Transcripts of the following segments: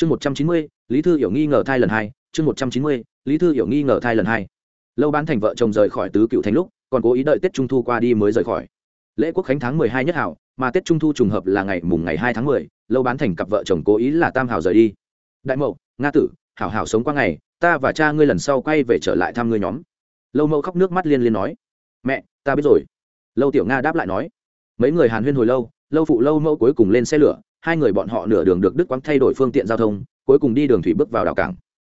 chương một trăm chín mươi, lý thư hiểu nghi ngờ thai lần hai. Chương một trăm chín mươi, lý thư hiểu nghi ngờ thai lần hai. Lâu bán thành vợ chồng rời khỏi tứ cựu thành lúc, còn cố ý đợi tết trung thu qua đi mới rời khỏi. Lễ quốc khánh tháng mười hai nhất hảo, mà tết trung thu trùng hợp là ngày mùng ngày hai tháng mười, lâu bán thành cặp vợ chồng cố ý là tam hảo rời đi. Đại mậu, nga tử, hảo hảo sống qua ngày, ta và cha ngươi lần sau quay về trở lại thăm ngươi nhóm. Lâu mẫu khóc nước mắt liên liên nói, mẹ, ta biết rồi. Lâu tiểu nga đáp lại nói, mấy người hàn huyên hồi lâu lâu phụ lâu mẫu cuối cùng lên xe lửa hai người bọn họ nửa đường được đức quang thay đổi phương tiện giao thông, cuối cùng đi đường thủy bước vào đảo cảng.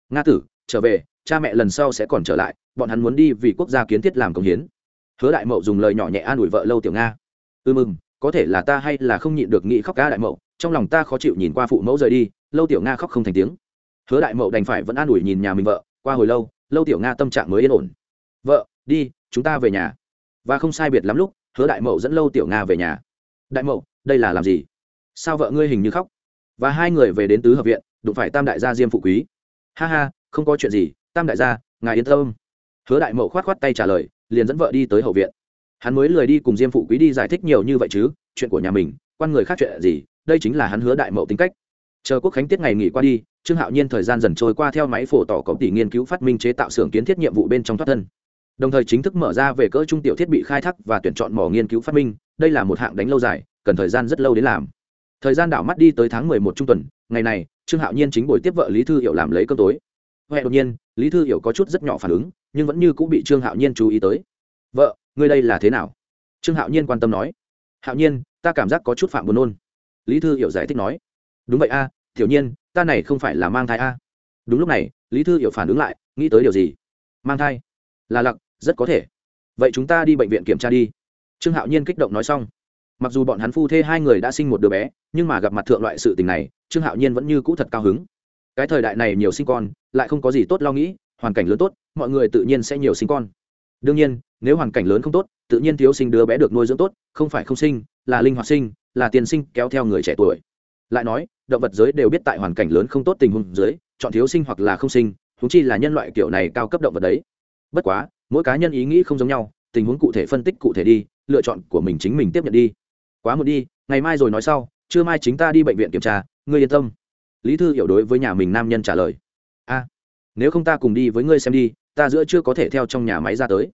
Nga tử, trở về, cha mẹ lần sau sẽ còn trở lại, bọn hắn muốn đi vì quốc gia kiến thiết làm công hiến. Hứa đại mậu dùng lời nhỏ nhẹ an ủi vợ lâu tiểu nga. Ư ừ mừng, có thể là ta hay là không nhịn được nghĩ khóc ca đại mậu, trong lòng ta khó chịu nhìn qua phụ mẫu rời đi, lâu tiểu nga khóc không thành tiếng. Hứa đại mậu đành phải vẫn an ủi nhìn nhà mình vợ, qua hồi lâu lâu tiểu nga tâm trạng mới yên ổn. Vợ, đi, chúng ta về nhà. Và không sai biệt lắm lúc, hứa đại mậu dẫn lâu tiểu nga về nhà. Đại mậu, đây là làm gì? Sao vợ ngươi hình như khóc? Và hai người về đến tứ hợp viện, đụng phải tam đại gia diêm phụ quý. Ha ha, không có chuyện gì, tam đại gia, ngài yên tâm. Hứa đại mậu khoát khoát tay trả lời, liền dẫn vợ đi tới hậu viện. Hắn mới lười đi cùng diêm phụ quý đi giải thích nhiều như vậy chứ, chuyện của nhà mình, quan người khác chuyện gì, đây chính là hắn hứa đại mậu tính cách. Chờ quốc khánh tiết ngày nghỉ qua đi, trương hạo nhiên thời gian dần trôi qua theo máy phổ tỏ có tỷ nghiên cứu phát minh chế tạo xưởng kiến thiết nhiệm vụ bên trong thoát thân. Đồng thời chính thức mở ra về cỡ trung tiểu thiết bị khai thác và tuyển chọn mỏ nghiên cứu phát minh, đây là một hạng đánh lâu dài, cần thời gian rất lâu đến làm thời gian đảo mắt đi tới tháng mười một trung tuần, ngày này, trương hạo nhiên chính buổi tiếp vợ lý thư hiểu làm lấy cơm tối. Huệ đột nhiên, lý thư hiểu có chút rất nhỏ phản ứng, nhưng vẫn như cũng bị trương hạo nhiên chú ý tới. Vợ, ngươi đây là thế nào? Trương hạo nhiên quan tâm nói. Hạo nhiên, ta cảm giác có chút phạm buồn nôn. Lý thư hiểu giải thích nói. Đúng vậy a, tiểu nhiên, ta này không phải là mang thai a. Đúng lúc này, lý thư hiểu phản ứng lại, nghĩ tới điều gì? Mang thai? Là lặc, rất có thể. Vậy chúng ta đi bệnh viện kiểm tra đi. Trương hạo nhiên kích động nói xong mặc dù bọn hắn phu thê hai người đã sinh một đứa bé, nhưng mà gặp mặt thượng loại sự tình này, trương hạo nhiên vẫn như cũ thật cao hứng. Cái thời đại này nhiều sinh con, lại không có gì tốt lo nghĩ, hoàn cảnh lớn tốt, mọi người tự nhiên sẽ nhiều sinh con. Đương nhiên, nếu hoàn cảnh lớn không tốt, tự nhiên thiếu sinh đứa bé được nuôi dưỡng tốt, không phải không sinh, là linh hoạt sinh, là tiền sinh kéo theo người trẻ tuổi. Lại nói, động vật giới đều biết tại hoàn cảnh lớn không tốt tình huống dưới, chọn thiếu sinh hoặc là không sinh thúng chi là nhân loại kiểu này cao cấp động vật đấy. Bất quá, mỗi cá nhân ý nghĩ không giống nhau, tình huống cụ thể phân tích cụ thể đi, lựa chọn của mình chính mình tiếp nhận đi quá một đi, ngày mai rồi nói sau, trưa mai chính ta đi bệnh viện kiểm tra, ngươi yên tâm. Lý thư hiểu đối với nhà mình nam nhân trả lời. A, nếu không ta cùng đi với ngươi xem đi, ta giữa chưa có thể theo trong nhà máy ra tới.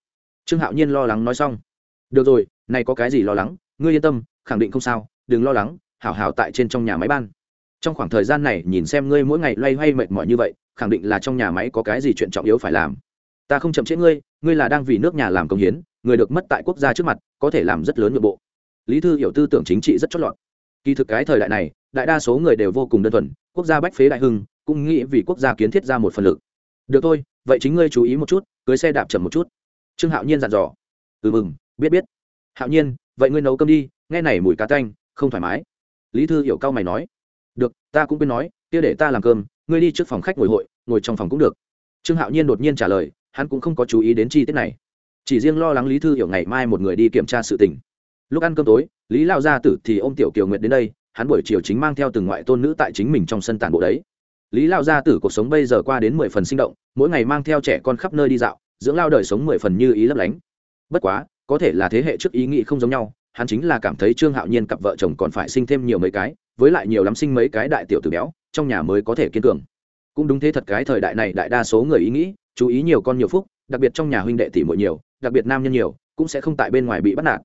Trương hạo nhiên lo lắng nói xong. Được rồi, này có cái gì lo lắng? Ngươi yên tâm, khẳng định không sao, đừng lo lắng, hảo hảo tại trên trong nhà máy ban. Trong khoảng thời gian này, nhìn xem ngươi mỗi ngày loay hoay mệt mỏi như vậy, khẳng định là trong nhà máy có cái gì chuyện trọng yếu phải làm. Ta không chậm trễ ngươi ngươi là đang vì nước nhà làm công hiến, người được mất tại quốc gia trước mặt, có thể làm rất lớn nội bộ lý thư hiểu tư tưởng chính trị rất chót lọt. Kỳ thực cái thời đại này, đại đa số người đều vô cùng đơn thuần, quốc gia bách phế đại hưng, cũng nghĩ vì quốc gia kiến thiết ra một phần lực. Được thôi, vậy chính ngươi chú ý một chút, cưới xe đạp chậm một chút. Trương hạo nhiên dặn dò. Ừ mừng, biết biết. Hạo nhiên, vậy ngươi nấu cơm đi, nghe này mùi cá tanh, không thoải mái. Lý thư hiểu cao mày nói. Được, ta cũng quên nói, kia để ta làm cơm, ngươi đi trước phòng khách ngồi hội, ngồi trong phòng cũng được. Trương hạo nhiên đột nhiên trả lời, hắn cũng không có chú ý đến chi tiết này. Chỉ riêng lo lắng lý thư hiểu ngày mai một người đi kiểm tra sự tình lúc ăn cơm tối, lý lao gia tử thì ô m tiểu kiều nguyệt đến đây, hắn buổi chiều chính mang theo từng ngoại tôn nữ tại chính mình trong sân tàn bộ đấy. Lý lao gia tử cuộc sống bây giờ qua đến mười phần sinh động, mỗi ngày mang theo trẻ con khắp nơi đi dạo, dưỡng lao đời sống mười phần như ý lấp lánh. Bất quá, có thể là thế hệ trước ý nghĩ không giống nhau, hắn chính là cảm thấy trương hạo nhiên cặp vợ chồng còn phải sinh thêm nhiều mấy cái, với lại nhiều lắm sinh mấy cái đại tiểu tử béo, trong nhà mới có thể kiên cường. Cũng đúng thế thật cái thời đại này đại đa số người ý nghĩ, chú ý nhiều con nhiều phúc, đặc biệt trong nhà huynh đệ tỷ muội nhiều, đặc biệt nam nhân nhiều, cũng sẽ không tại bên ngoài bị bắt nạt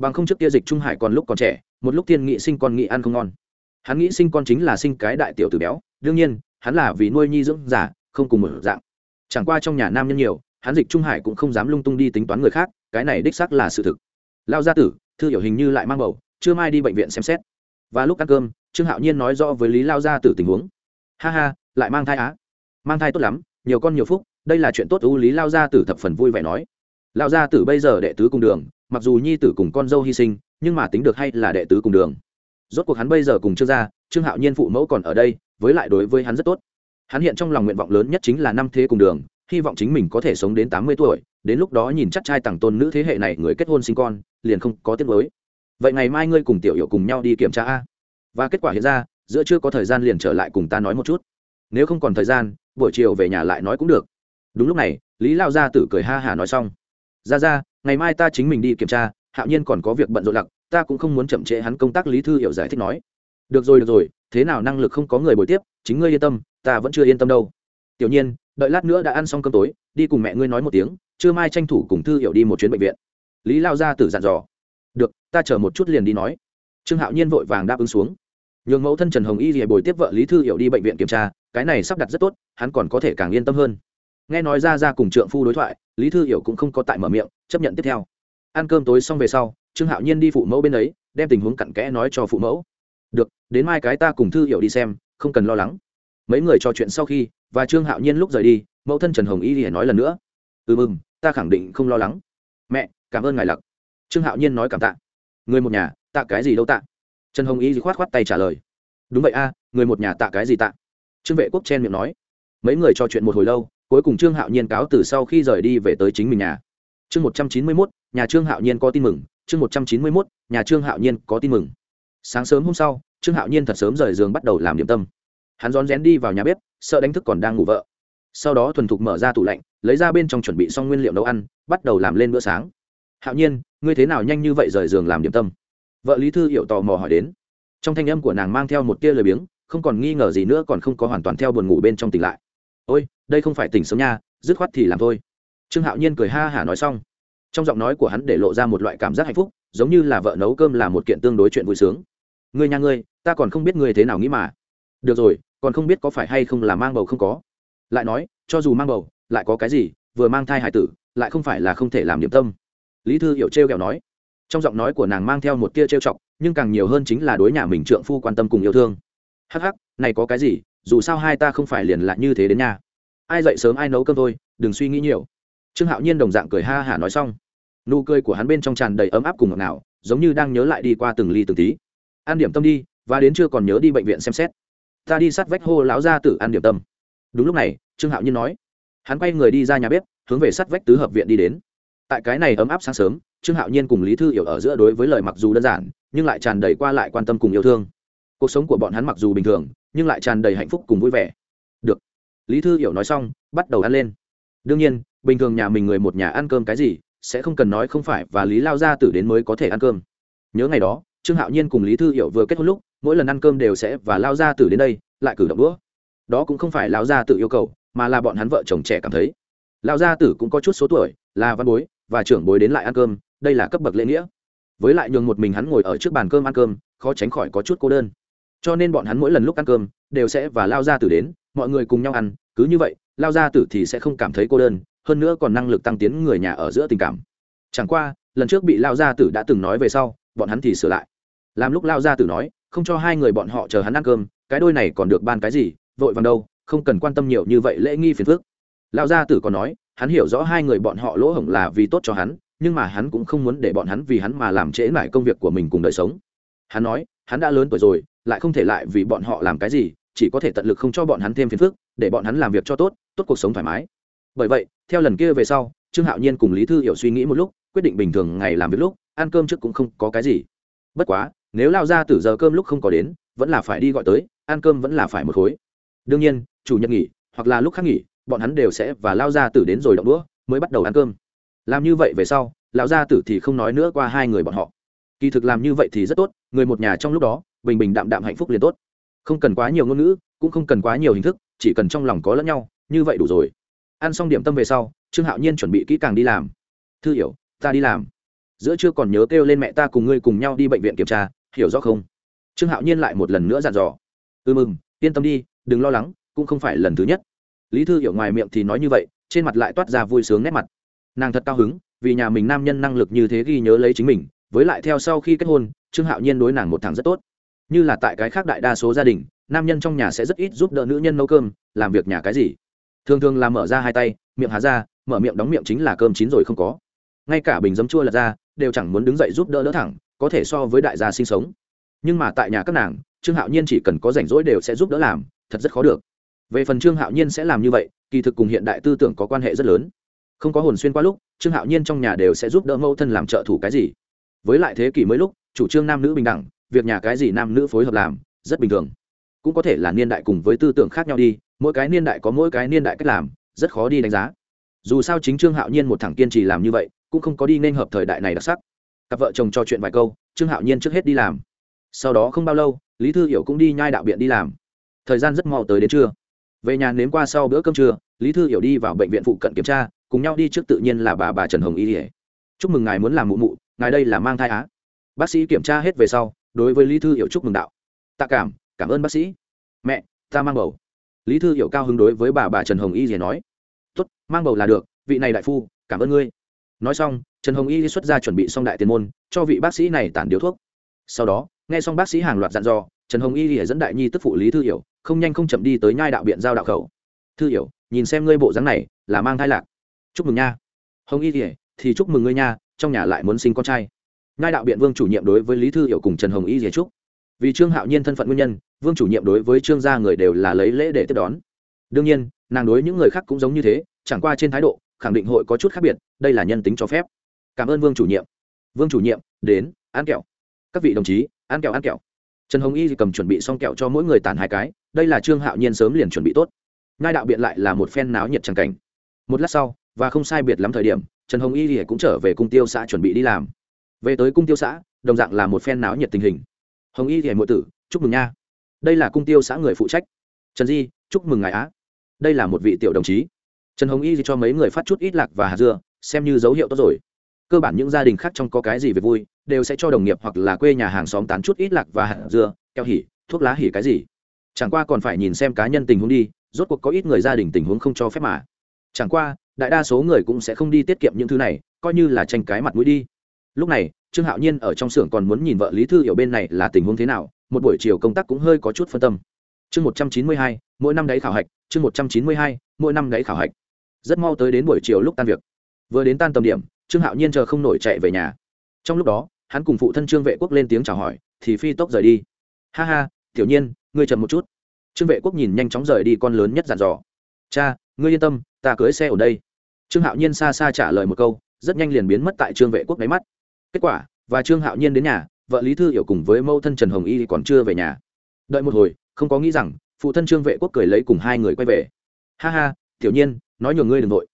bằng không trước kia dịch trung hải còn lúc còn trẻ, một lúc tiên nghị sinh con nghị ăn không ngon. Hắn nghĩ sinh con chính là sinh cái đại tiểu tử béo, đương nhiên, hắn là vì nuôi nhi dưỡng giả không cùng một dạng. Chẳng qua trong nhà nam nhân nhiều, hắn dịch trung hải cũng không dám lung tung đi tính toán người khác, cái này đích xác là sự thực. Lao gia tử, thư hiểu hình như lại mang bầu chưa mai đi bệnh viện xem xét. Và lúc ăn cơm, trương hạo nhiên nói rõ với lý lao gia tử tình huống. Ha ha, lại mang thai á? Mang thai tốt lắm, nhiều con nhiều phúc, đây là chuyện tốt ưu lý lao gia tử thập phần vui vẻ nói. Lao gia tử bây giờ đệ tứ cùng đường mặc dù nhi tử cùng con dâu hy sinh, nhưng mà tính được hay là đệ tứ cùng đường. Rốt cuộc hắn bây giờ cùng trương gia, trương hạo nhiên phụ mẫu còn ở đây, với lại đối với hắn rất tốt. Hắn hiện trong lòng nguyện vọng lớn nhất chính là năm thế cùng đường, hy vọng chính mình có thể sống đến tám mươi tuổi, đến lúc đó nhìn chắc trai tặng tôn nữ thế hệ này người kết hôn sinh con, liền không có tiết mới vậy ngày mai ngươi cùng tiểu hiệu cùng nhau đi kiểm tra a. Và kết quả hiện ra, giữa chưa có thời gian liền trở lại cùng ta nói một chút. Nếu không còn thời gian, buổi chiều về nhà lại nói cũng được. Đúng lúc này, lý lao gia tử cười ha hả nói xong. Ra ra ngày mai ta chính mình đi kiểm tra, hạo nhiên còn có việc bận rộn lặc, ta cũng không muốn chậm trễ hắn công tác lý thư hiểu giải thích nói. Được rồi được rồi, thế nào năng lực không có người bồi tiếp, chính ngươi yên tâm, ta vẫn chưa yên tâm đâu. Tiểu nhiên, đợi lát nữa đã ăn xong cơm tối, đi cùng mẹ ngươi nói một tiếng chưa mai tranh thủ cùng thư hiểu đi một chuyến bệnh viện. Lý lao ra tử dặn dò. Được, ta chờ một chút liền đi nói. Trương hạo nhiên vội vàng đáp ứng xuống. Nhường mẫu thân trần hồng y rìa bồi tiếp vợ lý thư hiểu đi bệnh viện kiểm tra, cái này sắp đặt rất tốt, hắn còn có thể càng yên tâm hơn nghe nói ra ra cùng trượng phu đối thoại, lý thư hiểu cũng không có tại mở miệng, chấp nhận tiếp theo. Ăn cơm tối xong về sau, trương hạo nhiên đi phụ mẫu bên ấy, đem tình huống cặn kẽ nói cho phụ mẫu. Được, đến mai cái ta cùng thư hiểu đi xem, không cần lo lắng. Mấy người trò chuyện sau khi, và trương hạo nhiên lúc rời đi, mẫu thân trần hồng y thì nói lần nữa. Ừ mừng, ta khẳng định không lo lắng. Mẹ, cảm ơn ngài lặc. Trương hạo nhiên nói cảm tạ. Người một nhà, tạ cái gì đâu tạ? Trần hồng y khoát khoát tay trả lời. Đúng vậy a, người một nhà tạ cái gì tạ? Trương vệ quốc chen miệng nói. Mấy người trò chuyện một hồi lâu cuối cùng trương hạo nhiên cáo từ sau khi rời đi về tới chính mình nhà. Chương một trăm chín mươi mốt, nhà trương hạo nhiên có tin mừng. Chương một trăm chín mươi mốt, nhà trương hạo nhiên có tin mừng. Sáng sớm hôm sau, trương hạo nhiên thật sớm rời giường bắt đầu làm điểm tâm. Hắn rón rén đi vào nhà bếp, sợ đánh thức còn đang ngủ vợ. Sau đó thuần thục mở ra tủ lạnh, lấy ra bên trong chuẩn bị xong nguyên liệu nấu ăn, bắt đầu làm lên bữa sáng. Hạo nhiên, ngươi thế nào nhanh như vậy rời giường làm điểm tâm? Vợ lý thư hiểu tò mò hỏi đến. Trong thanh âm của nàng mang theo một tia lời biếng, không còn nghi ngờ gì nữa còn không có hoàn toàn theo buồn ngủ bên trong tỉnh lại ôi, đây không phải tỉnh sớm nha, dứt khoát thì làm thôi. Trương hạo nhiên cười ha hả nói xong. Trong giọng nói của hắn để lộ ra một loại cảm giác hạnh phúc, giống như là vợ nấu cơm là một kiện tương đối chuyện vui sướng. Ngươi nhà ngươi, ta còn không biết ngươi thế nào nghĩ mà. Được rồi, còn không biết có phải hay không là mang bầu không có. Lại nói, cho dù mang bầu, lại có cái gì, vừa mang thai hải tử, lại không phải là không thể làm điểm tâm. Lý thư hiểu trêu ghẹo nói. Trong giọng nói của nàng mang theo một tia trêu chọc, nhưng càng nhiều hơn chính là đối nhà mình trượng phu quan tâm cùng yêu thương. Hắc hắc, này có cái gì dù sao hai ta không phải liền lại như thế đến nhà. Ai dậy sớm ai nấu cơm thôi đừng suy nghĩ nhiều. Trương hạo nhiên đồng dạng cười ha hả nói xong. Nụ cười của hắn bên trong tràn đầy ấm áp cùng ngọt ngào, giống như đang nhớ lại đi qua từng ly từng tí. Ăn điểm tâm đi và đến chưa còn nhớ đi bệnh viện xem xét. Ta đi sát vách hô láo ra tử ăn điểm tâm. Đúng lúc này trương hạo nhiên nói. Hắn quay người đi ra nhà bếp hướng về sát vách tứ hợp viện đi đến. Tại cái này ấm áp sáng sớm trương hạo nhiên cùng lý thư hiểu ở giữa đối với lời mặc dù đơn giản nhưng lại tràn đầy qua lại quan tâm cùng yêu thương. Cuộc sống của bọn hắn mặc dù bình thường nhưng lại tràn đầy hạnh phúc cùng vui vẻ. Được. Lý thư hiểu nói xong, bắt đầu ăn lên. Đương nhiên, bình thường nhà mình người một nhà ăn cơm cái gì, sẽ không cần nói không phải và lý lao gia tử đến mới có thể ăn cơm. Nhớ ngày đó, trương hạo nhiên cùng lý thư hiểu vừa kết hôn lúc, mỗi lần ăn cơm đều sẽ và lao gia tử đến đây, lại cử động đũa. Đó cũng không phải lao gia tử yêu cầu, mà là bọn hắn vợ chồng trẻ cảm thấy. Lao gia tử cũng có chút số tuổi, là văn bối, và trưởng bối đến lại ăn cơm, đây là cấp bậc lễ nghĩa. Với lại nhường một mình hắn ngồi ở trước bàn cơm ăn cơm, khó tránh khỏi có chút cô đơn cho nên bọn hắn mỗi lần lúc ăn cơm, đều sẽ và lao gia tử đến, mọi người cùng nhau ăn, cứ như vậy, lao gia tử thì sẽ không cảm thấy cô đơn, hơn nữa còn năng lực tăng tiến người nhà ở giữa tình cảm. Chẳng qua, lần trước bị lao gia tử đã từng nói về sau, bọn hắn thì sửa lại. Làm lúc lao gia tử nói, không cho hai người bọn họ chờ hắn ăn cơm, cái đôi này còn được ban cái gì, vội vàng đâu, không cần quan tâm nhiều như vậy lễ nghi phiền phức. Lao gia tử còn nói, hắn hiểu rõ hai người bọn họ lỗ hổng là vì tốt cho hắn, nhưng mà hắn cũng không muốn để bọn hắn vì hắn mà làm trễ mãi công việc của mình cùng đời sống. Hắn nói, hắn đã lớn tuổi rồi lại không thể lại vì bọn họ làm cái gì, chỉ có thể tận lực không cho bọn hắn thêm phiền phức, để bọn hắn làm việc cho tốt tốt cuộc sống thoải mái. Bởi vậy, theo lần kia về sau, trương hạo nhiên cùng lý thư hiểu suy nghĩ một lúc, quyết định bình thường ngày làm việc lúc, ăn cơm trước cũng không có cái gì. Bất quá, nếu lao ra từ giờ cơm lúc không có đến, vẫn là phải đi gọi tới, ăn cơm vẫn là phải một khối. Đương nhiên, chủ nhật nghỉ, hoặc là lúc khác nghỉ, bọn hắn đều sẽ và lao ra tử đến rồi động đũa, mới bắt đầu ăn cơm. Làm như vậy về sau, lão gia tử thì không nói nữa qua hai người bọn họ kỳ thực làm như vậy thì rất tốt, người một nhà trong lúc đó, bình bình đạm đạm hạnh phúc liền tốt. Không cần quá nhiều ngôn ngữ, cũng không cần quá nhiều hình thức, chỉ cần trong lòng có lẫn nhau, như vậy đủ rồi. Ăn xong điểm tâm về sau, trương hạo nhiên chuẩn bị kỹ càng đi làm. Thư hiểu, ta đi làm. Giữa chưa còn nhớ kêu lên mẹ ta cùng ngươi cùng nhau đi bệnh viện kiểm tra, hiểu rõ không? Trương hạo nhiên lại một lần nữa dặn dò. Ừ mừng, yên tâm đi, đừng lo lắng, cũng không phải lần thứ nhất. Lý thư hiểu ngoài miệng thì nói như vậy, trên mặt lại toát ra vui sướng nét mặt. Nàng thật cao hứng, vì nhà mình nam nhân năng lực như thế ghi nhớ lấy chính mình với lại theo sau khi kết hôn, trương hạo nhiên đối nàng một thằng rất tốt. Như là tại cái khác đại đa số gia đình, nam nhân trong nhà sẽ rất ít giúp đỡ nữ nhân nấu cơm, làm việc nhà cái gì. Thường thường là mở ra hai tay, miệng há ra, mở miệng đóng miệng chính là cơm chín rồi không có. Ngay cả bình giấm chua lật ra, đều chẳng muốn đứng dậy giúp đỡ đỡ thẳng, có thể so với đại gia sinh sống. Nhưng mà tại nhà các nàng, trương hạo nhiên chỉ cần có rảnh rỗi đều sẽ giúp đỡ làm, thật rất khó được. Về phần trương hạo nhiên sẽ làm như vậy, kỳ thực cùng hiện đại tư tưởng có quan hệ rất lớn. Không có hồn xuyên qua lúc, trương hạo nhiên trong nhà đều sẽ giúp đỡ mẫu thân làm trợ thủ cái gì với lại thế kỷ mới lúc, chủ trương nam nữ bình đẳng, việc nhà cái gì nam nữ phối hợp làm, rất bình thường. Cũng có thể là niên đại cùng với tư tưởng khác nhau đi, mỗi cái niên đại có mỗi cái niên đại cách làm, rất khó đi đánh giá. Dù sao chính trương hạo nhiên một thằng kiên trì làm như vậy, cũng không có đi nên hợp thời đại này đặc sắc. Cặp vợ chồng trò chuyện vài câu, trương hạo nhiên trước hết đi làm. Sau đó không bao lâu, lý thư hiểu cũng đi nhai đạo biện đi làm. Thời gian rất mau tới đến trưa. Về nhà nếm qua sau bữa cơm trưa, lý thư hiểu đi vào bệnh viện phụ cận kiểm tra, cùng nhau đi trước tự nhiên là bà bà trần hồng y ỉa chúc mừng ngài muốn làm mụ mụ ngài đây là mang thai á? Bác sĩ kiểm tra hết về sau, đối với lý thư hiểu chúc mừng đạo. Tạ cảm cảm ơn bác sĩ. Mẹ, ta mang bầu. Lý thư hiểu cao hứng đối với bà bà trần hồng y ỉa nói. Tốt, mang bầu là được, vị này đại phu, cảm ơn ngươi. Nói xong, trần hồng y xuất ra chuẩn bị xong đại tiền môn, cho vị bác sĩ này tản điếu thuốc. Sau đó, nghe xong bác sĩ hàng loạt dặn dò, trần hồng y lìa dẫn đại nhi tức phụ lý thư hiểu, không nhanh không chậm đi tới nhai đạo biện giao đạo khẩu. Thư hiểu, nhìn xem ngươi bộ dáng này, là mang thai lạc. Chúc mừng nha. Hồng y lìa, thì chúc mừng ngươi nha trong nhà lại muốn sinh con trai. Ngai đạo biện vương chủ nhiệm đối với lý thư hiểu cùng trần hồng y lìa trúc. Vì trương hạo nhiên thân phận nguyên nhân, vương chủ nhiệm đối với trương gia người đều là lấy lễ để tiếp đón. Đương nhiên, nàng đối những người khác cũng giống như thế, chẳng qua trên thái độ, khẳng định hội có chút khác biệt, đây là nhân tính cho phép. Cảm ơn vương chủ nhiệm. Vương chủ nhiệm, đến, ăn kẹo. Các vị đồng chí, ăn kẹo ăn kẹo. Trần hồng y cầm chuẩn bị xong kẹo cho mỗi người tàn hai cái, đây là trương hạo nhiên sớm liền chuẩn bị tốt. Ngai đạo biện lại là một phen náo nhiệt tràng cảnh. Một lát sau và không sai biệt lắm thời điểm, trần hồng y thì cũng trở về cung tiêu xã chuẩn bị đi làm. Về tới cung tiêu xã, đồng dạng là một phen náo nhiệt tình hình. Hồng y thì mọi tử, chúc mừng nha. Đây là cung tiêu xã người phụ trách. Trần di, chúc mừng ngài á. Đây là một vị tiểu đồng chí. Trần hồng y thì cho mấy người phát chút ít lạc và hạt dưa, xem như dấu hiệu tốt rồi. Cơ bản những gia đình khác trong có cái gì về vui, đều sẽ cho đồng nghiệp hoặc là quê nhà hàng xóm tán chút ít lạc và hạt dưa keo hỉ, thuốc lá hỉ cái gì. Chẳng qua còn phải nhìn xem cá nhân tình huống đi, rốt cuộc có ít người gia đình tình huống không cho phép mà. Chẳng qua đại đa số người cũng sẽ không đi tiết kiệm những thứ này, coi như là tranh cái mặt mũi đi. Lúc này, trương hạo nhiên ở trong xưởng còn muốn nhìn vợ lý thư hiểu bên này là tình huống thế nào, một buổi chiều công tác cũng hơi có chút phân tâm. Chương một trăm chín mươi hai, mỗi năm đấy khảo hạch, chương một trăm chín mươi hai, mỗi năm đấy khảo hạch. Rất mau tới đến buổi chiều lúc tan việc. Vừa đến tan tầm điểm, trương hạo nhiên chờ không nổi chạy về nhà. Trong lúc đó, hắn cùng phụ thân trương vệ quốc lên tiếng chào hỏi, thì phi tốc rời đi. Ha ha, tiểu nhiên, ngươi chậm một chút. Trương vệ quốc nhìn nhanh chóng rời đi con lớn nhất dặn dò. Cha ngươi yên tâm, ta cưới xe ở đây. Trương hạo nhiên xa xa trả lời một câu, rất nhanh liền biến mất tại trương vệ quốc đáy mắt. Kết quả, và trương hạo nhiên đến nhà, vợ lý thư hiểu cùng với mâu thân trần hồng y còn chưa về nhà. Đợi một hồi, không có nghĩ rằng, phụ thân trương vệ quốc cười lấy cùng hai người quay về. Ha ha, tiểu nhiên, nói nhường ngươi đ ừ n g nội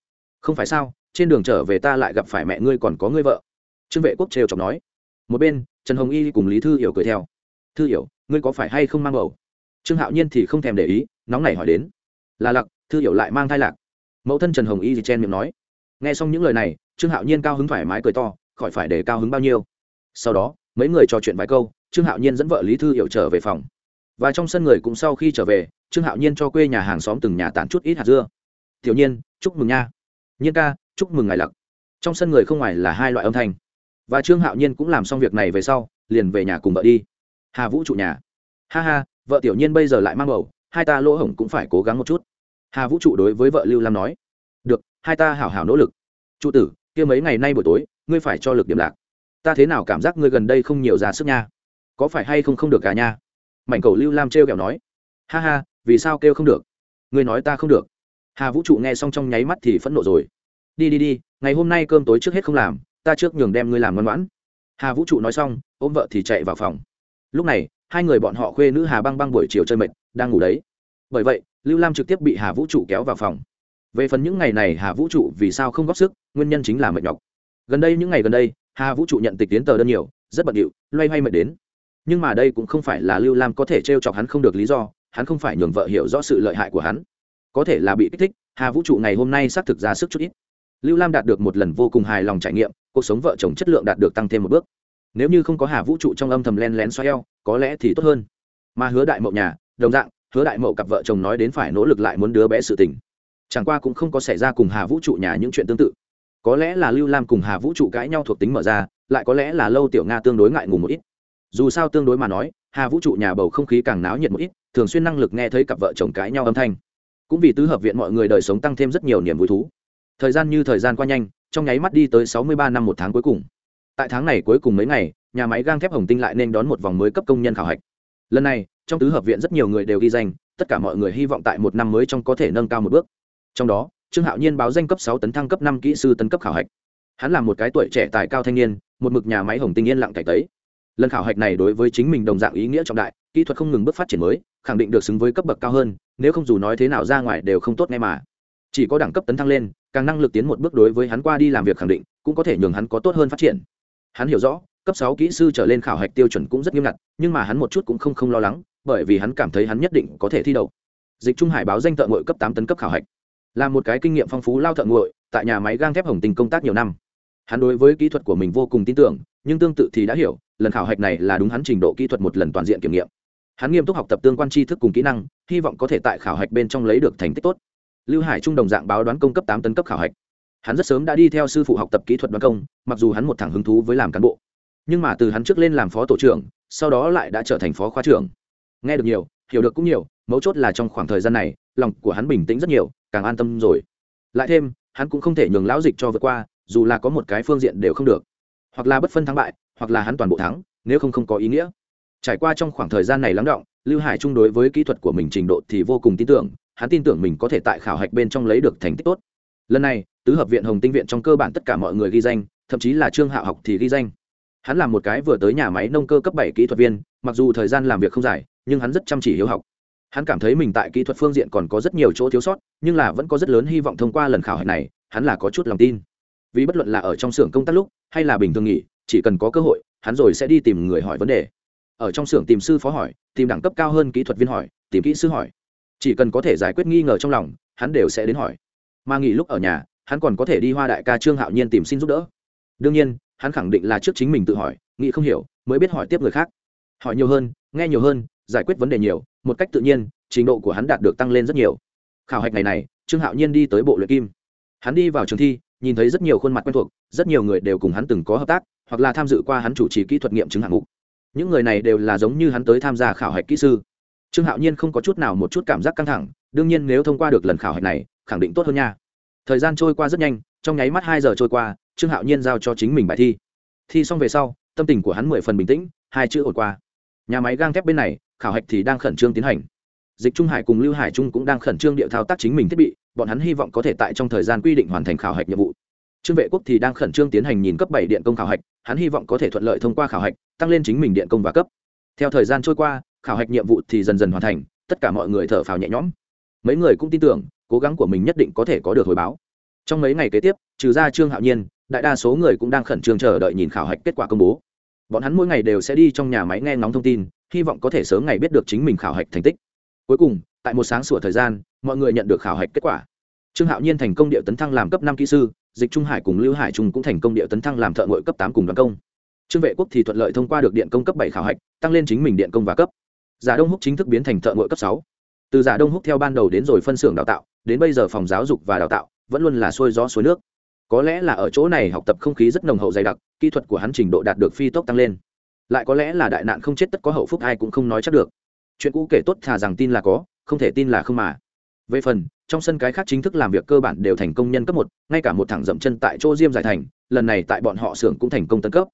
không phải sao, trên đường trở về ta lại gặp phải mẹ ngươi còn có ngươi vợ. Trương vệ quốc trêu chọc nói. Một bên, trần hồng y cùng lý thư hiểu cười theo. Thư hiểu, ngươi có phải hay không mang bầu? Trương hạo nhiên thì không thèm để ý, nóng nảy hỏi đến. Là lặc thư hiểu lại mang thai lạc. Mẫu thân trần hồng y thì chen miệng nói, nghe xong những lời này, trương hạo nhiên cao hứng thoải mái cười to, khỏi phải để cao hứng bao nhiêu. Sau đó, mấy người trò chuyện vài câu, trương hạo nhiên dẫn vợ lý thư hiểu trở về phòng. Và trong sân người cũng sau khi trở về, trương hạo nhiên cho quê nhà hàng xóm từng nhà tản chút ít hạt dưa. Tiểu nhiên, chúc mừng nha. Nhiên ca, chúc mừng ngài lặc. Trong sân người không ngoài là hai loại âm thanh. Và trương hạo nhiên cũng làm xong việc này về sau, liền về nhà cùng vợ đi. Hà vũ trụ nhà. Ha ha, vợ tiểu nhiên bây giờ lại mang bầu, hai ta lỗ hổng cũng phải cố gắng một chút hà vũ trụ đối với vợ lưu lam nói, được, hai ta hảo hảo nỗ lực. Trụ tử, kia mấy ngày nay buổi tối, ngươi phải cho lực điểm lạc. Ta thế nào cảm giác ngươi gần đây không nhiều ra sức nha? Có phải hay không không được cả nha? Mảnh cầu lưu lam trêu kẹo nói, ha ha, vì sao kêu không được? Ngươi nói ta không được. Hà vũ trụ nghe xong trong nháy mắt thì phẫn nộ rồi. Đi đi đi, ngày hôm nay cơm tối trước hết không làm, ta trước nhường đem ngươi làm ngoan ngoãn. Hà vũ trụ nói xong, ôm vợ thì chạy vào phòng. Lúc này, hai người bọn họ khuê nữ hà băng băng buổi chiều chơi mệt, đang ngủ đấy. Bởi vậy lưu lam trực tiếp bị hà vũ trụ kéo vào phòng. Về phần những ngày này hà vũ trụ vì sao không góp sức, nguyên nhân chính là mệt nhọc. Gần đây, những ngày gần đây, hà vũ trụ nhận tịch tiến tờ đơn nhiều, rất bận điệu, loay hoay mệt đến. Nhưng mà đây cũng không phải là lưu lam có thể t r e o chọc hắn không được lý do, hắn không phải nhường vợ hiểu rõ sự lợi hại của hắn. Có thể là bị kích thích, hà vũ trụ ngày hôm nay xác thực ra sức chút ít. Lưu lam đạt được một lần vô cùng hài lòng trải nghiệm, cuộc sống vợ chồng chất lượng đạt được tăng thêm một bước. Nếu như không có hà vũ trụ trong âm thầm len lén xoay eo, có lẽ thì tốt hơn. Mà hứa đại mậu nhà, đồng dạng hứa đại mậu cặp vợ chồng nói đến phải nỗ lực lại muốn đứa bé sự tình. Chẳng qua cũng không có xảy ra cùng hà vũ trụ nhà những chuyện tương tự. Có lẽ là lưu lam cùng hà vũ trụ cãi nhau thuộc tính mở ra, lại có lẽ là lâu tiểu nga tương đối ngại ngùng một ít. Dù sao tương đối mà nói, hà vũ trụ nhà bầu không khí càng náo nhiệt một ít, thường xuyên năng lực nghe thấy cặp vợ chồng cãi nhau âm thanh. Cũng vì tứ hợp viện mọi người đời sống tăng thêm rất nhiều niềm vui thú. Thời gian như thời gian qua nhanh, trong nháy mắt đi tới sáu mươi ba năm một tháng cuối cùng. Tại tháng này cuối cùng mấy ngày, nhà máy gang thép hồng tinh lại nên đón một vòng mới cấp công nhân khảo hạch lần này, trong tứ hợp viện rất nhiều người đều ghi danh, tất cả mọi người hy vọng tại một năm mới trong có thể nâng cao một bước. Trong đó, trương hạo nhiên báo danh cấp sáu tấn thăng cấp năm kỹ sư tấn cấp khảo hạch. Hắn là một cái tuổi trẻ tài cao thanh niên, một mực nhà máy hồng tinh yên lặng cải tấy. Lần khảo hạch này đối với chính mình đồng dạng ý nghĩa trọng đại, kỹ thuật không ngừng bước phát triển mới, khẳng định được xứng với cấp bậc cao hơn, nếu không dù nói thế nào ra ngoài đều không tốt ngay mà. Chỉ có đẳng cấp tấn thăng lên, càng năng lực tiến một bước đối với hắn qua đi làm việc khẳng định, cũng có thể nhường hắn có tốt hơn phát triển. Hắn hiểu rõ cấp sáu kỹ sư trở lên khảo hạch tiêu chuẩn cũng rất nghiêm ngặt, nhưng mà hắn một chút cũng không không lo lắng, bởi vì hắn cảm thấy hắn nhất định có thể thi đậu. Dịch trung hải báo danh thợ ngội cấp tám tấn cấp khảo hạch. Là một cái kinh nghiệm phong phú lao thợ ngội tại nhà máy gang thép hồng tình công tác nhiều năm. Hắn đối với kỹ thuật của mình vô cùng tin tưởng, nhưng tương tự thì đã hiểu, lần khảo hạch này là đúng hắn trình độ kỹ thuật một lần toàn diện kiểm nghiệm. Hắn nghiêm túc học tập tương quan tri thức cùng kỹ năng, hy vọng có thể tại khảo hạch bên trong lấy được thành tích tốt. Lưu hải trung đồng dạng báo đoán công cấp tám tấn cấp khảo hạch. Hắn rất sớm đã đi theo sư phụ học tập kỹ thuật đoán công, mặc dù hắn một thẳng hứng thú với làm cán bộ nhưng mà từ hắn trước lên làm phó tổ trưởng, sau đó lại đã trở thành phó khoa trưởng. Nghe được nhiều, hiểu được cũng nhiều, mấu chốt là trong khoảng thời gian này, lòng của hắn bình tĩnh rất nhiều, càng an tâm rồi. Lại thêm, hắn cũng không thể nhường lão dịch cho vượt qua, dù là có một cái phương diện đều không được. Hoặc là bất phân thắng bại, hoặc là hắn toàn bộ thắng, nếu không không có ý nghĩa. Trải qua trong khoảng thời gian này lắng động, lưu hải chung đối với kỹ thuật của mình trình độ thì vô cùng tin tưởng, hắn tin tưởng mình có thể tại khảo hạch bên trong lấy được thành tích tốt. Lần này, tứ hợp viện hồng tinh viện trong cơ bản tất cả mọi người ghi danh, thậm chí là trương hạ học thì ghi danh hắn là một cái vừa tới nhà máy nông cơ cấp bảy kỹ thuật viên, mặc dù thời gian làm việc không dài, nhưng hắn rất chăm chỉ hiếu học. Hắn cảm thấy mình tại kỹ thuật phương diện còn có rất nhiều chỗ thiếu sót, nhưng là vẫn có rất lớn hy vọng thông qua lần khảo hạch này, hắn là có chút lòng tin. Vì bất luận là ở trong xưởng công tác lúc, hay là bình thường nghỉ, chỉ cần có cơ hội, hắn rồi sẽ đi tìm người hỏi vấn đề. Ở trong xưởng tìm sư phó hỏi, tìm đẳng cấp cao hơn kỹ thuật viên hỏi, tìm kỹ sư hỏi. Chỉ cần có thể giải quyết nghi ngờ trong lòng, hắn đều sẽ đến hỏi. Mà nghỉ lúc ở nhà, hắn còn có thể đi hoa đại ca trương hạo nhiên tìm xin giúp đỡ đương nhiên, hắn khẳng định là trước chính mình tự hỏi, nghĩ không hiểu, mới biết hỏi tiếp người khác. Hỏi nhiều hơn, nghe nhiều hơn, giải quyết vấn đề nhiều, một cách tự nhiên, trình độ của hắn đạt được tăng lên rất nhiều. Khảo hạch ngày này, trương hạo nhiên đi tới bộ luyện kim. Hắn đi vào trường thi, nhìn thấy rất nhiều khuôn mặt quen thuộc, rất nhiều người đều cùng hắn từng có hợp tác, hoặc là tham dự qua hắn chủ trì kỹ thuật nghiệm chứng hạng mục. Những người này đều là giống như hắn tới tham gia khảo hạch kỹ sư. Trương hạo nhiên không có chút nào một chút cảm giác căng thẳng, đương nhiên nếu thông qua được lần khảo hạch này, khẳng định tốt hơn nha. Thời gian trôi qua rất nhanh, trong nháy mắt hai giờ trôi qua trương hạo nhiên giao cho chính mình bài thi. Thi xong về sau, tâm tình của hắn mười phần bình tĩnh, hai chữ ổn qua. Nhà máy gang thép bên này, khảo hạch thì đang khẩn trương tiến hành. Dịch trung hải cùng lưu hải trung cũng đang khẩn trương địa thao tác chính mình thiết bị, bọn hắn hy vọng có thể tại trong thời gian quy định hoàn thành khảo hạch nhiệm vụ. Trương vệ quốc thì đang khẩn trương tiến hành nhìn cấp bảy điện công khảo hạch, hắn hy vọng có thể thuận lợi thông qua khảo hạch, tăng lên chính mình điện công và cấp. Theo thời gian trôi qua, khảo hạch nhiệm vụ thì dần dần hoàn thành, tất cả mọi người thở phào nhẹ nhõm. Mấy người cũng tin tưởng, cố gắng của mình nhất định có thể có được hồi báo trong mấy ngày kế tiếp, trừ ra trương hạo nhiên, đại đa số người cũng đang khẩn trương chờ đợi nhìn khảo hạch kết quả công bố. Bọn hắn mỗi ngày đều sẽ đi trong nhà máy nghe ngóng thông tin, hy vọng có thể sớm ngày biết được chính mình khảo hạch thành tích. Cuối cùng, tại một sáng sủa thời gian, mọi người nhận được khảo hạch kết quả. Trương hạo nhiên thành công địa tấn thăng làm cấp năm kỹ sư, dịch trung hải cùng lưu hải trung cũng thành công địa tấn thăng làm thợ ngội cấp tám cùng đoàn công. Trương vệ quốc thì thuận lợi thông qua được điện công cấp bảy khảo hạch, tăng lên chính mình điện công và cấp. Giả đông húc chính thức biến thành thợ ngội cấp sáu. Từ giả đông húc theo ban đầu đến rồi phân xưởng đào tạo, đến bây giờ phòng giáo dục và đào tạo vẫn luôn là xuôi gió suối nước. Có lẽ là ở chỗ này học tập không khí rất nồng hậu dày đặc, kỹ thuật của hắn trình độ đạt được phi tốc tăng lên. Lại có lẽ là đại nạn không chết tất có hậu phúc ai cũng không nói chắc được. Chuyện cũ kể tốt thà rằng tin là có, không thể tin là không mà. Về phần, trong sân cái khác chính thức làm việc cơ bản đều thành công nhân cấp một, ngay cả một thẳng dậm chân tại chỗ diêm giải thành, lần này tại bọn họ xưởng cũng thành công tân cấp.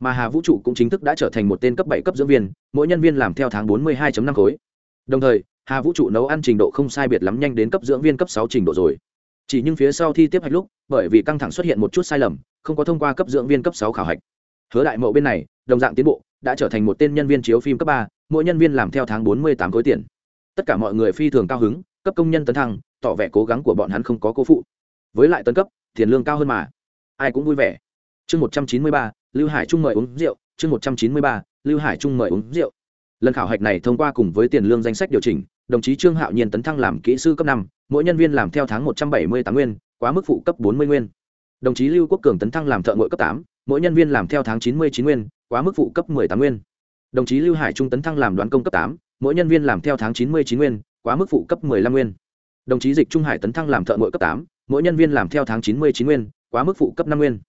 Mà hà vũ trụ cũng chính thức đã trở thành một tên cấp bảy cấp dưỡng viên, mỗi nhân viên làm theo tháng bốn mươi hai năm khối. Đồng thời, hà vũ trụ nấu ăn trình độ không sai biệt lắm nhanh đến cấp dưỡng viên cấp sáu trình độ rồi chỉ nhưng phía sau thi tiếp hạch lúc, bởi vì căng thẳng xuất hiện một chút sai lầm, không có thông qua cấp dưỡng viên cấp sáu khảo hạch. Hứa đại mậu bên này, đồng dạng tiến bộ, đã trở thành một tên nhân viên chiếu phim cấp ba, mỗi nhân viên làm theo tháng bốn mươi tám khối tiền. Tất cả mọi người phi thường cao hứng, cấp công nhân tấn thăng, tỏ vẻ cố gắng của bọn hắn không có cố phụ. Với lại tấn cấp, tiền lương cao hơn mà. Ai cũng vui vẻ. Chương một trăm chín mươi ba, lưu hải trung mời uống rượu. Chương một trăm chín mươi ba, lưu hải trung mời uống rượu. Lần khảo hạch này thông qua cùng với tiền lương danh sách điều chỉnh đồng chí trương hạo nhiên tấn thăng làm kỹ sư cấp năm, mỗi nhân viên làm theo tháng một trăm bảy mươi tám nguyên, quá mức phụ cấp bốn mươi nguyên. Đồng chí lưu quốc cường tấn thăng làm thợ ngội cấp tám, mỗi nhân viên làm theo tháng chín mươi chín nguyên, quá mức phụ cấp mười tám nguyên. Đồng chí lưu hải trung tấn thăng làm đoàn công cấp tám, mỗi nhân viên làm theo tháng chín mươi chín nguyên, quá mức phụ cấp mười lăm nguyên. Đồng chí dịch trung hải tấn thăng làm thợ ngội cấp tám, mỗi nhân viên làm theo tháng chín mươi chín nguyên, quá mức phụ cấp năm nguyên.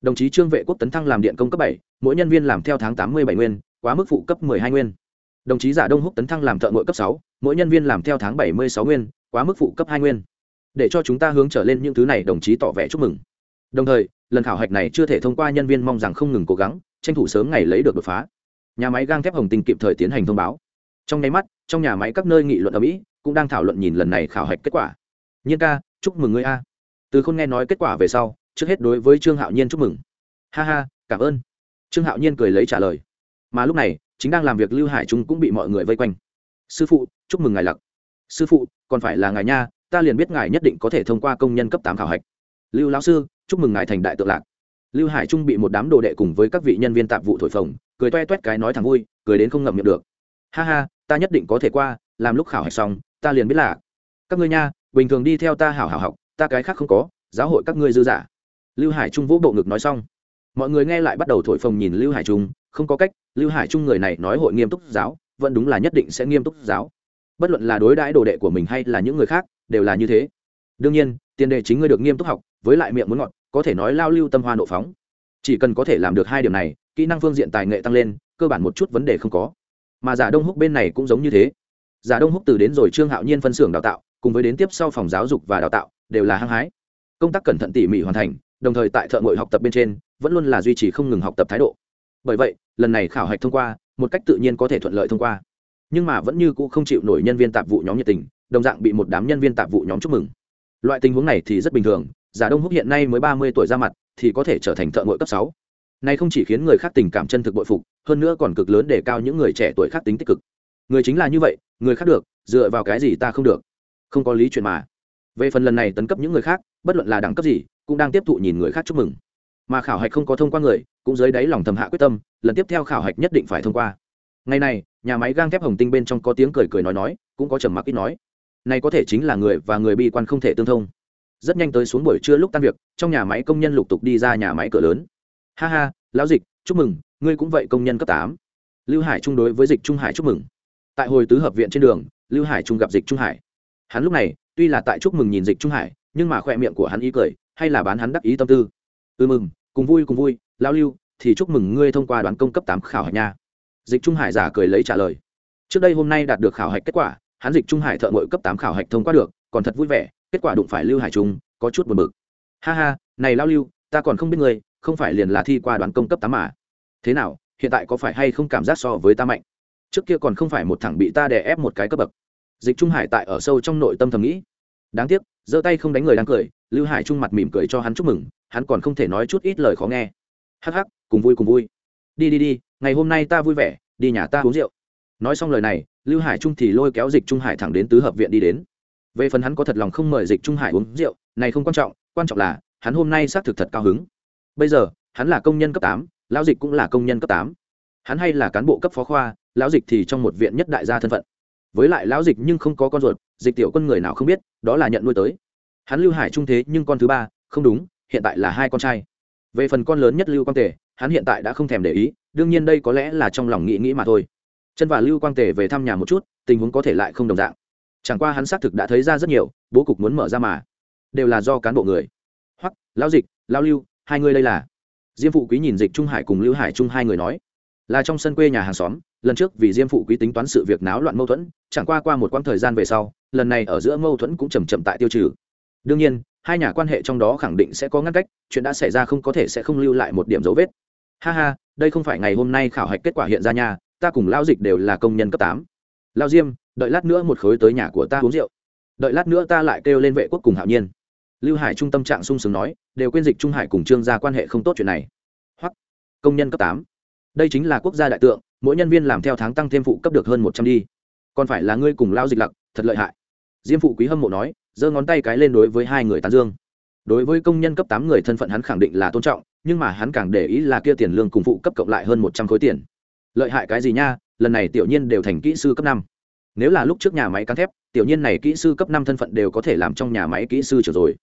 Đồng chí trương vệ quốc tấn thăng làm điện công cấp bảy, mỗi nhân viên làm theo tháng tám mươi bảy nguyên, quá mức phụ cấp mười hai nguyên đồng chí giả đông húc tấn thăng làm thợ ngội cấp sáu, mỗi nhân viên làm theo tháng bảy mươi sáu nguyên, quá mức phụ cấp hai nguyên. Để cho chúng ta hướng trở lên những thứ này, đồng chí tỏ vẻ chúc mừng. Đồng thời, lần khảo hạch này chưa thể thông qua nhân viên mong rằng không ngừng cố gắng, tranh thủ sớm ngày lấy được đột phá. Nhà máy gang thép hồng tinh kịp thời tiến hành thông báo. Trong nháy mắt, trong nhà máy các nơi nghị luận ở mỹ cũng đang thảo luận nhìn lần này khảo hạch kết quả. Nhiên ca, chúc mừng người a. Từ khôn nghe nói kết quả về sau, trước hết đối với trương hạo nhiên chúc mừng. Ha ha, cảm ơn. Trương hạo nhiên cười lấy trả lời mà lúc này chính đang làm việc lưu hải trung cũng bị mọi người vây quanh sư phụ chúc mừng ngài lặc sư phụ còn phải là ngài nha ta liền biết ngài nhất định có thể thông qua công nhân cấp tám khảo hạch lưu lão sư chúc mừng ngài thành đại tượng lạc lưu hải trung bị một đám đồ đệ cùng với các vị nhân viên tạp vụ thổi phồng cười toe toét cái nói thẳng vui cười đến không ngậm miệng được ha ha ta nhất định có thể qua làm lúc khảo hạch xong ta liền biết là các ngươi nha bình thường đi theo ta hảo hảo học ta cái khác không có giáo hội các ngươi dư giả dạ. lưu hải trung vỗ bộ ngực nói xong mọi người nghe lại bắt đầu thổi phồng nhìn lưu hải trung, không có cách, lưu hải trung người này nói hội nghiêm túc giáo, vẫn đúng là nhất định sẽ nghiêm túc giáo. Bất luận là đối đãi đồ đệ của mình hay là những người khác, đều là như thế. Đương nhiên, tiền đề chính ngươi được nghiêm túc học, với lại miệng muốn ngọt, có thể nói lao lưu tâm hoa nộ phóng. Chỉ cần có thể làm được hai điều này, kỹ năng phương diện tài nghệ tăng lên, cơ bản một chút vấn đề không có. Mà giả đông húc bên này cũng giống như thế. Giả đông húc từ đến rồi trương hạo nhiên phân xưởng đào tạo, cùng với đến tiếp sau phòng giáo dục và đào tạo, đều là hăng hái. Công tác cẩn thận tỉ mỉ hoàn thành, đồng thời tại thợ ngội học tập bên trên vẫn luôn là duy trì không ngừng học tập thái độ. Bởi vậy, lần này khảo hạch thông qua, một cách tự nhiên có thể thuận lợi thông qua. Nhưng mà vẫn như cũ không chịu nổi nhân viên tạp vụ nhóm nhiệt tình, đồng dạng bị một đám nhân viên tạp vụ nhóm chúc mừng. Loại tình huống này thì rất bình thường, giả đông húc hiện nay mới ba mươi tuổi ra mặt, thì có thể trở thành thợ ngội cấp sáu. Này không chỉ khiến người khác tình cảm chân thực bội phục, hơn nữa còn cực lớn để cao những người trẻ tuổi khác tính tích cực. Người chính là như vậy, người khác được, dựa vào cái gì ta không được? Không có lý chuyện mà. Về phần lần này tấn cấp những người khác, bất luận là đẳng cấp gì, cũng đang tiếp thụ nhìn người khác chúc mừng mà khảo hạch không có thông qua người, cũng dưới đáy lòng thầm hạ quyết tâm, lần tiếp theo khảo hạch nhất định phải thông qua. Ngày này, nhà máy gang thép hồng tinh bên trong có tiếng cười cười nói nói, cũng có trầm mặc ít nói. Này có thể chính là người và người bi quan không thể tương thông. Rất nhanh tới xuống buổi trưa lúc tan việc, trong nhà máy công nhân lục tục đi ra nhà máy cửa lớn. Ha ha, lão dịch, chúc mừng, ngươi cũng vậy công nhân cấp tám. Lưu hải trung đối với dịch trung hải chúc mừng. Tại hồi tứ hợp viện trên đường, lưu hải trung gặp dịch trung hải. Hắn lúc này, tuy là tại chúc mừng nhìn dịch trung hải, nhưng mà khoe miệng của hắn ý cười, hay là bán hắn đắc ý tâm tư. Ư ừ mừng cùng vui cùng vui, lao lưu, thì chúc mừng ngươi thông qua đoàn công cấp tám khảo hạch nha. Dịch trung hải giả cười lấy trả lời. Trước đây hôm nay đạt được khảo hạch kết quả, hắn dịch trung hải thợ ngội cấp tám khảo hạch thông qua được, còn thật vui vẻ, kết quả đụng phải lưu hải trung, có chút buồn bực. Ha ha, này lao lưu, ta còn không biết ngươi, không phải liền là thi qua đoàn công cấp tám mà. Thế nào, hiện tại có phải hay không cảm giác so với ta mạnh? Trước kia còn không phải một thằng bị ta đè ép một cái cấp bậc. Dịch trung hải tại ở sâu trong nội tâm thầm nghĩ. Đáng tiếc, giơ tay không đánh người đang cười lưu hải trung mặt mỉm cười cho hắn chúc mừng, hắn còn không thể nói chút ít lời khó nghe. Hắc hắc, cùng vui cùng vui. Đi đi đi, ngày hôm nay ta vui vẻ, đi nhà ta uống rượu. Nói xong lời này, lưu hải trung thì lôi kéo dịch trung hải thẳng đến tứ hợp viện đi đến. Về phần hắn có thật lòng không mời dịch trung hải uống rượu, này không quan trọng quan trọng là, hắn hôm nay xác thực thật cao hứng. Bây giờ, hắn là công nhân cấp tám, lão dịch cũng là công nhân cấp tám. Hắn hay là cán bộ cấp phó khoa, lão dịch thì trong một viện nhất đại gia thân phận. Với lại lão dịch nhưng không có con ruột, dịch tiểu quân người nào không biết, đó là nhận nuôi tới hắn lưu hải trung thế nhưng con thứ ba, không đúng, hiện tại là hai con trai. Về phần con lớn nhất lưu quang tề, hắn hiện tại đã không thèm để ý, đương nhiên đây có lẽ là trong lòng nghĩ nghĩ mà thôi. Chân và lưu quang tề về thăm nhà một chút, tình huống có thể lại không đồng dạng. Chẳng qua hắn xác thực đã thấy ra rất nhiều, bố cục muốn mở ra mà. Đều là do cán bộ người. Hoặc lão dịch, lão lưu, hai người đây là. Diêm phụ quý nhìn dịch trung hải cùng lưu hải trung hai người nói. Là trong sân quê nhà hàng xóm, lần trước vì diêm phụ quý tính toán sự việc náo loạn mâu thuẫn, chẳng qua qua một quãng thời gian về sau, lần này ở giữa mâu thuẫn cũng chầm chậm tại tiêu trừ đương nhiên, hai nhà quan hệ trong đó khẳng định sẽ có ngăn cách, chuyện đã xảy ra không có thể sẽ không lưu lại một điểm dấu vết. Ha ha, đây không phải ngày hôm nay khảo hạch kết quả hiện ra nha, ta cùng lao dịch đều là công nhân cấp tám. Lao diêm, đợi lát nữa một khối tới nhà của ta uống rượu. Đợi lát nữa ta lại kêu lên vệ quốc cùng hạo nhiên. Lưu hải trung tâm trạng sung sướng nói, đều quên dịch trung hải cùng trương gia quan hệ không tốt chuyện này. Hoặc, công nhân cấp tám. Đây chính là quốc gia đại tượng, mỗi nhân viên làm theo tháng tăng thêm phụ cấp được hơn một trăm đi. Còn phải là ngươi cùng lao dịch lặc, thật lợi hại diêm phụ quý hâm mộ nói, giơ ngón tay cái lên đối với hai người tán dương. Đối với công nhân cấp tám người thân phận hắn khẳng định là tôn trọng, nhưng mà hắn càng để ý là kia tiền lương cùng phụ cấp cộng lại hơn một trăm khối tiền. Lợi hại cái gì nha, lần này tiểu nhiên đều thành kỹ sư cấp năm. Nếu là lúc trước nhà máy cán thép, tiểu nhiên này kỹ sư cấp năm thân phận đều có thể làm trong nhà máy kỹ sư trở rồi.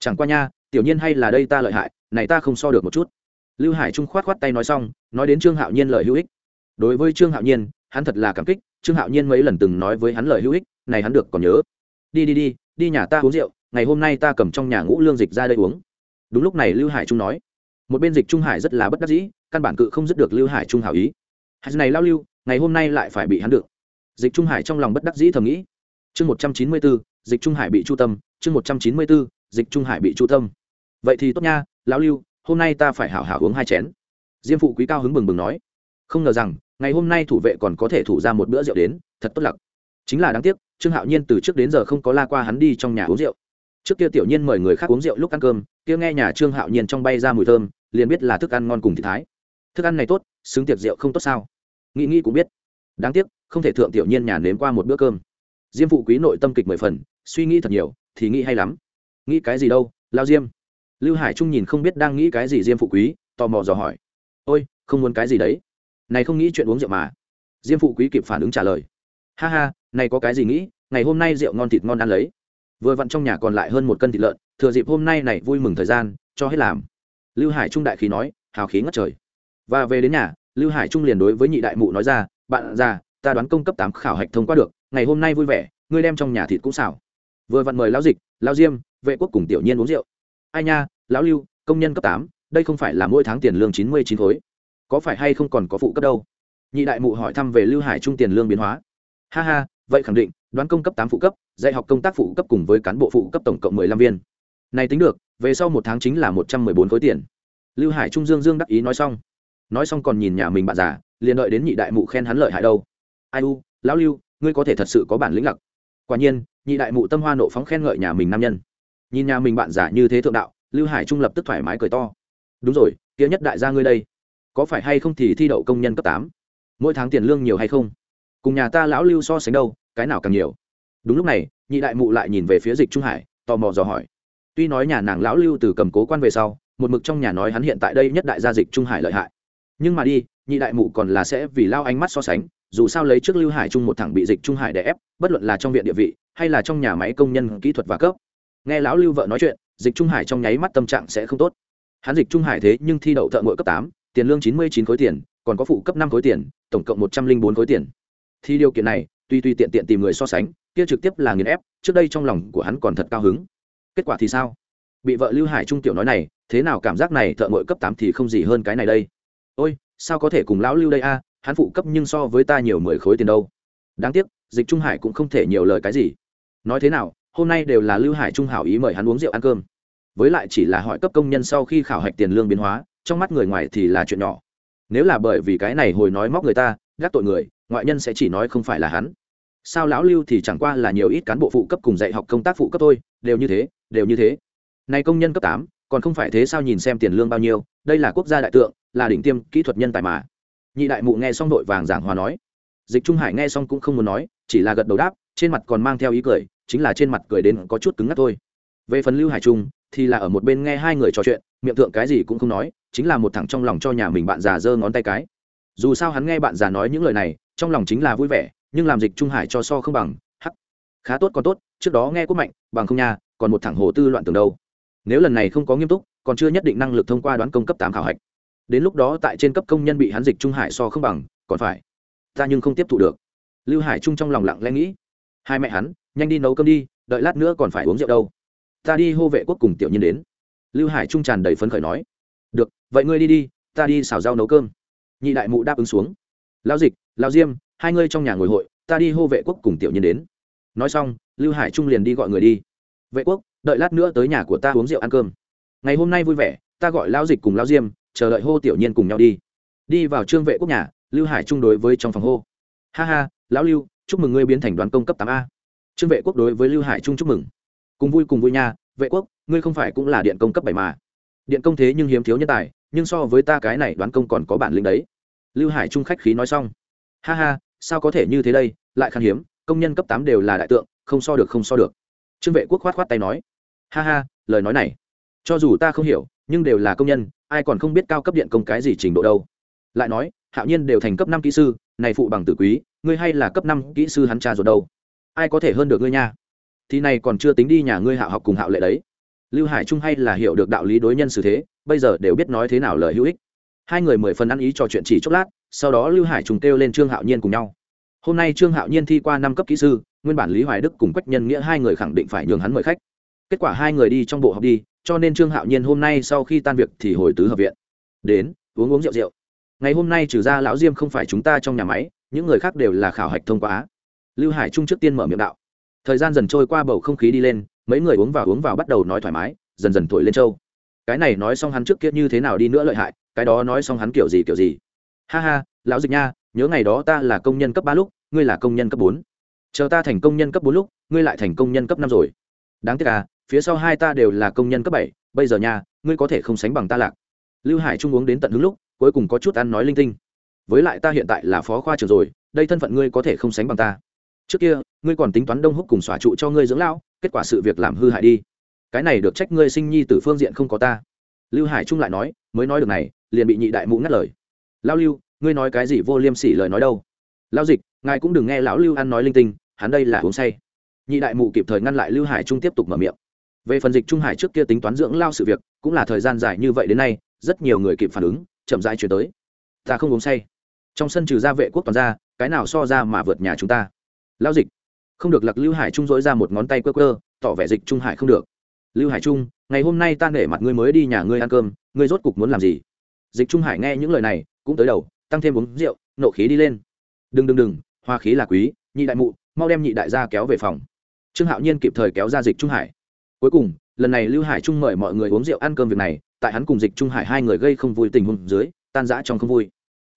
Chẳng qua nha, tiểu nhiên hay là đây ta lợi hại, này ta không so được một chút. Lưu hải trung khoát khoát tay nói xong, nói đến trương hạo nhiên lời hữu ích. Đối với trương hạo nhiên, hắn thật là cảm kích, trương hạo nhiên mấy lần từng nói với hắn lời hữu ích, này hắn được còn nhớ đi đi đi đi nhà ta uống rượu, ngày hôm nay ta cầm trong nhà ngũ lương dịch ra đây uống. Đúng lúc này lưu hải trung nói. Một bên dịch trung hải rất là bất đắc dĩ, căn bản cự không dứt được lưu hải trung hảo ý. Hạt này lao lưu, ngày hôm nay lại phải bị hắn được. Dịch trung hải trong lòng bất đắc dĩ thầm nghĩ. Chương một trăm chín mươi bốn, dịch trung hải bị chu tâm. Chương một trăm chín mươi bốn, dịch trung hải bị chu tâm. Vậy thì tốt nha, lão lưu, hôm nay ta phải hảo hảo uống hai chén. Diêm phụ quý cao hứng bừng bừng nói. Không ngờ rằng, ngày hôm nay thủ vệ còn có thể thủ ra một bữa rượu đến, thật tốt lặc. Chính là đáng tiếc trương hạo nhiên từ trước đến giờ không có la qua hắn đi trong nhà uống rượu. Trước kia tiểu nhiên mời người khác uống rượu lúc ăn cơm, kia nghe nhà trương hạo nhiên trong bay ra mùi thơm, liền biết là thức ăn ngon cùng thị thái. Thức ăn này tốt, xứng tiệc rượu không tốt sao? Nghĩ nghĩ cũng biết. Đáng tiếc, không thể thượng tiểu nhiên nhà nếm qua một bữa cơm. Diêm phụ quý nội tâm kịch mười phần, suy nghĩ thật nhiều, thì nghĩ hay lắm. Nghĩ cái gì đâu, lao diêm. Lưu hải trung nhìn không biết đang nghĩ cái gì diêm phụ quý, tò mò dò hỏi. Ôi, không muốn cái gì đấy. Này không nghĩ chuyện uống rượu mà. Diêm phụ quý kịp phản ứng trả lời. Ha ha này có cái gì nghĩ, ngày hôm nay rượu ngon thịt ngon ăn lấy. Vừa vặn trong nhà còn lại hơn một cân thịt lợn, thừa dịp hôm nay này vui mừng thời gian, cho hết làm. Lưu hải trung đại khí nói, hào khí ngất trời. Và về đến nhà, lưu hải trung liền đối với nhị đại mụ nói ra, bạn già, ta đoán công cấp tám khảo hạch thông qua được, ngày hôm nay vui vẻ, ngươi đem trong nhà thịt cũng xảo vừa vặn mời lão dịch, lão diêm, vệ quốc cùng tiểu nhiên uống rượu. Ai nha, lão lưu, công nhân cấp tám, đây không phải là mỗi tháng tiền lương chín mươi chín khối. Có phải hay không còn có phụ cấp đâu? Nhị đại mụ hỏi thăm về lưu hải trung tiền lương biến hóa. Ha ha vậy khẳng định, đoán công cấp tám phụ cấp, dạy học công tác phụ cấp cùng với cán bộ phụ cấp tổng cộng mười lăm viên. Này tính được, về sau một tháng chính là một trăm mười bốn khối tiền. Lưu hải trung dương dương đắc ý nói xong. Nói xong còn nhìn nhà mình bạn già, liền đợi đến nhị đại mụ khen hắn lợi hại đâu. Ai u, lão lưu, ngươi có thể thật sự có bản lĩnh lặc. Quả nhiên, nhị đại mụ tâm hoa nộ phóng khen ngợi nhà mình nam nhân. Nhìn nhà mình bạn già như thế thượng đạo, lưu hải trung lập tức thoải mái cười to. Đúng rồi, kia nhất đại gia ngươi đây, có phải hay không thì thi đậu công nhân cấp tám? Mỗi tháng tiền lương nhiều hay không? Cùng nhà ta lão lưu so sánh đâu, cái nào càng nhiều? Đúng lúc này, nhị đại mụ lại nhìn về phía dịch trung hải, tò mò dò hỏi. Tuy nói nhà nàng lão lưu từ cầm cố quan về sau, một mực trong nhà nói hắn hiện tại đây nhất đại gia dịch trung hải lợi hại. Nhưng mà đi, nhị đại mụ còn là sẽ vì lao ánh mắt so sánh, dù sao lấy trước lưu hải trung một thẳng bị dịch trung hải đè ép, bất luận là trong viện địa vị, hay là trong nhà máy công nhân, kỹ thuật và cấp. Nghe lão lưu vợ nói chuyện, dịch trung hải trong nháy mắt tâm trạng sẽ không tốt. Hắn dịch trung hải thế nhưng thi đậu thợ ngội cấp tám, tiền lương chín mươi chín khối tiền, còn có phụ cấp năm khối tiền, tổng cộng một trăm linh bốn khối tiền thì điều kiện này, tuy tuy tiện tiện tìm người so sánh, kia trực tiếp là nghiền ép, trước đây trong lòng của hắn còn thật cao hứng. Kết quả thì sao? Bị vợ lưu hải trung tiểu nói này, thế nào cảm giác này thợ ngội cấp tám thì không gì hơn cái này đây? Ôi, sao có thể cùng lão lưu đây a, hắn phụ cấp nhưng so với ta nhiều mười khối tiền đâu. Đáng tiếc, dịch trung hải cũng không thể nhiều lời cái gì. Nói thế nào, hôm nay đều là lưu hải trung hảo ý mời hắn uống rượu ăn cơm. Với lại chỉ là hỏi cấp công nhân sau khi khảo hạch tiền lương biến hóa, trong mắt người ngoài thì là chuyện nhỏ. Nếu là bởi vì cái này hồi nói móc người ta, gác tội người ngoại nhân sẽ chỉ nói không phải là hắn. Sao lão lưu thì chẳng qua là nhiều ít cán bộ phụ cấp cùng dạy học công tác phụ cấp thôi, đều như thế, đều như thế. Này công nhân cấp tám, còn không phải thế sao nhìn xem tiền lương bao nhiêu, đây là quốc gia đại tượng, là đỉnh tiêm kỹ thuật nhân tài mà. Nhị đại mụ nghe xong đội vàng giảng hòa nói. Dịch trung hải nghe xong cũng không muốn nói, chỉ là gật đầu đáp, trên mặt còn mang theo ý cười, chính là trên mặt cười đến có chút cứng ngắc thôi. Về phần lưu hải trung, thì là ở một bên nghe hai người trò chuyện, miệng thượng cái gì cũng không nói, chính là một thằng trong lòng cho nhà mình bạn già giơ ngón tay cái. Dù sao hắn nghe bạn già nói những lời này trong lòng chính là vui vẻ, nhưng làm dịch trung hải cho so không bằng, hắc, khá tốt còn tốt, trước đó nghe quốc mạnh, bằng không nha, còn một thằng hồ tư loạn tường đâu. Nếu lần này không có nghiêm túc, còn chưa nhất định năng lực thông qua đoán công cấp tám khảo hạch. Đến lúc đó tại trên cấp công nhân bị hắn dịch trung hải so không bằng, còn phải, ta nhưng không tiếp thụ được. Lưu hải trung trong lòng lặng lẽ nghĩ, hai mẹ hắn, nhanh đi nấu cơm đi, đợi lát nữa còn phải uống rượu đâu. Ta đi hô vệ quốc cùng tiểu nhân đến. Lưu hải trung tràn đầy phấn khởi nói, được, vậy ngươi đi đi, ta đi xào rau nấu cơm. Nhị đại mụ đáp ứng xuống. Lao dịch lao diêm, hai ngươi trong nhà ngồi hội, ta đi hô vệ quốc cùng tiểu nhân đến. Nói xong, lưu hải trung liền đi gọi người đi. Vệ quốc, đợi lát nữa tới nhà của ta uống rượu ăn cơm. Ngày hôm nay vui vẻ, ta gọi lao dịch cùng lao diêm, chờ đợi hô tiểu nhiên cùng nhau đi. Đi vào trương vệ quốc nhà, lưu hải trung đối với trong phòng hô. Ha ha, lão lưu, chúc mừng ngươi biến thành đoàn công cấp tám a. Trương vệ quốc đối với lưu hải trung chúc mừng. Cùng vui cùng vui nha, vệ quốc, ngươi không phải cũng là điện công cấp bảy mà. Điện công thế nhưng hiếm thiếu nhân tài, nhưng so với ta cái này đoán công còn có bản lĩnh đấy. Lưu hải trung khách khí nói xong ha ha, sao có thể như thế đây? Lại khan hiếm, công nhân cấp tám đều là đại tượng, không so được, không so được. Trương vệ quốc khoát khoát tay nói. Ha ha, lời nói này. Cho dù ta không hiểu, nhưng đều là công nhân, ai còn không biết cao cấp điện công cái gì trình độ đâu. Lại nói, hạo nhiên đều thành cấp năm kỹ sư, này phụ bằng tử quý, ngươi hay là cấp năm kỹ sư hắn cha rồi đâu? Ai có thể hơn được ngươi nha? Thì này còn chưa tính đi nhà ngươi hạo học cùng hạo lệ đấy. Lưu hải trung hay là hiểu được đạo lý đối nhân xử thế, bây giờ đều biết nói thế nào lời hữu ích hai người mười phần ăn ý trò chuyện chỉ chốc lát, sau đó lưu hải trùng kêu lên trương hạo nhiên cùng nhau. Hôm nay trương hạo nhiên thi qua năm cấp kỹ sư, nguyên bản lý hoài đức cùng quách nhân nghĩa hai người khẳng định phải nhường hắn mời khách. Kết quả hai người đi trong bộ học đi, cho nên trương hạo nhiên hôm nay sau khi tan việc thì hồi tứ hợp viện. Đến, uống uống rượu rượu. Ngày hôm nay trừ ra lão diêm không phải chúng ta trong nhà máy, những người khác đều là khảo hạch thông qua. Lưu hải trung trước tiên mở miệng đạo. Thời gian dần trôi qua bầu không khí đi lên, mấy người uống vào uống vào bắt đầu nói thoải mái, dần dần thổi lên trâu cái này nói xong hắn trước kia như thế nào đi nữa lợi hại, cái đó nói xong hắn kiểu gì kiểu gì. Ha ha, lão dịch nha, nhớ ngày đó ta là công nhân cấp ba lúc, ngươi là công nhân cấp bốn. Chờ ta thành công nhân cấp bốn lúc, ngươi lại thành công nhân cấp năm rồi. Đáng tiếc à phía sau hai ta đều là công nhân cấp bảy, bây giờ nha, ngươi có thể không sánh bằng ta lạc. Lưu hải trung uống đến tận hứng lúc, cuối cùng có chút ăn nói linh tinh. Với lại ta hiện tại là phó khoa trưởng rồi, đây thân phận ngươi có thể không sánh bằng ta. Trước kia, ngươi còn tính toán đông húc cùng xóa trụ cho ngươi dưỡng lão, kết quả sự việc làm hư hại đi cái này được trách ngươi sinh nhi từ phương diện không có ta. Lưu hải trung lại nói, mới nói được này, liền bị nhị đại mụ ngắt lời. Lao lưu, ngươi nói cái gì vô liêm sỉ lời nói đâu? Lao dịch, ngài cũng đừng nghe lão lưu ăn nói linh tinh, hắn đây là uống say. Nhị đại mụ kịp thời ngăn lại lưu hải trung tiếp tục mở miệng. Về phần dịch trung hải trước kia tính toán dưỡng lao sự việc, cũng là thời gian dài như vậy đến nay, rất nhiều người kịp phản ứng, chậm rãi chuyển tới. Ta không uống say. Trong sân trừ gia vệ quốc toàn ra cái nào so ra mà vượt nhà chúng ta? Lao dịch, không được lặc lưu hải trung dối ra một ngón tay quơ quơ, tỏ vẻ dịch trung hải không được lưu hải trung, ngày hôm nay ta nể mặt ngươi mới đi nhà ngươi ăn cơm, ngươi rốt cục muốn làm gì? Dịch trung hải nghe những lời này, cũng tới đầu, tăng thêm uống rượu, nộ khí đi lên. Đừng đừng đừng, hoa khí là quý, nhị đại mụ, mau đem nhị đại gia kéo về phòng. Trương hạo nhiên kịp thời kéo ra dịch trung hải. Cuối cùng, lần này lưu hải trung mời mọi người uống rượu ăn cơm việc này, tại hắn cùng dịch trung hải hai người gây không vui tình huống dưới, tan rã trong không vui.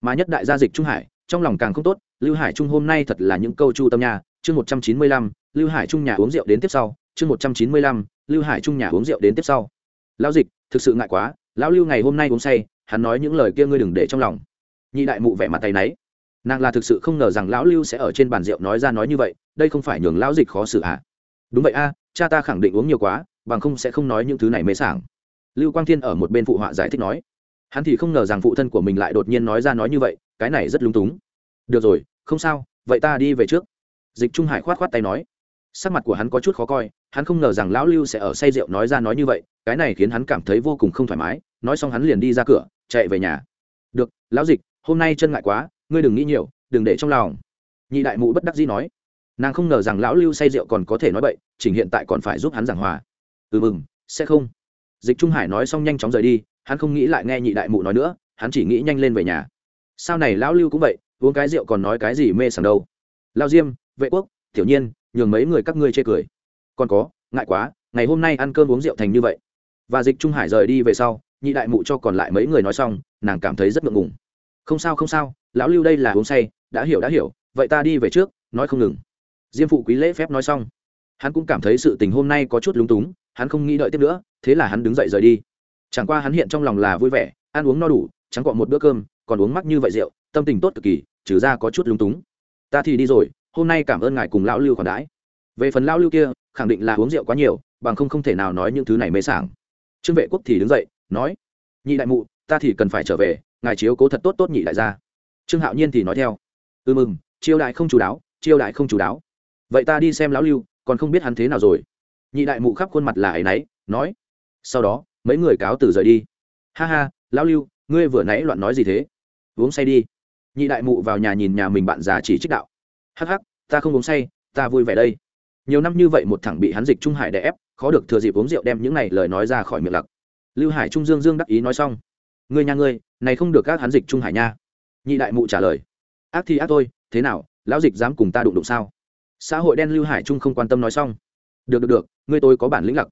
Mà nhất đại gia dịch trung hải, trong lòng càng không tốt, lưu hải trung hôm nay thật là những câu chu tâm nhà chương một trăm chín mươi lăm, lưu hải trung nhà uống rượu đến tiếp sau chương một trăm chín mươi lăm, lưu hải trung nhà uống rượu đến tiếp sau. Lão dịch, thực sự ngại quá, lão lưu ngày hôm nay uống say, hắn nói những lời kia ngươi đừng để trong lòng. Nhị đại mụ vẻ mặt tay náy. Nàng là thực sự không ngờ rằng lão lưu sẽ ở trên bàn rượu nói ra nói như vậy, đây không phải nhường lão dịch khó xử à? đúng vậy a, cha ta khẳng định uống nhiều quá, bằng không sẽ không nói những thứ này mê sảng. Lưu quang thiên ở một bên phụ họa giải thích nói. Hắn thì không ngờ rằng phụ thân của mình lại đột nhiên nói ra nói như vậy, cái này rất lúng túng. Được rồi, không sao, vậy ta đi về trước. Dịch trung hải khoát khoát tay nói sắc mặt của hắn có chút khó coi, hắn không ngờ rằng lão lưu sẽ ở say rượu nói ra nói như vậy, cái này khiến hắn cảm thấy vô cùng không thoải mái, nói xong hắn liền đi ra cửa, chạy về nhà. Được, lão dịch, hôm nay chân ngại quá, ngươi đừng nghĩ nhiều, đừng để trong lòng. Nhị đại mụ bất đắc dĩ nói. Nàng không ngờ rằng lão lưu say rượu còn có thể nói bậy, chỉnh hiện tại còn phải giúp hắn giảng hòa. Ừ mừng, sẽ không. Dịch trung hải nói xong nhanh chóng rời đi, hắn không nghĩ lại nghe nhị đại mụ nói nữa, hắn chỉ nghĩ nhanh lên về nhà. Sau này lão lưu cũng vậy, uống cái rượu còn nói cái gì mê sảng đâu. Lao diêm, vệ quốc, tiểu nhiên nhường mấy người các ngươi chê cười. Còn có, ngại quá, ngày hôm nay ăn cơm uống rượu thành như vậy. Và dịch trung hải rời đi về sau, nhị đại mụ cho còn lại mấy người nói xong, nàng cảm thấy rất ngượng ngùng. Không sao không sao, lão lưu đây là uống say, đã hiểu đã hiểu, vậy ta đi về trước, nói không ngừng. Diêm phụ quý lễ phép nói xong. Hắn cũng cảm thấy sự tình hôm nay có chút lúng túng, hắn không nghĩ đợi tiếp nữa, thế là hắn đứng dậy rời đi. Chẳng qua hắn hiện trong lòng là vui vẻ, ăn uống no đủ chẳng gọn một bữa cơm, còn uống mắc như vậy rượu, tâm tình tốt cực kỳ, trừ ra có chút lúng túng. Ta thì đi rồi hôm nay cảm ơn ngài cùng lão lưu khoản đãi. Về phần lão lưu kia, khẳng định là uống rượu quá nhiều, bằng không không thể nào nói những thứ này mê sảng. Trương vệ quốc thì đứng dậy, nói, nhị đại mụ, ta thì cần phải trở về, ngài chiếu cố thật tốt tốt nhị đại gia. Trương hạo nhiên thì nói theo ư ừ mừng chiêu đại không chú đáo chiêu đại không chú đáo. Vậy ta đi xem lão lưu, còn không biết hắn thế nào rồi. Nhị đại mụ khắp khuôn mặt là ấ y náy, nói, sau đó, mấy người cáo từ rời đi. Ha ha, lão lưu, ngươi vừa nãy loạn nói gì thế? Uống say đi. Nhị đại mụ vào nhà nhìn nhà mình bạn già chỉ trích đạo hắc hắc, ta không uống say, ta vui vẻ đây. Nhiều năm như vậy một thằng bị hắn dịch trung hải đè ép, khó được thừa dịp uống rượu đem những này lời nói ra khỏi miệng lặc. Lưu hải trung dương dương đắc ý nói xong. Ngươi nhà ngươi, này không được các hắn dịch trung hải nha. Nhị đại mụ trả lời. Ác thì ác thôi, thế nào, lão dịch dám cùng ta đụng đụng sao? Xã hội đen lưu hải trung không quan tâm nói xong. Được được được, ngươi tôi có bản lĩnh lặc.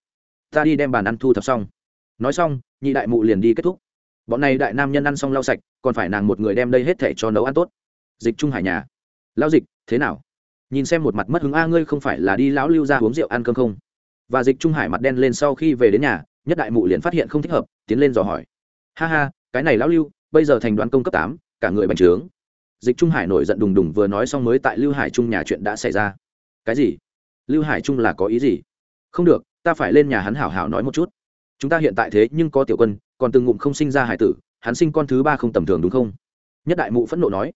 Ta đi đem bàn ăn thu thập xong. Nói xong, nhị đại mụ liền đi kết thúc. Bọn này đại nam nhân ăn xong lau sạch, còn phải nàng một người đem đây hết thẻ cho nấu ăn tốt. Dịch trung hải nhà lao dịch, thế nào? Nhìn xem một mặt mất hứng, a, ngươi không phải là đi lão lưu ra uống rượu ăn cơm không? Và dịch trung hải mặt đen lên sau khi về đến nhà, nhất đại mụ liền phát hiện không thích hợp, tiến lên dò hỏi. Ha ha, cái này lão lưu, bây giờ thành đoàn công cấp tám, cả người bành trướng. Dịch trung hải nổi giận đùng đùng vừa nói xong mới tại lưu hải trung nhà chuyện đã xảy ra. Cái gì? Lưu hải trung là có ý gì? Không được, ta phải lên nhà hắn hảo hảo nói một chút. Chúng ta hiện tại thế nhưng có tiểu quân, còn từng ngụm không sinh ra hải tử, hắn sinh con thứ ba không tầm thường đúng không? Nhất đại mụ phẫn nộ nói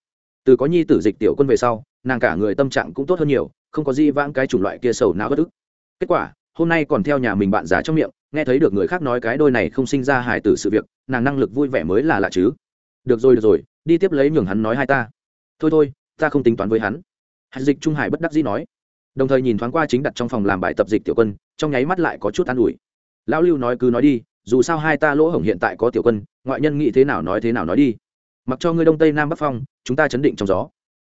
từ có nhi tử dịch tiểu quân về sau, nàng cả người tâm trạng cũng tốt hơn nhiều, không có gì vãng cái chủng loại kia sầu não bất ức. Kết quả, hôm nay còn theo nhà mình bạn già trong miệng, nghe thấy được người khác nói cái đôi này không sinh ra hải tử sự việc, nàng năng lực vui vẻ mới là lạ chứ. Được rồi được rồi, đi tiếp lấy nhường hắn nói hai ta. Thôi thôi, ta không tính toán với hắn. Hạt dịch trung hải bất đắc dĩ nói. Đồng thời nhìn thoáng qua chính đặt trong phòng làm bài tập dịch tiểu quân, trong nháy mắt lại có chút an ủi. Lão lưu nói cứ nói đi, dù sao hai ta lỗ hổng hiện tại có tiểu quân, ngoại nhân nghĩ thế nào nói thế nào nói đi mặc cho ngươi đông tây nam bắc phong chúng ta chấn định trong gió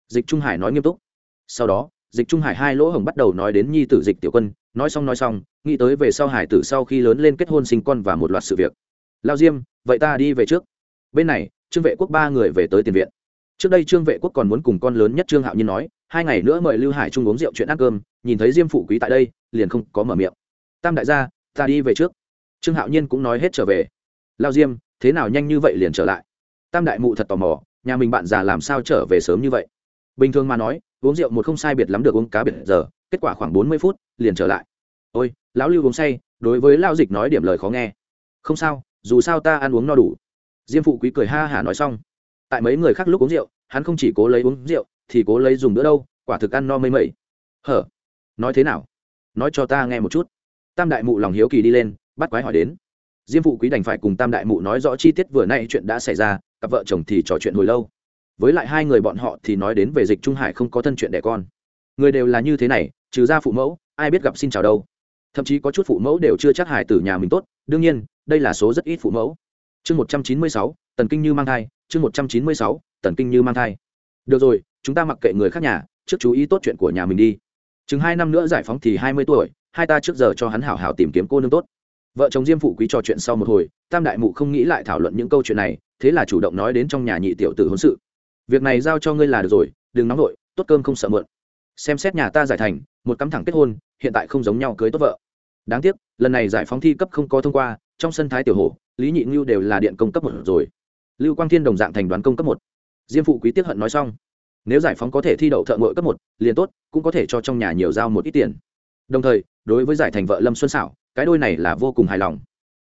dịch trung hải nói nghiêm túc sau đó dịch trung hải hai lỗ hổng bắt đầu nói đến nhi tử dịch tiểu quân nói xong nói xong nghĩ tới về sau hải tử sau khi lớn lên kết hôn sinh con và một loạt sự việc lao diêm vậy ta đi về trước bên này trương vệ quốc ba người về tới tiền viện trước đây trương vệ quốc còn muốn cùng con lớn nhất trương hạo nhiên nói hai ngày nữa mời lưu hải trung uống rượu chuyện ăn cơm nhìn thấy diêm phụ quý tại đây liền không có mở miệng tam đại gia ta đi về trước trương hạo nhiên cũng nói hết trở về lao diêm thế nào nhanh như vậy liền trở lại tam đại mụ thật tò mò, nhà mình bạn già làm sao trở về sớm như vậy? Bình thường mà nói, uống rượu một không sai biệt lắm được uống cá biệt giờ, kết quả khoảng bốn mươi phút, liền trở lại. Ôi, lão lưu uống say, đối với lao dịch nói điểm lời khó nghe. Không sao, dù sao ta ăn uống no đủ. Diêm phụ quý cười ha hả nói xong. Tại mấy người khác lúc uống rượu, hắn không chỉ cố lấy uống rượu, thì cố lấy dùng nữa đâu, quả thực ăn no mây mây hở, nói thế nào? Nói cho ta nghe một chút. Tam đại mụ lòng hiếu kỳ đi lên, bắt quái hỏi đến diêm phụ quý đành phải cùng tam đại mụ nói rõ chi tiết vừa nay chuyện đã xảy ra, cặp vợ chồng thì trò chuyện hồi lâu. Với lại hai người bọn họ thì nói đến về dịch trung hải không có thân chuyện đẻ con. Người đều là như thế này, trừ ra phụ mẫu, ai biết gặp xin chào đâu. Thậm chí có chút phụ mẫu đều chưa chắc hải từ nhà mình tốt, đương nhiên, đây là số rất ít phụ mẫu. Chương một trăm chín mươi sáu, tần kinh như mang thai, chương một trăm chín mươi sáu, tần kinh như mang thai. Được rồi, chúng ta mặc kệ người khác nhà, trước chú ý tốt chuyện của nhà mình đi. Chừng hai năm nữa giải phóng thì hai mươi tuổi, hai ta trước giờ cho hắn hảo hảo tìm kiếm cô nương tốt vợ chồng diêm phụ quý trò chuyện sau một hồi, tam đại mụ không nghĩ lại thảo luận những câu chuyện này, thế là chủ động nói đến trong nhà nhị tiểu tử hôn sự. Việc này giao cho ngươi là được rồi, đừng nóng vội, tốt cơm không sợ mượn xem xét nhà ta giải thành, một cắm thẳng kết hôn, hiện tại không giống nhau cưới tốt vợ. Đáng tiếc, lần này giải phóng thi cấp không có thông qua, trong sân thái tiểu hổ, lý nhị ngưu đều là điện công cấp một rồi. Lưu quang thiên đồng dạng thành đoán công cấp một. Diêm phụ quý tiếp hận nói xong, nếu giải phóng có thể thi đậu thợ ngội cấp một, liền tốt, cũng có thể cho trong nhà nhiều giao một ít tiền. Đồng thời, đối với giải thành vợ lâm xuân xảo cái đôi này là vô cùng hài lòng.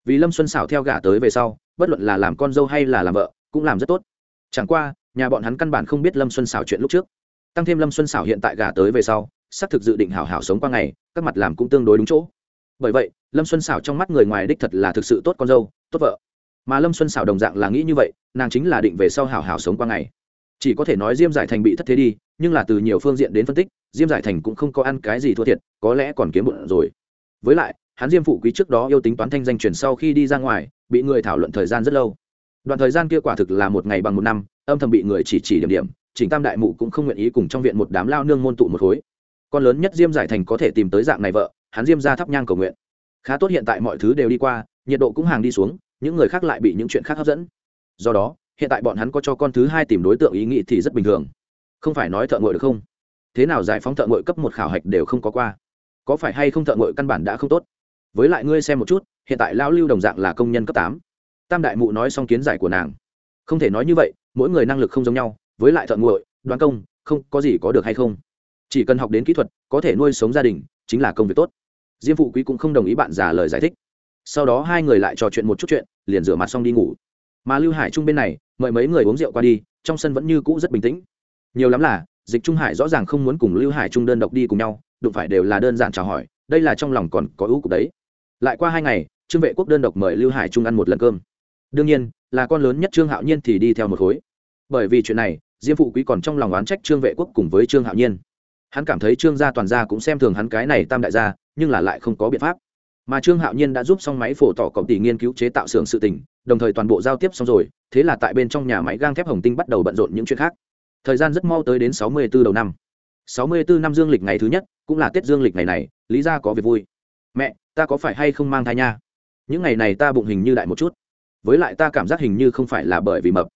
Vì lâm xuân xảo theo gả tới về sau, bất luận là làm con dâu hay là làm vợ, cũng làm rất tốt. Chẳng qua, nhà bọn hắn căn bản không biết lâm xuân xảo chuyện lúc trước. Tăng thêm lâm xuân xảo hiện tại gả tới về sau, xác thực dự định hảo hảo sống qua ngày, các mặt làm cũng tương đối đúng chỗ. Bởi vậy, lâm xuân xảo trong mắt người ngoài đích thật là thực sự tốt con dâu, tốt vợ. Mà lâm xuân xảo đồng dạng là nghĩ như vậy, nàng chính là định về sau hảo hảo sống qua ngày. Chỉ có thể nói diêm giải thành bị thất thế đi, nhưng là từ nhiều phương diện đến phân tích, diêm giải thành cũng không có ăn cái gì thua thiệt, có lẽ còn kiếm bụng rồi. Với lại hắn diêm phụ quý trước đó yêu tính toán thanh danh chuyển sau khi đi ra ngoài, bị người thảo luận thời gian rất lâu. Đoạn thời gian kia quả thực là một ngày bằng một năm, âm thầm bị người chỉ chỉ điểm điểm chỉnh tam đại mụ cũng không nguyện ý cùng trong viện một đám lao nương môn tụ một khối. Con lớn nhất diêm giải thành có thể tìm tới dạng này vợ, hắn diêm ra thắp nhang cầu nguyện. Khá tốt hiện tại mọi thứ đều đi qua, nhiệt độ cũng hàng đi xuống, những người khác lại bị những chuyện khác hấp dẫn. Do đó, hiện tại bọn hắn có cho con thứ hai tìm đối tượng ý nghĩ thì rất bình thường. Không phải nói thợ ngội được không? Thế nào giải phóng thợ ngội cấp một khảo hạch đều không có qua? Có phải hay không thợ ngội căn bản đã không tốt? Với lại ngươi xem một chút hiện tại lao lưu đồng dạng là công nhân cấp tám. Tam đại mụ nói xong kiến giải của nàng. Không thể nói như vậy mỗi người năng lực không giống nhau với lại thợ nguội, đoán công không có gì có được hay không. Chỉ cần học đến kỹ thuật có thể nuôi sống gia đình chính là công việc tốt. Diêm phụ quý cũng không đồng ý bạn giả lời giải thích. Sau đó hai người lại trò chuyện một chút chuyện liền rửa mặt xong đi ngủ. Mà lưu hải trung bên này mời mấy người uống rượu qua đi trong sân vẫn như cũ rất bình tĩnh. Nhiều lắm là dịch trung hải rõ ràng không muốn cùng lưu hải trung đơn độc đi cùng nhau đụng phải đều là đơn giản chào hỏi đây là trong lòng còn có ưu cục đấy lại qua hai ngày, trương vệ quốc đơn độc mời lưu hải trung ăn một lần cơm. Đương nhiên, là con lớn nhất trương hạo nhiên thì đi theo một khối. Bởi vì chuyện này, diêm phụ quý còn trong lòng oán trách trương vệ quốc cùng với trương hạo nhiên. Hắn cảm thấy trương gia toàn gia cũng xem thường hắn cái này tam đại gia, nhưng là lại không có biện pháp. Mà trương hạo nhiên đã giúp xong máy phổ tỏ cộng tỷ nghiên cứu chế tạo xưởng sự tình, đồng thời toàn bộ giao tiếp xong rồi, thế là tại bên trong nhà máy gang thép hồng tinh bắt đầu bận rộn những chuyện khác. Thời gian rất mau tới đến sáu mươi 64 đầu năm. Sáu mươi 64 năm dương lịch ngày thứ nhất, cũng là tết dương lịch ngày này, lý ra có việc vui mẹ, ta có phải hay không mang thai nha? Những ngày này ta bụng hình như đại một chút. Với lại ta cảm giác hình như không phải là bởi vì mập.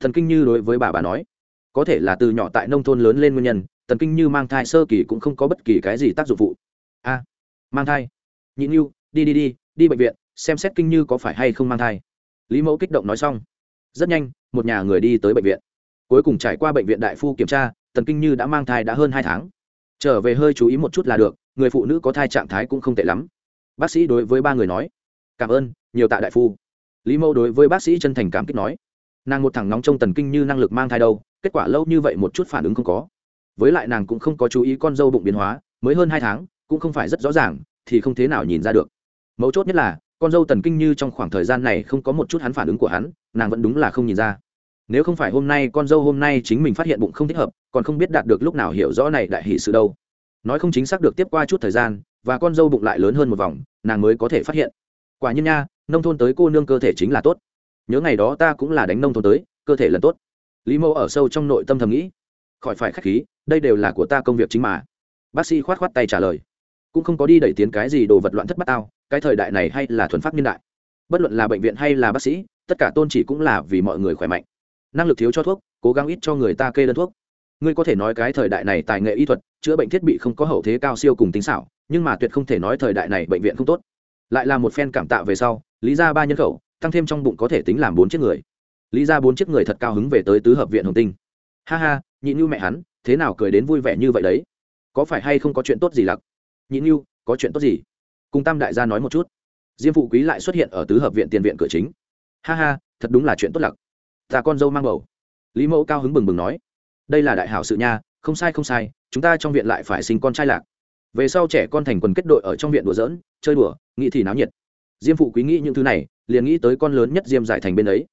Thần kinh như đối với bà bà nói. Có thể là từ nhỏ tại nông thôn lớn lên nguyên nhân, thần kinh như mang thai sơ kỳ cũng không có bất kỳ cái gì tác dụng phụ. A, mang thai. Nhịn như đi đi đi đi bệnh viện, xem xét kinh như có phải hay không mang thai. Lý mẫu kích động nói xong. Rất nhanh, một nhà người đi tới bệnh viện. Cuối cùng trải qua bệnh viện đại phu kiểm tra tần kinh như đã mang thai đã hơn hai tháng. Trở về hơi chú ý một chút là được người phụ nữ có thai trạng thái cũng không tệ lắm. Bác sĩ đối với ba người nói, cảm ơn, nhiều tạ đại phu. Lý mẫu đối với bác sĩ chân thành cảm kích nói, nàng một thằng nóng trong tần kinh như năng lực mang thai đâu, kết quả lâu như vậy một chút phản ứng không có. Với lại nàng cũng không có chú ý con dâu bụng biến hóa, mới hơn hai tháng, cũng không phải rất rõ ràng, thì không thế nào nhìn ra được. Mấu chốt nhất là, con dâu tần kinh như trong khoảng thời gian này không có một chút hắn phản ứng của hắn, nàng vẫn đúng là không nhìn ra. Nếu không phải hôm nay con dâu hôm nay chính mình phát hiện bụng không thích hợp, còn không biết đạt được lúc nào hiểu rõ này đại hỷ sự đâu nói không chính xác được tiếp qua chút thời gian, và con dâu bụng lại lớn hơn một vòng, nàng mới có thể phát hiện. Quả nhiên nha, nông thôn tới cô nương cơ thể chính là tốt. Nhớ ngày đó ta cũng là đánh nông thôn tới, cơ thể lần tốt. Lý mẫu ở sâu trong nội tâm thầm nghĩ. Khỏi phải k h á c h khí, đây đều là của ta công việc chính mà. Bác sĩ khoát khoát tay trả lời. Cũng không có đi đẩy tiến cái gì đồ vật loạn thất bát ao cái thời đại này hay là thuần phát niên đại. Bất luận là bệnh viện hay là bác sĩ, tất cả tôn chỉ cũng là vì mọi người khỏe mạnh. Năng lực thiếu cho thuốc, cố gắng ít cho người ta kê đơn thuốc ngươi có thể nói cái thời đại này tài nghệ y thuật, chữa bệnh thiết bị không có hậu thế cao siêu cùng tính xảo, nhưng mà tuyệt không thể nói thời đại này bệnh viện không tốt. Lại là một phen cảm tạ về sau, lý ra ba nhân khẩu, tăng thêm trong bụng có thể tính làm bốn chiếc người. Lý ra bốn chiếc người thật cao hứng về tới tứ hợp viện hồng tinh. Ha ha, nhị như mẹ hắn, thế nào cười đến vui vẻ như vậy đấy? Có phải hay không có chuyện tốt gì lặc? Nhị như có chuyện tốt gì? Cùng tam đại gia nói một chút. Diêm phụ quý lại xuất hiện ở tứ hợp viện tiền viện cửa chính. Ha ha, thật đúng là chuyện tốt lặc. Ta con dâu mang bầu. Lý mẫu cao hứng bừng bừng nói đây là đại hảo sự nha, không sai không sai, chúng ta trong viện lại phải sinh con trai lạc. Về sau trẻ con thành quần kết đội ở trong viện đùa giỡn, chơi đùa, nghĩ thì náo nhiệt. Diêm phụ quý nghĩ những thứ này, liền nghĩ tới con lớn nhất diêm giải thành bên ấy.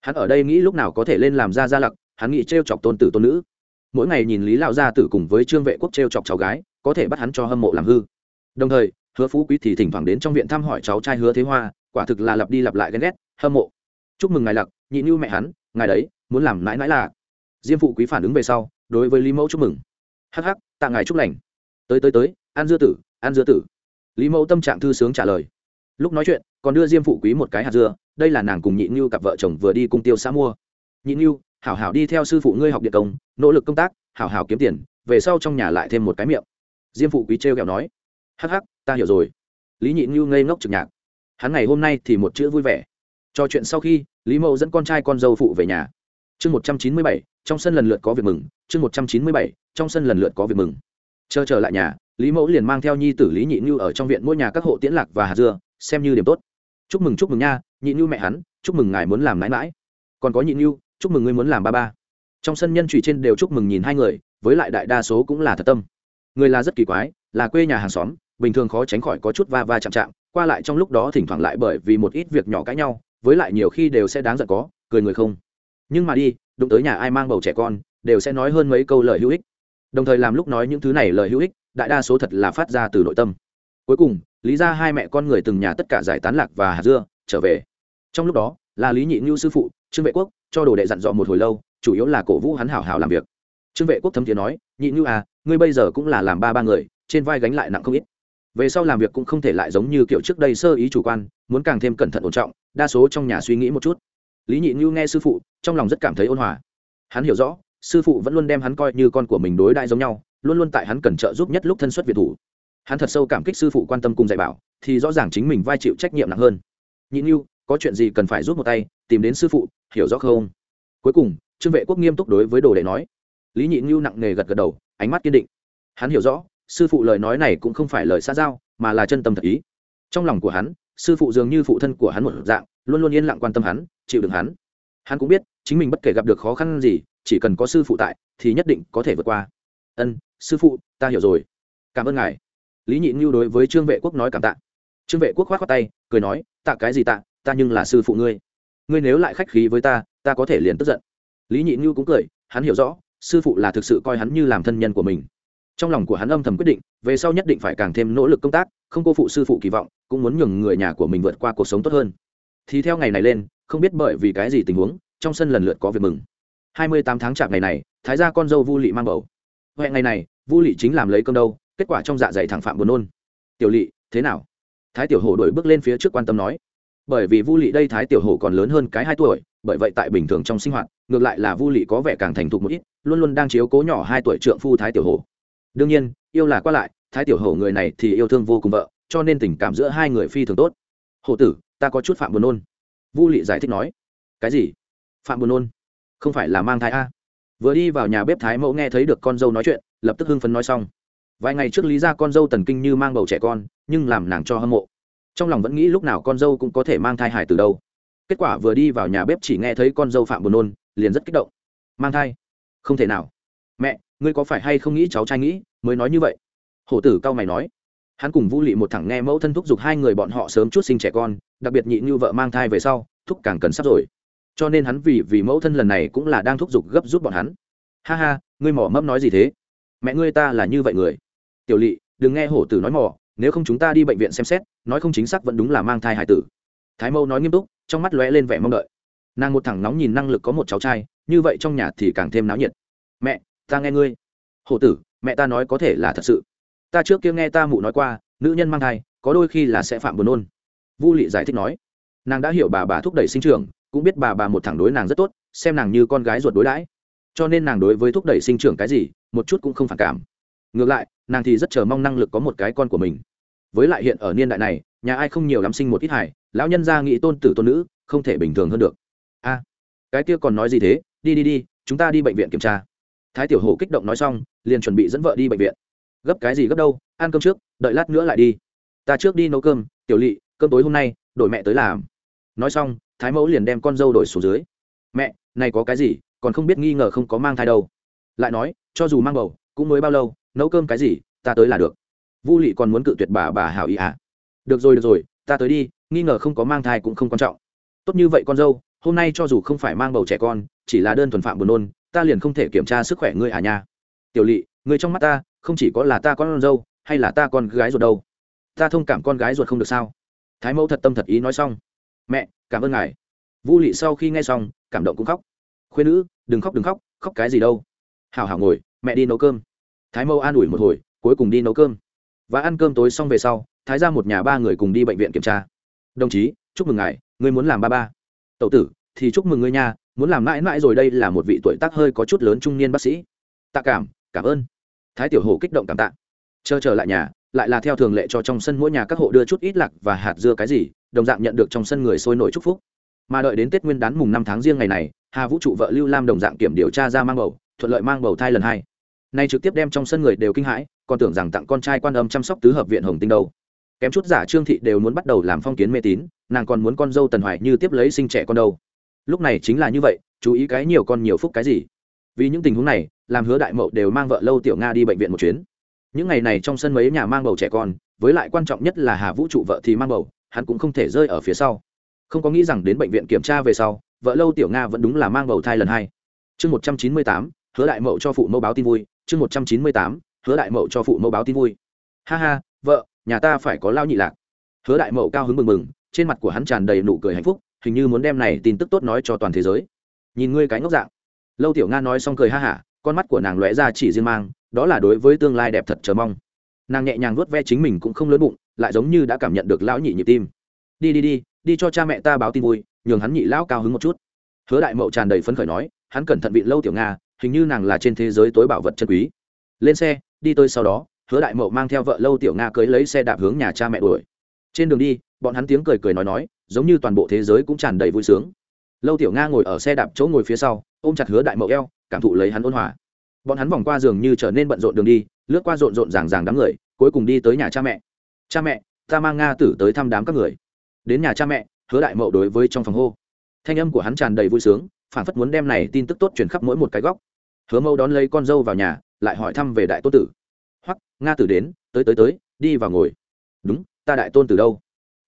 Hắn ở đây nghĩ lúc nào có thể lên làm ra gia lặc, hắn nghĩ t r e o chọc tôn tử tôn nữ. Mỗi ngày nhìn lý lao gia tử cùng với trương vệ quốc t r e o chọc cháu gái, có thể bắt hắn cho hâm mộ làm hư. Đồng thời, hứa phú quý thì thỉnh thoảng đến trong viện thăm hỏi cháu trai hứa thế hoa, quả thực là lặp đi lặp lại ghen ghét, hâm mộ. Chúc mừng ngài lặc, nhị như mẹ hắn, ngài đấy, muốn làm mãi mãi là diêm phụ quý phản ứng về sau, đối với lý mẫu chúc mừng. Hắc hắc, tạ ngài chúc lành. Tới tới tới, ăn dưa tử, ăn dưa tử. Lý mẫu tâm trạng thư sướng trả lời. Lúc nói chuyện, còn đưa diêm phụ quý một cái hạt dưa, đây là nàng cùng nhị như cặp vợ chồng vừa đi cung tiêu xã mua. Nhị như hảo hảo đi theo sư phụ ngươi học điện công, nỗ lực công tác, hảo hảo kiếm tiền, về sau trong nhà lại thêm một cái miệng. Diêm phụ quý trêu kẹo nói. Hắc hắc, ta hiểu rồi. Lý nhị như ngây ngốc trực nhạc. Hắn ngày hôm nay thì một chữ vui vẻ. Trò chuyện sau khi, lý mẫu dẫn con trai con dâu phụ về nhà chương một trăm chín mươi bảy, trong sân lần lượt có việc mừng. Chương một trăm chín mươi bảy, trong sân lần lượt có việc mừng. Chờ trở lại nhà, lý mẫu liền mang theo nhi tử lý nhị như ở trong viện mỗi nhà các hộ tiễn lạc và hạt dưa, xem như điểm tốt. Chúc mừng chúc mừng nha, nhị như mẹ hắn, chúc mừng ngài muốn làm mãi mãi còn có nhị như chúc mừng ngươi muốn làm ba ba. Trong sân nhân trụy trên đều chúc mừng nhìn hai người, với lại đại đa số cũng là thật tâm. Người là rất kỳ quái, là quê nhà hàng xóm, bình thường khó tránh khỏi có chút va va chạm chạm, qua lại trong lúc đó thỉnh thoảng lại bởi vì một ít việc nhỏ cãi nhau, với lại nhiều khi đều sẽ đáng giận có, cười người không nhưng mà đi, đụng tới nhà ai mang bầu trẻ con, đều sẽ nói hơn mấy câu lời hữu ích. Đồng thời làm lúc nói những thứ này lời hữu ích, đại đa số thật là phát ra từ nội tâm. Cuối cùng, lý ra hai mẹ con người từng nhà tất cả giải tán lạc và hạt dưa, trở về. Trong lúc đó, là lý nhị ngưu sư phụ, trương vệ quốc, cho đồ đệ dặn dò một hồi lâu, chủ yếu là cổ vũ hắn hảo hảo làm việc. Trương vệ quốc thấm tiếng nói, nhị ngưu à ngươi bây giờ cũng là làm ba ba người, trên vai gánh lại nặng không ít. Về sau làm việc cũng không thể lại giống như kiểu trước đây sơ ý chủ quan, muốn càng thêm cẩn thận ổn trọng, đa số trong nhà suy nghĩ một chút lý nhị như nghe sư phụ, trong lòng rất cảm thấy ôn hòa. Hắn hiểu rõ, sư phụ vẫn luôn đem hắn coi như con của mình đối đại giống nhau, luôn luôn tại hắn cần trợ giúp nhất lúc thân xuất việt thủ. Hắn thật sâu cảm kích sư phụ quan tâm cùng dạy bảo, thì rõ ràng chính mình vai chịu trách nhiệm nặng hơn. Nhị như có chuyện gì cần phải giúp một tay, tìm đến sư phụ, hiểu rõ không? Cuối cùng, trương vệ quốc nghiêm túc đối với đồ đệ nói. Lý nhị như nặng nề gật gật đầu, ánh mắt kiên định. Hắn hiểu rõ, sư phụ lời nói này cũng không phải lời xa giao, mà là chân tâm thật ý. Trong lòng của hắn sư phụ dường như phụ thân của hắn một dạng, luôn luôn yên lặng quan tâm hắn, chịu đựng hắn. Hắn cũng biết, chính mình bất kể gặp được khó khăn gì, chỉ cần có sư phụ tại, thì nhất định có thể vượt qua. Ân, sư phụ, ta hiểu rồi. Cảm ơn ngài. Lý nhị như đối với trương vệ quốc nói cảm tạ. Trương vệ quốc k h o á t khoác tay, cười nói, tạ cái gì tạ, ta nhưng là sư phụ ngươi. Ngươi nếu lại khách khí với ta ta có thể liền tức giận. Lý nhị như cũng cười, hắn hiểu rõ, sư phụ là thực sự coi hắn như làm thân nhân của mình trong lòng của hắn âm thầm quyết định, về sau nhất định phải càng thêm nỗ lực công tác, không cô phụ sư phụ kỳ vọng, cũng muốn nhường người nhà của mình vượt qua cuộc sống tốt hơn. Thì theo ngày này lên, không biết bởi vì cái gì tình huống, trong sân lần lượt có việc mừng. Hai mươi tám tháng chạp ngày này, thái gia con dâu vu lị mang bầu. Huệ ngày này, vu lị chính làm lấy cơm đâu, kết quả trong dạ dày thẳng phạm buồn nôn. Tiểu lị, thế nào? Thái tiểu hổ đổi bước lên phía trước quan tâm nói. Bởi vì vu lị đây thái tiểu hổ còn lớn hơn cái hai tuổi, bởi vậy tại bình thường trong sinh hoạt, ngược lại là vu lị có vẻ càng thành thục một ít, luôn luôn đang chiếu cố nhỏ hai tuổi trượng phu thái tiểu hổ đương nhiên, yêu là qua lại, thái tiểu hổ người này thì yêu thương vô cùng vợ, cho nên tình cảm giữa hai người phi thường tốt. Hổ tử, ta có chút phạm buồn nôn. Vu lị giải thích nói. Cái gì? Phạm buồn nôn? Không phải là mang thai a. Vừa đi vào nhà bếp thái mẫu nghe thấy được con dâu nói chuyện, lập tức hưng phấn nói xong. Vài ngày trước lý ra con dâu tần kinh như mang bầu trẻ con, nhưng làm nàng cho hâm mộ. Trong lòng vẫn nghĩ lúc nào con dâu cũng có thể mang thai hải từ đâu. Kết quả vừa đi vào nhà bếp chỉ nghe thấy con dâu phạm buồn nôn, liền rất kích động. Mang thai? Không thể nào. Mẹ ngươi có phải hay không nghĩ cháu trai nghĩ, mới nói như vậy? Hổ tử cao mày nói. Hắn cùng vũ lị một thằng nghe mẫu thân thúc giục hai người bọn họ sớm chút sinh trẻ con, đặc biệt nhị như vợ mang thai về sau, thúc càng cần sắp rồi. Cho nên hắn vì vì mẫu thân lần này cũng là đang thúc giục gấp rút bọn hắn. Ha ha, ngươi mỏ mẫm nói gì thế? Mẹ ngươi ta là như vậy người. Tiểu lị, đừng nghe hổ tử nói mỏ nếu không chúng ta đi bệnh viện xem xét, nói không chính xác vẫn đúng là mang thai hải tử. Thái mâu nói nghiêm túc, trong mắt lóe lên vẻ mong đợi. Nàng một thằng nóng nhìn năng lực có một cháu trai, như vậy trong nhà thì càng thêm náo nhiệt. Mẹ ta nghe ngươi. Hổ tử, mẹ ta nói có thể là thật sự. Ta trước kia nghe ta mụ nói qua, nữ nhân mang thai, có đôi khi là sẽ phạm buồn nôn. Vu lị giải thích nói. Nàng đã hiểu bà bà thúc đẩy sinh trưởng, cũng biết bà bà một thẳng đối nàng rất tốt, xem nàng như con gái ruột đối đãi. Cho nên nàng đối với thúc đẩy sinh trưởng cái gì, một chút cũng không phản cảm. Ngược lại, nàng thì rất chờ mong năng lực có một cái con của mình. Với lại hiện ở niên đại này, nhà ai không nhiều lắm sinh một ít hải lão nhân gia nghĩ tôn tử tôn nữ, không thể bình thường hơn được. A, cái kia còn nói gì thế? Đi đi đi, chúng ta đi bệnh viện kiểm tra thái tiểu hổ kích động nói xong, liền chuẩn bị dẫn vợ đi bệnh viện. Gấp cái gì gấp đâu, ăn cơm trước, đợi lát nữa lại đi. Ta trước đi nấu cơm, tiểu lỵ cơm tối hôm nay, đổi mẹ tới làm. Nói xong, thái mẫu liền đem con dâu đổi xuống dưới. Mẹ, này có cái gì, còn không biết nghi ngờ không có mang thai đâu. Lại nói, cho dù mang bầu, cũng mới bao lâu, nấu cơm cái gì, ta tới là được. Vu lị còn muốn cự tuyệt bà bà hảo ý à? Được rồi được rồi, ta tới đi, nghi ngờ không có mang thai cũng không quan trọng. Tốt như vậy con dâu, hôm nay cho dù không phải mang bầu trẻ con, chỉ là đơn thuần phạm buồn nôn ta liền không thể kiểm tra sức khỏe ngươi à nha. Tiểu lỵ người trong mắt ta, không chỉ có là ta con dâu, hay là ta con gái ruột đâu? Ta thông cảm con gái ruột không được sao? Thái mẫu thật tâm thật ý nói xong. Mẹ, cảm ơn ngài. Vu lị sau khi nghe xong, cảm động cũng khóc. Khuyên nữ, đừng khóc đừng khóc khóc cái gì đâu. Hào hào ngồi, mẹ đi nấu cơm. Thái mẫu an ủi một hồi, cuối cùng đi nấu cơm. Và ăn cơm tối xong về sau, thái ra một nhà ba người cùng đi bệnh viện kiểm tra. Đồng chí, chúc mừng ngài, ngươi muốn làm ba ba. Tậu tử, thì chúc mừng ngươi nha muốn làm mãi mãi rồi đây là một vị tuổi tác hơi có chút lớn trung niên bác sĩ. Tạ cảm cảm ơn. Thái tiểu hồ kích động cảm tạ. Chờ trở lại nhà, lại là theo thường lệ cho trong sân mỗi nhà các hộ đưa chút ít lạc và hạt dưa cái gì, đồng dạng nhận được trong sân người sôi nổi chúc phúc. Mà đợi đến tết nguyên đán mùng năm tháng riêng ngày này, hà vũ trụ vợ lưu lam đồng dạng kiểm điều tra ra mang bầu, thuận lợi mang bầu thai lần hai. Nay trực tiếp đem trong sân người đều kinh hãi, còn tưởng rằng tặng con trai quan âm chăm sóc tứ hợp viện hồng tinh đâu. Kém chút giả trương thị đều muốn bắt đầu làm phong kiến mê tín, nàng còn muốn con dâu tần hoài như tiếp lấy sinh trẻ con đâu lúc này chính là như vậy, chú ý cái nhiều con nhiều phúc cái gì. Vì những tình huống này, làm hứa đại mậu đều mang vợ lâu tiểu nga đi bệnh viện một chuyến. Những ngày này trong sân mấy nhà mang bầu trẻ con, với lại quan trọng nhất là hà vũ trụ vợ thì mang bầu, hắn cũng không thể rơi ở phía sau. Không có nghĩ rằng đến bệnh viện kiểm tra về sau, vợ lâu tiểu nga vẫn đúng là mang bầu thai lần hai. Chương một trăm chín mươi tám, hứa đại mậu cho phụ mẫu báo tin vui. Chương một trăm chín mươi tám, hứa đại mậu cho phụ mẫu báo tin vui. Ha ha, vợ, nhà ta phải có lao nhị lạc. Hứa đại mậu cao hứng mừng mừng, trên mặt của hắn tràn đầy nụ cười hạnh phúc hình như muốn đem này tin tức tốt nói cho toàn thế giới. Nhìn ngươi cái ngốc dạng. Lâu tiểu nga nói xong cười ha hả, con mắt của nàng lóe ra chỉ riêng mang, đó là đối với tương lai đẹp thật chờ mong. Nàng nhẹ nhàng vuốt ve chính mình cũng không lớn bụng, lại giống như đã cảm nhận được lão nhị nhịp tim. Đi đi đi đi cho cha mẹ ta báo tin vui, nhường hắn nhị lão cao hứng một chút. Hứa đại mậu tràn đầy phấn khởi nói, hắn cẩn thận vị lâu tiểu nga, hình như nàng là trên thế giới tối bảo vật chân quý. Lên xe, đi tôi sau đó. Hứa đại mậu mang theo vợ lâu tiểu nga cưới lấy xe đạp hướng nhà cha mẹ đuổi. Trên đường đi, bọn hắn tiếng cười cười nói nói giống như toàn bộ thế giới cũng tràn đầy vui sướng. Lâu tiểu nga ngồi ở xe đạp chỗ ngồi phía sau, ôm chặt hứa đại mậu eo, cảm thụ lấy hắn ôn hòa. Bọn hắn vòng qua giường như trở nên bận rộn đường đi, lướt qua rộn rộn ràng ràng đám người, cuối cùng đi tới nhà cha mẹ. Cha mẹ, ta mang nga tử tới thăm đám các người. Đến nhà cha mẹ, hứa đại mậu đối với trong phòng hô. Thanh âm của hắn tràn đầy vui sướng, phản phất muốn đem này tin tức tốt truyền khắp mỗi một cái góc. Hứa mâu đón lấy con dâu vào nhà, lại hỏi thăm về đại tôn tử. Hoặc nga tử đến, tới tới tới, đi vào ngồi. Đúng, ta đại tôn tử đâu?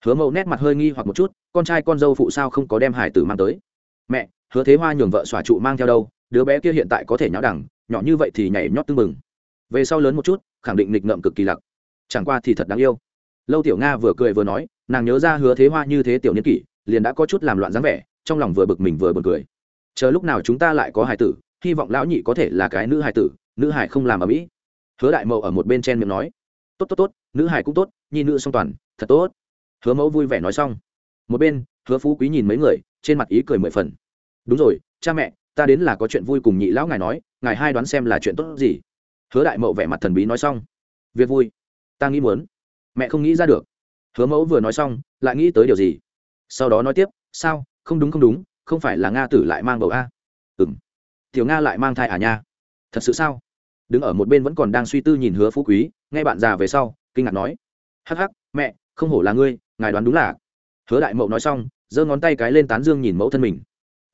Hứa mẫu nét mặt hơi nghi hoặc một chút, con trai con dâu phụ sao không có đem hải tử mang tới? Mẹ, hứa thế hoa nhường vợ xòa trụ mang theo đâu? Đứa bé kia hiện tại có thể nháo đẳng, nhỏ như vậy thì nhảy nhót tưng bừng. Về sau lớn một chút, khẳng định nghịch ngợm cực kỳ lặc. Chẳng qua thì thật đáng yêu. Lâu tiểu nga vừa cười vừa nói, nàng nhớ ra hứa thế hoa như thế tiểu niên kỷ, liền đã có chút làm loạn dáng vẻ, trong lòng vừa bực mình vừa bực cười. Chờ lúc nào chúng ta lại có hài tử, hy vọng lão nhị có thể là cái nữ hài tử, nữ hải không làm ở mỹ. Hứa đại mậu ở một bên chen miệng nói, tốt tốt tốt, nữ hải cũng tốt, nhi nữ song toàn, thật tốt hứa mẫu vui vẻ nói xong. Một bên, hứa phú quý nhìn mấy người, trên mặt ý cười mười phần. Đúng rồi, cha mẹ, ta đến là có chuyện vui cùng nhị lão ngài nói, ngài hai đoán xem là chuyện tốt gì. Hứa đại mậu vẻ mặt thần bí nói xong. Việc vui. Ta nghĩ muốn. Mẹ không nghĩ ra được. Hứa mẫu vừa nói xong, lại nghĩ tới điều gì? Sau đó nói tiếp, sao, không đúng không đúng, không phải là nga tử lại mang bầu a. Ừ m tiểu nga lại mang thai à nha? Thật sự sao? Đứng ở một bên vẫn còn đang suy tư nhìn hứa phú quý, nghe bạn già về sau, kinh ngạc nói. Hắc hắc, mẹ không hổ là ngươi, ngài đoán đúng là. Hứa đại mậu nói xong, giơ ngón tay cái lên tán dương nhìn mẫu thân mình.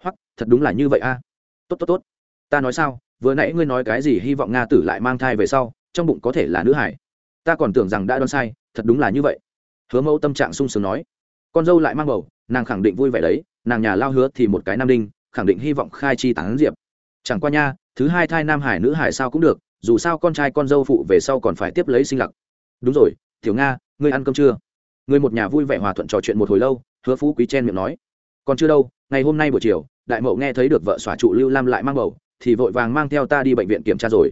Hoặc thật đúng là như vậy a. Tốt tốt tốt. Ta nói sao, vừa nãy ngươi nói cái gì hy vọng nga tử lại mang thai về sau, trong bụng có thể là nữ hải ta còn tưởng rằng đã đoán sai, thật đúng là như vậy. Hứa mẫu tâm trạng sung sướng nói. Con dâu lại mang bầu, nàng khẳng định vui vẻ đấy, nàng nhà lao hứa thì một cái nam đinh, khẳng định hy vọng khai chi tán diệp. Chẳng qua nha, thứ hai thai nam hải nữ hải sao cũng được, dù sao con trai con dâu phụ về sau còn phải tiếp lấy sinh lặc đúng rồi, tiểu nga, ngươi ăn cơm chưa? Người một nhà vui vẻ hòa thuận trò chuyện một hồi lâu, hứa phú quý chen miệng nói, còn chưa đâu, ngày hôm nay buổi chiều, đại mậu nghe thấy được vợ xòa trụ lưu lam lại mang bầu, thì vội vàng mang theo ta đi bệnh viện kiểm tra rồi.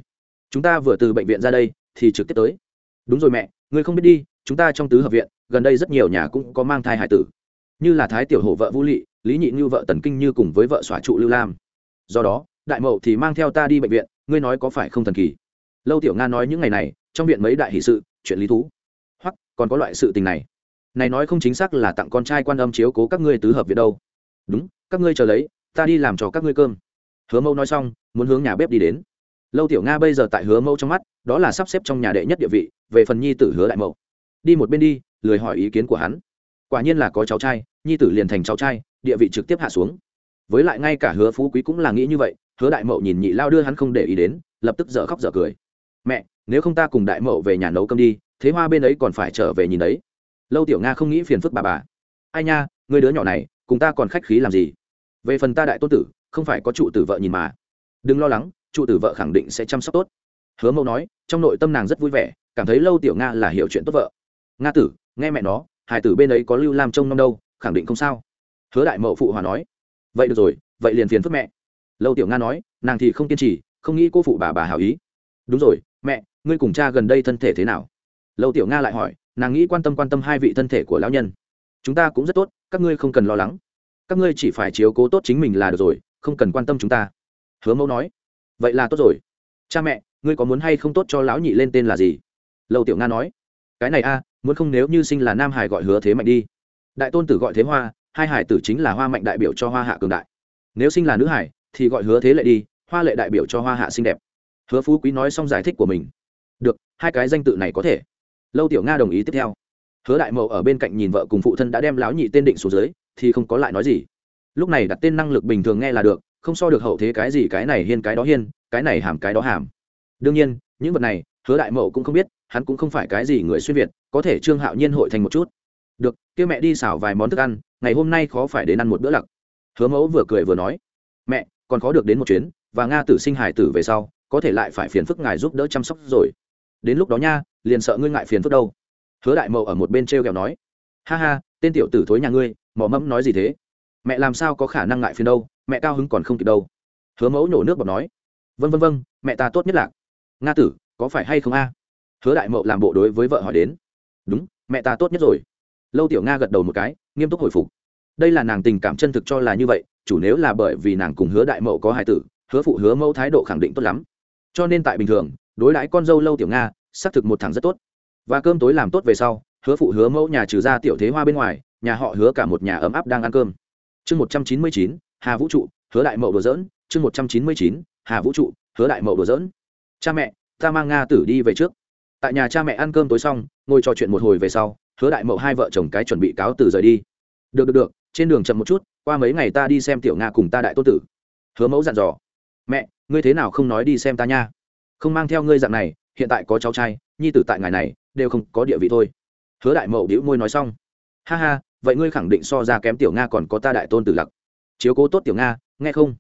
Chúng ta vừa từ bệnh viện ra đây, thì trực tiếp tới. Đúng rồi mẹ ngươi không biết đi, chúng ta trong tứ hợp viện, gần đây rất nhiều nhà cũng có mang thai hải tử. Như là thái tiểu hổ vợ vũ lị, lý nhị như vợ tần kinh như cùng với vợ xòa trụ lưu lam. Do đó, đại mậu thì mang theo ta đi bệnh viện, ngươi nói có phải không thần kỳ? Lâu tiểu nga nói những ngày này, trong viện mấy đại hỷ sự, chuyện lý thú. Hoặc còn có loại sự tình này này nói không chính xác là tặng con trai quan âm chiếu cố các ngươi tứ hợp viện đâu. Đúng, các ngươi chờ lấy, ta đi làm cho các ngươi cơm. Hứa mẫu nói xong, muốn hướng nhà bếp đi đến. Lâu tiểu nga bây giờ tại hứa mẫu trong mắt, đó là sắp xếp trong nhà đệ nhất địa vị, về phần nhi tử hứa đại mẫu đi một bên đi, lười hỏi ý kiến của hắn. Quả nhiên là có cháu trai, nhi tử liền thành cháu trai, địa vị trực tiếp hạ xuống. Với lại ngay cả hứa phú quý cũng là nghĩ như vậy, hứa đại mậu nhìn nhị lao đưa hắn không để ý đến, lập tức dở khóc dở cười. Mẹ, nếu không ta cùng đại mậu về nhà nấu cơm đi, thế hoa bên ấy còn phải trở về nhìn đấy lâu tiểu nga không nghĩ phiền phức bà bà. Ai nha, người đứa nhỏ này, cùng ta còn khách khí làm gì? Về phần ta đại tôn tử, không phải có trụ tử vợ nhìn mà. Đừng lo lắng, trụ tử vợ khẳng định sẽ chăm sóc tốt. Hứa mẫu nói, trong nội tâm nàng rất vui vẻ, cảm thấy lâu tiểu nga là hiểu chuyện tốt vợ. Nga tử, nghe mẹ nó hải tử bên ấy có lưu lam trông nom đâu, khẳng định không sao. Hứa đại mậu phụ hòa nói, vậy được rồi, vậy liền phiền phức mẹ. Lâu tiểu nga nói, nàng thì không kiên trì, không nghĩ cô phụ bà bà hảo ý. Đúng rồi, mẹ, ngươi cùng cha gần đây thân thể thế nào? Lâu tiểu nga lại hỏi nàng nghĩ quan tâm quan tâm hai vị thân thể của lão nhân. Chúng ta cũng rất tốt, các ngươi không cần lo lắng. Các ngươi chỉ phải chiếu cố tốt chính mình là được rồi, không cần quan tâm chúng ta. Hứa mẫu nói. Vậy là tốt rồi. Cha mẹ, ngươi có muốn hay không tốt cho lão nhị lên tên là gì? Lâu tiểu nga nói. Cái này a, muốn không nếu như sinh là nam hải gọi hứa thế mạnh đi. Đại tôn tử gọi thế hoa, hai hải tử chính là hoa mạnh đại biểu cho hoa hạ cường đại. Nếu sinh là nữ hải, thì gọi hứa thế lệ đi, hoa lệ đại biểu cho hoa hạ xinh đẹp. Hứa phú quý nói xong giải thích của mình. Được, hai cái danh tự này có thể lâu tiểu nga đồng ý tiếp theo. Hứa đại mậu ở bên cạnh nhìn vợ cùng phụ thân đã đem lão nhị tên định xuống dưới, thì không có lại nói gì. Lúc này đặt tên năng lực bình thường nghe là được, không so được hậu thế cái gì cái này hiên cái đó hiên, cái này hàm cái đó hàm. Đương nhiên, những vật này, hứa đại mậu cũng không biết, hắn cũng không phải cái gì người xuyên việt, có thể trương hạo nhiên hội thành một chút. Được, kêu mẹ đi xảo vài món thức ăn, ngày hôm nay khó phải đến ăn một bữa lặc. Hứa mẫu vừa cười vừa nói, mẹ, còn khó được đến một chuyến, và nga tử sinh hải tử về sau, có thể lại phải phiền phức ngài giúp đỡ chăm sóc rồi. Đến lúc đó nha liền sợ ngươi ngại phiền phức đâu. Hứa đại mậu ở một bên t r e o kẹo nói, ha ha, tên tiểu tử thối nhà ngươi mỏ mẫm nói gì thế? Mẹ làm sao có khả năng ngại phiền đâu, mẹ cao hứng còn không kịp đâu. Hứa mẫu nhổ nước bọt nói vân vân vân mẹ ta tốt nhất là, nga tử, có phải hay không a? Hứa đại mậu làm bộ đối với vợ hỏi đến, đúng, mẹ ta tốt nhất rồi. Lâu tiểu nga gật đầu một cái, nghiêm túc hồi phục. Đây là nàng tình cảm chân thực cho là như vậy, chủ nếu là bởi vì nàng cùng hứa đại mậu có hài tử, hứa phụ hứa mẫu thái độ khẳng định tốt lắm. Cho nên tại bình thường, đối đãi con dâu lâu tiểu nga xác thực một thằng rất tốt. Và cơm tối làm tốt về sau, hứa phụ hứa mẫu nhà trừ ra tiểu thế hoa bên ngoài, nhà họ hứa cả một nhà ấm áp đang ăn cơm. Chương một trăm chín mươi chín, hà vũ trụ, hứa đại mậu đồ dỡn chương một trăm chín mươi chín, hà vũ trụ, hứa đại mậu đồ dỡn cha mẹ, ta mang nga tử đi về trước. Tại nhà cha mẹ ăn cơm tối xong, ngồi trò chuyện một hồi về sau, hứa đại mậu hai vợ chồng cái chuẩn bị cáo từ rời đi. Được được được, trên đường chậm một chút, qua mấy ngày ta đi xem tiểu nga cùng ta đại tô tử. Hứa mẫu dặn dò. Mẹ, ngươi thế nào không nói đi xem ta nha? Không mang theo ngươi dạng này hiện tại có cháu trai, nhi tử tại ngày này, đều không có địa vị thôi. Hứa đại mậu đĩu môi nói xong. Ha ha, vậy ngươi khẳng định so ra kém tiểu nga còn có ta đại tôn tử lặc. Chiếu cố tốt tiểu nga, nghe không?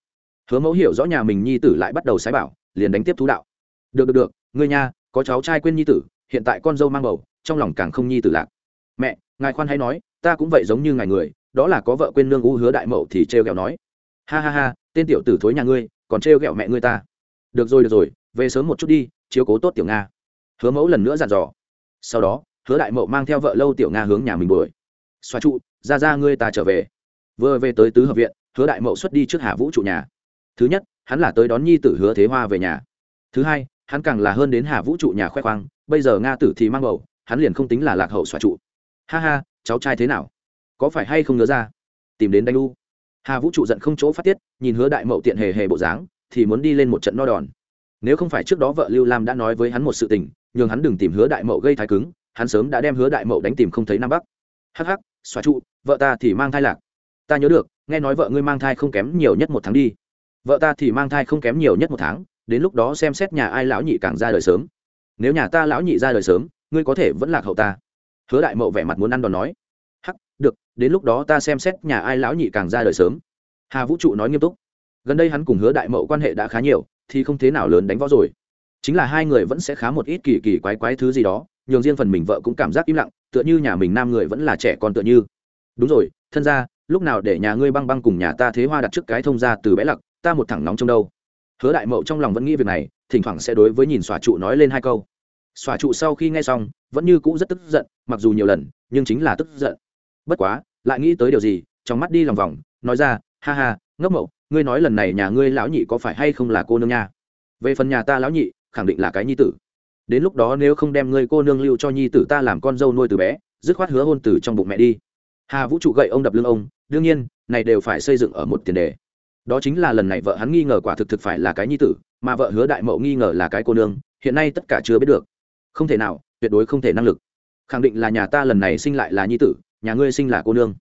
Hứa mẫu hiểu rõ nhà mình nhi tử lại bắt đầu sái bảo, liền đánh tiếp thú đạo. Được được được, ngươi nha, có cháu trai quên nhi tử, hiện tại con dâu mang bầu, trong lòng càng không nhi tử lạc mẹ, ngài khoan hay nói, ta cũng vậy giống như ngài người, đó là có vợ quên nương u hứa đại mậu thì trêu ghẹo nói. Ha ha ha, tên tiểu tử thối nhà ngươi, còn trêu ghẹo mẹ ngươi ta. Được rồi được rồi, về sớm một chút đi chiếu cố tốt tiểu nga. Hứa mẫu lần nữa dặn dò. Sau đó, hứa đại mậu mang theo vợ lâu tiểu nga hướng nhà mình bồi xoa trụ, ra ra ngươi ta trở về. Vừa về tới tứ hợp viện, hứa đại mậu xuất đi trước hà vũ trụ nhà. Thứ nhất, hắn là tới đón nhi tử hứa thế hoa về nhà. Thứ hai, hắn càng là hơn đến hà vũ trụ nhà khoe khoang, bây giờ nga tử thì mang bầu, hắn liền không tính là lạc hậu xoa trụ. Ha ha, cháu trai thế nào? Có phải hay không nhớ ra? Tìm đến đánh u. Hà vũ trụ giận không chỗ phát tiết, nhìn hứa đại mậu tiện hề hề bộ dáng, thì muốn đi lên một trận no đòn nếu không phải trước đó vợ lưu lam đã nói với hắn một sự tình, nhường hắn đừng tìm hứa đại mậu gây thái cứng, hắn sớm đã đem hứa đại mậu đánh tìm không thấy nam bắc. Hắc hắc, xóa trụ, vợ ta thì mang thai lạc. Ta nhớ được, nghe nói vợ ngươi mang thai không kém nhiều nhất một tháng đi. Vợ ta thì mang thai không kém nhiều nhất một tháng, đến lúc đó xem xét nhà ai lão nhị càng ra đời sớm. Nếu nhà ta lão nhị ra đời sớm, ngươi có thể vẫn lạc hậu ta. Hứa đại mậu vẻ mặt muốn ăn đòn nói. Hắc, được, đến lúc đó ta xem xét nhà ai lão nhị càng ra đời sớm. Hà vũ trụ nói nghiêm túc gần đây hắn cùng hứa đại mậu quan hệ đã khá nhiều, thì không thế nào lớn đánh võ rồi. Chính là hai người vẫn sẽ khá một ít kỳ kỳ quái quái thứ gì đó, nhường riêng phần mình vợ cũng cảm giác im lặng, tựa như nhà mình nam người vẫn là trẻ con tựa như. Đúng rồi, thân ra lúc nào để nhà ngươi băng băng cùng nhà ta thế hoa đặt trước cái thông ra từ bé lặc, ta một thẳng nóng trong đâu. Hứa đại mậu trong lòng vẫn nghĩ việc này, thỉnh thoảng sẽ đối với nhìn xòa trụ nói lên hai câu. Xòa trụ sau khi nghe xong, vẫn như cũ rất tức giận, mặc dù nhiều lần, nhưng chính là tức giận. Bất quá, lại nghĩ tới điều gì, trong mắt đi lòng vòng, nói ra, ha ha, ngốc mậu ngươi nói lần này nhà ngươi lão nhị có phải hay không là cô nương nha? Về phần nhà ta lão nhị, khẳng định là cái nhi tử. Đến lúc đó nếu không đem ngươi cô nương lưu cho nhi tử ta làm con dâu nuôi từ bé, dứt khoát hứa hôn từ trong bụng mẹ đi. Hà vũ trụ gậy ông đập lưng ông, đương nhiên, này đều phải xây dựng ở một tiền đề. Đó chính là lần này vợ hắn nghi ngờ quả thực thực phải là cái nhi tử, mà vợ hứa đại mậu nghi ngờ là cái cô nương, hiện nay tất cả chưa biết được. Không thể nào, tuyệt đối không thể năng lực. Khẳng định là nhà ta lần này sinh lại là nhi tử, nhà ngươi sinh là cô nương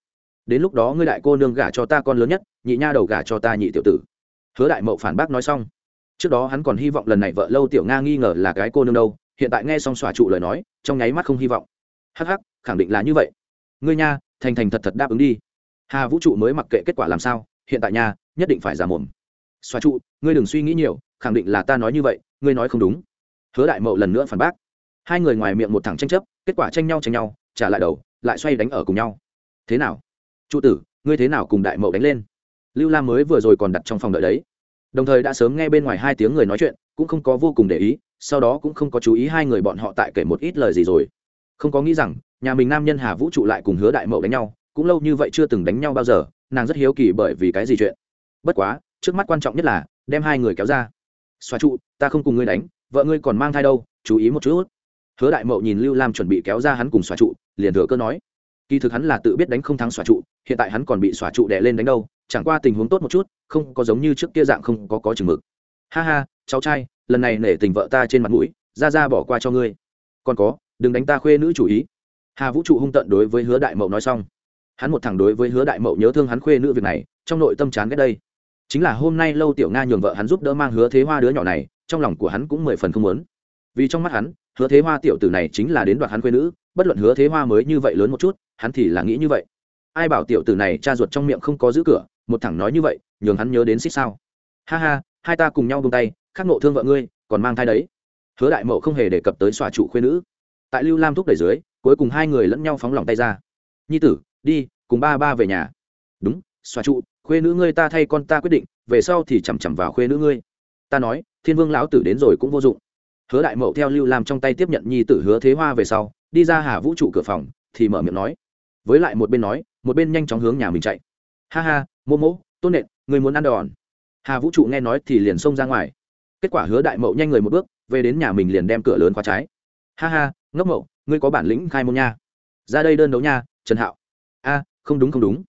đến lúc đó ngươi đại cô nương gả cho ta con lớn nhất, nhị nha đầu gả cho ta nhị tiểu tử. Hứa đại mậu phản bác nói xong. Trước đó hắn còn hy vọng lần này vợ lâu tiểu nga nghi ngờ là cái cô nương đâu, hiện tại nghe xong xòa trụ lời nói, trong nháy mắt không hy vọng. Hắc hắc, khẳng định là như vậy. Ngươi nha, thành thành thật thật đáp ứng đi. Hà vũ trụ mới mặc kệ kết quả làm sao, hiện tại nha, nhất định phải giả mồm. Xòa trụ, ngươi đừng suy nghĩ nhiều, khẳng định là ta nói như vậy, ngươi nói không đúng. Hứa đại mậu lần nữa phản bác. Hai người ngoài miệng một thằng tranh chấp, kết quả tranh nhau tranh nhau, trả lại đầu, lại xoay đánh ở cùng nhau. Thế nào? Trụ tử, ngươi thế nào cùng đại mậu đánh lên? Lưu lam mới vừa rồi còn đặt trong phòng đợi đấy. Đồng thời đã sớm nghe bên ngoài hai tiếng người nói chuyện, cũng không có vô cùng để ý, sau đó cũng không có chú ý hai người bọn họ tại kể một ít lời gì rồi. Không có nghĩ rằng, nhà mình nam nhân hà vũ trụ lại cùng hứa đại mậu đánh nhau, cũng lâu như vậy chưa từng đánh nhau bao giờ, nàng rất hiếu kỳ bởi vì cái gì chuyện. Bất quá, trước mắt quan trọng nhất là, đem hai người kéo ra. Xóa trụ, ta không cùng ngươi đánh, vợ ngươi còn mang thai đâu, chú ý một chút. Hứa đại mậu nhìn lưu lam chuẩn bị kéo ra hắn cùng xóa trụ, liền thừa cơ nói kỳ thực hắn là tự biết đánh không thắng xóa trụ, hiện tại hắn còn bị xóa trụ đè lên đánh đâu, chẳng qua tình huống tốt một chút, không có giống như trước kia dạng không có có chừng mực. Ha ha, cháu trai, lần này nể tình vợ ta trên mặt mũi, ra ra bỏ qua cho ngươi. Còn có, đừng đánh ta khuê nữ chủ ý. Hà vũ trụ hung tận đối với hứa đại mậu nói xong. Hắn một thằng đối với hứa đại mậu nhớ thương hắn khuê nữ việc này, trong nội tâm chán ghét đây. Chính là hôm nay lâu tiểu nga nhường vợ hắn giúp đỡ mang hứa thế hoa đứa nhỏ này, trong lòng của hắn cũng mười phần không muốn. Vì trong mắt hắn, hứa thế hoa tiểu tử này chính là đến đoạt hắn khuê nữ, bất luận hứa thế hoa mới như vậy lớn một chút hắn thì là nghĩ như vậy. Ai bảo tiểu tử này cha ruột trong miệng không có giữ cửa, một thằng nói như vậy, nhường hắn nhớ đến xích sao. Ha ha, hai ta cùng nhau bông tay, khắc nộ thương vợ ngươi, còn mang thai đấy. Hứa đại mậu không hề đề cập tới xòa trụ khuyên nữ. Tại lưu lam thúc đẩy dưới, cuối cùng hai người lẫn nhau phóng lòng tay ra. Nhi tử, đi, cùng ba ba về nhà. Đúng, xòa trụ, khuê nữ ngươi ta thay con ta quyết định, về sau thì chằm chằm vào khuê nữ ngươi. Ta nói, thiên vương lão tử đến rồi cũng vô dụng. Hứa đại mậu theo lưu lam trong tay tiếp nhận nhi tử hứa thế hoa về sau, đi ra hà vũ trụ cửa phòng, thì mở miệng nói với lại một bên nói, một bên nhanh chóng hướng nhà mình chạy. Ha ha mô mô tôn nện, người muốn ăn đòn. Hà vũ trụ nghe nói thì liền xông ra ngoài. Kết quả hứa đại mậu nhanh người một bước, về đến nhà mình liền đem cửa lớn khóa trái. Ha ha, ngốc mậu, ngươi có bản lĩnh khai môn nha. Ra đây đơn đấu nha, trần hạo. A, không đúng không đúng.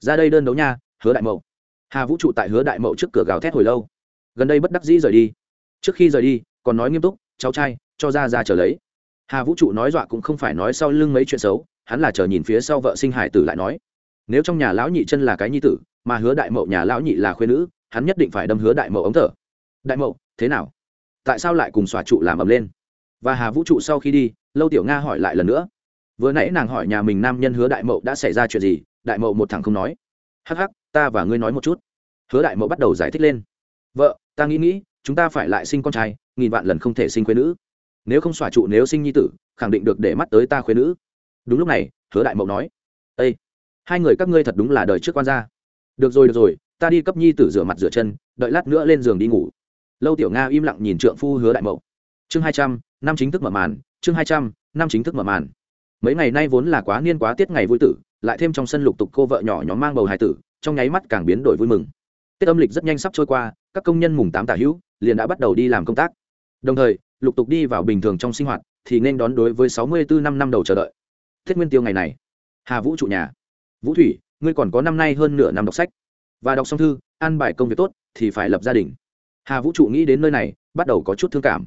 Ra đây đơn đấu nha, hứa đại mậu. Hà vũ trụ tại hứa đại mậu trước cửa gào thét hồi lâu. Gần đây bất đắc dĩ rời đi. Trước khi rời đi, còn nói nghiêm túc, cháu trai, cho ra ra trở lấy. Hà vũ trụ nói dọa cũng không phải nói sau lưng mấy chuyện xấu hắn là chờ nhìn phía sau vợ sinh hải tử lại nói, nếu trong nhà lão nhị chân là cái nhi tử, mà hứa đại mậu nhà lão nhị là khuyên nữ, hắn nhất định phải đâm hứa đại mậu ống thở. Đại mậu, thế nào? Tại sao lại cùng xòa trụ làm ầm lên? Và hà vũ trụ sau khi đi, lâu tiểu nga hỏi lại lần nữa. Vừa nãy nàng hỏi nhà mình nam nhân hứa đại mậu đã xảy ra chuyện gì, đại mậu một thằng không nói. Hắc hắc, ta và ngươi nói một chút. Hứa đại mậu bắt đầu giải thích lên. Vợ, ta nghĩ nghĩ, chúng ta phải lại sinh con trai, nghìn vạn lần không thể sinh khuyên nữ. Nếu không xòa trụ nếu sinh nhi tử, khẳng định được để mắt tới ta khuyên nữ đúng lúc này, hứa đại mậu nói ây hai người các ngươi thật đúng là đời trước quan gia. Được rồi được rồi, ta đi cấp nhi tử rửa mặt rửa chân, đợi lát nữa lên giường đi ngủ. Lâu tiểu nga im lặng nhìn trượng phu hứa đại mậu. Chương hai trăm, năm chính thức mở màn, chương hai trăm, năm chính thức mở màn. Mấy ngày nay vốn là quá niên quá tiết ngày vui tử, lại thêm trong sân lục tục cô vợ nhỏ nhóm mang bầu hài tử, trong nháy mắt càng biến đổi vui mừng. Tết âm lịch rất nhanh sắp trôi qua, các công nhân mùng tám tả hữu, liền đã bắt đầu đi làm công tác. Đồng thời, lục tục đi vào bình thường trong sinh hoạt, thì nên đón đối với sáu mươi bốn năm năm đầu chờ đợi tết nguyên tiêu ngày này. Hà vũ trụ nhà. Vũ thủy, ngươi còn có năm nay hơn nửa năm đọc sách. Và đọc xong thư ăn bài công việc tốt, thì phải lập gia đình. Hà vũ trụ nghĩ đến nơi này, bắt đầu có chút thương cảm.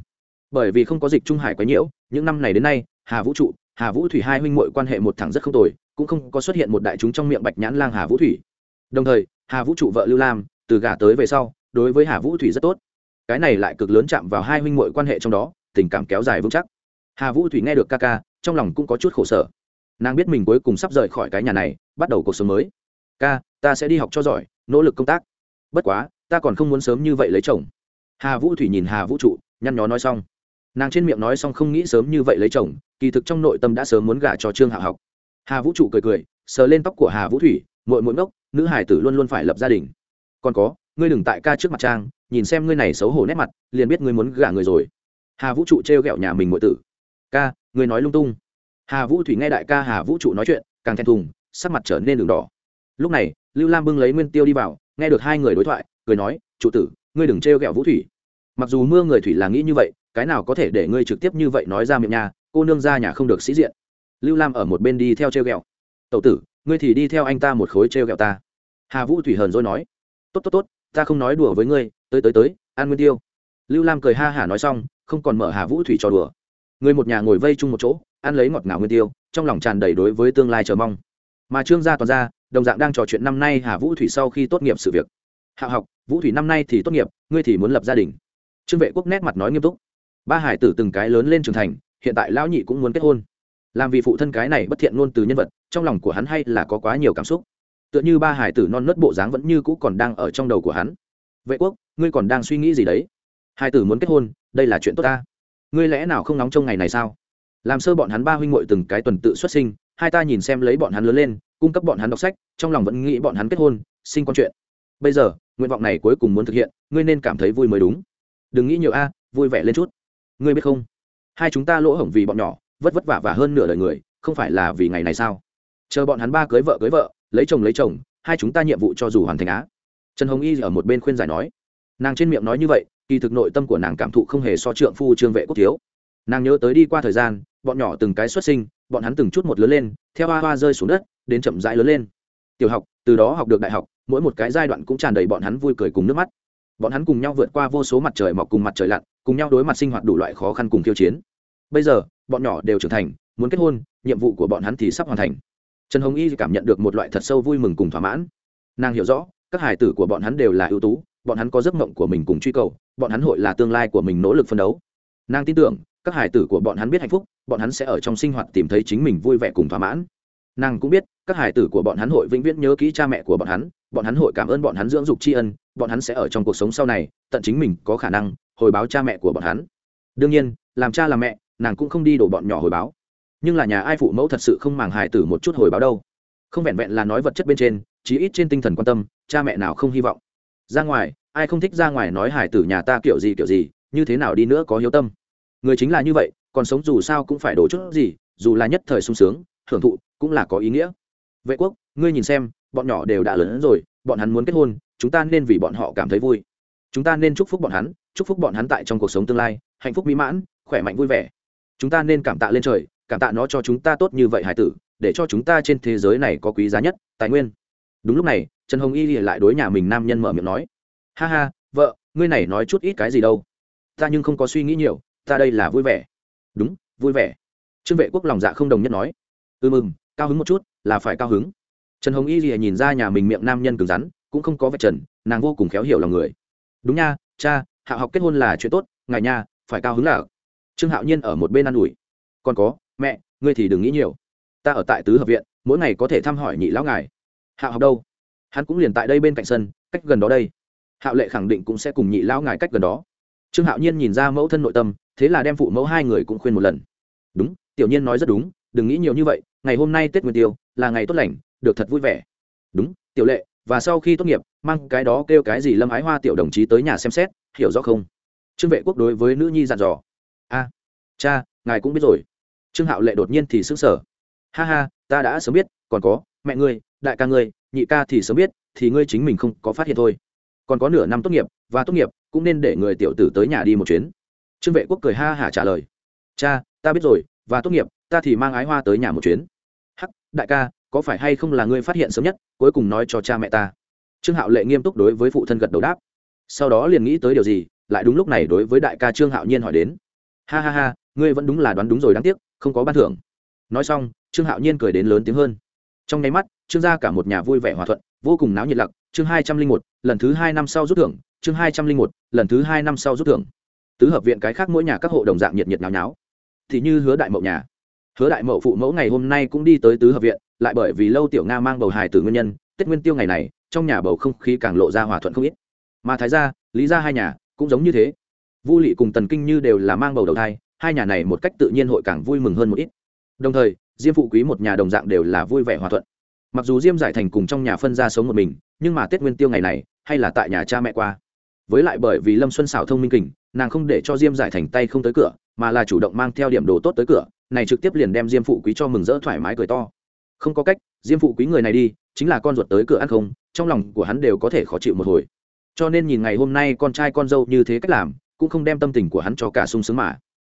Bởi vì không có dịch trung hải quá nhiễu, những năm này đến nay, hà vũ trụ, hà vũ thủy hai huynh muội quan hệ một thẳng rất không tồi, cũng không có xuất hiện một đại chúng trong miệng bạch nhãn lang hà vũ thủy. Đồng thời, hà vũ trụ vợ lưu lam, từ gả tới về sau, đối với hà vũ thủy rất tốt. Cái này lại cực lớn chạm vào hai huynh muội quan hệ trong đó, tình cảm kéo dài vững chắc. Hà vũ thủy nghe được ca ca, trong lòng cũng có chút khổ sở nàng biết mình cuối cùng sắp rời khỏi cái nhà này, bắt đầu cuộc sống mới. Ca, ta sẽ đi học cho giỏi, nỗ lực công tác. Bất quá, ta còn không muốn sớm như vậy lấy chồng. Hà vũ thủy nhìn hà vũ trụ, nhăn nhó nói xong. Nàng trên miệng nói xong không nghĩ sớm như vậy lấy chồng, kỳ thực trong nội tâm đã sớm muốn gả cho trương hạ học. Hà vũ trụ cười cười, sờ lên tóc của hà vũ thủy mội mội ngốc, nữ hải tử luôn luôn phải lập gia đình. Còn có, ngươi đừng tại ca trước mặt trang, nhìn xem ngươi này xấu hổ nét mặt, liền biết ngươi muốn gả người rồi. Hà vũ trụ t r ghẹo nhà mình mội tử. Ca, ngươi nói lung tung hà vũ thủy nghe đại ca hà vũ trụ nói chuyện, càng thẹn thùng, sắc mặt trở nên đường đỏ. Lúc này, lưu lam bưng lấy nguyên tiêu đi vào, nghe được hai người đối thoại, cười nói trụ tử, ngươi đừng trêu ghẹo vũ thủy. Mặc dù mưa người thủy là nghĩ như vậy, cái nào có thể để ngươi trực tiếp như vậy nói ra miệng nhà, cô nương ra nhà không được sĩ diện. Lưu lam ở một bên đi theo trêu ghẹo. Tậu tử, ngươi thì đi theo anh ta một khối trêu ghẹo ta. Hà vũ thủy hờn rồi nói, tốt tốt tốt, ta không nói đùa với ngươi, tới tới tới an nguyên tiêu. Lưu lam cười ha hả nói xong, không còn mở hà vũ thủy cho đùa người một nhà ngồi vây chung một chỗ, ăn lấy ngọt ngào nguyên tiêu, trong lòng tràn đầy đối với tương lai chờ mong. Mà trương gia toàn gia, đồng dạng đang trò chuyện năm nay hà vũ thủy sau khi tốt nghiệp sự việc. Hạ học, vũ thủy năm nay thì tốt nghiệp, ngươi thì muốn lập gia đình. Trương vệ quốc nét mặt nói nghiêm túc. Ba hải tử từng cái lớn lên trưởng thành, hiện tại lão nhị cũng muốn kết hôn. Làm vì phụ thân cái này bất thiện luôn từ nhân vật, trong lòng của hắn hay là có quá nhiều cảm xúc. Tựa như ba hải tử non nớt bộ dáng vẫn như cũ còn đang ở trong đầu của hắn. Vệ quốc, ngươi còn đang suy nghĩ gì đấy? Hải tử muốn kết hôn, đây là chuyện tốt ta ngươi lẽ nào không nóng trong ngày này sao? Làm sơ bọn hắn ba huynh muội từng cái tuần tự xuất sinh, hai ta nhìn xem lấy bọn hắn lớn lên, cung cấp bọn hắn đọc sách, trong lòng vẫn nghĩ bọn hắn kết hôn, sinh con chuyện. Bây giờ, nguyện vọng này cuối cùng muốn thực hiện, ngươi nên cảm thấy vui mới đúng. Đừng nghĩ nhiều a, vui vẻ lên chút. Ngươi biết không? Hai chúng ta lỗ hổng vì bọn nhỏ, vất vất vả và hơn nửa đời người, không phải là vì ngày này sao? Chờ bọn hắn ba cưới vợ cưới vợ, lấy chồng lấy chồng, hai chúng ta nhiệm vụ cho dù hoàn thành á. Trần hồng y ở một bên khuyên giải nói. Nàng trên miệng nói như vậy kỳ thực nội tâm của nàng cảm thụ không hề so trượng phu trương vệ quốc thiếu. Nàng nhớ tới đi qua thời gian, bọn nhỏ từng cái xuất sinh, bọn hắn từng chút một lớn lên, theo hoa hoa rơi xuống đất, đến chậm rãi lớn lên. Tiểu học, từ đó học được đại học, mỗi một cái giai đoạn cũng tràn đầy bọn hắn vui cười cùng nước mắt. Bọn hắn cùng nhau vượt qua vô số mặt trời mọc cùng mặt trời lặn, cùng nhau đối mặt sinh hoạt đủ loại khó khăn cùng tiêu chiến. Bây giờ, bọn nhỏ đều trưởng thành, muốn kết hôn, nhiệm vụ của bọn hắn thì sắp hoàn thành. Trần hồng y cảm nhận được một loại thật sâu vui mừng cùng thỏa mãn. Nàng hiểu rõ, các hài tử của bọn hắn đều là ưu tú bọn hắn có giấc mộng của mình cùng truy cầu, bọn hắn hội là tương lai của mình nỗ lực phân đấu. Nàng tin tưởng, các hài tử của bọn hắn biết hạnh phúc, bọn hắn sẽ ở trong sinh hoạt tìm thấy chính mình vui vẻ cùng thỏa mãn. Nàng cũng biết, các hài tử của bọn hắn hội vĩnh viễn nhớ kỹ cha mẹ của bọn hắn bọn hắn hội cảm ơn bọn hắn dưỡng dục tri ân, bọn hắn sẽ ở trong cuộc sống sau này, tận chính mình có khả năng hồi báo cha mẹ của bọn hắn. Đương nhiên, làm cha làm mẹ, nàng cũng không đi đổ bọn nhỏ hồi báo. Nhưng là nhà ai phụ mẫu thật sự không màng hài tử một chút hồi báo đâu. Không vẹn vẹn là nói vật chất bên trên, chí ít trên tinh thần quan tâm, cha mẹ nào không hy vọng ra ngoài, ai không thích ra ngoài nói hài tử nhà ta kiểu gì kiểu gì, như thế nào đi nữa có hiếu tâm. Người chính là như vậy, còn sống dù sao cũng phải đổ chút gì, dù là nhất thời sung sướng hưởng thụ, cũng là có ý nghĩa. Vệ quốc, ngươi nhìn xem, bọn nhỏ đều đã lớn hơn rồi, bọn hắn muốn kết hôn, chúng ta nên vì bọn họ cảm thấy vui. Chúng ta nên chúc phúc bọn hắn, chúc phúc bọn hắn tại trong cuộc sống tương lai, hạnh phúc mỹ mãn, khỏe mạnh vui vẻ. Chúng ta nên cảm tạ lên trời, cảm tạ nó cho chúng ta tốt như vậy hải tử, để cho chúng ta trên thế giới này có quý giá nhất, tài nguyên. Đúng lúc này trần hồng y lại đối nhà mình nam nhân mở miệng nói, ha ha, vợ, ngươi này nói chút ít cái gì đâu? Ta nhưng không có suy nghĩ nhiều, ta đây là vui vẻ. Đúng, vui vẻ. Trương vệ quốc lòng dạ không đồng nhất nói ừ mừng cao hứng một chút, là phải cao hứng. Trần hồng y thì nhìn ra nhà mình miệng nam nhân cứng rắn, cũng không có vạch trần, nàng vô cùng khéo hiểu lòng người. Đúng nha, cha, hạ học kết hôn là chuyện tốt, ngài nha phải cao hứng là trương hạo nhiên ở một bên ă n ủi, còn có, mẹ, ngươi thì đừng nghĩ nhiều. Ta ở tại tứ hợp viện, mỗi ngày có thể thăm hỏi nhị lão ngài. Hạ học đâu? Hắn cũng liền tại đây bên cạnh sân, cách gần đó đây. Hạo lệ khẳng định cũng sẽ cùng nhị lão ngài cách gần đó. Trương hạo nhiên nhìn ra mẫu thân nội tâm, thế là đem phụ mẫu hai người cũng khuyên một lần. Đúng, tiểu nhiên nói rất đúng, đừng nghĩ nhiều như vậy, ngày hôm nay tết nguyên tiêu, là ngày tốt lành, được thật vui vẻ. Đúng, tiểu lệ, và sau khi tốt nghiệp, mang cái đó kêu cái gì lâm ái hoa tiểu đồng chí tới nhà xem xét, hiểu rõ không? Trương vệ quốc đối với nữ nhi dặn dò. A, cha, ngài cũng biết rồi. Trương hạo lệ đột nhiên thì sững sờ. Ha ha, ta đã sớm biết, còn có, mẹ ngươi, đại ca ngươi nhị ca thì sớm biết, thì ngươi chính mình không có phát hiện thôi. Còn có nửa năm tốt nghiệp, và tốt nghiệp, cũng nên để người tiểu tử tới nhà đi một chuyến. Trương vệ quốc cười ha hả trả lời. Cha, ta biết rồi, và tốt nghiệp, ta thì mang ái hoa tới nhà một chuyến. Hắc, đại ca, có phải hay không là ngươi phát hiện sớm nhất, cuối cùng nói cho cha mẹ ta? Trương hạo lệ nghiêm túc đối với phụ thân gật đầu đáp. Sau đó liền nghĩ tới điều gì, lại đúng lúc này đối với đại ca trương hạo nhiên hỏi đến. Ha ha ha, ngươi vẫn đúng là đoán đúng rồi, đáng tiếc, không có ban thưởng. Nói xong, trương hạo nhiên cười đến lớn tiếng hơn. Trong nháy mắt trương gia cả một nhà vui vẻ hòa thuận, vô cùng náo nhiệt lặc chương hai trăm linh một, lần thứ hai năm sau rút thưởng. Chương hai trăm linh một, lần thứ hai năm sau rút thưởng. Tứ hợp viện cái khác mỗi nhà các hộ đồng dạng nhiệt nhiệt náo náo thì như hứa đại mậu nhà. Hứa đại mậu phụ mẫu ngày hôm nay cũng đi tới tứ hợp viện, lại bởi vì lâu tiểu nga mang bầu hài từ nguyên nhân, tết nguyên tiêu ngày này, trong nhà bầu không khí càng lộ ra hòa thuận không ít. Mà thái gia, lý gia hai nhà cũng giống như thế. Vu lị cùng tần kinh như đều là mang bầu đầu thai, hai nhà này một cách tự nhiên hội càng vui mừng hơn một ít. Đồng thời, diêm phụ quý một nhà đồng dạng đều là vui vẻ hòa thuận mặc dù diêm giải thành cùng trong nhà phân ra sống một mình, nhưng mà tết nguyên tiêu ngày này, hay là tại nhà cha mẹ qua. Với lại bởi vì lâm xuân xảo thông minh kình, nàng không để cho diêm giải thành tay không tới cửa, mà là chủ động mang theo điểm đồ tốt tới cửa, này trực tiếp liền đem diêm phụ quý cho mừng rỡ thoải mái cười to. Không có cách, diêm phụ quý người này đi, chính là con ruột tới cửa ăn không, trong lòng của hắn đều có thể khó chịu một hồi. Cho nên nhìn ngày hôm nay con trai con dâu như thế cách làm, cũng không đem tâm tình của hắn cho cả sung sướng mà.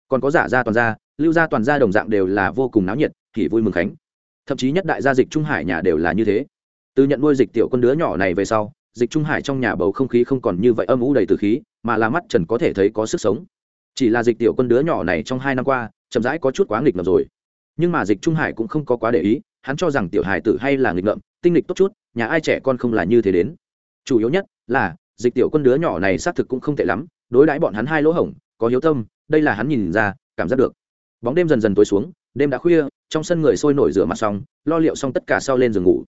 Còn có giả gia toàn gia, lưu gia toàn gia đồng dạng đều là vô cùng náo nhiệt, thì vui mừng khánh thậm chí nhất đại gia dịch trung hải nhà đều là như thế. Từ nhận nuôi dịch tiểu con đứa nhỏ này về sau, dịch trung hải trong nhà bầu không khí không còn như vậy âm ủ đầy từ khí, mà là mắt trần có thể thấy có sức sống. Chỉ là dịch tiểu quân đứa nhỏ này trong hai năm qua, chậm rãi có chút quá nghịch ngợm rồi. Nhưng mà dịch trung hải cũng không có quá để ý, hắn cho rằng tiểu hải tử hay là nghịch ngợm, tinh lịch tốt chút, nhà ai trẻ con không là như thế đến. Chủ yếu nhất là, dịch tiểu quân đứa nhỏ này xác thực cũng không tệ lắm, đối đãi bọn hắn hai lỗ hổng, có hiếu tâm, đây là hắn nhìn ra, cảm giác được. Bóng đêm dần dần tối xuống, đêm đã khuya trong sân người sôi nổi rửa mặt xong, lo liệu xong tất cả sau lên giường ngủ.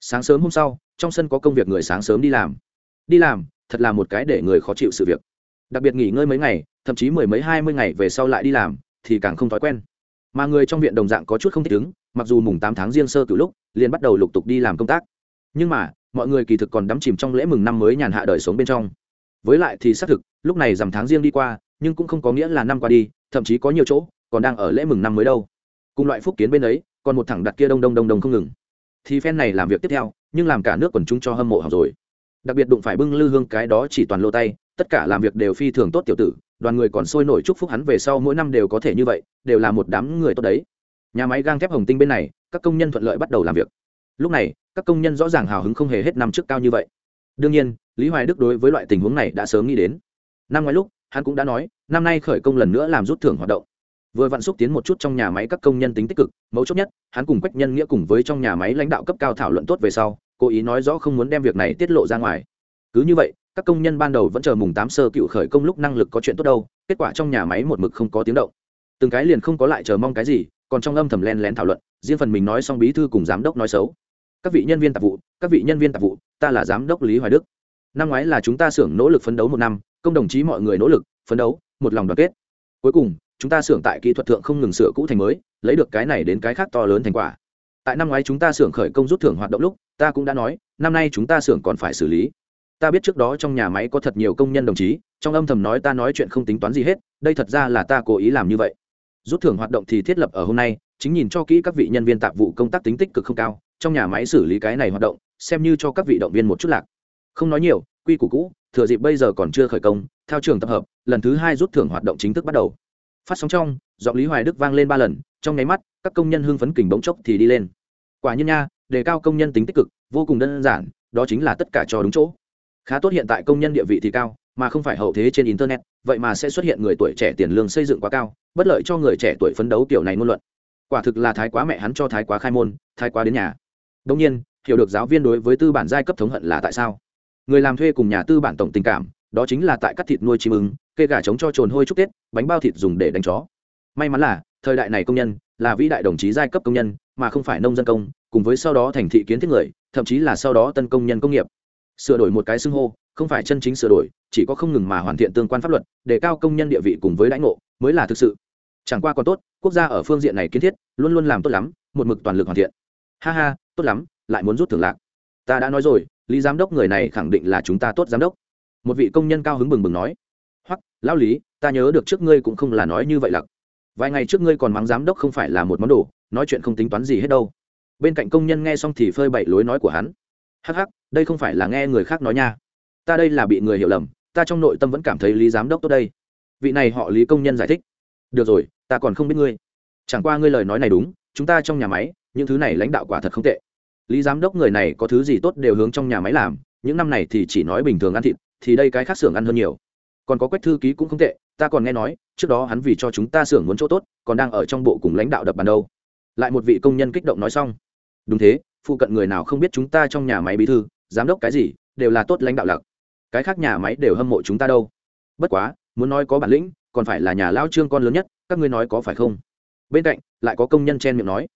Sáng sớm hôm sau, trong sân có công việc người sáng sớm đi làm. Đi làm, thật là một cái để người khó chịu sự việc. Đặc biệt nghỉ ngơi mấy ngày, thậm chí mười mấy hai mươi ngày về sau lại đi làm, thì càng không thói quen. Mà người trong viện đồng dạng có chút không thích ứng, mặc dù mùng tám tháng riêng sơ cựu lúc, liền bắt đầu lục tục đi làm công tác. Nhưng mà, mọi người kỳ thực còn đắm chìm trong lễ mừng năm mới nhàn hạ đời sống bên trong. Với lại thì xác thực, lúc này dằm tháng riêng đi qua, nhưng cũng không có nghĩa là năm qua đi, thậm chí có nhiều chỗ, còn đang ở lễ mừng năm mới đâu cùng loại phúc kiến bên ấy, còn một thẳng đặt kia đông đông đông đông không ngừng. Thì phen này làm việc tiếp theo, nhưng làm cả nước quần chúng cho hâm mộ học rồi. Đặc biệt đụng phải bưng lư hương cái đó chỉ toàn lô tay, tất cả làm việc đều phi thường tốt tiểu tử, đoàn người còn sôi nổi chúc phúc hắn về sau mỗi năm đều có thể như vậy, đều là một đám người tốt đấy. Nhà máy gang thép hồng tinh bên này, các công nhân thuận lợi bắt đầu làm việc. Lúc này, các công nhân rõ ràng hào hứng không hề hết năm trước cao như vậy. Đương nhiên, lý hoài đức đối với loại tình huống này đã sớm nghĩ đến. Năm ngoái lúc, hắn cũng đã nói, năm nay khởi công lần nữa làm rút thưởng hoạt động vừa vặn xúc tiến một chút trong nhà máy các công nhân tính tích cực, mấu chốt nhất, hắn cùng quách nhân nghĩa cùng với trong nhà máy lãnh đạo cấp cao thảo luận tốt về sau, cố ý nói rõ không muốn đem việc này tiết lộ ra ngoài. Cứ như vậy, các công nhân ban đầu vẫn chờ mùng tám sơ cựu khởi công lúc năng lực có chuyện tốt đâu, kết quả trong nhà máy một mực không có tiếng động. Từng cái liền không có lại chờ mong cái gì, còn trong âm thầm len lén thảo luận, riêng phần mình nói xong bí thư cùng giám đốc nói xấu. Các vị nhân viên tạp vụ, các vị nhân viên tạp vụ, ta là giám đốc lý hoài đức. Năm ngoái là chúng ta xưởng nỗ lực phấn đấu một năm, công đồng chí mọi người nỗ lực, phấn đấu, một lòng đoàn kết. Cuối cùng chúng ta xưởng tại kỹ thuật thượng không ngừng sửa cũ thành mới, lấy được cái này đến cái khác to lớn thành quả. Tại năm ngoái chúng ta xưởng khởi công rút thưởng hoạt động lúc, ta cũng đã nói, năm nay chúng ta xưởng còn phải xử lý. Ta biết trước đó trong nhà máy có thật nhiều công nhân đồng chí, trong âm thầm nói ta nói chuyện không tính toán gì hết, đây thật ra là ta cố ý làm như vậy. Rút thưởng hoạt động thì thiết lập ở hôm nay, chính nhìn cho kỹ các vị nhân viên tạp vụ công tác tính tích cực không cao, trong nhà máy xử lý cái này hoạt động, xem như cho các vị động viên một chút lạc. Không nói nhiều, quy củ cũ, thừa dịp bây giờ còn chưa khởi công theo trường tập hợp, lần thứ hai rút thưởng hoạt động chính thức bắt đầu phát sóng trong, giọng lý hoài đức vang lên ba lần, trong nháy mắt, các công nhân hưng phấn kình bỗng chốc thì đi lên. Quả nhiên nha, đề cao công nhân tính tích cực, vô cùng đơn giản, đó chính là tất cả cho đúng chỗ. Khá tốt hiện tại công nhân địa vị thì cao, mà không phải hậu thế trên internet, vậy mà sẽ xuất hiện người tuổi trẻ tiền lương xây dựng quá cao, bất lợi cho người trẻ tuổi phấn đấu kiểu này ngôn luận. Quả thực là thái quá mẹ hắn cho thái quá khai môn, thái quá đến nhà. Đông nhiên, hiểu được giáo viên đối với tư bản giai cấp thống hận là tại sao. Người làm thuê cùng nhà tư bản tổng tình cảm đó chính là tại cắt thịt nuôi chim ưng, kê gà trống cho trồn hôi chúc tết, bánh bao thịt dùng để đánh chó. May mắn là, thời đại này công nhân là vĩ đại đồng chí giai cấp công nhân, mà không phải nông dân công, cùng với sau đó thành thị kiến thiết người, thậm chí là sau đó tân công nhân công nghiệp. Sửa đổi một cái xưng hô, không phải chân chính sửa đổi, chỉ có không ngừng mà hoàn thiện tương quan pháp luật, để cao công nhân địa vị cùng với lãnh ngộ, mới là thực sự. Chẳng qua còn tốt, quốc gia ở phương diện này kiến thiết, luôn luôn làm tốt lắm, một mực toàn lực hoàn thiện. Ha ha, tốt lắm, lại muốn rút thưởng lạc. Ta đã nói rồi, lý giám đốc người này khẳng định là chúng ta tốt giám đốc một vị công nhân cao hứng bừng bừng nói hoặc lao lý, ta nhớ được trước ngươi cũng không là nói như vậy lặc. Vài ngày trước ngươi còn mắng giám đốc không phải là một món đồ, nói chuyện không tính toán gì hết đâu. Bên cạnh công nhân nghe xong thì phơi bậy lối nói của hắn, hắc hắc, đây không phải là nghe người khác nói nha. Ta đây là bị người hiểu lầm, ta trong nội tâm vẫn cảm thấy lý giám đốc tốt đây. Vị này họ lý công nhân giải thích, được rồi, ta còn không biết ngươi. Chẳng qua ngươi lời nói này đúng, chúng ta trong nhà máy, những thứ này lãnh đạo quả thật không tệ. Lý giám đốc người này có thứ gì tốt đều hướng trong nhà máy làm, những năm này thì chỉ nói bình thường ăn thịt thì đây cái khác xưởng ăn hơn nhiều. Còn có quách thư ký cũng không tệ, ta còn nghe nói, trước đó hắn vì cho chúng ta xưởng muốn chỗ tốt, còn đang ở trong bộ cùng lãnh đạo đập bàn đâu. Lại một vị công nhân kích động nói xong. Đúng thế, phụ cận người nào không biết chúng ta trong nhà máy bí thư, giám đốc cái gì, đều là tốt lãnh đạo lặc cái khác nhà máy đều hâm mộ chúng ta đâu. Bất quá, muốn nói có bản lĩnh, còn phải là nhà lao trương con lớn nhất, các ngươi nói có phải không? Bên cạnh, lại có công nhân chen miệng nói.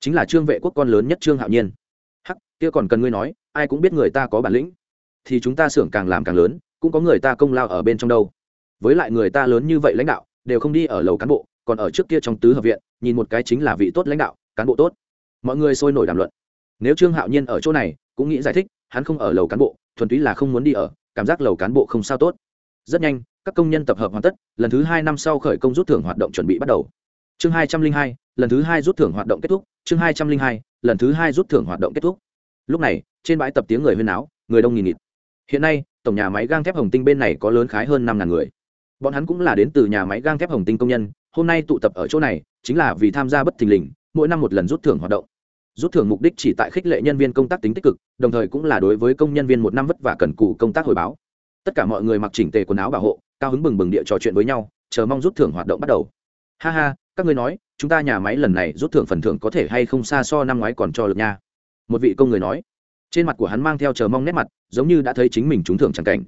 Chính là trương vệ quốc con lớn nhất trương hạo nhiên. Hắc, kia còn cần ngươi nói, ai cũng biết người ta có bản lĩnh thì chúng ta xưởng càng làm càng lớn, cũng có người ta công lao ở bên trong đâu. Với lại người ta lớn như vậy lãnh đạo, đều không đi ở lầu cán bộ, còn ở trước kia trong tứ hợp viện, nhìn một cái chính là vị tốt lãnh đạo, cán bộ tốt. Mọi người sôi nổi đàm luận. Nếu trương hạo nhiên ở chỗ này, cũng nghĩ giải thích, hắn không ở lầu cán bộ, thuần túy là không muốn đi ở, cảm giác lầu cán bộ không sao tốt. Rất nhanh, các công nhân tập hợp hoàn tất, lần thứ hai năm sau khởi công rút thưởng hoạt động chuẩn bị bắt đầu. Chương hai trăm linh hai, lần thứ hai rút thưởng hoạt động kết thúc, chương hai trăm linh hai, lần thứ hai rút thưởng hoạt động kết thúc. Lúc này, trên bãi tập tiếng người huyên áo người đông nghìn nghịt hiện nay, tổng nhà máy gang thép hồng tinh bên này có lớn khái hơn năm ngàn người. Bọn hắn cũng là đến từ nhà máy gang thép hồng tinh công nhân, hôm nay tụ tập ở chỗ này, chính là vì tham gia bất thình lình, mỗi năm một lần rút thưởng hoạt động. Rút thưởng mục đích chỉ tại khích lệ nhân viên công tác tính tích cực, đồng thời cũng là đối với công nhân viên một năm vất vả cần cù công tác hồi báo. Tất cả mọi người mặc chỉnh tề quần áo bảo hộ, cao hứng bừng bừng địa trò chuyện với nhau, chờ mong rút thưởng hoạt động bắt đầu. Ha ha, các ngươi nói, chúng ta nhà máy lần này rút thưởng phần thưởng có thể hay không xa so năm ngoái còn cho được nha? Một vị công người nói trên mặt của hắn mang theo chờ mong nét mặt, giống như đã thấy chính mình trúng thưởng chẳng cảnh.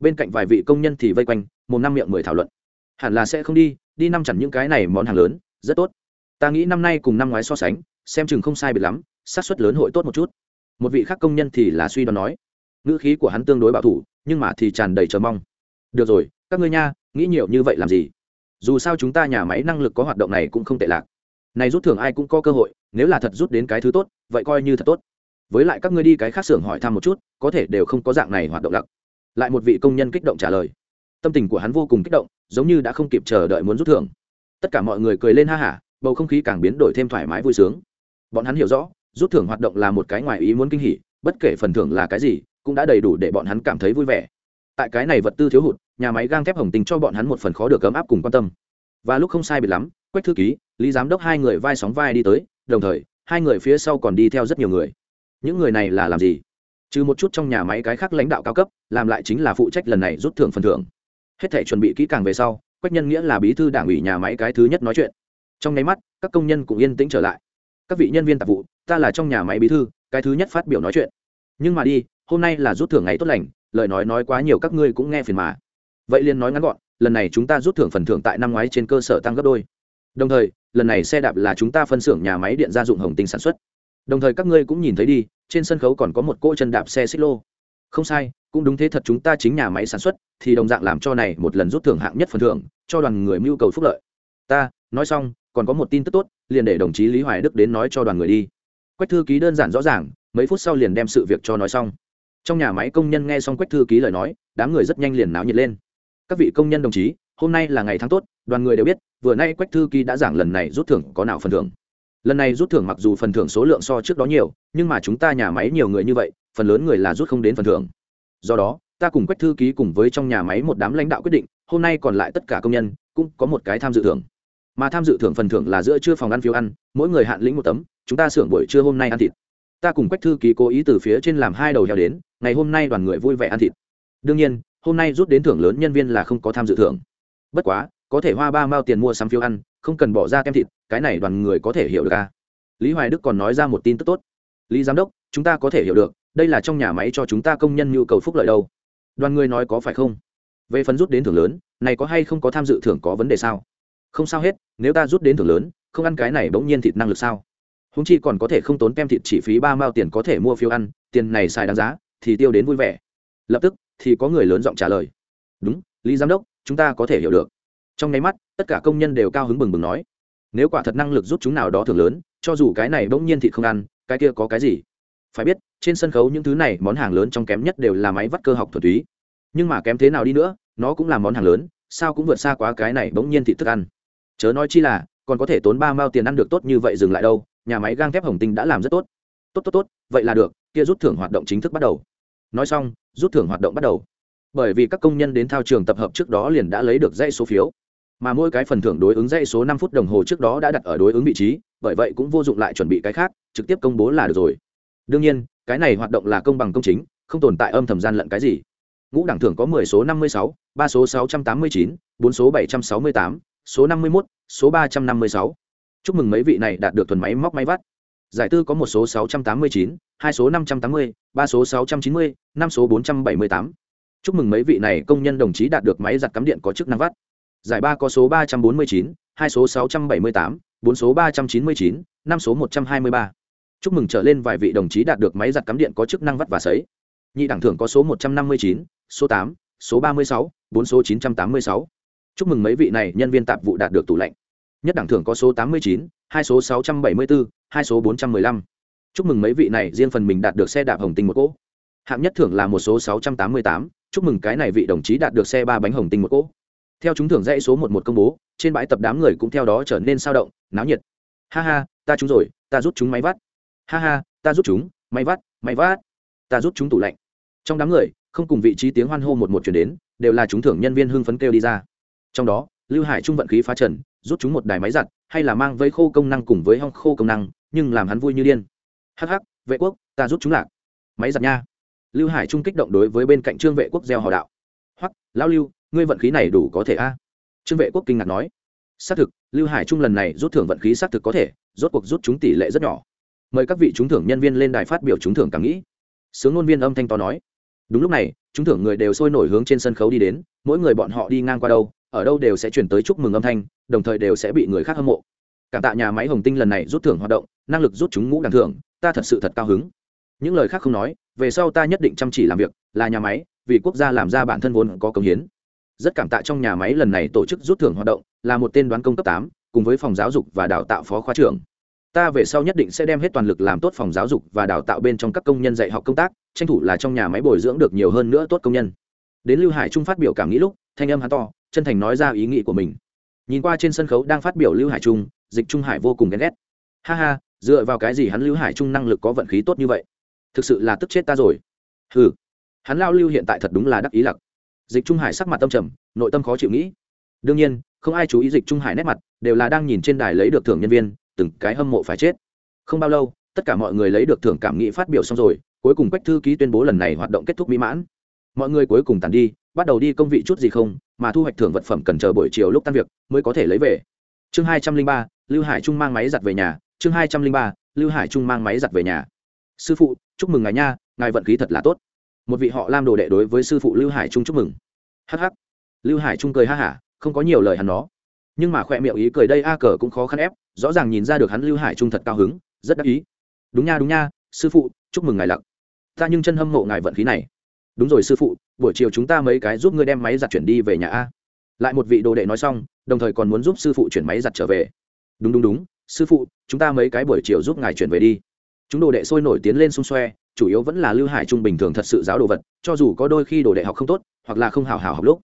Bên cạnh vài vị công nhân thì vây quanh, một năm miệng mười thảo luận. Hẳn là sẽ không đi đi năm chẳng những cái này món hàng lớn, rất tốt. Ta nghĩ năm nay cùng năm ngoái so sánh, xem chừng không sai biệt lắm, xác suất lớn hội tốt một chút. Một vị khác công nhân thì là suy đoán nói. Ngữ khí của hắn tương đối bảo thủ, nhưng mà thì tràn đầy chờ mong. Được rồi, các ngươi nha, nghĩ nhiều như vậy làm gì? Dù sao chúng ta nhà máy năng lực có hoạt động này cũng không tệ lạc. Này rút thưởng ai cũng có cơ hội, nếu là thật rút đến cái thứ tốt, vậy coi như thật tốt với lại các ngươi đi cái khác xưởng hỏi thăm một chút, có thể đều không có dạng này hoạt động lặc. Lại một vị công nhân kích động trả lời. Tâm tình của hắn vô cùng kích động, giống như đã không kịp chờ đợi muốn rút thưởng. Tất cả mọi người cười lên ha hả, bầu không khí càng biến đổi thêm thoải mái vui sướng. Bọn hắn hiểu rõ, rút thưởng hoạt động là một cái ngoài ý muốn kinh hỉ, bất kể phần thưởng là cái gì, cũng đã đầy đủ để bọn hắn cảm thấy vui vẻ. Tại cái này vật tư thiếu hụt, nhà máy gang thép hồng tình cho bọn hắn một phần khó được ấm áp cùng quan tâm. Và lúc không sai biệt lắm, quách thư ký, lý giám đốc hai người vai sóng vai đi tới, đồng thời, hai người phía sau còn đi theo rất nhiều người những người này là làm gì? Trừ một chút trong nhà máy cái khác lãnh đạo cao cấp, làm lại chính là phụ trách lần này rút thưởng phần thưởng. Hết thể chuẩn bị kỹ càng về sau, quách nhân nghĩa là bí thư đảng ủy nhà máy cái thứ nhất nói chuyện. Trong nháy mắt, các công nhân cũng yên tĩnh trở lại. Các vị nhân viên tạp vụ, ta là trong nhà máy bí thư, cái thứ nhất phát biểu nói chuyện. Nhưng mà đi, hôm nay là rút thưởng ngày tốt lành, lời nói nói quá nhiều các ngươi cũng nghe phiền mà. Vậy liền nói ngắn gọn, lần này chúng ta rút thưởng phần thưởng tại năm ngoái trên cơ sở tăng gấp đôi. Đồng thời, lần này xe đạp là chúng ta phân xưởng nhà máy điện gia dụng hồng tinh sản xuất đồng thời các ngươi cũng nhìn thấy đi, trên sân khấu còn có một cỗ chân đạp xe xích lô. Không sai, cũng đúng thế thật chúng ta chính nhà máy sản xuất, thì đồng dạng làm cho này một lần rút thưởng hạng nhất phần thưởng, cho đoàn người mưu cầu phúc lợi. Ta, nói xong, còn có một tin tức tốt, liền để đồng chí lý hoài đức đến nói cho đoàn người đi. Quách thư ký đơn giản rõ ràng, mấy phút sau liền đem sự việc cho nói xong. Trong nhà máy công nhân nghe xong quách thư ký lời nói, đám người rất nhanh liền náo nhiệt lên. Các vị công nhân đồng chí, hôm nay là ngày tháng tốt, đoàn người đều biết, vừa nay quách thư ký đã giảng lần này rút thưởng có nào phần thưởng lần này rút thưởng mặc dù phần thưởng số lượng so trước đó nhiều, nhưng mà chúng ta nhà máy nhiều người như vậy, phần lớn người là rút không đến phần thưởng. Do đó, ta cùng quách thư ký cùng với trong nhà máy một đám lãnh đạo quyết định, hôm nay còn lại tất cả công nhân, cũng có một cái tham dự thưởng. Mà tham dự thưởng phần thưởng là giữa trưa phòng ăn phiếu ăn, mỗi người hạn lĩnh một tấm, chúng ta xưởng buổi trưa hôm nay ăn thịt. Ta cùng quách thư ký cố ý từ phía trên làm hai đầu heo đến, ngày hôm nay đoàn người vui vẻ ăn thịt. Đương nhiên, hôm nay rút đến thưởng lớn nhân viên là không có tham dự thưởng. Bất quá, có thể hoa ba mao tiền mua sắm phiếu ăn không cần bỏ ra kem thịt, cái này đoàn người có thể hiểu được à. lý hoài đức còn nói ra một tin tức tốt. Lý giám đốc, chúng ta có thể hiểu được, đây là trong nhà máy cho chúng ta công nhân nhu cầu phúc lợi đâu. Đoàn người nói có phải không? Về phần rút đến thưởng lớn, này có hay không có tham dự thưởng có vấn đề sao? Không sao hết, nếu ta rút đến thưởng lớn, không ăn cái này bỗng nhiên thịt năng lực sao? Húng chi còn có thể không tốn kem thịt chỉ phí ba mao tiền có thể mua phiếu ăn, tiền này xài đáng giá, thì tiêu đến vui vẻ. Lập tức, thì có người lớn giọng trả lời. Đúng, lý giám đốc, chúng ta có thể hiểu được trong nháy mắt, tất cả công nhân đều cao hứng bừng bừng nói, nếu quả thật năng lực rút chúng nào đó thường lớn, cho dù cái này bỗng nhiên thị không ăn, cái kia có cái gì? Phải biết, trên sân khấu những thứ này món hàng lớn trong kém nhất đều là máy vắt cơ học thuật túy. Nhưng mà kém thế nào đi nữa, nó cũng là món hàng lớn, sao cũng vượt xa quá cái này bỗng nhiên thị thức ăn. Chớ nói chi là, còn có thể tốn ba mao tiền ăn được tốt như vậy dừng lại đâu, nhà máy gang thép hồng tinh đã làm rất tốt. Tốt tốt tốt, vậy là được, kia rút thưởng hoạt động chính thức bắt đầu. Nói xong, rút thưởng hoạt động bắt đầu. Bởi vì các công nhân đến thao trường tập hợp trước đó liền đã lấy được dãy số phiếu mà mỗi cái phần thưởng đối ứng dãy số năm phút đồng hồ trước đó đã đặt ở đối ứng vị trí, bởi vậy cũng vô dụng lại chuẩn bị cái khác, trực tiếp công bố là được rồi. Đương nhiên, cái này hoạt động là công bằng công chính, không tồn tại âm thầm gian lận cái gì. Ngũ đẳng thưởng có mười số năm mươi sáu, ba số sáu trăm tám mươi chín, bốn số bảy trăm sáu mươi tám, số năm mươi mốt, số ba trăm năm mươi sáu. Chúc mừng mấy vị này đạt được thuần máy móc máy vắt. Giải tư có một số sáu trăm tám mươi chín, hai số năm trăm tám mươi, ba số sáu trăm chín mươi, năm số bốn trăm bảy mươi tám. Chúc mừng mấy vị này công nhân đồng chí đạt được máy giặt cắm điện có chức năng vắt giải ba có số ba trăm bốn mươi chín, hai số sáu trăm bảy mươi tám, bốn số ba trăm chín mươi chín, năm số một trăm hai mươi ba. Chúc mừng trở lên vài vị đồng chí đạt được máy giặt cắm điện có chức năng vắt và sấy. Nhị đẳng thưởng có số một trăm năm mươi chín, số tám, số ba mươi sáu, bốn số chín trăm tám mươi sáu. Chúc mừng mấy vị này nhân viên tạp vụ đạt được tủ lạnh. Nhất đẳng thưởng có số tám mươi chín, hai số sáu trăm bảy mươi bốn hai số bốn trăm mười lăm. Chúc mừng mấy vị này riêng phần mình đạt được xe đạp hồng tinh một cỗ. Hạng nhất thưởng là một số sáu trăm tám mươi tám. Chúc mừng cái này vị đồng chí đạt được xe ba bánh hồng tinh một cỗ theo chúng thưởng dãy số một một công bố, trên bãi tập đám người cũng theo đó trở nên sao động, náo nhiệt. Ha ha, ta trúng rồi, ta rút chúng máy vắt. Ha ha, ta rút chúng, máy vắt máy vắt. Ta rút chúng tủ lạnh. Trong đám người, không cùng vị trí tiếng hoan hô một một chuyển đến, đều là chúng thưởng nhân viên hưng phấn kêu đi ra. Trong đó, lưu hải trung vận khí phá trần, rút chúng một đài máy giặt, hay là mang vây khô công năng cùng với hong khô công năng, nhưng làm hắn vui như điên. Hắc hắc, vệ quốc, ta rút chúng lạc. Máy giặt nha. Lưu hải trung kích động đối với bên cạnh trương vệ quốc gieo họ đạo. Hoặc lão lưu ngươi vận khí này đủ có thể a? Trương vệ quốc kinh ngạc nói. Xác thực, lưu hải trung lần này rút thưởng vận khí xác thực có thể, rốt cuộc rút chúng tỷ lệ rất nhỏ. Mời các vị trúng thưởng nhân viên lên đài phát biểu trúng thưởng cảm nghĩ. Sướng ngôn viên âm thanh to nói. Đúng lúc này, trúng thưởng người đều sôi nổi hướng trên sân khấu đi đến, mỗi người bọn họ đi ngang qua đâu, ở đâu đều sẽ chuyển tới chúc mừng âm thanh, đồng thời đều sẽ bị người khác hâm mộ. Cảm tạ nhà máy hồng tinh lần này rút thưởng hoạt động, năng lực rút chúng ngũ đẳng thưởng, ta thật sự thật cao hứng. Những lời khác không nói, về sau ta nhất định chăm chỉ làm việc, là nhà máy, vì quốc gia làm ra bản thân vốn có công hiến rất cảm tạ trong nhà máy lần này tổ chức rút thưởng hoạt động, là một tên đoán công cấp tám, cùng với phòng giáo dục và đào tạo phó khoa trưởng. Ta về sau nhất định sẽ đem hết toàn lực làm tốt phòng giáo dục và đào tạo bên trong các công nhân dạy học công tác, tranh thủ là trong nhà máy bồi dưỡng được nhiều hơn nữa tốt công nhân. Đến lưu hải trung phát biểu cảm nghĩ lúc, thanh âm hắn to, chân thành nói ra ý nghĩ của mình. Nhìn qua trên sân khấu đang phát biểu lưu hải trung, dịch trung hải vô cùng ghen ghét. Ha ha, dựa vào cái gì hắn lưu hải trung năng lực có vận khí tốt như vậy? Thực sự là tức chết ta rồi. Hừ. Hắn lao lưu hiện tại thật đúng là đắc ý lặc dịch trung hải sắc mặt tâm trầm, nội tâm khó chịu nghĩ. Đương nhiên, không ai chú ý dịch trung hải nét mặt, đều là đang nhìn trên đài lấy được thưởng nhân viên, từng cái hâm mộ phải chết. Không bao lâu, tất cả mọi người lấy được thưởng cảm nghĩ phát biểu xong rồi, cuối cùng quách thư ký tuyên bố lần này hoạt động kết thúc mỹ mãn. Mọi người cuối cùng tàn đi, bắt đầu đi công vị chút gì không, mà thu hoạch thưởng vật phẩm cần chờ buổi chiều lúc tan việc, mới có thể lấy về. Chương hai trăm linh ba, lưu hải trung mang máy giặt về nhà. Chương hai trăm linh ba, lưu hải trung mang máy giặt về nhà. Sư phụ, chúc mừng ngài nha, ngài vận khí thật là tốt một vị họ lam đồ đệ đối với sư phụ lưu hải trung chúc mừng. Hh lưu hải trung cười ha hả, không có nhiều lời hắn nó. Nhưng mà khoe miệng ý cười đây a cờ cũng khó khăn ép, rõ ràng nhìn ra được hắn lưu hải trung thật cao hứng, rất đắc ý. Đúng nha đúng nha, sư phụ, chúc mừng ngài lặc. Ta nhưng chân hâm mộ ngài vận khí này. Đúng rồi sư phụ, buổi chiều chúng ta mấy cái giúp ngươi đem máy giặt chuyển đi về nhà a. Lại một vị đồ đệ nói xong, đồng thời còn muốn giúp sư phụ chuyển máy giặt trở về. Đúng đúng đúng, sư phụ, chúng ta mấy cái buổi chiều giúp ngài chuyển về đi. Chúng đồ đệ sôi nổi tiến lên xung xoe chủ yếu vẫn là lưu hải trung bình thường thật sự giáo đồ vật, cho dù có đôi khi đồ đệ học không tốt, hoặc là không hào hào học lúc.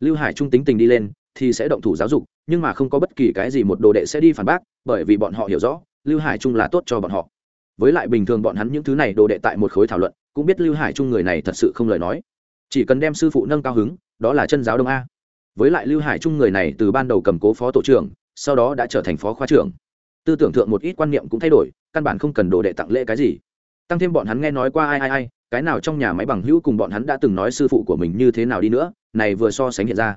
Lưu hải trung tính tình đi lên, thì sẽ động thủ giáo dục, nhưng mà không có bất kỳ cái gì một đồ đệ sẽ đi phản bác, bởi vì bọn họ hiểu rõ, lưu hải trung là tốt cho bọn họ. Với lại bình thường bọn hắn những thứ này đồ đệ tại một khối thảo luận, cũng biết lưu hải trung người này thật sự không lời nói. Chỉ cần đem sư phụ nâng cao hứng, đó là chân giáo đông a. Với lại lưu hải trung người này từ ban đầu cầm cố phó tổ trưởng, sau đó đã trở thành phó khoa trưởng. Tư tưởng thượng một ít quan niệm cũng thay đổi, căn bản không cần đồ đệ tặng lễ cái gì tăng thêm bọn hắn nghe nói qua ai ai ai, cái nào trong nhà máy bằng hữu cùng bọn hắn đã từng nói sư phụ của mình như thế nào đi nữa, này vừa so sánh hiện ra.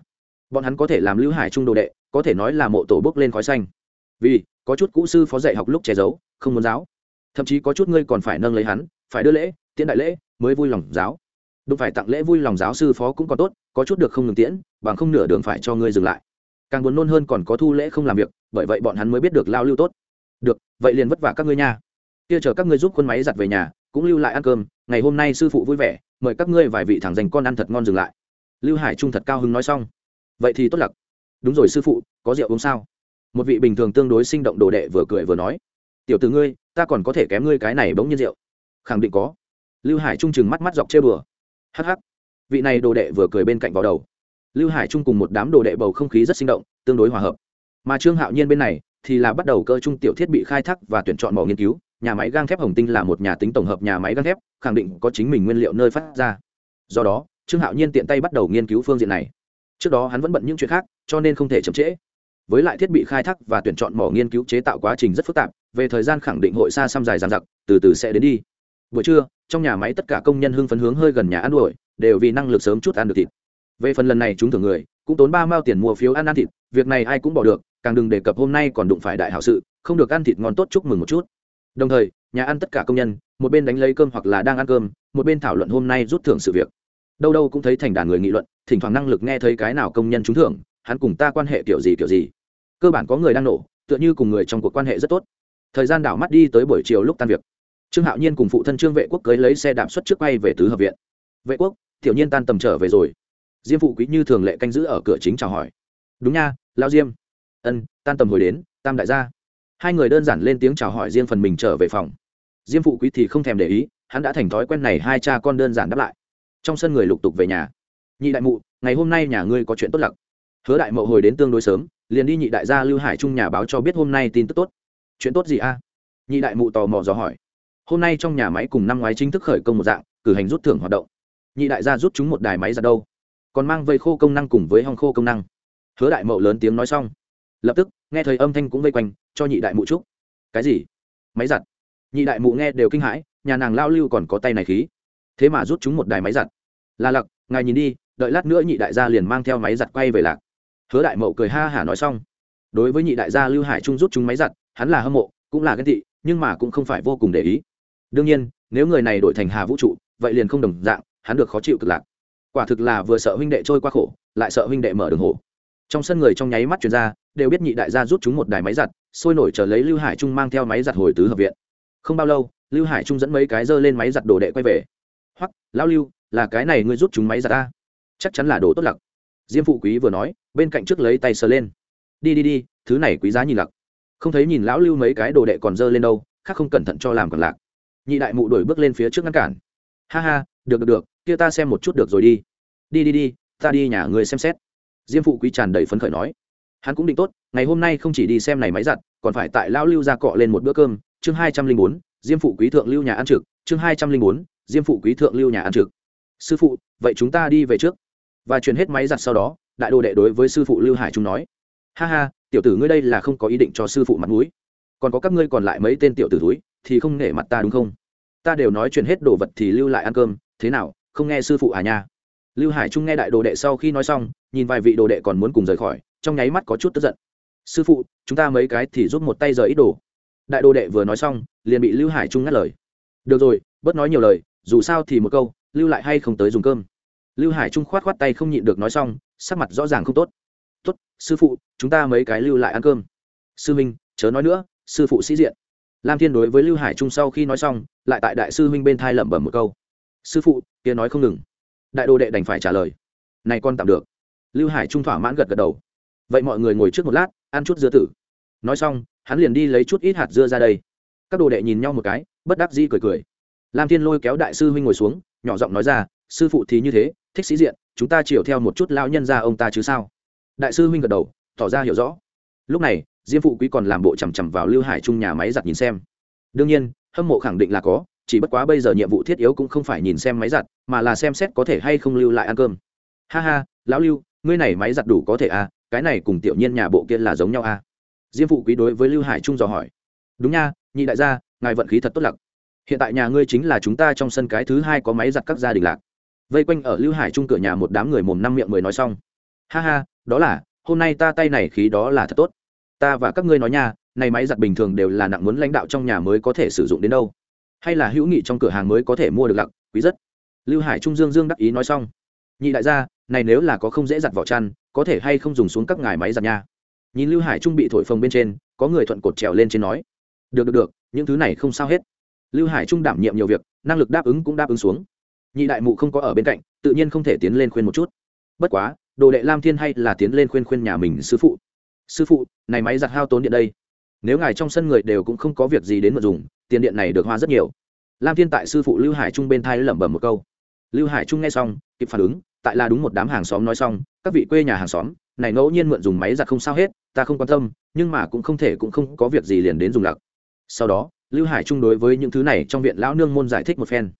Bọn hắn có thể làm lưu hải trung đồ đệ, có thể nói là mộ tổ bước lên khói xanh. Vì, có chút cũ sư phó dạy học lúc che giấu, không muốn giáo. Thậm chí có chút ngươi còn phải nâng lấy hắn, phải đưa lễ, tiễn đại lễ, mới vui lòng giáo. Đúng phải tặng lễ vui lòng giáo sư phó cũng còn tốt, có chút được không ngừng tiễn, bằng không nửa đường phải cho ngươi dừng lại. Càng buồn nôn hơn còn có thu lễ không làm việc, bởi vậy bọn hắn mới biết được lao lưu tốt. Được, vậy liền vất vả các ngươi nha kia chờ các ngươi giúp quân máy giặt về nhà, cũng lưu lại ăn cơm, ngày hôm nay sư phụ vui vẻ, mời các ngươi vài vị thẳng dành con ăn thật ngon dừng lại. Lưu hải trung thật cao hứng nói xong. Vậy thì tốt lặc. Đúng rồi sư phụ, có rượu uống sao? Một vị bình thường tương đối sinh động đồ đệ vừa cười vừa nói. Tiểu từ ngươi, ta còn có thể kém ngươi cái này bỗng nhiên rượu. Khẳng định có. Lưu hải trung chừng mắt mắt dọc chê bừa. Hh vị này đồ đệ vừa cười bên cạnh vào đầu. Lưu hải trung cùng một đám đồ đệ bầu không khí rất sinh động, tương đối hòa hợp. Mà trương hạo nhiên bên này thì là bắt đầu cơ trung tiểu thiết bị khai thác và tuyển chọn mỏ nghiên cứu nhà máy gang thép hồng tinh là một nhà tính tổng hợp nhà máy gang thép, khẳng định có chính mình nguyên liệu nơi phát ra. Do đó, trương hạo nhiên tiện tay bắt đầu nghiên cứu phương diện này. Trước đó hắn vẫn bận những chuyện khác, cho nên không thể chậm trễ. Với lại thiết bị khai thác và tuyển chọn mỏ nghiên cứu chế tạo quá trình rất phức tạp, về thời gian khẳng định hội xa xăm dài dàn giặc từ từ sẽ đến đi. Buổi trưa, trong nhà máy tất cả công nhân hưng phấn hướng hơi gần nhà ăn đuổi đều vì năng lực sớm chút ăn được thịt. Về phần lần này chúng thường người, cũng tốn ba mao tiền mua phiếu ăn ăn thịt, việc này ai cũng bỏ được, càng đừng đề cập hôm nay còn đụng phải đại hảo sự, không được ăn thịt ngon tốt chúc mừng một chút đồng thời, nhà ăn tất cả công nhân, một bên đánh lấy cơm hoặc là đang ăn cơm, một bên thảo luận hôm nay rút thưởng sự việc. Đâu đâu cũng thấy thành đàn người nghị luận, thỉnh thoảng năng lực nghe thấy cái nào công nhân trúng thưởng, hắn cùng ta quan hệ kiểu gì kiểu gì. Cơ bản có người đang nổ, tựa như cùng người trong cuộc quan hệ rất tốt. Thời gian đảo mắt đi tới buổi chiều lúc tan việc. Trương hạo nhiên cùng phụ thân trương vệ quốc cưới lấy xe đạp xuất trước bay về tứ hợp viện. Vệ quốc, tiểu nhiên tan tầm trở về rồi. Diêm phụ quý như thường lệ canh giữ ở cửa chính chào hỏi. Đúng nha lao diêm. Ân, tan tầm hồi đến, tam đại gia hai người đơn giản lên tiếng chào hỏi riêng phần mình trở về phòng. Diêm phụ quý thì không thèm để ý, hắn đã thành thói quen này hai cha con đơn giản đáp lại. Trong sân người lục tục về nhà. Nhị đại mụ, ngày hôm nay nhà ngươi có chuyện tốt lặc. Hứa đại mậu hồi đến tương đối sớm, liền đi nhị đại gia lưu hải trung nhà báo cho biết hôm nay tin tức tốt. Chuyện tốt gì a? Nhị đại mụ tò mò dò hỏi. Hôm nay trong nhà máy cùng năm ngoái chính thức khởi công một dạng, cử hành rút thưởng hoạt động. Nhị đại gia rút chúng một đài máy ra đâu? Còn mang vây khô công năng cùng với hong khô công năng. Hứa đại mậu lớn tiếng nói xong lập tức, nghe thời âm thanh cũng vây quanh, cho nhị đại mụ trúc cái gì? Máy giặt. Nhị đại mụ nghe đều kinh hãi, nhà nàng lao lưu còn có tay này khí. Thế mà rút chúng một đài máy giặt. Là lặc, ngài nhìn đi, đợi lát nữa nhị đại gia liền mang theo máy giặt quay về lạc. Hứa đại mậu cười ha hả nói xong. Đối với nhị đại gia lưu hải trung rút chúng máy giặt, hắn là hâm mộ, cũng là ghen tị, nhưng mà cũng không phải vô cùng để ý. Đương nhiên, nếu người này đổi thành hà vũ trụ, vậy liền không đồng dạng, hắn được khó chịu cực lạc. Quả thực là vừa sợ huynh đệ trôi qua khổ, lại sợ huynh đệ mở đường hổ. Trong sân người trong nháy mắt chuyển ra đều biết nhị đại gia rút chúng một đài máy giặt, sôi nổi chờ lấy lưu hải trung mang theo máy giặt hồi tứ hợp viện. Không bao lâu, lưu hải trung dẫn mấy cái dơ lên máy giặt đồ đệ quay về. Hoặc lão lưu, là cái này ngươi rút chúng máy giặt ta? Chắc chắn là đồ tốt lặc. Diêm phụ quý vừa nói, bên cạnh trước lấy tay sờ lên. Đi đi đi, thứ này quý giá nhìn lặc. Không thấy nhìn lão lưu mấy cái đồ đệ còn dơ lên đâu, khác không cẩn thận cho làm còn lạc nhị đại mụ đổi bước lên phía trước ngăn cản. Ha ha, được được được, kia ta xem một chút được rồi đi. Đi đi đi, ta đi nhà người xem xét. Diêm phụ quý tràn đầy phấn khởi nói hắn cũng định tốt, ngày hôm nay không chỉ đi xem này máy giặt, còn phải tại lão lưu ra cọ lên một bữa cơm, chương hai trăm linh bốn, diêm phụ quý thượng lưu nhà ăn trực, chương hai trăm linh bốn, diêm phụ quý thượng lưu nhà ăn trực. Sư phụ, vậy chúng ta đi về trước. Và chuyển hết máy giặt sau đó, đại đồ đệ đối với sư phụ lưu hải trung nói. Ha ha, tiểu tử ngươi đây là không có ý định cho sư phụ mặt mũi. Còn có các ngươi còn lại mấy tên tiểu tử túi thì không nể mặt ta đúng không? Ta đều nói chuyện hết đồ vật thì lưu lại ăn cơm, thế nào, không nghe sư phụ à nha? Lưu hải trung nghe đại đồ đệ sau khi nói xong, nhìn vài vị đồ đệ còn muốn cùng rời khỏi trong nháy mắt có chút tức giận. Sư phụ, chúng ta mấy cái thì giúp một tay rời ít đồ. Đại đồ đệ vừa nói xong, liền bị lưu hải trung ngắt lời. Được rồi, bớt nói nhiều lời, dù sao thì một câu, lưu lại hay không tới dùng cơm. Lưu hải trung khoát khoát tay không nhịn được nói xong, sắc mặt rõ ràng không tốt. Tốt, sư phụ, chúng ta mấy cái lưu lại ăn cơm. Sư minh chớ nói nữa, sư phụ sĩ diện. Lam thiên đối với lưu hải trung sau khi nói xong, lại tại đại sư minh bên thai lẩm bẩm một câu. Sư phụ, kia nói không ngừng. Đại đồ đệ đành phải trả lời. Này con tạm được. Lưu hải trung thỏa mãn gật gật đầu vậy mọi người ngồi trước một lát, ăn chút dưa tử. Nói xong, hắn liền đi lấy chút ít hạt dưa ra đây. Các đồ đệ nhìn nhau một cái, bất đắc dĩ cười cười. Lam thiên lôi kéo đại sư huynh ngồi xuống, nhỏ giọng nói ra, sư phụ thì như thế, thích sĩ diện, chúng ta chiều theo một chút lao nhân ra ông ta chứ sao? Đại sư huynh gật đầu, tỏ ra hiểu rõ. Lúc này, diêm phụ quý còn làm bộ chằm chằm vào lưu hải trung nhà máy giặt nhìn xem. Đương nhiên, hâm mộ khẳng định là có, chỉ bất quá bây giờ nhiệm vụ thiết yếu cũng không phải nhìn xem máy giặt, mà là xem xét có thể hay không lưu lại ăn cơm. Ha ha, lão lưu, ngươi này máy giặt đủ có thể à cái này cùng tiểu nhiên nhà bộ kia là giống nhau à? Diêm phụ quý đối với lưu hải trung dò hỏi. Đúng nha, nhị đại gia, ngài vận khí thật tốt lặc. Hiện tại nhà ngươi chính là chúng ta trong sân cái thứ hai có máy giặt các gia đình lạc. Vây quanh ở lưu hải trung cửa nhà một đám người mồm năm miệng mười nói xong. Ha ha, đó là, hôm nay ta tay này khí đó là thật tốt. Ta và các ngươi nói nha, này máy giặt bình thường đều là nặng muốn lãnh đạo trong nhà mới có thể sử dụng đến đâu. Hay là hữu nghị trong cửa hàng mới có thể mua được lặc, quý rất. Lưu hải trung dương dương đắc ý nói xong. Nhị đại gia này nếu là có không dễ giặt vỏ chăn, có thể hay không dùng xuống các ngài máy giặt nha. Nhìn lưu hải trung bị thổi phồng bên trên, có người thuận cột trèo lên trên nói, được được được, những thứ này không sao hết. Lưu hải trung đảm nhiệm nhiều việc, năng lực đáp ứng cũng đáp ứng xuống. Nhị đại mụ không có ở bên cạnh, tự nhiên không thể tiến lên khuyên một chút. Bất quá, đồ đệ lam thiên hay là tiến lên khuyên khuyên nhà mình sư phụ. Sư phụ, này máy giặt hao tốn điện đây. Nếu ngài trong sân người đều cũng không có việc gì đến mà dùng, tiền điện này được hoa rất nhiều. Lam thiên tại sư phụ lưu hải trung bên thai lẩm bẩm một câu. Lưu hải trung nghe xong, kịp phản ứng tại là đúng một đám hàng xóm nói xong, các vị quê nhà hàng xóm, này ngẫu nhiên mượn dùng máy giặt không sao hết, ta không quan tâm, nhưng mà cũng không thể cũng không có việc gì liền đến dùng lặc. Sau đó, lưu hải trung đối với những thứ này trong viện lão nương môn giải thích một phen.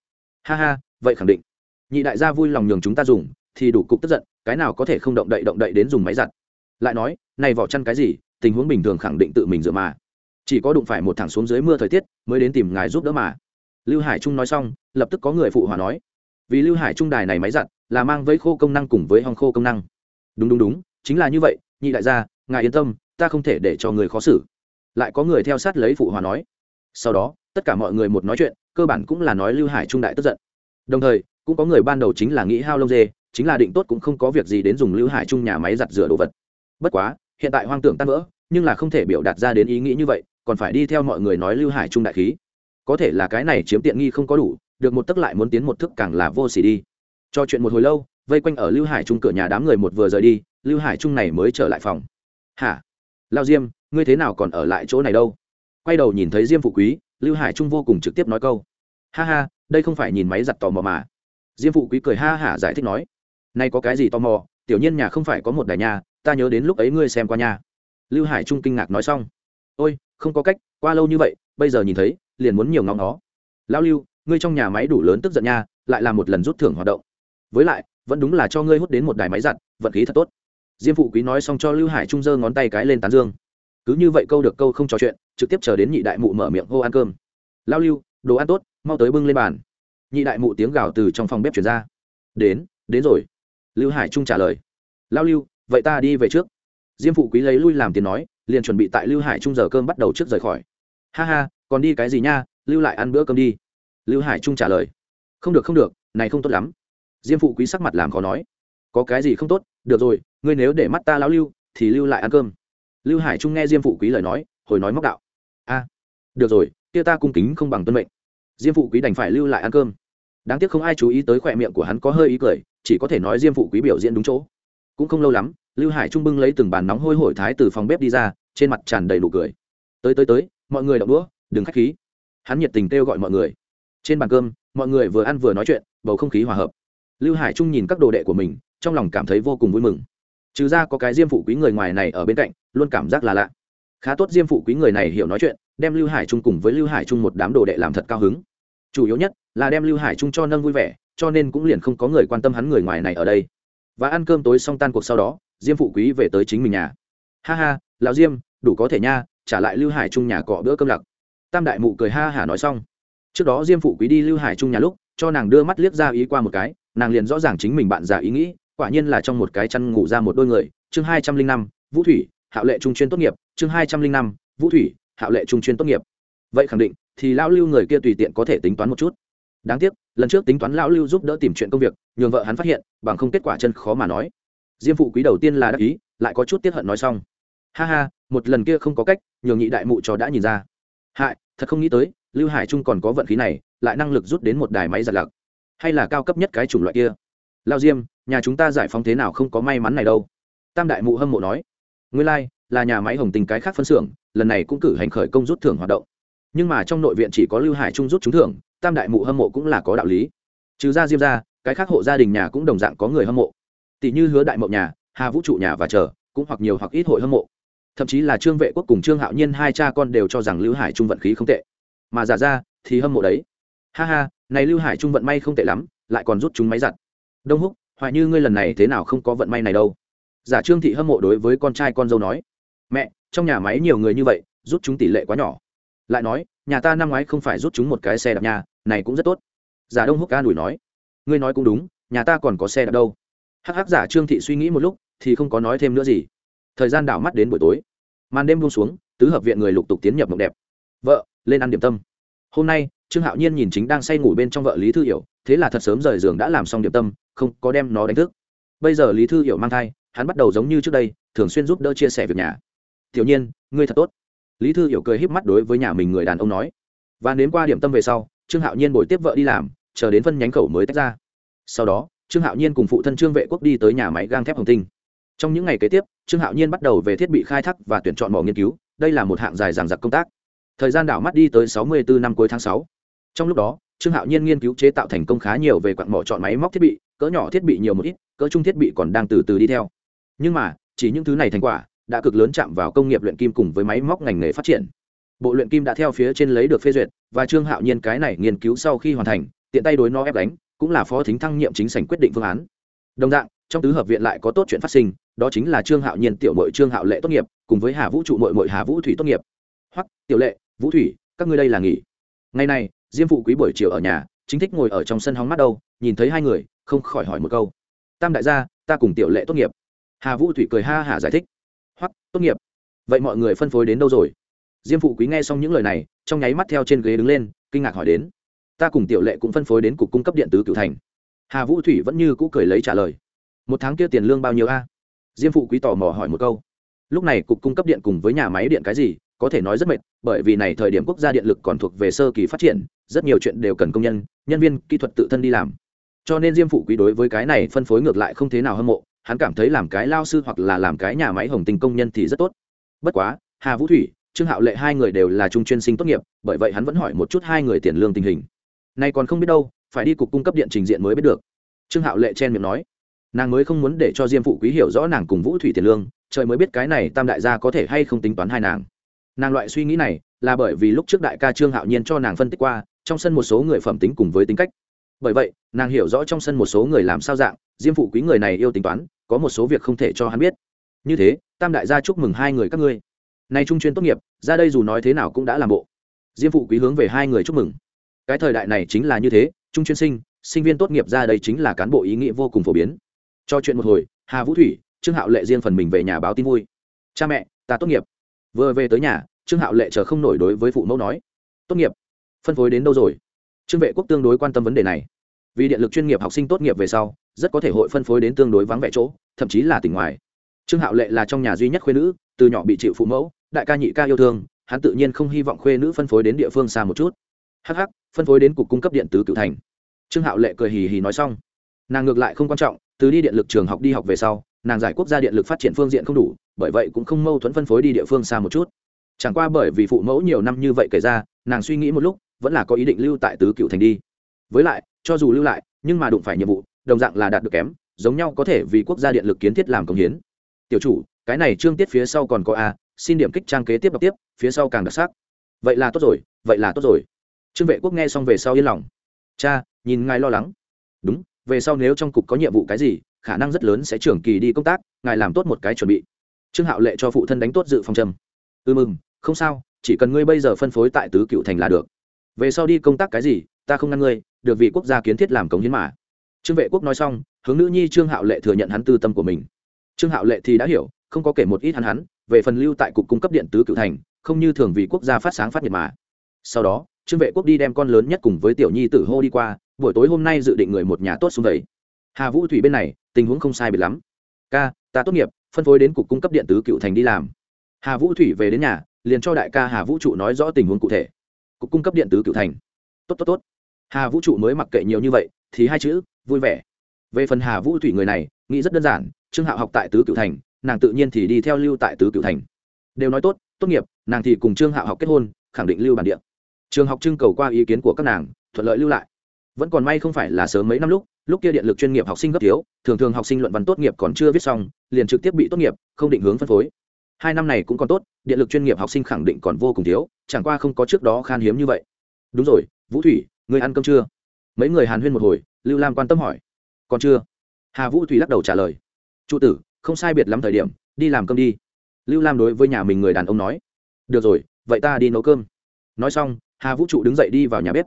Ha ha, vậy khẳng định. Nhị đại gia vui lòng nhường chúng ta dùng, thì đủ cục tức giận, cái nào có thể không động đậy động đậy đến dùng máy giặt. Lại nói, này vỏ chăn cái gì, tình huống bình thường khẳng định tự mình dựa mà. Chỉ có đụng phải một thẳng xuống dưới mưa thời tiết, mới đến tìm ngài giúp đỡ mà. Lưu hải trung nói xong, lập tức có người phụ hòa nói vì lưu hải trung đài này máy giặt, là mang với khô công năng cùng với hong khô công năng. Đúng đúng đúng, chính là như vậy, nhị đại gia, ngài yên tâm, ta không thể để cho người khó xử. Lại có người theo sát lấy phụ hòa nói. Sau đó, tất cả mọi người một nói chuyện, cơ bản cũng là nói lưu hải trung đại tức giận. Đồng thời, cũng có người ban đầu chính là nghĩ hao lông dê, chính là định tốt cũng không có việc gì đến dùng lưu hải trung nhà máy giặt rửa đồ vật. Bất quá, hiện tại hoang tưởng tan vỡ, nhưng là không thể biểu đạt ra đến ý nghĩ như vậy, còn phải đi theo mọi người nói lưu hải trung đại khí. Có thể là cái này chiếm tiện nghi không có đủ được một tức lại muốn tiến một thức càng là vô xỉ đi. Cho chuyện một hồi lâu, vây quanh ở lưu hải trung cửa nhà đám người một vừa rời đi, lưu hải trung này mới trở lại phòng. Hả? Lao diêm, ngươi thế nào còn ở lại chỗ này đâu? Quay đầu nhìn thấy diêm phụ quý, lưu hải trung vô cùng trực tiếp nói câu. Ha ha, đây không phải nhìn máy giặt tò mò mà. Diêm phụ quý cười ha hả giải thích nói. Nay có cái gì tò mò? Tiểu nhiên nhà không phải có một đài nhà, ta nhớ đến lúc ấy ngươi xem qua nhà. Lưu hải trung kinh ngạc nói xong. Ôi, không có cách, qua lâu như vậy, bây giờ nhìn thấy, liền muốn nhiều ngóng nó. Lao lưu ngươi trong nhà máy đủ lớn tức giận nha, lại là một lần rút thưởng hoạt động. Với lại, vẫn đúng là cho ngươi hút đến một đài máy giặt, vận khí thật tốt. Diêm phụ quý nói xong cho lưu hải trung giơ ngón tay cái lên tán dương. Cứ như vậy câu được câu không trò chuyện, trực tiếp chờ đến nhị đại mụ mở miệng hô ăn cơm. Lao lưu, đồ ăn tốt, mau tới bưng lên bàn. Nhị đại mụ tiếng gào từ trong phòng bếp chuyển ra. Đến đến rồi. Lưu hải trung trả lời. Lao lưu, vậy ta đi về trước. Diêm phụ quý lấy lui làm tiền nói, liền chuẩn bị tại lưu hải trung giờ cơm bắt đầu trước rời khỏi. Ha ha, còn đi cái gì nha, lưu lại ăn bữa cơm đi lưu hải trung trả lời, không được không được, này không tốt lắm. Diêm phụ quý sắc mặt làm khó nói, có cái gì không tốt? Được rồi, ngươi nếu để mắt ta lão lưu, thì lưu lại ăn cơm. Lưu hải trung nghe diêm phụ quý lời nói, hồi nói móc đạo, a, được rồi, kia ta cung kính không bằng tuân mệnh. Diêm phụ quý đành phải lưu lại ăn cơm. Đáng tiếc không ai chú ý tới khỏe miệng của hắn có hơi ý cười, chỉ có thể nói diêm phụ quý biểu diễn đúng chỗ. Cũng không lâu lắm, lưu hải trung bưng lấy từng bàn nóng hôi hổi thái từ phòng bếp đi ra, trên mặt tràn đầy nụ cười. Tới tới tới, mọi người đậu đũa, đừng k h á c h khí. Hắn nhiệt tình kêu gọi mọi người trên bàn cơm, mọi người vừa ăn vừa nói chuyện, bầu không khí hòa hợp. Lưu hải trung nhìn các đồ đệ của mình, trong lòng cảm thấy vô cùng vui mừng. Trừ ra có cái diêm phụ quý người ngoài này ở bên cạnh, luôn cảm giác là lạ. Khá tốt diêm phụ quý người này hiểu nói chuyện, đem lưu hải trung cùng với lưu hải trung một đám đồ đệ làm thật cao hứng. Chủ yếu nhất là đem lưu hải trung cho nâng vui vẻ, cho nên cũng liền không có người quan tâm hắn người ngoài này ở đây. Và ăn cơm tối xong tan cuộc sau đó, diêm phụ quý về tới chính mình nhà. Ha ha, lão diêm, đủ có thể nha, trả lại lưu hải trung nhà cọ bữa cơm lặc. Tam đại mụ cười ha hả nói xong trước đó diêm phụ quý đi lưu hải trung nhà lúc, cho nàng đưa mắt liếc ra ý qua một cái, nàng liền rõ ràng chính mình bạn già ý nghĩ, quả nhiên là trong một cái chăn ngủ ra một đôi người, chương hai trăm linh năm, vũ thủy, hạo lệ trung chuyên tốt nghiệp, chương hai trăm linh năm, vũ thủy, hạo lệ trung chuyên tốt nghiệp. Vậy khẳng định, thì lão lưu người kia tùy tiện có thể tính toán một chút. Đáng tiếc, lần trước tính toán lão lưu giúp đỡ tìm chuyện công việc, nhường vợ hắn phát hiện, bằng không kết quả chân khó mà nói. Diêm phụ quý đầu tiên là đắc ý, lại có chút tiết hận nói xong. Ha ha, một lần kia không có cách, nhường nhị đại mụ cho đã nhìn ra. Hại, thật không nghĩ tới lưu hải trung còn có vận khí này lại năng lực rút đến một đài máy giặt lặc. Hay là cao cấp nhất cái chủng loại kia. Lao diêm nhà chúng ta giải phóng thế nào không có may mắn này đâu. Tam đại mụ hâm mộ nói. Nguyên lai、like, là nhà máy hồng tình cái khác phân xưởng lần này cũng cử hành khởi công rút thưởng hoạt động. Nhưng mà trong nội viện chỉ có lưu hải trung rút trúng thưởng tam đại mụ hâm mộ cũng là có đạo lý. Trừ ra diêm ra cái khác hộ gia đình nhà cũng đồng dạng có người hâm mộ. Tỷ như hứa đại mậu nhà hà vũ trụ nhà và chờ cũng hoặc nhiều hoặc ít hội hâm mộ. Thậm chí là trương vệ quốc cùng trương hạo nhiên hai cha con đều cho rằng lưu hải trung vận khí không tệ mà giả ra thì hâm mộ đấy. Ha ha, này lưu hải trung vận may không tệ lắm, lại còn rút chúng máy giặt. Đông húc, hoài như ngươi lần này thế nào không có vận may này đâu. Giả trương thị hâm mộ đối với con trai con dâu nói. Mẹ, trong nhà máy nhiều người như vậy, rút chúng tỷ lệ quá nhỏ. Lại nói, nhà ta năm ngoái không phải rút chúng một cái xe đạp nhà, này cũng rất tốt. Giả đông húc ca đùi nói. Ngươi nói cũng đúng, nhà ta còn có xe đạp đâu. Hắc hắc, giả trương thị suy nghĩ một lúc, thì không có nói thêm nữa gì. Thời gian đảo mắt đến buổi tối. Màn đêm buông xuống, tứ hợp viện người lục tục tiến nhập mộng đẹp. Vợ lên ăn điểm tâm. Hôm nay, trương hạo nhiên nhìn chính đang say ngủ bên trong vợ lý thư hiểu, thế là thật sớm rời giường đã làm xong điểm tâm, không có đem nó đánh thức. Bây giờ lý thư hiểu mang thai, hắn bắt đầu giống như trước đây, thường xuyên giúp đỡ chia sẻ việc nhà. Tiểu nhiên, ngươi thật tốt. Lý thư hiểu cười híp mắt đối với nhà mình người đàn ông nói. Và đến qua điểm tâm về sau, trương hạo nhiên bồi tiếp vợ đi làm, chờ đến phân nhánh khẩu mới tách ra. Sau đó, trương hạo nhiên cùng phụ thân trương vệ quốc đi tới nhà máy gang thép hồng tinh. Trong những ngày kế tiếp, trương hạo nhiên bắt đầu về thiết bị khai thác và tuyển chọn mỏ nghiên cứu, đây là một hạng dài dằng dặc công tác thời gian đảo mắt đi tới sáu mươi bốn năm cuối tháng sáu. Trong lúc đó, trương hạo nhiên nghiên cứu chế tạo thành công khá nhiều về quặng mỏ chọn máy móc thiết bị, cỡ nhỏ thiết bị nhiều một ít, cỡ trung thiết bị còn đang từ từ đi theo. Nhưng mà, chỉ những thứ này thành quả đã cực lớn chạm vào công nghiệp luyện kim cùng với máy móc ngành nghề phát triển. Bộ luyện kim đã theo phía trên lấy được phê duyệt và trương hạo nhiên cái này nghiên cứu sau khi hoàn thành, tiện tay đối nó ép đánh cũng là phó thính thăng nhiệm chính sảnh quyết định phương án. Đồng dạng, trong tứ hợp viện lại có tốt chuyện phát sinh, đó chính là trương hạo nhiên tiểu mội trương hạo lệ tốt nghiệp, cùng với hà vũ trụ mội mội hà vũ thủy tốt nghiệp. Hoặc, tiểu lệ vũ thủy, các ngươi đây là nghỉ. Ngày này, diêm phụ quý buổi chiều ở nhà, chính thích ngồi ở trong sân hóng mắt đâu, nhìn thấy hai người, không khỏi hỏi một câu. Tam đại gia, ta cùng tiểu lệ tốt nghiệp. Hà vũ thủy cười ha hả giải thích. Hoặc tốt nghiệp. Vậy mọi người phân phối đến đâu rồi? Diêm phụ quý nghe xong những lời này, trong nháy mắt theo trên ghế đứng lên, kinh ngạc hỏi đến. Ta cùng tiểu lệ cũng phân phối đến cục cung cấp điện tứ cửu thành. Hà vũ thủy vẫn như cũ cười lấy trả lời. Một tháng kia tiền lương bao nhiêu a? Diêm phụ quý tò mò hỏi một câu. Lúc này cục cung cấp điện cùng với nhà máy điện cái gì có thể nói rất mệt, bởi vì này thời điểm quốc gia điện lực còn thuộc về sơ kỳ phát triển, rất nhiều chuyện đều cần công nhân nhân viên, kỹ thuật tự thân đi làm. Cho nên diêm phụ quý đối với cái này phân phối ngược lại không thế nào hâm mộ, hắn cảm thấy làm cái lao sư hoặc là làm cái nhà máy hồng tình công nhân thì rất tốt. Bất quá, hà vũ thủy, trương hạo lệ hai người đều là trung chuyên sinh tốt nghiệp, bởi vậy hắn vẫn hỏi một chút hai người tiền lương tình hình. Nay còn không biết đâu, phải đi cục cung cấp điện trình diện mới biết được. Trương hạo lệ chen miệng nói. Nàng mới không muốn để cho diêm phụ quý hiểu rõ nàng cùng vũ thủy tiền lương, trời mới biết cái này tam đại gia có thể hay không tính toán hai nàng nàng loại suy nghĩ này là bởi vì lúc trước đại ca trương hạo nhiên cho nàng phân tích qua, trong sân một số người phẩm tính cùng với tính cách. Bởi vậy, nàng hiểu rõ trong sân một số người làm sao dạng, diêm phụ quý người này yêu tính toán, có một số việc không thể cho hắn biết. Như thế, tam đại gia chúc mừng hai người các ngươi. Nay trung chuyên tốt nghiệp, ra đây dù nói thế nào cũng đã làm bộ. Diêm phụ quý hướng về hai người chúc mừng. Cái thời đại này chính là như thế, trung chuyên sinh sinh viên tốt nghiệp ra đây chính là cán bộ ý nghĩa vô cùng phổ biến. Cho chuyện một hồi, hà vũ thủy, trương hạo lệ riêng phần mình về nhà báo tin vui. Cha mẹ, ta tốt nghiệp vừa về tới nhà, trương hạo lệ chờ không nổi đối với phụ mẫu nói, tốt nghiệp. Phân phối đến đâu rồi? Trương vệ quốc tương đối quan tâm vấn đề này. Vì điện lực chuyên nghiệp học sinh tốt nghiệp về sau, rất có thể hội phân phối đến tương đối vắng vẻ chỗ, thậm chí là tỉnh ngoài. Trương hạo lệ là trong nhà duy nhất khuê nữ, từ nhỏ bị chịu phụ mẫu, đại ca nhị ca yêu thương, hắn tự nhiên không hy vọng khuê nữ phân phối đến địa phương xa một chút. Hh phân phối đến cục cung cấp điện tứ cựu thành. Trương hạo lệ cười hì hì nói xong. Nàng ngược lại không quan trọng, từ đi điện lực trường học đi học về sau, nàng giải quốc gia điện lực phát triển phương diện không đủ bởi vậy cũng không mâu thuẫn phân phối đi địa phương xa một chút. Chẳng qua bởi vì phụ mẫu nhiều năm như vậy kể ra, nàng suy nghĩ một lúc, vẫn là có ý định lưu tại tứ cựu thành đi. Với lại, cho dù lưu lại, nhưng mà đụng phải nhiệm vụ, đồng dạng là đạt được kém, giống nhau có thể vì quốc gia điện lực kiến thiết làm công hiến. Tiểu chủ, cái này trương tiết phía sau còn có a, xin điểm kích trang kế tiếp đọc tiếp, phía sau càng đặc sắc. Vậy là tốt rồi, vậy là tốt rồi. Trương vệ quốc nghe xong về sau yên lòng. Cha, nhìn ngài lo lắng. Đúng, về sau nếu trong cục có nhiệm vụ cái gì, khả năng rất lớn sẽ trưởng kỳ đi công tác, ngài làm tốt một cái chuẩn bị trương hạo lệ cho phụ thân đánh tốt dự phòng trầm. Ừ mừng không sao, chỉ cần ngươi bây giờ phân phối tại tứ cựu thành là được. Về sau đi công tác cái gì, ta không ngăn ngươi, được vị quốc gia kiến thiết làm cống hiến mà. Trương vệ quốc nói xong, hướng nữ nhi trương hạo lệ thừa nhận hắn tư tâm của mình. Trương hạo lệ thì đã hiểu, không có kể một ít hắn hắn, về phần lưu tại cục cung cấp điện tứ cựu thành, không như thường vì quốc gia phát sáng phát nhiệt mà. Sau đó, trương vệ quốc đi đem con lớn nhất cùng với tiểu nhi tử hô đi qua, buổi tối hôm nay dự định người một nhà tốt xuống đấy hà vũ thủy bên này, tình huống không sai biệt lắm. Ca, ta tốt nghiệp phân phối đến cục cung cấp điện tứ cựu thành đi làm. Hà vũ thủy về đến nhà, liền cho đại ca hà vũ trụ nói rõ tình huống cụ thể. Cục cung cấp điện tứ cựu thành. Tốt tốt tốt. Hà vũ trụ mới mặc kệ nhiều như vậy, thì hai chữ, vui vẻ. Về phần hà vũ thủy người này, nghĩ rất đơn giản, trương hạo học tại tứ cựu thành, nàng tự nhiên thì đi theo lưu tại tứ cựu thành. Đều nói tốt tốt nghiệp, nàng thì cùng trương hạo học kết hôn, khẳng định lưu bản địa. Trường học trưng cầu qua ý kiến của các nàng, thuận lợi lưu lại vẫn còn may không phải là sớm mấy năm lúc lúc kia điện lực chuyên nghiệp học sinh gấp thiếu, thường thường học sinh luận văn tốt nghiệp còn chưa viết xong, liền trực tiếp bị tốt nghiệp, không định hướng phân phối. Hai năm này cũng còn tốt, điện lực chuyên nghiệp học sinh khẳng định còn vô cùng thiếu, chẳng qua không có trước đó khan hiếm như vậy. Đúng rồi, vũ thủy người ăn cơm chưa? Mấy người hàn huyên một hồi, lưu lam quan tâm hỏi. Còn chưa? Hà vũ thủy lắc đầu trả lời. Trụ tử, không sai biệt lắm thời điểm, đi làm cơm đi. Lưu lam đối với nhà mình người đàn ông nói. Được rồi, vậy ta đi nấu cơm. Nói xong, hà vũ trụ đứng dậy đi vào nhà bếp.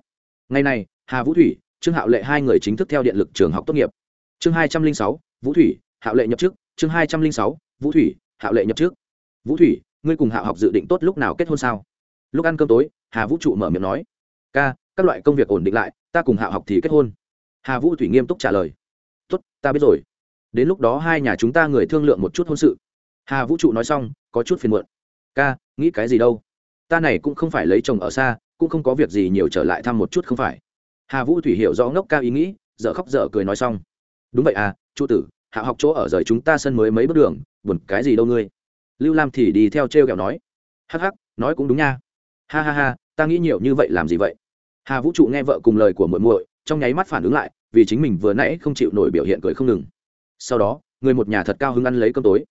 Ngày này hà vũ thủy, trương hạo lệ hai người chính thức theo điện lực trường học tốt nghiệp. Chương hai trăm linh sáu, vũ thủy, hạo lệ nhập chức. Chương hai trăm linh sáu, vũ thủy, hạo lệ nhập chức. Vũ thủy, ngươi cùng hạo học dự định tốt lúc nào kết hôn sao? Lúc ăn cơm tối, hà vũ trụ mở miệng nói. Ca, các loại công việc ổn định lại, ta cùng hạo học thì kết hôn. Hà vũ thủy nghiêm túc trả lời. Tốt, ta biết rồi. Đến lúc đó hai nhà chúng ta người thương lượng một chút hôn sự. Hà vũ trụ nói xong, có chút phiền muộn. Ca, nghĩ cái gì đâu? Ta này cũng không phải lấy chồng ở xa, cũng không có việc gì nhiều trở lại thăm một chút không phải hà vũ thủy hiểu rõ ngốc ca ý nghĩ, dở khóc dở cười nói xong. Đúng vậy à trụ tử, hạ học chỗ ở rời chúng ta sân mới mấy bước đường, buồn cái gì đâu ngươi? Lưu lam thì đi theo t r e o kẹo nói. Hắc hắc, nói cũng đúng nha. Ha ha ha, ta nghĩ nhiều như vậy làm gì vậy? Hà vũ trụ nghe vợ cùng lời của muội muội, trong nháy mắt phản ứng lại, vì chính mình vừa nãy không chịu nổi biểu hiện cười không ngừng. Sau đó, người một nhà thật cao hứng ăn lấy cơm tối.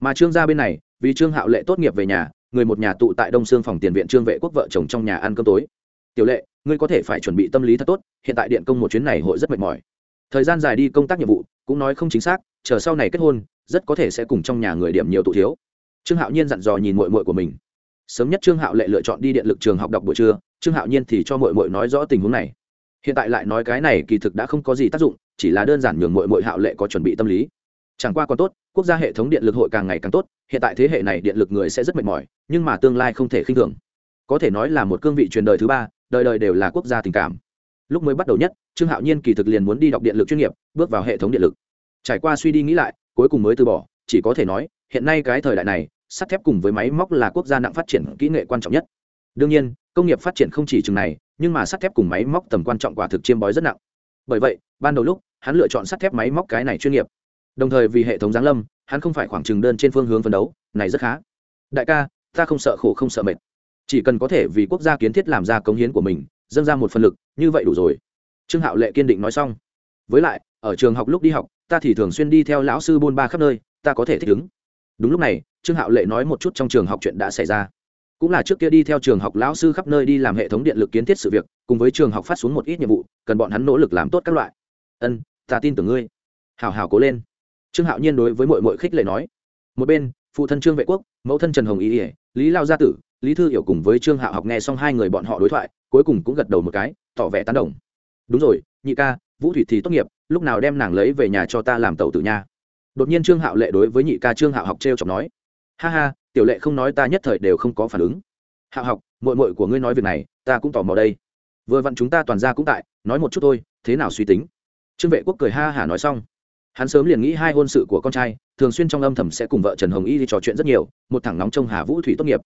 Mà trương gia bên này, vì trương hạo lệ tốt nghiệp về nhà, người một nhà tụ tại đông sương phòng tiền viện trương vệ quốc vợ chồng trong nhà ăn cơm tối. Tiểu lệ ngươi có thể phải chuẩn bị tâm lý thật tốt, hiện tại điện công một chuyến này hội rất mệt mỏi. Thời gian dài đi công tác nhiệm vụ, cũng nói không chính xác, chờ sau này kết hôn, rất có thể sẽ cùng trong nhà người điểm nhiều tụ thiếu. Trương hạo nhiên dặn dò nhìn mội mội của mình. Sớm nhất trương hạo lệ lựa chọn đi điện lực trường học đọc buổi trưa, trương hạo nhiên thì cho mội mội nói rõ tình huống này. Hiện tại lại nói cái này kỳ thực đã không có gì tác dụng, chỉ là đơn giản nhường mội mội hạo lệ có chuẩn bị tâm lý. Chẳng qua còn tốt, quốc gia hệ thống điện lực hội càng ngày càng tốt, hiện tại thế hệ này điện lực người sẽ rất mệt mỏi, nhưng mà tương lai không thể khinh thường. Có thể nói là một cương vị truyền đời thứ ba đời đời đều là quốc gia tình cảm. Lúc mới bắt đầu nhất, trương hạo nhiên kỳ thực liền muốn đi đọc điện lực chuyên nghiệp, bước vào hệ thống điện lực. Trải qua suy đi nghĩ lại, cuối cùng mới từ bỏ, chỉ có thể nói, hiện nay cái thời đại này, sắt thép cùng với máy móc là quốc gia nặng phát triển kỹ nghệ quan trọng nhất. Đương nhiên, công nghiệp phát triển không chỉ chừng này, nhưng mà sắt thép cùng máy móc tầm quan trọng quả thực chiêm bói rất nặng. Bởi vậy, ban đầu lúc, hắn lựa chọn sắt thép máy móc cái này chuyên nghiệp. Đồng thời vì hệ thống giáng lâm, hắn không phải khoảng trừng đơn trên phương hướng phấn đấu, này rất khá. Đại ca, ta không sợ khổ không sợ mệt chỉ cần có thể vì quốc gia kiến thiết làm ra cống hiến của mình, dâng ra một phần lực, như vậy đủ rồi. Trương hạo lệ kiên định nói xong. Với lại, ở trường học lúc đi học, ta thì thường xuyên đi theo lão sư buôn ba khắp nơi, ta có thể thích ứng. Đúng lúc này, trương hạo lệ nói một chút trong trường học chuyện đã xảy ra. Cũng là trước kia đi theo trường học lão sư khắp nơi đi làm hệ thống điện lực kiến thiết sự việc, cùng với trường học phát xuống một ít nhiệm vụ, cần bọn hắn nỗ lực làm tốt các loại. Ân, ta tin tưởng ngươi. Hào hào cố lên. Trương hạo nhiên đối với mội mội khích lệ nói. Một bên, phụ thân trương vệ quốc, mẫu thân trần hồng ý ỉa lý lao gia tử lý thư hiểu cùng với trương hạo học nghe xong hai người bọn họ đối thoại, cuối cùng cũng gật đầu một cái, tỏ vẻ tán đồng. Đúng rồi, nhị ca, vũ thủy thì tốt nghiệp, lúc nào đem nàng lấy về nhà cho ta làm tàu tử nha? Đột nhiên trương hạo lệ đối với nhị ca trương hạo học t r e o chọc nói, ha ha, tiểu lệ không nói ta nhất thời đều không có phản ứng. Hạo học mội mội của ngươi nói việc này, ta cũng tò mò đây. Vừa vặn chúng ta toàn ra cũng tại, nói một chút thôi, thế nào suy tính? Trương vệ quốc cười ha hả nói xong. Hắn sớm liền nghĩ hai hôn sự của con trai, thường xuyên trong âm thầm sẽ cùng vợ trần hồng y đi trò chuyện rất nhiều, một thằng nóng trong hà vũ thủy tốt nghiệp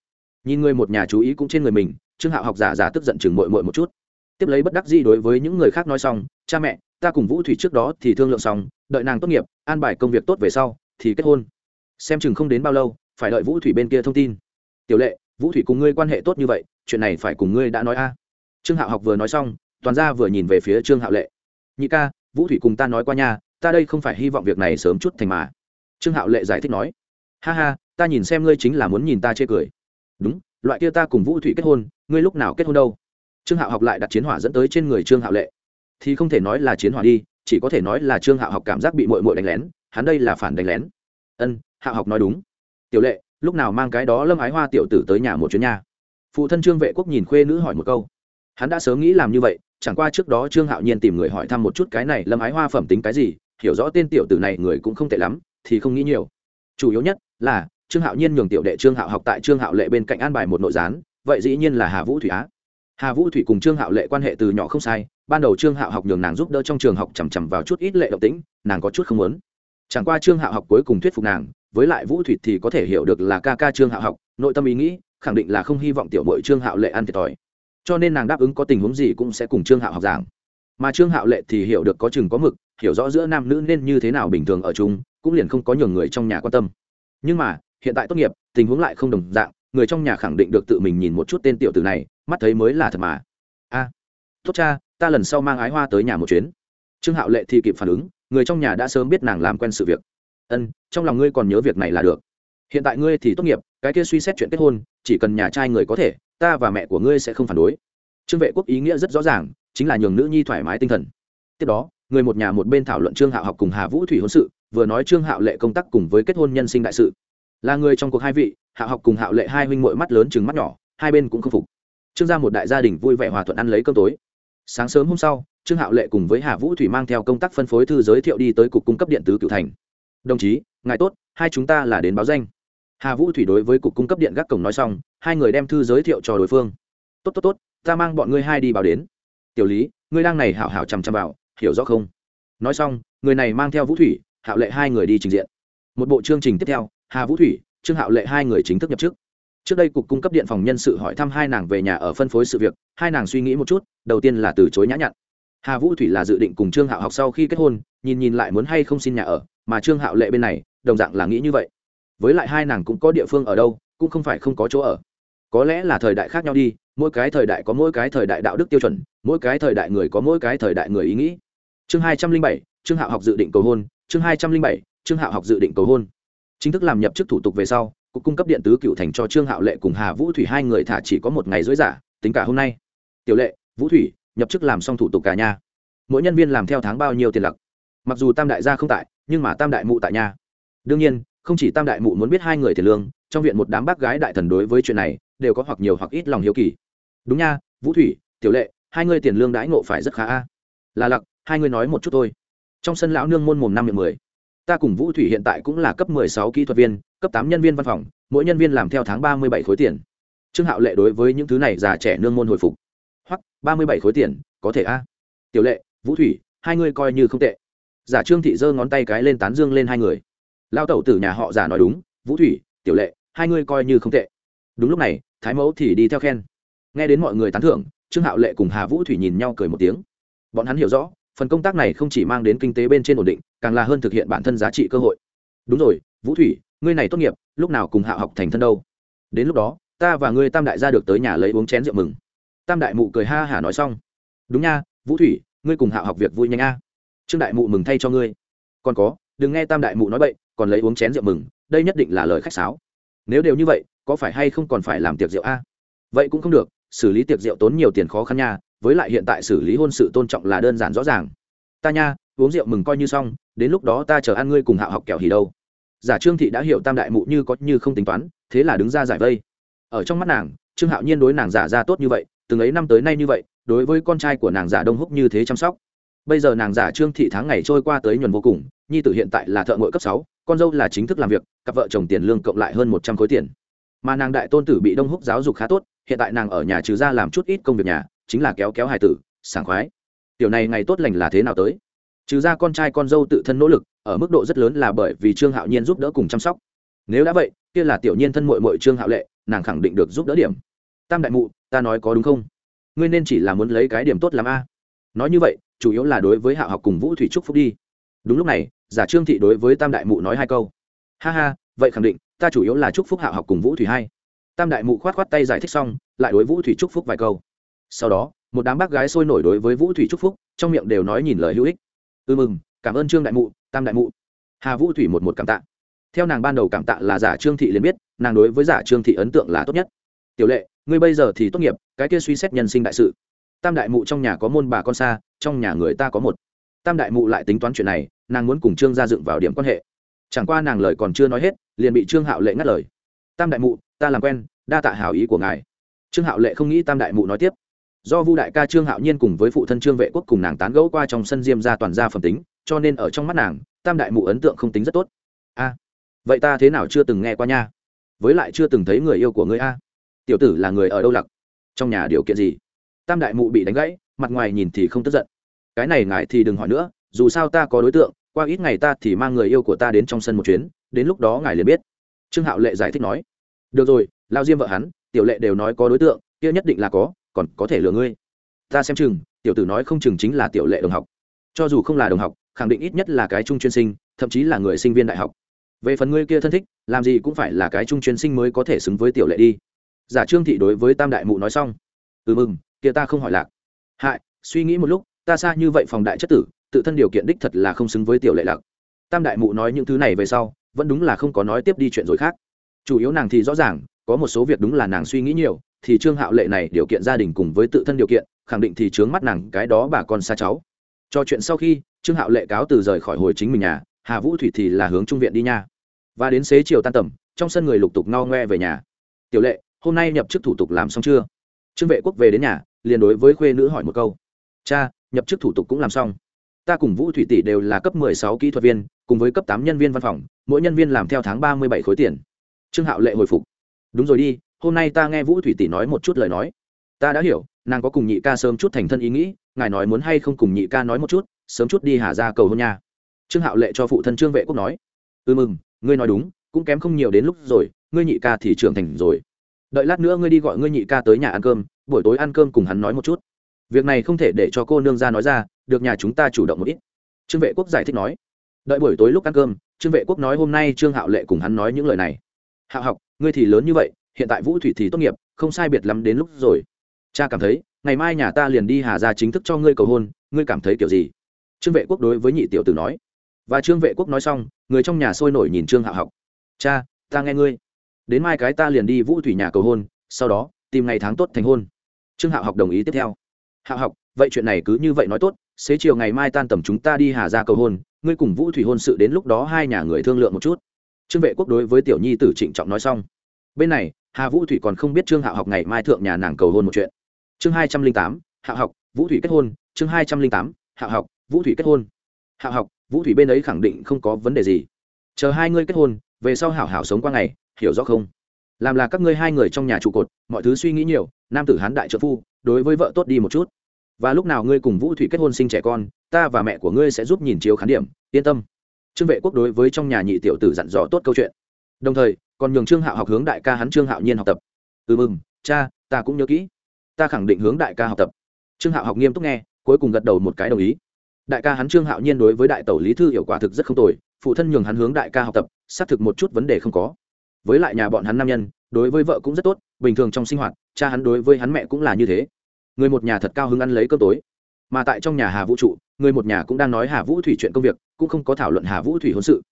nhìn người một nhà chú ý cũng trên người mình, trương hạo học giả giả tức giận chừng mội mội một chút. Tiếp lấy bất đắc gì đối với những người khác nói xong, cha mẹ, ta cùng vũ thủy trước đó thì thương lượng xong, đợi nàng tốt nghiệp, an bài công việc tốt về sau thì kết hôn. Xem chừng không đến bao lâu, phải đợi vũ thủy bên kia thông tin. Tiểu lệ, vũ thủy cùng ngươi quan hệ tốt như vậy, chuyện này phải cùng ngươi đã nói a. Trương hạo học vừa nói xong, toàn ra vừa nhìn về phía trương hạo lệ. Nhị ca, vũ thủy cùng ta nói qua nha, ta đây không phải hy vọng việc này sớm chút thành mà. Trương hạo lệ giải thích nói, ha ha, ta nhìn xem ngươi chính là muốn nhìn ta chê cười đúng, loại kia ta cùng vũ thủy kết hôn, ngươi lúc nào kết hôn đâu? Trương hạo học lại đặt chiến hỏa dẫn tới trên người trương hạo lệ. Thì không thể nói là chiến hỏa đi, chỉ có thể nói là trương hạo học cảm giác bị mội mội đánh lén, hắn đây là phản đánh lén. Ân, hạo học nói đúng. Tiểu lệ, lúc nào mang cái đó lâm ái hoa tiểu tử tới nhà một chuyến nhà phụ thân trương vệ quốc nhìn khuê nữ hỏi một câu. Hắn đã sớm nghĩ làm như vậy, chẳng qua trước đó trương hạo nhiên tìm người hỏi thăm một chút cái này lâm ái hoa phẩm tính cái gì, hiểu rõ tên tiểu tử này người cũng không tệ lắm, thì không nghĩ nhiều. Chủ yếu nhất là trương hạo nhiên nhường tiểu đệ trương hạo học tại trương hạo lệ bên cạnh an bài một nội gián vậy dĩ nhiên là hà vũ thủy á hà vũ thủy cùng trương hạo lệ quan hệ từ nhỏ không sai ban đầu trương hạo học nhường nàng giúp đỡ trong trường học chằm chằm vào chút ít lệ động tĩnh nàng có chút không muốn chẳng qua trương hạo học cuối cùng thuyết phục nàng với lại vũ thủy thì có thể hiểu được là ca ca trương hạo học nội tâm ý nghĩ khẳng định là không hy vọng tiểu mội trương hạo lệ ăn thiệt thòi cho nên nàng đáp ứng có tình huống gì cũng sẽ cùng trương hạo học giảng mà trương hạo lệ thì hiểu được có chừng có mực hiểu rõ giữa nam nữ nên như thế nào bình thường ở chung cũng liền không có nhường người trong nhà quan tâm nhưng mà hiện tại tốt nghiệp, tình huống lại không đồng dạng, người trong nhà khẳng định được tự mình nhìn một chút tên tiểu tử này, mắt thấy mới là thật mà. A, tốt cha, ta lần sau mang ái hoa tới nhà một chuyến. Trương hạo lệ thì kịp phản ứng, người trong nhà đã sớm biết nàng làm quen sự việc. Ân, trong lòng ngươi còn nhớ việc này là được. Hiện tại ngươi thì tốt nghiệp, cái kia suy xét chuyện kết hôn, chỉ cần nhà trai người có thể, ta và mẹ của ngươi sẽ không phản đối. Trương vệ quốc ý nghĩa rất rõ ràng, chính là nhường nữ nhi thoải mái tinh thần. Tiếp đó, người một nhà một bên thảo luận trương hạo học cùng hà vũ thủy hôn sự, vừa nói trương hạo lệ công tác cùng với kết hôn nhân sinh đại sự là người trong cuộc hai vị, hạ học cùng hạo lệ hai huynh mội mắt lớn chừng mắt nhỏ, hai bên cũng không phục. Trương ra một đại gia đình vui vẻ hòa thuận ăn lấy cơm tối. Sáng sớm hôm sau, trương hạo lệ cùng với hà vũ thủy mang theo công tác phân phối thư giới thiệu đi tới cục cung cấp điện tứ cựu thành. Đồng chí, ngài tốt, hai chúng ta là đến báo danh. Hà vũ thủy đối với cục cung cấp điện gác cổng nói xong, hai người đem thư giới thiệu cho đối phương. Tốt tốt tốt, ta mang bọn ngươi hai đi báo đến. Tiểu lý, ngươi đang này hảo hảo chằm chằm vào, hiểu rõ không? Nói xong, người này mang theo vũ thủy hạo lệ hai người đi trình diện. Một bộ chương trình tiếp theo hà vũ thủy, trương hạo lệ hai người chính thức nhập chức. Trước đây cục cung cấp điện phòng nhân sự hỏi thăm hai nàng về nhà ở phân phối sự việc, hai nàng suy nghĩ một chút, đầu tiên là từ chối nhã nhặn. Hà vũ thủy là dự định cùng trương hạo học sau khi kết hôn, nhìn nhìn lại muốn hay không xin nhà ở, mà trương hạo lệ bên này, đồng dạng là nghĩ như vậy. Với lại hai nàng cũng có địa phương ở đâu, cũng không phải không có chỗ ở. Có lẽ là thời đại khác nhau đi, mỗi cái thời đại có mỗi cái thời đại đạo đức tiêu chuẩn, mỗi cái thời đại người có mỗi cái thời đại người ý nghĩ. Chương hai trăm linh bảy, trương hạo học dự định cầu hôn, chương hai trăm linh bảy, trương hạo học dự định cầu hôn chính thức làm nhập chức thủ tục về sau, cục cung cấp điện tứ cựu thành cho trương hạo lệ cùng hà vũ thủy hai người thả chỉ có một ngày dưới giả, tính cả hôm nay. Tiểu lệ, vũ thủy, nhập chức làm xong thủ tục cả nhà. Mỗi nhân viên làm theo tháng bao nhiêu tiền lặc? Mặc dù tam đại gia không tại, nhưng mà tam đại mụ tại nhà. Đương nhiên, không chỉ tam đại mụ muốn biết hai người tiền lương, trong viện một đám bác gái đại thần đối với chuyện này, đều có hoặc nhiều hoặc ít lòng hiếu kỳ. Đúng nha, vũ thủy, tiểu lệ, hai người tiền lương đãi ngộ phải rất khá a. Là lặc, hai người nói một chút thôi. Trong sân lão nương môn mồm năm miệng mười ta cùng vũ thủy hiện tại cũng là cấp mười sáu kỹ thuật viên, cấp tám nhân viên văn phòng, mỗi nhân viên làm theo tháng ba mươi bảy khối tiền. Trương hạo lệ đối với những thứ này già trẻ nương môn hồi phục. Hoặc, ba mươi bảy khối tiền, có thể a? Tiểu lệ, vũ thủy, hai người coi như không tệ. Giả trương thị giơ ngón tay cái lên tán dương lên hai người. Lao tẩu tử nhà họ giả nói đúng, vũ thủy, tiểu lệ, hai người coi như không tệ. Đúng lúc này, thái mẫu thì đi theo khen. Nghe đến mọi người tán thưởng, trương hạo lệ cùng hà vũ thủy nhìn nhau cười một tiếng. Bọn hắn hiểu rõ phần công tác này không chỉ mang đến kinh tế bên trên ổn định, càng là hơn thực hiện bản thân giá trị cơ hội. Đúng rồi, vũ thủy, ngươi này tốt nghiệp, lúc nào cùng hạ học thành thân đâu? Đến lúc đó, ta và ngươi tam đại gia được tới nhà lấy uống chén rượu mừng. Tam đại mụ cười ha hả nói xong. Đúng nha, vũ thủy, ngươi cùng hạ học việc vui nhanh a. Trương đại mụ mừng thay cho ngươi. Còn có, đừng nghe tam đại mụ nói bậy, còn lấy uống chén rượu mừng, đây nhất định là lời khách sáo. Nếu đều như vậy, có phải hay không còn phải làm tiệc rượu a? Vậy cũng không được, xử lý tiệc rượu tốn nhiều tiền khó khăn nha với lại hiện tại xử lý hôn sự tôn trọng là đơn giản rõ ràng. Ta nha, uống rượu mừng coi như xong, đến lúc đó ta chờ ăn ngươi cùng hạ học kẹo hỉ đâu. Giả trương thị đã hiểu tam đại mụ như có như không tính toán, thế là đứng ra giải vây. Ở trong mắt nàng, trương hạo nhiên đối nàng giả ra tốt như vậy, từng ấy năm tới nay như vậy, đối với con trai của nàng giả đông húc như thế chăm sóc. Bây giờ nàng giả trương thị tháng ngày trôi qua tới nhuần vô cùng, nhi tử hiện tại là thợ ngội cấp sáu, con dâu là chính thức làm việc, cặp vợ chồng tiền lương cộng lại hơn một trăm khối tiền. Mà nàng đại tôn tử bị đông húc giáo dục khá tốt, hiện tại nàng ở nhà trừ ra làm chút ít công việc nhà chính là kéo kéo hài tử, sảng khoái. Tiểu này ngày tốt lành là thế nào tới? Trừ ra con trai con dâu tự thân nỗ lực, ở mức độ rất lớn là bởi vì trương hạo nhiên giúp đỡ cùng chăm sóc. Nếu đã vậy, kia là tiểu nhiên thân mội mội trương hạo lệ, nàng khẳng định được giúp đỡ điểm. Tam đại mụ, ta nói có đúng không? Ngươi nên chỉ là muốn lấy cái điểm tốt làm a. Nói như vậy, chủ yếu là đối với hạ học cùng vũ thủy trúc phúc đi. Đúng lúc này, giả trương thị đối với tam đại mụ nói hai câu. Ha ha, vậy khẳng định, ta chủ yếu là trúc phúc hạ học cùng vũ thủy hai tam đại mụ khoát khoát tay giải thích xong, lại đối vũ thủy trúc phúc vài câu sau đó, một đám bác gái sôi nổi đối với vũ thủy trúc phúc, trong miệng đều nói nhìn lời hữu ích. Ư mừng, cảm ơn trương đại mụ, tam đại mụ. Hà vũ thủy một một cảm tạ. Theo nàng ban đầu cảm tạ là giả trương thị liền biết, nàng đối với giả trương thị ấn tượng là tốt nhất. Tiểu lệ, ngươi bây giờ thì tốt nghiệp, cái kia suy xét nhân sinh đại sự. Tam đại mụ trong nhà có môn bà con xa, trong nhà người ta có một. Tam đại mụ lại tính toán chuyện này, nàng muốn cùng trương gia dựng vào điểm quan hệ. Chẳng qua nàng lời còn chưa nói hết, liền bị trương hạo lệ ngắt lời. Tam đại mụ, ta làm quen, đa tạ hảo ý của ngài. Trương hạo lệ không nghĩ tam đại mụ nói tiếp do vu đại ca trương hạo nhiên cùng với phụ thân trương vệ quốc cùng nàng tán gẫu qua trong sân diêm ra toàn gia phẩm tính, cho nên ở trong mắt nàng, tam đại mụ ấn tượng không tính rất tốt. A, vậy ta thế nào chưa từng nghe qua nha? Với lại chưa từng thấy người yêu của ngươi a. Tiểu tử là người ở đâu lặc? Trong nhà điều kiện gì? Tam đại mụ bị đánh gãy, mặt ngoài nhìn thì không tức giận. Cái này ngài thì đừng hỏi nữa, dù sao ta có đối tượng, qua ít ngày ta thì mang người yêu của ta đến trong sân một chuyến, đến lúc đó ngài liền biết. Trương hạo lệ giải thích nói. Được rồi, lao diêm vợ hắn, tiểu lệ đều nói có đối tượng, kia nhất định là có còn có thể lừa ngươi. Ta xem chừng, tiểu tử nói không chừng chính là tiểu lệ đồng học. Cho dù không là đồng học, khẳng định ít nhất là cái trung chuyên sinh, thậm chí là người sinh viên đại học. Về phần ngươi kia thân thích, làm gì cũng phải là cái trung chuyên sinh mới có thể xứng với tiểu lệ đi. Giả trương thị đối với tam đại mụ nói xong. Ừ mừng, kia ta không hỏi lạc. Hại, suy nghĩ một lúc, ta xa như vậy phòng đại chất tử, tự thân điều kiện đích thật là không xứng với tiểu lệ lạc. Tam đại mụ nói những thứ này về sau, vẫn đúng là không có nói tiếp đi chuyện rồi khác. Chủ yếu nàng thì rõ ràng, có một số việc đúng là nàng suy nghĩ nhiều thì trương hạo lệ này điều kiện gia đình cùng với tự thân điều kiện, khẳng định thì trướng mắt nàng cái đó bà con xa cháu. Cho chuyện sau khi, trương hạo lệ cáo từ rời khỏi hồi chính mình nhà, hà vũ thủy thì là hướng trung viện đi nha. Và đến xế chiều tan tầm, trong sân người lục tục no ngoe về nhà. Tiểu lệ, hôm nay nhập chức thủ tục làm xong chưa? Trương vệ quốc về đến nhà, liền đối với khuê nữ hỏi một câu. Cha, nhập chức thủ tục cũng làm xong. Ta cùng vũ thủy tỷ đều là cấp 16 kỹ thuật viên, cùng với cấp 8 nhân viên văn phòng, mỗi nhân viên làm theo tháng 37 khối tiền. Trương hạo lệ hồi phục. Đúng rồi đi hôm nay ta nghe vũ thủy tỷ nói một chút lời nói. Ta đã hiểu, nàng có cùng nhị ca sớm chút thành thân ý nghĩ, ngài nói muốn hay không cùng nhị ca nói một chút, sớm chút đi hà ra cầu hôn nha. Trương hạo lệ cho phụ thân trương vệ quốc nói. Ừ mừng, ngươi nói đúng, cũng kém không nhiều đến lúc rồi, ngươi nhị ca thì trưởng thành rồi. Đợi lát nữa ngươi đi gọi ngươi nhị ca tới nhà ăn cơm, buổi tối ăn cơm cùng hắn nói một chút. Việc này không thể để cho cô nương ra nói ra, được nhà chúng ta chủ động một ít. Trương vệ quốc giải thích nói. Đợi buổi tối lúc ăn cơm, trương vệ quốc nói hôm nay trương hạo lệ cùng hắn nói những lời này. Hạo học, ngươi thì lớn như vậy hiện tại vũ thủy thì tốt nghiệp, không sai biệt lắm đến lúc rồi. Cha cảm thấy, ngày mai nhà ta liền đi hà ra chính thức cho ngươi cầu hôn, ngươi cảm thấy kiểu gì? Trương vệ quốc đối với nhị tiểu tử nói. Và trương vệ quốc nói xong, người trong nhà sôi nổi nhìn trương hạ học. Cha, ta nghe ngươi. Đến mai cái ta liền đi vũ thủy nhà cầu hôn, sau đó, tìm ngày tháng tốt thành hôn. Trương hạ học đồng ý tiếp theo. Hạ học, vậy chuyện này cứ như vậy nói tốt, xế chiều ngày mai tan tầm chúng ta đi hà ra cầu hôn, ngươi cùng vũ thủy hôn sự đến lúc đó hai nhà người thương lượng một chút. Trương vệ quốc đối với tiểu nhi tử trịnh trọng nói xong. Bên này hà vũ thủy còn không biết trương hạo học ngày mai thượng nhà nàng cầu hôn một chuyện. Chương hai trăm linh tám, hạo học, vũ thủy kết hôn. Chương hai trăm linh tám, hạo học, vũ thủy kết hôn. Hạo học, vũ thủy bên ấy khẳng định không có vấn đề gì. Chờ hai ngươi kết hôn, về sau hảo hảo sống qua ngày, hiểu rõ không? Làm là các ngươi hai người trong nhà trụ cột, mọi thứ suy nghĩ nhiều, nam tử hán đại trợ phu, đối với vợ tốt đi một chút. Và lúc nào ngươi cùng vũ thủy kết hôn sinh trẻ con, ta và mẹ của ngươi sẽ giúp nhìn chiếu khán điểm, yên tâm. Trương vệ quốc đối với trong nhà nhị tiểu tử dặn dò tốt câu chuyện. Đồng thời còn nhường trương hạo học hướng đại ca hắn trương hạo nhiên học tập. Ừ mừng, cha, ta cũng nhớ kỹ. Ta khẳng định hướng đại ca học tập. Trương hạo học nghiêm túc nghe, cuối cùng gật đầu một cái đồng ý. Đại ca hắn trương hạo nhiên đối với đại tẩu lý thư hiệu quả thực rất không tồi, phụ thân nhường hắn hướng đại ca học tập, xác thực một chút vấn đề không có. Với lại nhà bọn hắn nam nhân, đối với vợ cũng rất tốt, bình thường trong sinh hoạt, cha hắn đối với hắn mẹ cũng là như thế. Người một nhà thật cao hứng ăn lấy cơm tối. Mà tại trong nhà hà vũ trụ, người một nhà cũng đang nói hà vũ thủy chuyện công việc, cũng không có thảo luận hà vũ thủy hôn sự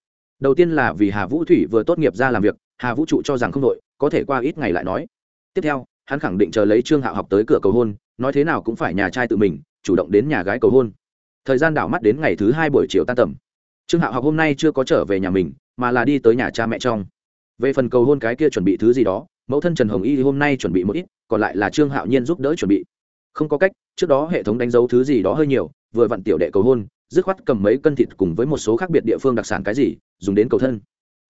đầu tiên là vì hà vũ thủy vừa tốt nghiệp ra làm việc, hà vũ trụ cho rằng không đội có thể qua ít ngày lại nói. Tiếp theo, hắn khẳng định chờ lấy trương hạo học tới cửa cầu hôn, nói thế nào cũng phải nhà trai tự mình, chủ động đến nhà gái cầu hôn. Thời gian đảo mắt đến ngày thứ hai buổi chiều tan tầm. Trương hạo học hôm nay chưa có trở về nhà mình, mà là đi tới nhà cha mẹ trong. Về phần cầu hôn cái kia chuẩn bị thứ gì đó, mẫu thân trần hồng y hôm nay chuẩn bị một ít, còn lại là trương hạo nhiên giúp đỡ chuẩn bị. Không có cách, trước đó hệ thống đánh dấu thứ gì đó hơi nhiều, vừa vặn tiểu đệ cầu hôn dứt khoát cầm mấy cân thịt cùng với một số khác biệt địa phương đặc sản cái gì, dùng đến cầu thân.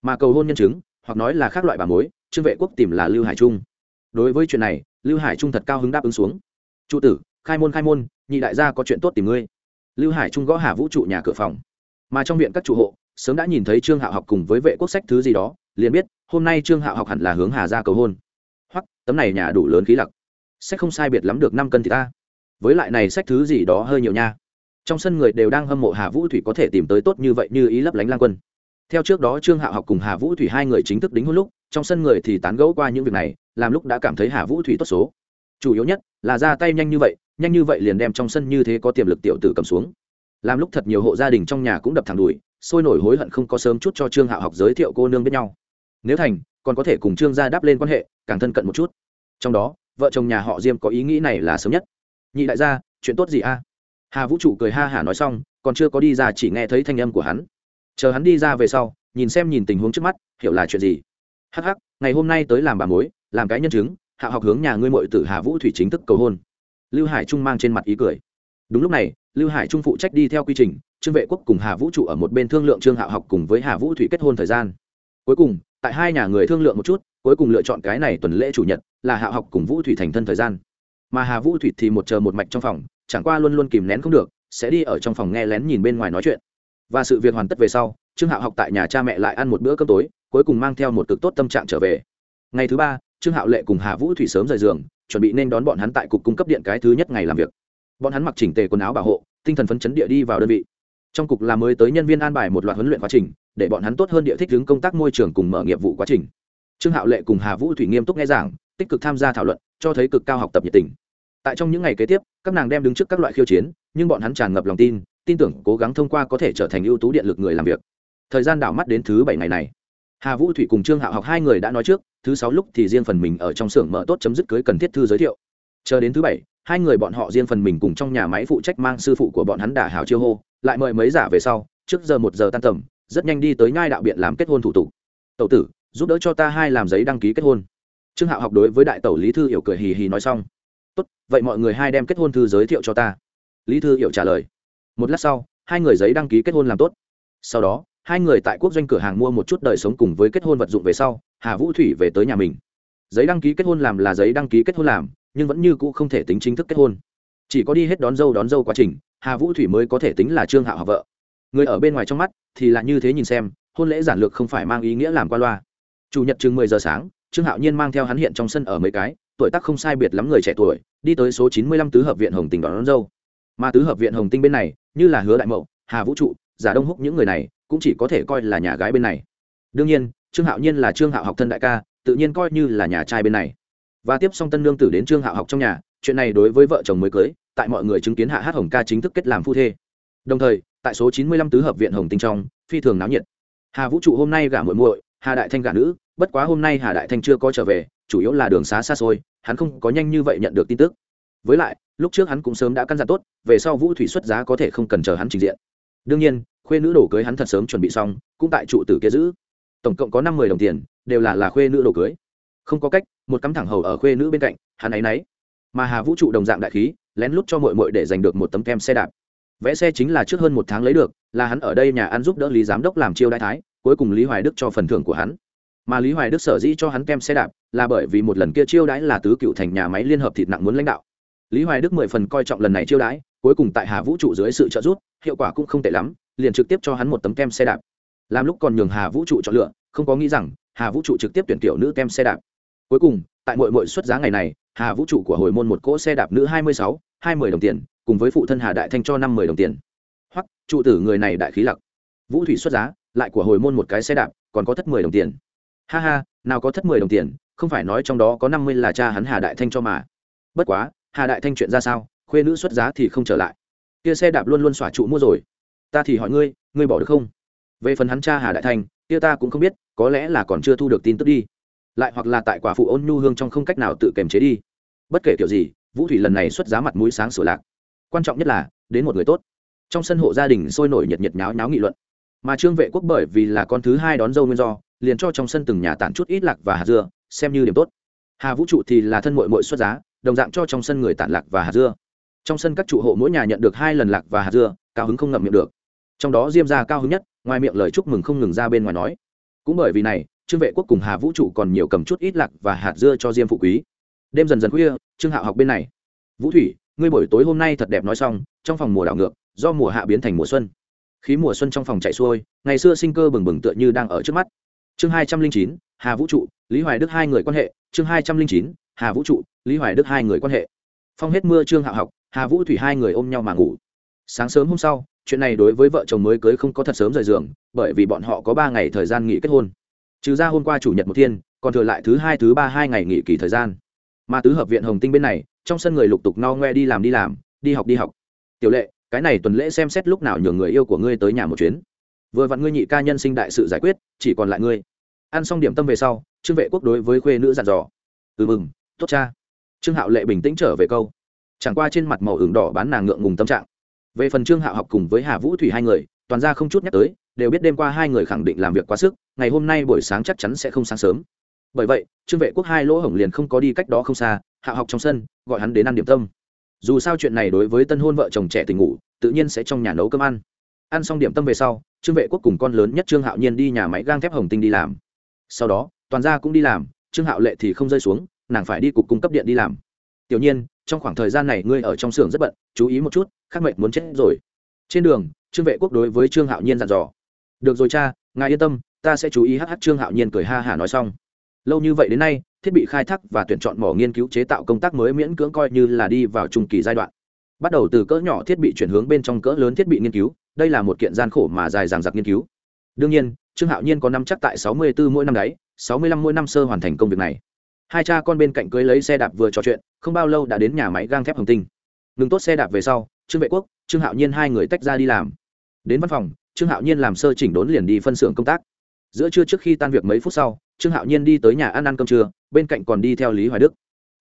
Mà cầu hôn nhân chứng, hoặc nói là khác loại bà mối, trương vệ quốc tìm là lưu hải trung. Đối với chuyện này, lưu hải trung thật cao hứng đáp ứng xuống. Trụ tử, khai môn khai môn, nhị đại gia có chuyện tốt tìm ngươi. Lưu hải trung gõ hà vũ trụ nhà cửa phòng. Mà trong viện các trụ hộ, sớm đã nhìn thấy trương hạo học cùng với vệ quốc sách thứ gì đó, liền biết, hôm nay trương hạo học hẳn là hướng hà ra cầu hôn. Hoặc tấm này nhà đủ lớn khí lặc. Sách không sai biệt lắm được năm cân thì ta. Với lại này sách thứ gì đó hơi nhiều nha trong sân người đều đang hâm mộ hà vũ thủy có thể tìm tới tốt như vậy như ý lấp lánh lang quân. Theo trước đó trương hạo học cùng hà vũ thủy hai người chính thức đính hôn lúc, trong sân người thì tán gẫu qua những việc này, làm lúc đã cảm thấy hà vũ thủy tốt số. Chủ yếu nhất là ra tay nhanh như vậy, nhanh như vậy liền đem trong sân như thế có tiềm lực tiểu tử cầm xuống. Làm lúc thật nhiều hộ gia đình trong nhà cũng đập thẳng đùi, sôi nổi hối hận không có sớm chút cho trương hạo học giới thiệu cô nương biết nhau. Nếu thành, còn có thể cùng trương gia đáp lên quan hệ, càng thân cận một chút. Trong đó, vợ chồng nhà họ diêm có ý nghĩ này là sớm nhất. Nhị đại gia, chuyện tốt gì a? Hà vũ trụ cười ha hả nói xong, còn chưa có đi ra chỉ nghe thấy thanh âm của hắn. Chờ hắn đi ra về sau, nhìn xem nhìn tình huống trước mắt, hiểu là chuyện gì? Hắc hắc, ngày hôm nay tới làm bà mối, làm cái nhân chứng, hạ học hướng nhà ngươi mội tử hà vũ thủy chính thức cầu hôn. Lưu hải trung mang trên mặt ý cười. Đúng lúc này, lưu hải trung phụ trách đi theo quy trình, trương vệ quốc cùng hà vũ trụ ở một bên thương lượng trương hạ học cùng với hà vũ thủy kết hôn thời gian. Cuối cùng, tại hai nhà người thương lượng một chút, cuối cùng lựa chọn cái này tuần lễ chủ nhật là hạ học cùng vũ thủy thành thân thời gian. Mà hà vũ thủy thì một chờ một mạch trong phòng chẳng qua luôn luôn kìm nén không được, sẽ đi ở trong phòng nghe lén nhìn bên ngoài nói chuyện. Và sự việc hoàn tất về sau, trương hạo học tại nhà cha mẹ lại ăn một bữa cơm tối, cuối cùng mang theo một cực tốt tâm trạng trở về. Ngày thứ ba, trương hạo lệ cùng hà vũ thủy sớm rời giường, chuẩn bị nên đón bọn hắn tại cục cung cấp điện cái thứ nhất ngày làm việc. Bọn hắn mặc chỉnh tề quần áo bảo hộ, tinh thần phấn chấn địa đi vào đơn vị. Trong cục làm mới tới nhân viên an bài một loạt huấn luyện quá trình, để bọn hắn tốt hơn địa thích ứng công tác môi trường cùng mở nghiệp vụ quá trình. Trương hạo lệ cùng hà vũ thủy nghiêm túc nghe giảng, tích cực tham gia thảo luận, cho thấy cực cao học tập nhiệt tình tại trong những ngày kế tiếp, các nàng đem đứng trước các loại khiêu chiến, nhưng bọn hắn tràn ngập lòng tin tin tưởng cố gắng thông qua có thể trở thành ưu tú điện lực người làm việc. Thời gian đảo mắt đến thứ bảy ngày này. Hà vũ thủy cùng trương hạo học hai người đã nói trước, thứ sáu lúc thì riêng phần mình ở trong xưởng mở tốt chấm dứt cưới cần thiết thư giới thiệu. Chờ đến thứ bảy, hai người bọn họ riêng phần mình cùng trong nhà máy phụ trách mang sư phụ của bọn hắn đả hào chiêu hô, lại mời mấy giả về sau, trước giờ một giờ tan tầm, rất nhanh đi tới ngai đạo biện làm kết hôn thủ tục. Tẩu tử, giúp đỡ cho ta hai làm giấy đăng ký kết hôn. Trương hạo học đối với đại tẩu lý thư hiểu cười hì hì nói xong vậy mọi người hai đem kết hôn thư giới thiệu cho ta. Lý thư hiểu trả lời. Một lát sau, hai người giấy đăng ký kết hôn làm tốt. Sau đó, hai người tại quốc doanh cửa hàng mua một chút đời sống cùng với kết hôn vật dụng về sau, hà vũ thủy về tới nhà mình. Giấy đăng ký kết hôn làm là giấy đăng ký kết hôn làm, nhưng vẫn như cũ không thể tính chính thức kết hôn. Chỉ có đi hết đón dâu đón dâu quá trình, hà vũ thủy mới có thể tính là trương hạo học vợ. Người ở bên ngoài trong mắt thì là như thế nhìn xem, hôn lễ giản lược không phải mang ý nghĩa làm qua loa. Chủ nhật chừng mười giờ sáng, trương hạo nhiên mang theo hắn hiện trong sân ở mấy cái tuổi tác không sai biệt lắm người trẻ tuổi đi tới số chín mươi lăm tứ hợp viện hồng tinh đón, đón dâu. Mà tứ hợp viện hồng tinh bên này như là hứa đại mậu hà vũ trụ giả đông húc những người này cũng chỉ có thể coi là nhà gái bên này. Đương nhiên trương hạo nhiên là trương hạo học thân đại ca tự nhiên coi như là nhà trai bên này. Và tiếp xong tân lương tử đến trương hạo học trong nhà chuyện này đối với vợ chồng mới cưới tại mọi người chứng kiến hạ hát hồng ca chính thức kết làm phu thê. Đồng thời tại số chín mươi lăm tứ hợp viện hồng tinh trong phi thường náo nhiệt. Hà vũ trụ hôm nay gả muội muội hà đại thanh gả nữ bất quá hôm nay hà đại thanh chưa có trở về chủ yếu là đường xá xa xôi, hắn không có nhanh như vậy nhận được tin tức. Với lại, lúc trước hắn cũng sớm đã căn dặn tốt, về sau vũ thủy xuất giá có thể không cần chờ hắn trình diện. Đương nhiên, khuê nữ đồ cưới hắn thật sớm chuẩn bị xong, cũng tại trụ tử kia giữ. Tổng cộng có năm mươi đồng tiền, đều là là khuê nữ đồ cưới. Không có cách, một cắm thẳng hầu ở khuê nữ bên cạnh, hắn ấy nấy. Mà hà vũ trụ đồng dạng đại khí, lén lút cho mội mội để giành được một tấm kem xe đạp. Vẽ xe chính là trước hơn một tháng lấy được, là hắn ở đây nhà ăn giúp đỡ lý giám đốc làm chiêu đại thái, cuối cùng lý hoài đức cho phần thưởng của hắn mà lý hoài đức sở dĩ cho hắn kem xe đạp là bởi vì một lần kia chiêu đãi là tứ cựu thành nhà máy liên hợp thịt nặng muốn lãnh đạo. Lý hoài đức mười phần coi trọng lần này chiêu đãi, cuối cùng tại hà vũ trụ dưới sự trợ giúp, hiệu quả cũng không tệ lắm, liền trực tiếp cho hắn một tấm kem xe đạp. Làm lúc còn nhường hà vũ trụ chọn lựa, không có nghĩ rằng hà vũ trụ trực tiếp tuyển tiểu nữ kem xe đạp. Cuối cùng, tại mỗi mỗi xuất giá ngày này, hà vũ trụ của hồi môn một cỗ xe đạp nữ hai mươi sáu, hai mươi đồng tiền, cùng với phụ thân hà đại thanh cho năm mươi đồng tiền. Hoặc, trụ tử người này đại khí lặc. Vũ thủy xuất giá, lại của hồi môn một cái xe đạp, còn có thất mười đồng tiền ha ha, nào có thất mười đồng tiền, không phải nói trong đó có năm mươi là cha hắn hà đại thanh cho mà. Bất quá, hà đại thanh chuyện ra sao, khuê nữ xuất giá thì không trở lại. Kia xe đạp luôn luôn xỏa trụ mua rồi. Ta thì hỏi ngươi ngươi bỏ được không? Về phần hắn cha hà đại thanh, kia ta cũng không biết, có lẽ là còn chưa thu được tin tức đi. Lại hoặc là tại quả phụ ôn nhu hương trong không cách nào tự kềm chế đi. Bất kể kiểu gì, vũ thủy lần này xuất giá mặt mũi sáng sửa lạc. Quan trọng nhất là, đến một người tốt. Trong sân hộ gia đình sôi nổi nhiệt nhiệt nháo nháo nghị luận. Mà trương vệ quốc bởi vì là con thứ hai đón dâu nguyên do liền cho trong sân từng nhà tản chút ít lạc và hạt dưa, xem như điểm tốt. Hà vũ trụ thì là thân mội mội xuất giá, đồng dạng cho trong sân người tản lạc và hạt dưa. Trong sân các trụ hộ mỗi nhà nhận được hai lần lạc và hạt dưa, cao hứng không ngậm miệng được. Trong đó diêm ra cao hứng nhất, ngoài miệng lời chúc mừng không ngừng ra bên ngoài nói. Cũng bởi vì này, trương vệ quốc cùng hà vũ trụ còn nhiều cầm chút ít lạc và hạt dưa cho diêm phụ quý. Đêm dần dần khuya, trương hạo học bên này. Vũ thủy, ngươi buổi tối hôm nay thật đẹp nói xong, trong phòng mùa đảo ngược, do mùa hạ biến thành mùa xuân. Khí mùa xuân trong phòng chạy xuôi, ngày xưa sinh cơ bừng bừng tựa như đang ở trước mắt chương hai trăm linh chín, hà vũ trụ, lý hoài đức hai người quan hệ. Chương hai trăm linh chín, hà vũ trụ, lý hoài đức hai người quan hệ. Phong hết mưa trương hạ học, hà vũ thủy hai người ôm nhau mà ngủ. Sáng sớm hôm sau, chuyện này đối với vợ chồng mới cưới không có thật sớm rời giường, bởi vì bọn họ có ba ngày thời gian nghỉ kết hôn. Trừ ra hôm qua chủ nhật một thiên, còn thừa lại thứ hai, thứ ba hai ngày nghỉ kỳ thời gian. Mà tứ hợp viện hồng tinh bên này, trong sân người lục tục no ngoe đi làm đi làm, đi học đi học. Tiểu lệ, cái này tuần lễ xem xét lúc nào nhường người yêu của ngươi tới nhà một chuyến vừa vặn ngươi nhị ca nhân sinh đại sự giải quyết, chỉ còn lại ngươi. Ăn xong điểm tâm về sau, trương vệ quốc đối với khuê nữ dặn dò. Ừ mừng, tốt cha. Trương hạo lệ bình tĩnh trở về câu. Chẳng qua trên mặt màu ửng đỏ bán nàng ngượng ngùng tâm trạng. Về phần trương hạo học cùng với hà vũ thủy hai người, toàn ra không chút nhắc tới, đều biết đêm qua hai người khẳng định làm việc quá sức, ngày hôm nay buổi sáng chắc chắn sẽ không sáng sớm. Bởi vậy, trương vệ quốc hai lỗ hổng liền không có đi cách đó không xa hạ học trong sân, gọi hắn đến ăn điểm tâm. Dù sao chuyện này đối với tân hôn vợ chồng trẻ tình ngủ, tự nhiên sẽ trong nhà nấu cơm ăn ăn xong điểm tâm về sau, trương vệ quốc cùng con lớn nhất trương hạo nhiên đi nhà máy gang thép hồng tinh đi làm. Sau đó, toàn gia cũng đi làm, trương hạo lệ thì không rơi xuống, nàng phải đi cục cung cấp điện đi làm. Tiểu nhiên, trong khoảng thời gian này ngươi ở trong xưởng rất bận, chú ý một chút, khắc mệnh muốn chết rồi. Trên đường, trương vệ quốc đối với trương hạo nhiên dặn dò. Được rồi cha, ngài yên tâm, ta sẽ chú ý hh trương hạo nhiên cười ha hả nói xong. Lâu như vậy đến nay, thiết bị khai thác và tuyển chọn mỏ nghiên cứu chế tạo công tác mới miễn cưỡng coi như là đi vào trung kỳ giai đoạn. Bắt đầu từ cỡ nhỏ thiết bị chuyển hướng bên trong cỡ lớn thiết bị nghiên cứu đây là một kiện gian khổ mà dài dàng dặc nghiên cứu. Đương nhiên, trương hạo nhiên có năm chắc tại sáu mươi 64 mỗi năm đấy, sáu mươi lăm mỗi năm sơ hoàn thành công việc này. Hai cha con bên cạnh cưới lấy xe đạp vừa trò chuyện, không bao lâu đã đến nhà máy gang thép hồng tinh. Ngừng tốt xe đạp về sau, trương vệ quốc, trương hạo nhiên hai người tách ra đi làm. Đến văn phòng, trương hạo nhiên làm sơ chỉnh đốn liền đi phân xưởng công tác. Giữa trưa trước khi tan việc mấy phút sau, trương hạo nhiên đi tới nhà ăn ăn cơm trưa, bên cạnh còn đi theo lý hoài đức.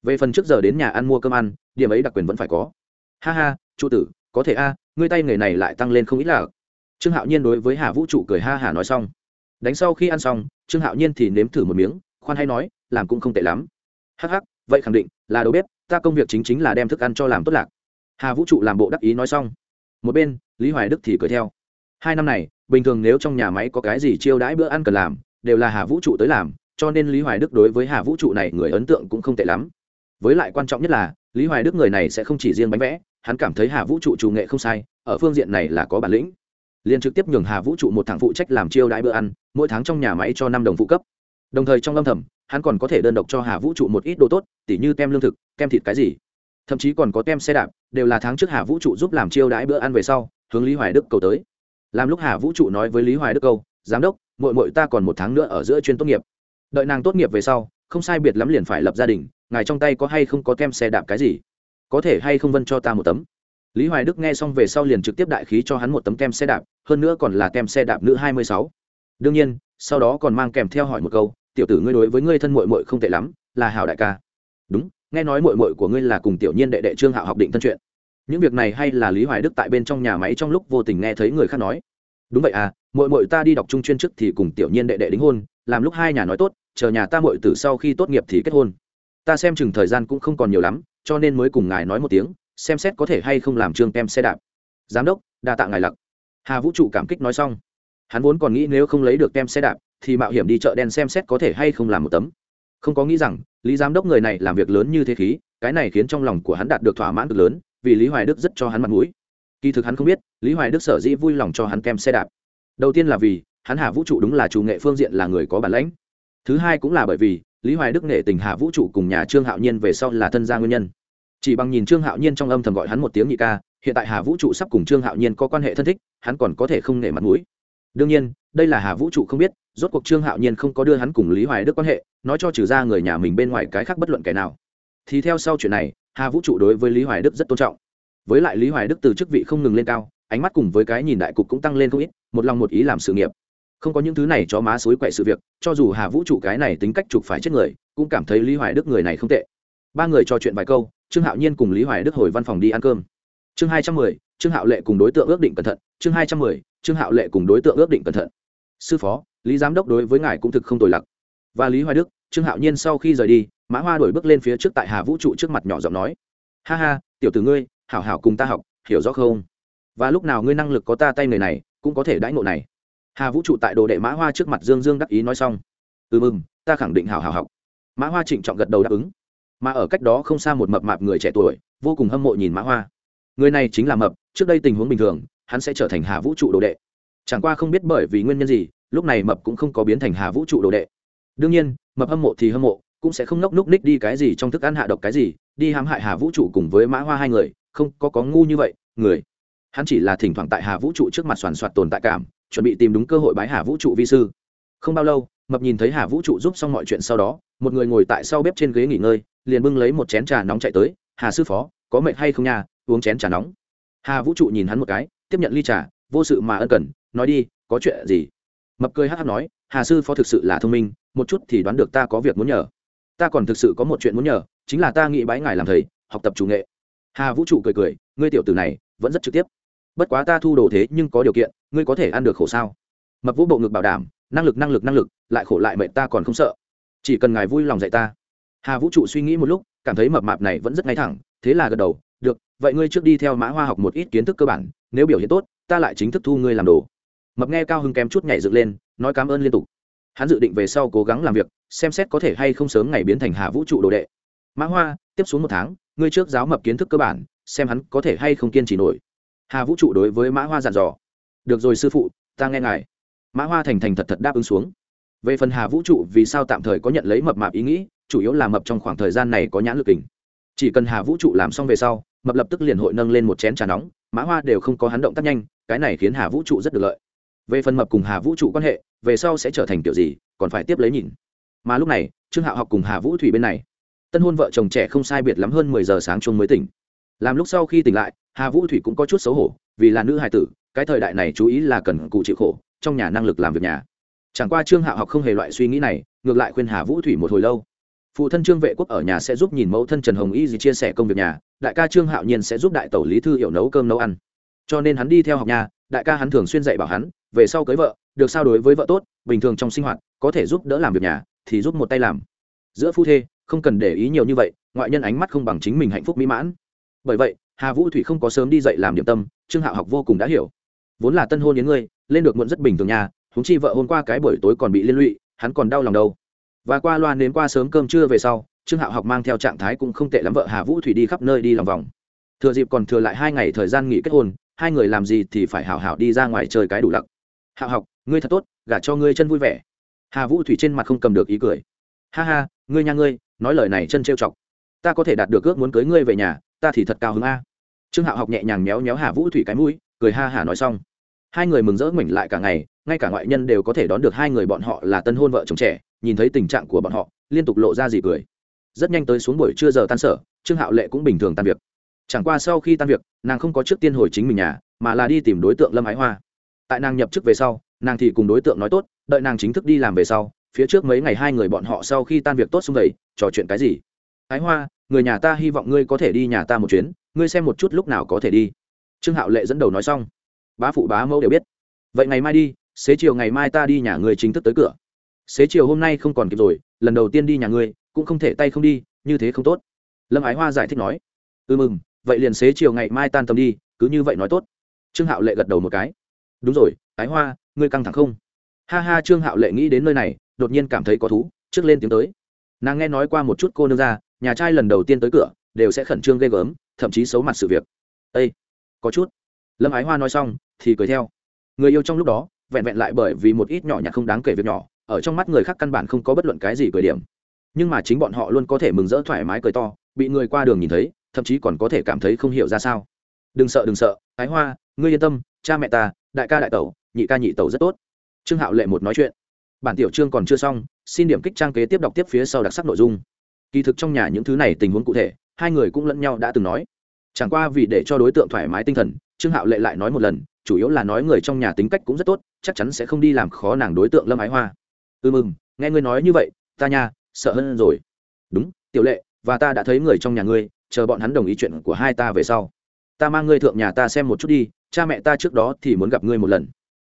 Về phần trước giờ đến nhà ăn mua cơm ăn, điểm ấy đặc quyền vẫn phải có. Ha ha trụ tử có thể a, ngươi tay nghề này lại tăng lên không ít là. Trương hạo nhiên đối với hà vũ trụ cười ha hà nói xong. Đánh sau khi ăn xong, trương hạo nhiên thì nếm thử một miếng, khoan hay nói, làm cũng không tệ lắm. Hắc hắc, vậy khẳng định là đầu bếp, ta công việc chính chính là đem thức ăn cho làm tốt lạc. Hà vũ trụ làm bộ đắc ý nói xong. Một bên, lý hoài đức thì cười theo. Hai năm này, bình thường nếu trong nhà máy có cái gì chiêu đãi bữa ăn cần làm, đều là hà vũ trụ tới làm, cho nên lý hoài đức đối với hà vũ trụ này người ấn tượng cũng không tệ lắm. Với lại quan trọng nhất là, lý hoài đức người này sẽ không chỉ riêng bánh vẽ hắn cảm thấy hà vũ trụ chủ nghệ không sai, ở phương diện này là có bản lĩnh. Liền trực tiếp nhường hà vũ trụ một thằng phụ trách làm chiêu đãi bữa ăn, mỗi tháng trong nhà máy cho năm đồng phụ cấp. Đồng thời trong âm thầm, hắn còn có thể đơn độc cho hà vũ trụ một ít đồ tốt, tỉ như tem lương thực, kem thịt cái gì. Thậm chí còn có tem xe đạp, đều là tháng trước hà vũ trụ giúp làm chiêu đãi bữa ăn về sau, hướng lý hoài đức cầu tới. Làm lúc hà vũ trụ nói với lý hoài đức câu, giám đốc mội mội ta còn một tháng nữa ở giữa chuyên tốt nghiệp. Đợi nàng tốt nghiệp về sau, không sai biệt lắm liền phải lập gia đình, ngài trong tay có hay không có tem xe đạp cái gì? Có thể hay không vân cho ta một tấm? Lý hoài đức nghe xong về sau liền trực tiếp đại khí cho hắn một tấm kem xe đạp, hơn nữa còn là kem xe đạp nữ hai mươi sáu. Đương nhiên, sau đó còn mang kèm theo hỏi một câu, tiểu tử ngươi đối với ngươi thân mội mội không tệ lắm, là hảo đại ca. Đúng, nghe nói mội mội của ngươi là cùng tiểu nhiên đệ đệ trương hạo học định thân chuyện. Những việc này hay là lý hoài đức tại bên trong nhà máy trong lúc vô tình nghe thấy người khác nói. Đúng vậy à mội mội ta đi đọc trung chuyên trước thì cùng tiểu nhiên đệ đệ đính hôn, làm lúc hai nhà nói tốt, chờ nhà ta mội từ sau khi tốt nghiệp thì kết hôn ta xem chừng thời gian cũng không còn nhiều lắm, cho nên mới cùng ngài nói một tiếng, xem xét có thể hay không làm trương kem xe đạp. Giám đốc, đa tạ ngài lặc. Hà vũ trụ cảm kích nói xong. Hắn vốn còn nghĩ nếu không lấy được kem xe đạp, thì mạo hiểm đi chợ đen xem xét có thể hay không làm một tấm. Không có nghĩ rằng, lý giám đốc người này làm việc lớn như thế khí, cái này khiến trong lòng của hắn đạt được thỏa mãn cực lớn, vì lý hoài đức rất cho hắn mặt mũi. Kỳ thực hắn không biết, lý hoài đức sở dĩ vui lòng cho hắn kem xe đạp. Đầu tiên là vì, hắn hà vũ trụ đúng là chủ nghệ phương diện là người có bản lãnh. Thứ hai cũng là bởi vì lý hoài đức nghệ tình hà vũ trụ cùng nhà trương hạo nhiên về sau là thân gia nguyên nhân. Chỉ bằng nhìn trương hạo nhiên trong âm thầm gọi hắn một tiếng nhị ca, hiện tại hà vũ trụ sắp cùng trương hạo nhiên có quan hệ thân thích, hắn còn có thể không nể mặt mũi. Đương nhiên, đây là hà vũ trụ không biết, rốt cuộc trương hạo nhiên không có đưa hắn cùng lý hoài đức quan hệ, nói cho trừ ra người nhà mình bên ngoài cái khác bất luận kẻ nào. Thì theo sau chuyện này, hà vũ trụ đối với lý hoài đức rất tôn trọng. Với lại lý hoài đức từ chức vị không ngừng lên cao, ánh mắt cùng với cái nhìn đại cục cũng tăng lên không ít, một lòng một ý làm sự nghiệp không có những thứ này cho má xối quậy sự việc, cho dù hà vũ trụ cái này tính cách chụp phải chết người, cũng cảm thấy lý hoài đức người này không tệ. Ba người trò chuyện vài câu, trương hạo nhiên cùng lý hoài đức hồi văn phòng đi ăn cơm. Chương hai trăm mười, trương hạo lệ cùng đối tượng ước định cẩn thận. Chương hai trăm mười, trương hạo lệ cùng đối tượng ước định cẩn thận. Sư phó, lý giám đốc đối với ngài cũng thực không tồi lặc. Và lý hoài đức, trương hạo nhiên sau khi rời đi, mã hoa đổi bước lên phía trước tại hà vũ trụ trước mặt nhỏ giọng nói. Ha ha, tiểu tử ngươi, hảo hảo cùng ta học, hiểu rõ không? Và lúc nào ngươi năng lực có ta tay người này, cũng có thể đãi ngộ này hà vũ trụ tại đồ đệ mã hoa trước mặt dương dương đắc ý nói xong ừ mừng ta khẳng định hào hào học mã hoa trịnh trọng gật đầu đáp ứng mà ở cách đó không xa một mập mạp người trẻ tuổi vô cùng hâm mộ nhìn mã hoa người này chính là mập trước đây tình huống bình thường hắn sẽ trở thành hà vũ trụ đồ đệ chẳng qua không biết bởi vì nguyên nhân gì lúc này mập cũng không có biến thành hà vũ trụ đồ đệ đương nhiên mập hâm mộ thì hâm mộ cũng sẽ không nốc núc ních đi cái gì trong thức ăn hạ độc cái gì đi hãm hại hà vũ trụ cùng với mã hoa hai người không có có ngu như vậy người hắn chỉ là thỉnh thoảng tại hà vũ trụ trước mặt soàn soạt tồn tại cảm chuẩn bị tìm đúng cơ hội bái hà vũ trụ vi sư. Không bao lâu, mập nhìn thấy hà vũ trụ giúp xong mọi chuyện sau đó, một người ngồi tại sau bếp trên ghế nghỉ ngơi, liền bưng lấy một chén trà nóng chạy tới, hà sư phó, có mệt hay không nhà uống chén trà nóng. Hà vũ trụ nhìn hắn một cái, tiếp nhận ly trà, vô sự mà ân cần, nói đi, có chuyện gì? Mập cười hát hát nói, hà sư phó thực sự là thông minh, một chút thì đoán được ta có việc muốn nhờ. Ta còn thực sự có một chuyện muốn nhờ, chính là ta nghĩ bái ngài làm thầy, học tập chủ nghệ. Hà vũ trụ cười cười, ngươi tiểu tử này, vẫn rất trực tiếp bất quá ta thu đồ thế nhưng có điều kiện, ngươi có thể ăn được khổ sao? Mập vũ bộ ngực bảo đảm, năng lực năng lực năng lực, lại khổ lại mệnh ta còn không sợ. Chỉ cần ngài vui lòng dạy ta. Hà vũ trụ suy nghĩ một lúc, cảm thấy mập mạp này vẫn rất ngay thẳng, thế là gật đầu, được, vậy ngươi trước đi theo mã hoa học một ít kiến thức cơ bản, nếu biểu hiện tốt, ta lại chính thức thu ngươi làm đồ. Mập nghe cao hưng kém chút nhảy dựng lên, nói cảm ơn liên tục. Hắn dự định về sau cố gắng làm việc, xem xét có thể hay không sớm ngày biến thành hà vũ trụ đồ đệ. Mã hoa, tiếp xuống một tháng, ngươi trước giáo mập kiến thức cơ bản, xem hắn có thể hay không kiên trì nổi hà vũ trụ đối với mã hoa dặn dò. Được rồi sư phụ, ta nghe ngài. Mã hoa thành thành thật thật đáp ứng xuống. Về phần hà vũ trụ vì sao tạm thời có nhận lấy mập mạp ý nghĩ, chủ yếu là mập trong khoảng thời gian này có nhãn lực kình. Chỉ cần hà vũ trụ làm xong về sau, mập lập tức liền hội nâng lên một chén trà nóng, mã hoa đều không có hắn động tác nhanh, cái này khiến hà vũ trụ rất được lợi. Về phần mập cùng hà vũ trụ quan hệ, về sau sẽ trở thành kiểu gì, còn phải tiếp lấy nhìn. Mà lúc này, trương hạo học cùng hà vũ thủy bên này. Tân hôn vợ chồng trẻ không sai biệt lắm hơn mười giờ sáng chung mới tỉnh làm lúc sau khi tỉnh lại, hà vũ thủy cũng có chút xấu hổ, vì là nữ hài tử, cái thời đại này chú ý là cần cụ chịu khổ, trong nhà năng lực làm việc nhà. Chẳng qua trương hạo học không hề loại suy nghĩ này, ngược lại khuyên hà vũ thủy một hồi lâu. Phụ thân trương vệ quốc ở nhà sẽ giúp nhìn mẫu thân trần hồng y gì chia sẻ công việc nhà, đại ca trương hạo nhiên sẽ giúp đại tẩu lý thư hiểu nấu cơm nấu ăn. Cho nên hắn đi theo học nhà, đại ca hắn thường xuyên dạy bảo hắn, về sau cưới vợ, được sao đối với vợ tốt, bình thường trong sinh hoạt, có thể giúp đỡ làm việc nhà, thì giúp một tay làm. Giữa phu thê, không cần để ý nhiều như vậy, ngoại nhân ánh mắt không bằng chính mình hạnh phúc mỹ mãn bởi vậy, hà vũ thủy không có sớm đi dậy làm điểm tâm, trương hạo học vô cùng đã hiểu. Vốn là tân hôn đến ngươi, lên được muộn rất bình thường nhà húng chi vợ hôm qua cái buổi tối còn bị liên lụy, hắn còn đau lòng đâu. Và qua loa đến qua sớm cơm trưa về sau, trương hạo học mang theo trạng thái cũng không tệ lắm vợ hà vũ thủy đi khắp nơi đi lòng vòng. Thừa dịp còn thừa lại hai ngày thời gian nghỉ kết hôn, hai người làm gì thì phải hảo hảo đi ra ngoài chơi cái đủ lặc. Hạo học, ngươi thật tốt, gả cho ngươi chân vui vẻ. Hà vũ thủy trên mặt không cầm được ý cười. Ha ha, ngươi nha ngươi, nói lời này chân trêu chọc. Ta có thể đạt được ước muốn cưới ngươi về nhà ta thì thật cao hứng a. Trương hạo học nhẹ nhàng méo méo hà vũ thủy cái mũi, cười ha hả nói xong. Hai người mừng rỡ mỉnh lại cả ngày, ngay cả ngoại nhân đều có thể đón được hai người bọn họ là tân hôn vợ chồng trẻ, nhìn thấy tình trạng của bọn họ, liên tục lộ ra gì cười. Rất nhanh tới xuống buổi trưa giờ tan sở, trương hạo lệ cũng bình thường tan việc. Chẳng qua sau khi tan việc, nàng không có trước tiên hồi chính mình nhà, mà là đi tìm đối tượng lâm ái hoa. Tại nàng nhập chức về sau, nàng thì cùng đối tượng nói tốt, đợi nàng chính thức đi làm về sau, phía trước mấy ngày hai người bọn họ sau khi tan việc tốt xung vầy, trò chuyện cái gì? Ái hoa người nhà ta hy vọng ngươi có thể đi nhà ta một chuyến, ngươi xem một chút lúc nào có thể đi. Trương hạo lệ dẫn đầu nói xong. Bá phụ bá mẫu đều biết. Vậy ngày mai đi, xế chiều ngày mai ta đi nhà ngươi chính thức tới cửa. Xế chiều hôm nay không còn kịp rồi, lần đầu tiên đi nhà ngươi, cũng không thể tay không đi, như thế không tốt. Lâm ái hoa giải thích nói. Ừ mừng, vậy liền xế chiều ngày mai tan tầm đi, cứ như vậy nói tốt. Trương hạo lệ gật đầu một cái. Đúng rồi, ái hoa, ngươi căng thẳng không? Ha ha, trương hạo lệ nghĩ đến nơi này, đột nhiên cảm thấy có thú, trước lên tiếng tới. Nàng nghe nói qua một chút cô nương ra nhà trai lần đầu tiên tới cửa, đều sẽ khẩn trương ghê gớm, thậm chí xấu mặt sự việc. Ây có chút. Lâm ái hoa nói xong, thì cười theo. Người yêu trong lúc đó, vẹn vẹn lại bởi vì một ít nhỏ nhặt không đáng kể việc nhỏ, ở trong mắt người khác căn bản không có bất luận cái gì cười điểm. Nhưng mà chính bọn họ luôn có thể mừng rỡ thoải mái cười to, bị người qua đường nhìn thấy, thậm chí còn có thể cảm thấy không hiểu ra sao. Đừng sợ đừng sợ, ái hoa, ngươi yên tâm, cha mẹ ta, đại ca đại tẩu, nhị ca nhị tẩu rất tốt. Trương hạo lệ một nói chuyện. Bản tiểu chương còn chưa xong, xin điểm kích trang kế tiếp đọc tiếp phía sau đặc sắc nội dung kỳ thực trong nhà những thứ này tình huống cụ thể, hai người cũng lẫn nhau đã từng nói. Chẳng qua vì để cho đối tượng thoải mái tinh thần, trương hạo lệ lại nói một lần, chủ yếu là nói người trong nhà tính cách cũng rất tốt, chắc chắn sẽ không đi làm khó nàng đối tượng lâm ái hoa. Ừ mừng, nghe ngươi nói như vậy, ta nha, sợ hơn rồi. Đúng, tiểu lệ, và ta đã thấy người trong nhà ngươi, chờ bọn hắn đồng ý chuyện của hai ta về sau. Ta mang ngươi thượng nhà ta xem một chút đi, cha mẹ ta trước đó thì muốn gặp ngươi một lần.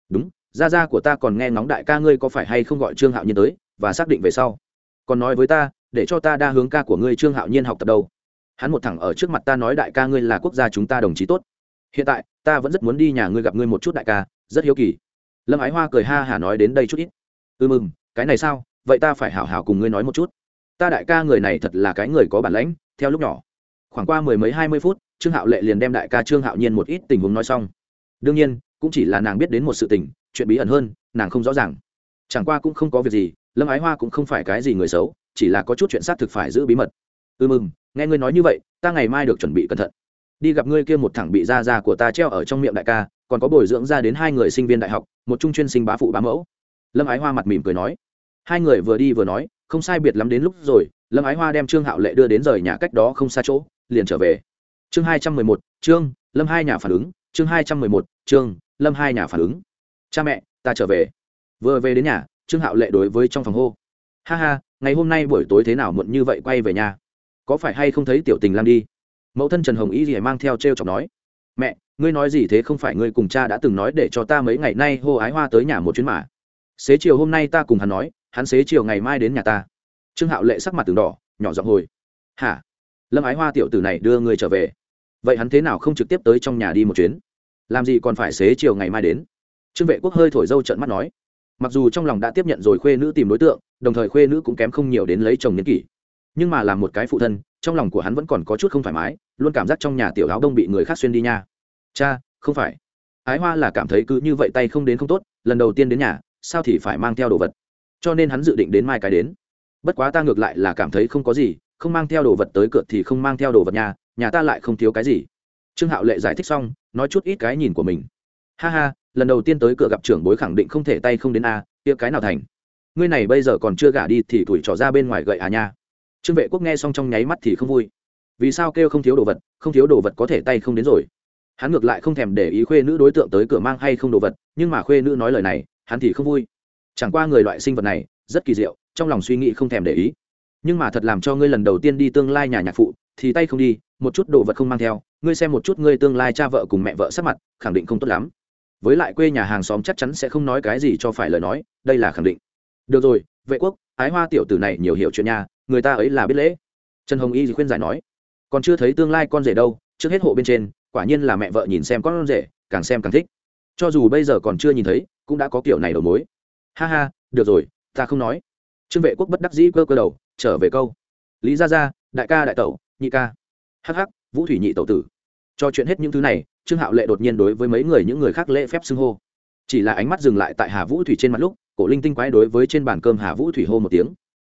Đúng, gia gia của ta còn nghe ngóng đại ca ngươi có phải hay không gọi trương hạo nhiên tới, và xác định về sau. Còn nói với ta để cho ta đa hướng ca của ngươi trương hạo nhiên học tập đâu. Hắn một thẳng ở trước mặt ta nói đại ca ngươi là quốc gia chúng ta đồng chí tốt. Hiện tại, ta vẫn rất muốn đi nhà ngươi gặp ngươi một chút đại ca, rất hiếu kỳ. Lâm ái hoa cười ha hả nói đến đây chút ít. Ừ mừng, cái này sao? Vậy ta phải hảo hảo cùng ngươi nói một chút. Ta đại ca người này thật là cái người có bản lãnh, theo lúc nhỏ. Khoảng qua mười mấy hai mươi phút, trương hạo lệ liền đem đại ca trương hạo nhiên một ít tình huống nói xong. Đương nhiên, cũng chỉ là nàng biết đến một sự tình, chuyện bí ẩn hơn, nàng không rõ ràng. Chẳng qua cũng không có việc gì, lâm ái hoa cũng không phải cái gì người xấu chỉ là có chút chuyện xác thực phải giữ bí mật. Ừ mừng, nghe ngươi nói như vậy, ta ngày mai được chuẩn bị cẩn thận. Đi gặp ngươi kia một thẳng bị da da của ta treo ở trong miệng đại ca, còn có bồi dưỡng ra đến hai người sinh viên đại học, một trung chuyên sinh bá phụ bá mẫu. Lâm ái hoa mặt mỉm cười nói. Hai người vừa đi vừa nói, không sai biệt lắm đến lúc rồi, lâm ái hoa đem trương hạo lệ đưa đến rời nhà cách đó không xa chỗ, liền trở về. Chương hai trăm mười một, trương, lâm hai nhà phản ứng. Chương hai trăm mười một, trương, lâm hai nhà phản ứng. Cha mẹ, ta trở về. Vừa về đến nhà, trương hạo lệ đối với trong phòng hô. Ha ha ngày hôm nay buổi tối thế nào muộn như vậy quay về nhà? Có phải hay không thấy tiểu tình lam đi? Mẫu thân trần hồng y gì mang theo t r e o chọc nói. Mẹ, ngươi nói gì thế không phải ngươi cùng cha đã từng nói để cho ta mấy ngày nay hô ái hoa tới nhà một chuyến mà. Xế chiều hôm nay ta cùng hắn nói, hắn xế chiều ngày mai đến nhà ta. Trương hạo lệ sắc mặt từng đỏ, nhỏ giọng hồi. Hả? Lâm ái hoa tiểu tử này đưa ngươi trở về. Vậy hắn thế nào không trực tiếp tới trong nhà đi một chuyến? Làm gì còn phải xế chiều ngày mai đến? Trương vệ quốc hơi thổi dâu trận mắt nói mặc dù trong lòng đã tiếp nhận rồi khuê nữ tìm đối tượng, đồng thời khuê nữ cũng kém không nhiều đến lấy chồng niên kỷ. Nhưng mà làm một cái phụ thân, trong lòng của hắn vẫn còn có chút không thoải mái, luôn cảm giác trong nhà tiểu áo đông bị người khác xuyên đi nha. Cha, không phải. Ái hoa là cảm thấy cứ như vậy tay không đến không tốt, lần đầu tiên đến nhà, sao thì phải mang theo đồ vật? Cho nên hắn dự định đến mai cái đến. Bất quá ta ngược lại là cảm thấy không có gì, không mang theo đồ vật tới cửa thì không mang theo đồ vật nhà nhà ta lại không thiếu cái gì. Trương hạo lệ giải thích xong, nói chút ít cái nhìn của mình. Ha ha lần đầu tiên tới cửa gặp trưởng bối khẳng định không thể tay không đến a, kia cái nào thành? Ngươi này bây giờ còn chưa gả đi thì tuổi trỏ ra bên ngoài gậy à nha. Trương vệ quốc nghe xong trong nháy mắt thì không vui. Vì sao kêu không thiếu đồ vật, không thiếu đồ vật có thể tay không đến rồi? Hắn ngược lại không thèm để ý khuê nữ đối tượng tới cửa mang hay không đồ vật, nhưng mà khuê nữ nói lời này, hắn thì không vui. Chẳng qua người loại sinh vật này, rất kỳ diệu, trong lòng suy nghĩ không thèm để ý. Nhưng mà thật làm cho ngươi lần đầu tiên đi tương lai nhà nhạc phụ, thì tay không đi, một chút đồ vật không mang theo, ngươi xem một chút ngươi tương lai cha vợ cùng mẹ vợ sắp mặt, khẳng định không tốt lắm với lại quê nhà hàng xóm chắc chắn sẽ không nói cái gì cho phải lời nói, đây là khẳng định. Được rồi, vệ quốc, ái hoa tiểu tử này nhiều hiểu chuyện nhà người ta ấy là biết lễ. Trần hồng y khuyên giải nói, còn chưa thấy tương lai con rể đâu, trước hết hộ bên trên, quả nhiên là mẹ vợ nhìn xem con rể, càng xem càng thích. Cho dù bây giờ còn chưa nhìn thấy, cũng đã có kiểu này đầu mối. Ha ha, được rồi, ta không nói. Trương vệ quốc bất đắc dĩ cơ cơ đầu, trở về câu. Lý gia gia, đại ca đại tẩu, nhị ca. Hh vũ thủy nhị tẩu tử cho chuyện hết những thứ này, trương hạo lệ đột nhiên đối với mấy người những người khác lễ phép xưng hô. Chỉ là ánh mắt dừng lại tại hà vũ thủy trên mặt lúc, cổ linh tinh quái đối với trên bàn cơm hà vũ thủy hô một tiếng.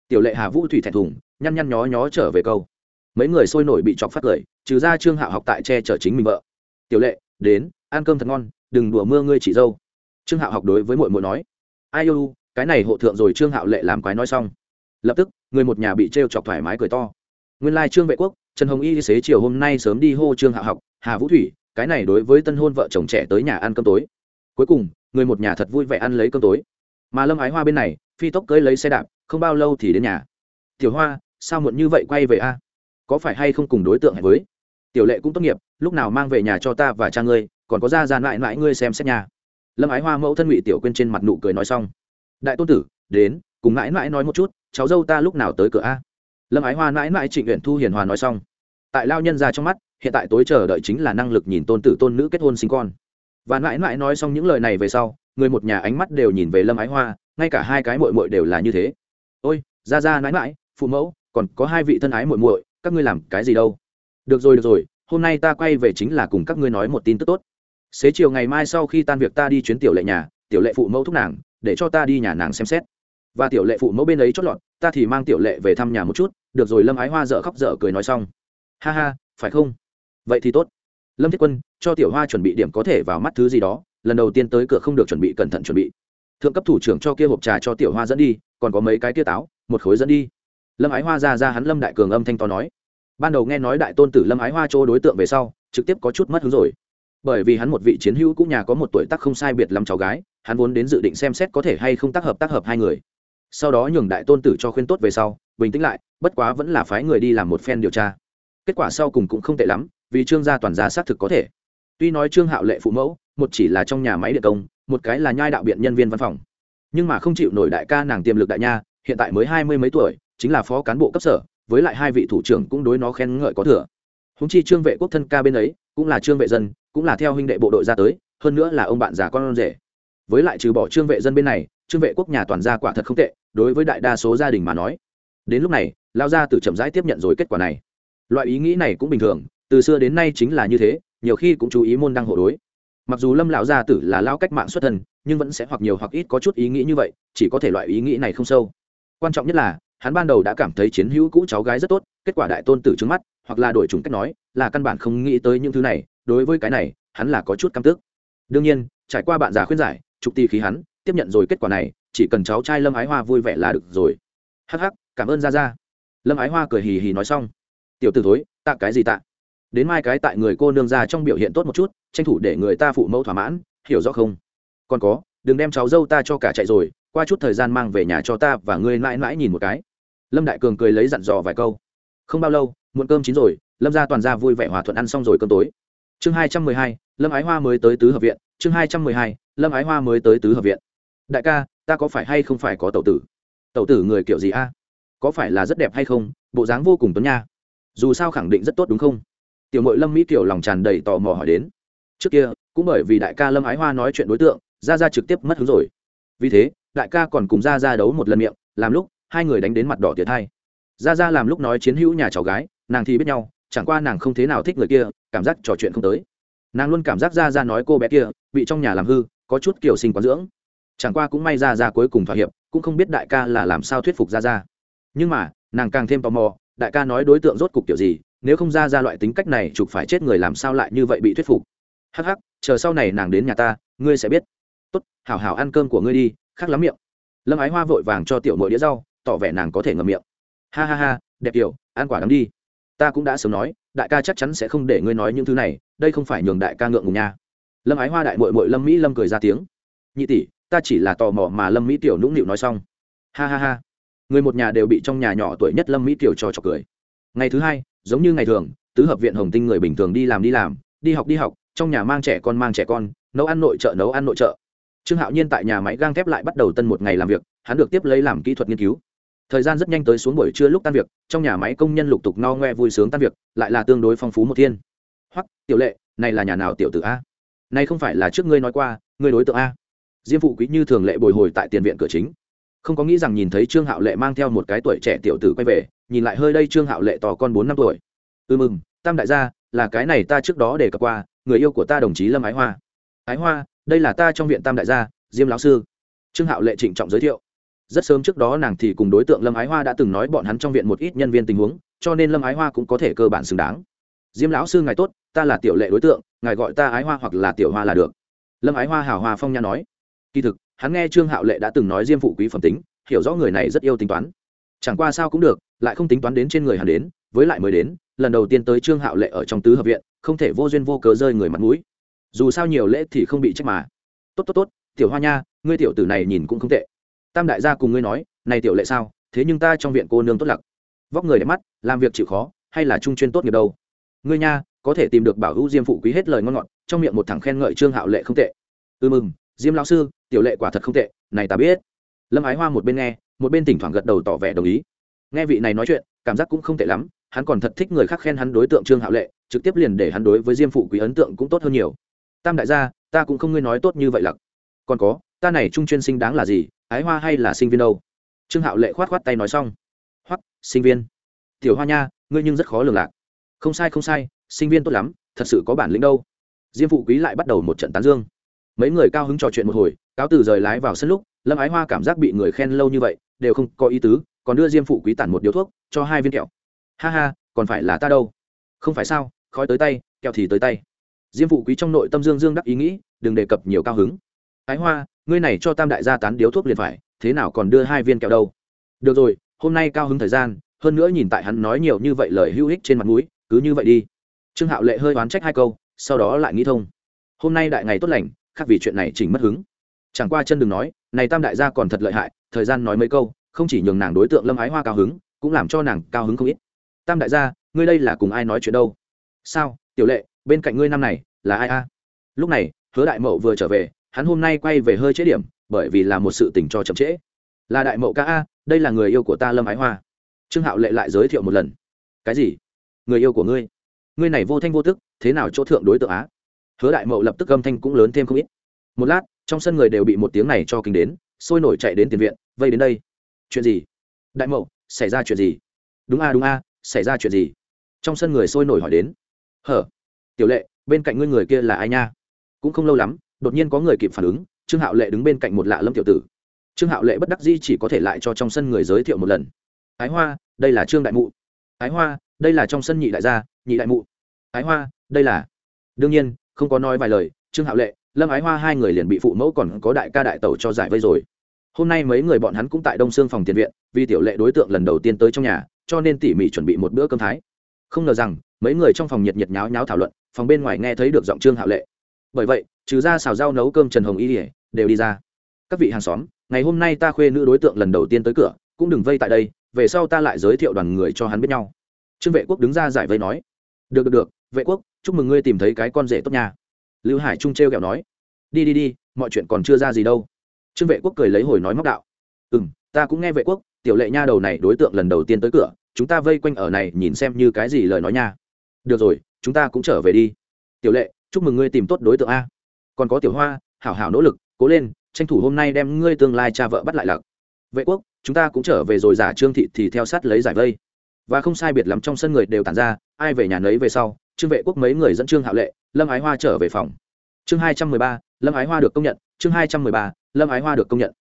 Tiểu lệ hà vũ thủy thẹn thùng, nhăn nhăn nhó nhó trở về câu. Mấy người sôi nổi bị chọc phát cười, trừ ra trương hạo học tại che chở chính mình vợ. Tiểu lệ, đến, ăn cơm thật ngon, đừng đùa mưa ngươi chỉ dâu. Trương hạo học đối với mội mội nói. Ai yêu, cái này hộ thượng rồi trương hạo lệ làm quái nói xong. Lập tức, người một nhà bị t chọc thoải mái cười to. Nguyên lai trương vệ quốc, trần hồng y xế chiều hôm nay sớm đi hô trương hạo học hà vũ thủy, cái này đối với tân hôn vợ chồng trẻ tới nhà ăn cơm tối. Cuối cùng, người một nhà thật vui vẻ ăn lấy cơm tối. Mà lâm ái hoa bên này, phi tốc cưới lấy xe đạp, không bao lâu thì đến nhà. Tiểu hoa, sao muộn như vậy quay về a? Có phải hay không cùng đối tượng hẹn với? Tiểu lệ cũng tốt nghiệp, lúc nào mang về nhà cho ta và cha ngươi, còn có ra ra mãi mãi ngươi xem xét nhà. Lâm ái hoa mẫu thân ngụy tiểu quên trên mặt nụ cười nói xong. Đại tôn tử, đến, cùng mãi mãi nói một chút, cháu dâu ta lúc nào tới cửa a? Lâm ái hoa mãi mãi trịnh nguyện thu hiền hòa nói xong. Tại lao nhân ra trong mắt hiện tại tối chờ đợi chính là năng lực nhìn tôn tử tôn nữ kết hôn sinh con. Và mãi mãi nói xong những lời này về sau, người một nhà ánh mắt đều nhìn về lâm ái hoa, ngay cả hai cái mội mội đều là như thế. Ôi, ra ra mãi mãi, phụ mẫu, còn có hai vị thân ái mội mội các ngươi làm cái gì đâu? Được rồi được rồi, hôm nay ta quay về chính là cùng các ngươi nói một tin tức tốt. Xế chiều ngày mai sau khi tan việc ta đi chuyến tiểu lệ nhà, tiểu lệ phụ mẫu thúc nàng, để cho ta đi nhà nàng xem xét. Và tiểu lệ phụ mẫu bên ấy chót lọt, ta thì mang tiểu lệ về thăm nhà một chút. Được rồi, lâm ái hoa dở khóc dở cười nói xong. Ha ha, phải không? Vậy thì tốt. Lâm thiết quân, cho tiểu hoa chuẩn bị điểm có thể vào mắt thứ gì đó, lần đầu tiên tới cửa không được chuẩn bị cẩn thận chuẩn bị. Thượng cấp thủ trưởng cho kia hộp trà cho tiểu hoa dẫn đi, còn có mấy cái kia táo, một khối dẫn đi. Lâm ái hoa ra ra hắn lâm đại cường âm thanh to nói. Ban đầu nghe nói đại tôn tử lâm ái hoa chỗ đối tượng về sau, trực tiếp có chút mất hứng rồi. Bởi vì hắn một vị chiến hữu cũng nhà có một tuổi tác không sai biệt lắm cháu gái, hắn vốn đến dự định xem xét có thể hay không tác hợp tác hợp hai người. Sau đó nhường đại tôn tử cho khuyên tốt về sau, bình tĩnh lại, bất quá vẫn là phái người đi làm một phen điều tra. Kết quả sau cùng cũng không tệ lắm vì trương gia toàn gia xác thực có thể. Tuy nói trương hạo lệ phụ mẫu, một chỉ là trong nhà máy điện công, một cái là nhai đạo biện nhân viên văn phòng. Nhưng mà không chịu nổi đại ca nàng tiềm lực đại nha, hiện tại mới hai mươi mấy tuổi, chính là phó cán bộ cấp sở, với lại hai vị thủ trưởng cũng đối nó khen ngợi có thừa. Húng chi trương vệ quốc thân ca bên ấy, cũng là trương vệ dân, cũng là theo huynh đệ bộ đội ra tới, hơn nữa là ông bạn già con rể. Với lại trừ bỏ trương vệ dân bên này, trương vệ quốc nhà toàn gia quả thật không tệ, đối với đại đa số gia đình mà nói. Đến lúc này lao gia tử chậm rãi tiếp nhận rồi kết quả này. Loại ý nghĩ này cũng bình thường từ xưa đến nay chính là như thế, nhiều khi cũng chú ý môn đăng hộ đối. Mặc dù lâm lão gia tử là lão cách mạng xuất thân, nhưng vẫn sẽ hoặc nhiều hoặc ít có chút ý nghĩ như vậy, chỉ có thể loại ý nghĩ này không sâu. Quan trọng nhất là, hắn ban đầu đã cảm thấy chiến hữu cũ cháu gái rất tốt, kết quả đại tôn tử trước mắt, hoặc là đổi chủng cách nói, là căn bản không nghĩ tới những thứ này, đối với cái này, hắn là có chút căm tức. Đương nhiên, trải qua bạn già khuyên giải, trục ti khí hắn, tiếp nhận rồi kết quả này, chỉ cần cháu trai lâm ái hoa vui vẻ là được rồi. Hắc hắc, cảm ơn ra ra lâm ái hoa cười hì hì nói xong. Tiểu t ử thối, tạ cái gì tạ? Đến mai cái tại người cô nương ra trong biểu hiện tốt một chút, tranh thủ để người ta phụ mẫu thỏa mãn, hiểu rõ không? Còn có, đừng đem cháu dâu ta cho cả chạy rồi, qua chút thời gian mang về nhà cho ta và ngươi mãi mãi nhìn một cái. Lâm đại cường cười lấy dặn dò vài câu. Không bao lâu, muộn cơm chín rồi, lâm ra toàn ra vui vẻ hòa thuận ăn xong rồi cơm tối. Chương hai trăm mười hai, lâm ái hoa mới tới tứ hợp viện. Chương hai trăm mười hai, lâm ái hoa mới tới tứ hợp viện. Đại ca, ta có phải hay không phải có tẩu tử? Tẩu tử người kiểu gì a? Có phải là rất đẹp hay không? Bộ dáng vô cùng tuấn nha. Dù sao khẳng định rất tốt đúng không? Tiểu mội lâm mỹ Tiểu lòng tràn đầy tò mò hỏi đến. Trước kia, cũng bởi vì đại ca lâm ái hoa nói chuyện đối tượng ra ra trực tiếp mất hứng rồi. Vì thế, đại ca còn cùng ra ra đấu một lần miệng, làm lúc hai người đánh đến mặt đỏ tiệt hai. Ra ra làm lúc nói chiến hữu nhà cháu gái, nàng thì biết nhau, chẳng qua nàng không thế nào thích người kia, cảm giác trò chuyện không tới. Nàng luôn cảm giác ra ra nói cô bé kia, bị trong nhà làm hư, có chút kiểu sinh quán dưỡng. Chẳng qua cũng may ra ra cuối cùng thỏa hiệp, cũng không biết đại ca là làm sao thuyết phục ra ra nhưng mà, nàng càng thêm tò mò, đại ca nói đối tượng rốt cục kiểu gì nếu không ra ra loại tính cách này chụp phải chết người làm sao lại như vậy bị thuyết phục. Hắc hắc, chờ sau này nàng đến nhà ta, ngươi sẽ biết. Tốt, hảo hảo ăn cơm của ngươi đi khác lắm miệng. Lâm ái hoa vội vàng cho tiểu mội đĩa rau, tỏ vẻ nàng có thể ngậm miệng. Ha ha ha, đẹp tiểu, ăn quả đắm đi. Ta cũng đã sớm nói, đại ca chắc chắn sẽ không để ngươi nói những thứ này, đây không phải nhường đại ca ngượng ngùng nha. Lâm ái hoa đại mội mội lâm mỹ lâm cười ra tiếng. Nhị tỷ, ta chỉ là tò mò mà lâm mỹ tiểu nũng nịu nói xong. Ha ha ha. Người một nhà đều bị trong nhà nhỏ tuổi nhất lâm mỹ tiểu cho trọc cười. Ngày thứ hai giống như ngày thường, tứ hợp viện hồng tinh người bình thường đi làm đi làm, đi học đi học, trong nhà mang trẻ con mang trẻ con, nấu ăn nội trợ, nấu ăn nội trợ. Trương hạo nhiên tại nhà máy gang thép lại bắt đầu tân một ngày làm việc, hắn được tiếp lấy làm kỹ thuật nghiên cứu. Thời gian rất nhanh tới xuống buổi trưa lúc tan việc, trong nhà máy công nhân lục tục no ngoe vui sướng tan việc, lại là tương đối phong phú một thiên. Hoặc tiểu lệ, này là nhà nào tiểu tử a? Này không phải là trước ngươi nói qua, ngươi đối tượng a. Diêm phụ quý như thường lệ bồi hồi tại tiền viện cửa chính không có nghĩ rằng nhìn thấy trương hạo lệ mang theo một cái tuổi trẻ tiểu tử quay về, nhìn lại hơi đây trương hạo lệ tò con bốn năm tuổi. Ư ừ mừng tam đại gia, là cái này ta trước đó để cập qua, người yêu của ta đồng chí lâm ái hoa. Ái hoa, đây là ta trong viện tam đại gia, diêm lão sư. Trương hạo lệ trịnh trọng giới thiệu. Rất sớm trước đó nàng thì cùng đối tượng lâm ái hoa đã từng nói bọn hắn trong viện một ít nhân viên tình huống, cho nên lâm ái hoa cũng có thể cơ bản xứng đáng. Diêm lão sư ngài tốt, ta là tiểu lệ đối tượng, ngài gọi ta ái hoa hoặc là tiểu hoa là được. Lâm ái hoa hào hoa phong nha nói. Kỳ thực hắn nghe trương hạo lệ đã từng nói diêm phụ quý phẩm tính, hiểu rõ người này rất yêu tính toán. Chẳng qua sao cũng được, lại không tính toán đến trên người hắn đến, với lại mới đến, lần đầu tiên tới trương hạo lệ ở trong tứ hợp viện, không thể vô duyên vô cớ rơi người mặt mũi. Dù sao nhiều lễ thì không bị trách mà. Tốt tốt tốt, tiểu hoa nha, ngươi tiểu tử này nhìn cũng không tệ. Tam đại gia cùng ngươi nói, này tiểu lệ sao, thế nhưng ta trong viện cô nương tốt lặc. Vóc người đẹp mắt, làm việc chịu khó, hay là trung chuyên tốt nghiệp đâu? Ngươi nha, có thể tìm được bảo hữu diêm phụ quý hết lời ngon ngọt, trong miệng một thằng khen ngợi trương hạo lệ không tệ. Ừ mừng diêm lão sư tiểu lệ quả thật không tệ, này ta biết. Lâm ái hoa một bên nghe, một bên thỉnh thoảng gật đầu tỏ vẻ đồng ý. Nghe vị này nói chuyện, cảm giác cũng không tệ lắm, hắn còn thật thích người khác khen hắn đối tượng trương hạo lệ, trực tiếp liền để hắn đối với diêm phụ quý ấn tượng cũng tốt hơn nhiều. Tam đại gia, ta cũng không ngươi nói tốt như vậy lặc. Còn có, ta này trung chuyên sinh đáng là gì, ái hoa hay là sinh viên đâu? Trương hạo lệ khoát khoát tay nói xong. Hoắc, sinh viên. Tiểu hoa nha, ngươi nhưng rất khó lường lạc. Không sai không sai, sinh viên tốt lắm, thật sự có bản lĩnh đâu. Diêm phụ quý lại bắt đầu một trận tán dương. Mấy người cao hứng trò chuyện một hồi cáo từ rời lái vào sân lúc, lâm ái hoa cảm giác bị người khen lâu như vậy, đều không có ý tứ, còn đưa diêm phụ quý tản một điếu thuốc, cho hai viên kẹo. Ha ha, còn phải là ta đâu? Không phải sao, khói tới tay, kẹo thì tới tay. Diêm phụ quý trong nội tâm dương dương đắc ý nghĩ, đừng đề cập nhiều cao hứng. Ái hoa, ngươi này cho tam đại gia tán điếu thuốc liền phải, thế nào còn đưa hai viên kẹo đâu? Được rồi, hôm nay cao hứng thời gian, hơn nữa nhìn tại hắn nói nhiều như vậy lời hữu ích trên mặt mũi, cứ như vậy đi. Trương hạo lệ hơi oán trách hai câu, sau đó lại nghĩ thông. Hôm nay đại ngày tốt lành, khác vì chuyện này chỉnh mất hứng chẳng qua chân đừng nói, này tam đại gia còn thật lợi hại, thời gian nói mấy câu, không chỉ nhường nàng đối tượng lâm ái hoa cao hứng, cũng làm cho nàng cao hứng không ít. Tam đại gia, ngươi đây là cùng ai nói chuyện đâu? Sao, tiểu lệ, bên cạnh ngươi năm này, là ai a? Lúc này, hứa đại mậu vừa trở về, hắn hôm nay quay về hơi chế điểm, bởi vì là một sự tình cho chậm trễ. Là đại mậu ca a, đây là người yêu của ta lâm ái hoa. Trương hạo lệ lại giới thiệu một lần. Cái gì? Người yêu của ngươi? Ngươi này vô thanh vô tức, thế nào chỗ thượng đối tượng á? Hứa đại mậu lập tức âm thanh cũng lớn thêm không ít. Một lát trong sân người đều bị một tiếng này cho kinh đến, sôi nổi chạy đến tiền viện, vây đến đây. Chuyện gì? Đại mậu, xảy ra chuyện gì? Đúng a đúng a, xảy ra chuyện gì? Trong sân người sôi nổi hỏi đến. Hở, tiểu lệ, bên cạnh ngươi người kia là ai nha? Cũng không lâu lắm, đột nhiên có người kịp phản ứng, trương hạo lệ đứng bên cạnh một lạ lâm tiểu tử. Trương hạo lệ bất đắc dĩ chỉ có thể lại cho trong sân người giới thiệu một lần. Ái hoa, đây là trương đại mụ. Ái hoa, đây là trong sân nhị đại gia, nhị đại mụ. Ái hoa, đây là đương nhiên, không có nói vài lời, trương hạo lệ lâm ái hoa hai người liền bị phụ mẫu còn có đại ca đại tẩu cho giải vây rồi. Hôm nay mấy người bọn hắn cũng tại đông sương phòng tiền viện, vì tiểu lệ đối tượng lần đầu tiên tới trong nhà, cho nên tỉ mỉ chuẩn bị một bữa cơm thái. Không ngờ rằng, mấy người trong phòng nhiệt nhiệt nháo nháo thảo luận, phòng bên ngoài nghe thấy được giọng trương hạo lệ. Bởi vậy, trừ ra xào rau nấu cơm trần hồng y ỉa đều đi ra. Các vị hàng xóm, ngày hôm nay ta khuê nữ đối tượng lần đầu tiên tới cửa, cũng đừng vây tại đây, về sau ta lại giới thiệu đoàn người cho hắn biết nhau. Trương vệ quốc đứng ra giải vây nói. Được được được, vệ quốc, chúc mừng ngươi tìm thấy cái con rể tốt nhà lưu hải trung t r kẹo nói, đi đi đi, mọi chuyện còn chưa ra gì đâu. Trương vệ quốc cười lấy hồi nói móc đạo ừ m ta cũng nghe vệ quốc, tiểu lệ nha đầu này đối tượng lần đầu tiên tới cửa, chúng ta vây quanh ở này nhìn xem như cái gì lời nói nha. Được rồi, chúng ta cũng trở về đi. Tiểu lệ, chúc mừng ngươi tìm tốt đối tượng a. Còn có tiểu hoa, hảo hảo nỗ lực, cố lên, tranh thủ hôm nay đem ngươi tương lai cha vợ bắt lại lặc vệ quốc, chúng ta cũng trở về rồi, giả trương thị thì theo sát lấy giải vây. Và không sai biệt lắm trong sân người đều tàn ra, ai về nhà nấy về sau, trương vệ quốc mấy người dẫn trương hạo lệ lâm ái hoa trở về phòng. Chương hai trăm mười ba, lâm ái hoa được công nhận. Chương hai trăm mười ba, lâm ái hoa được công nhận.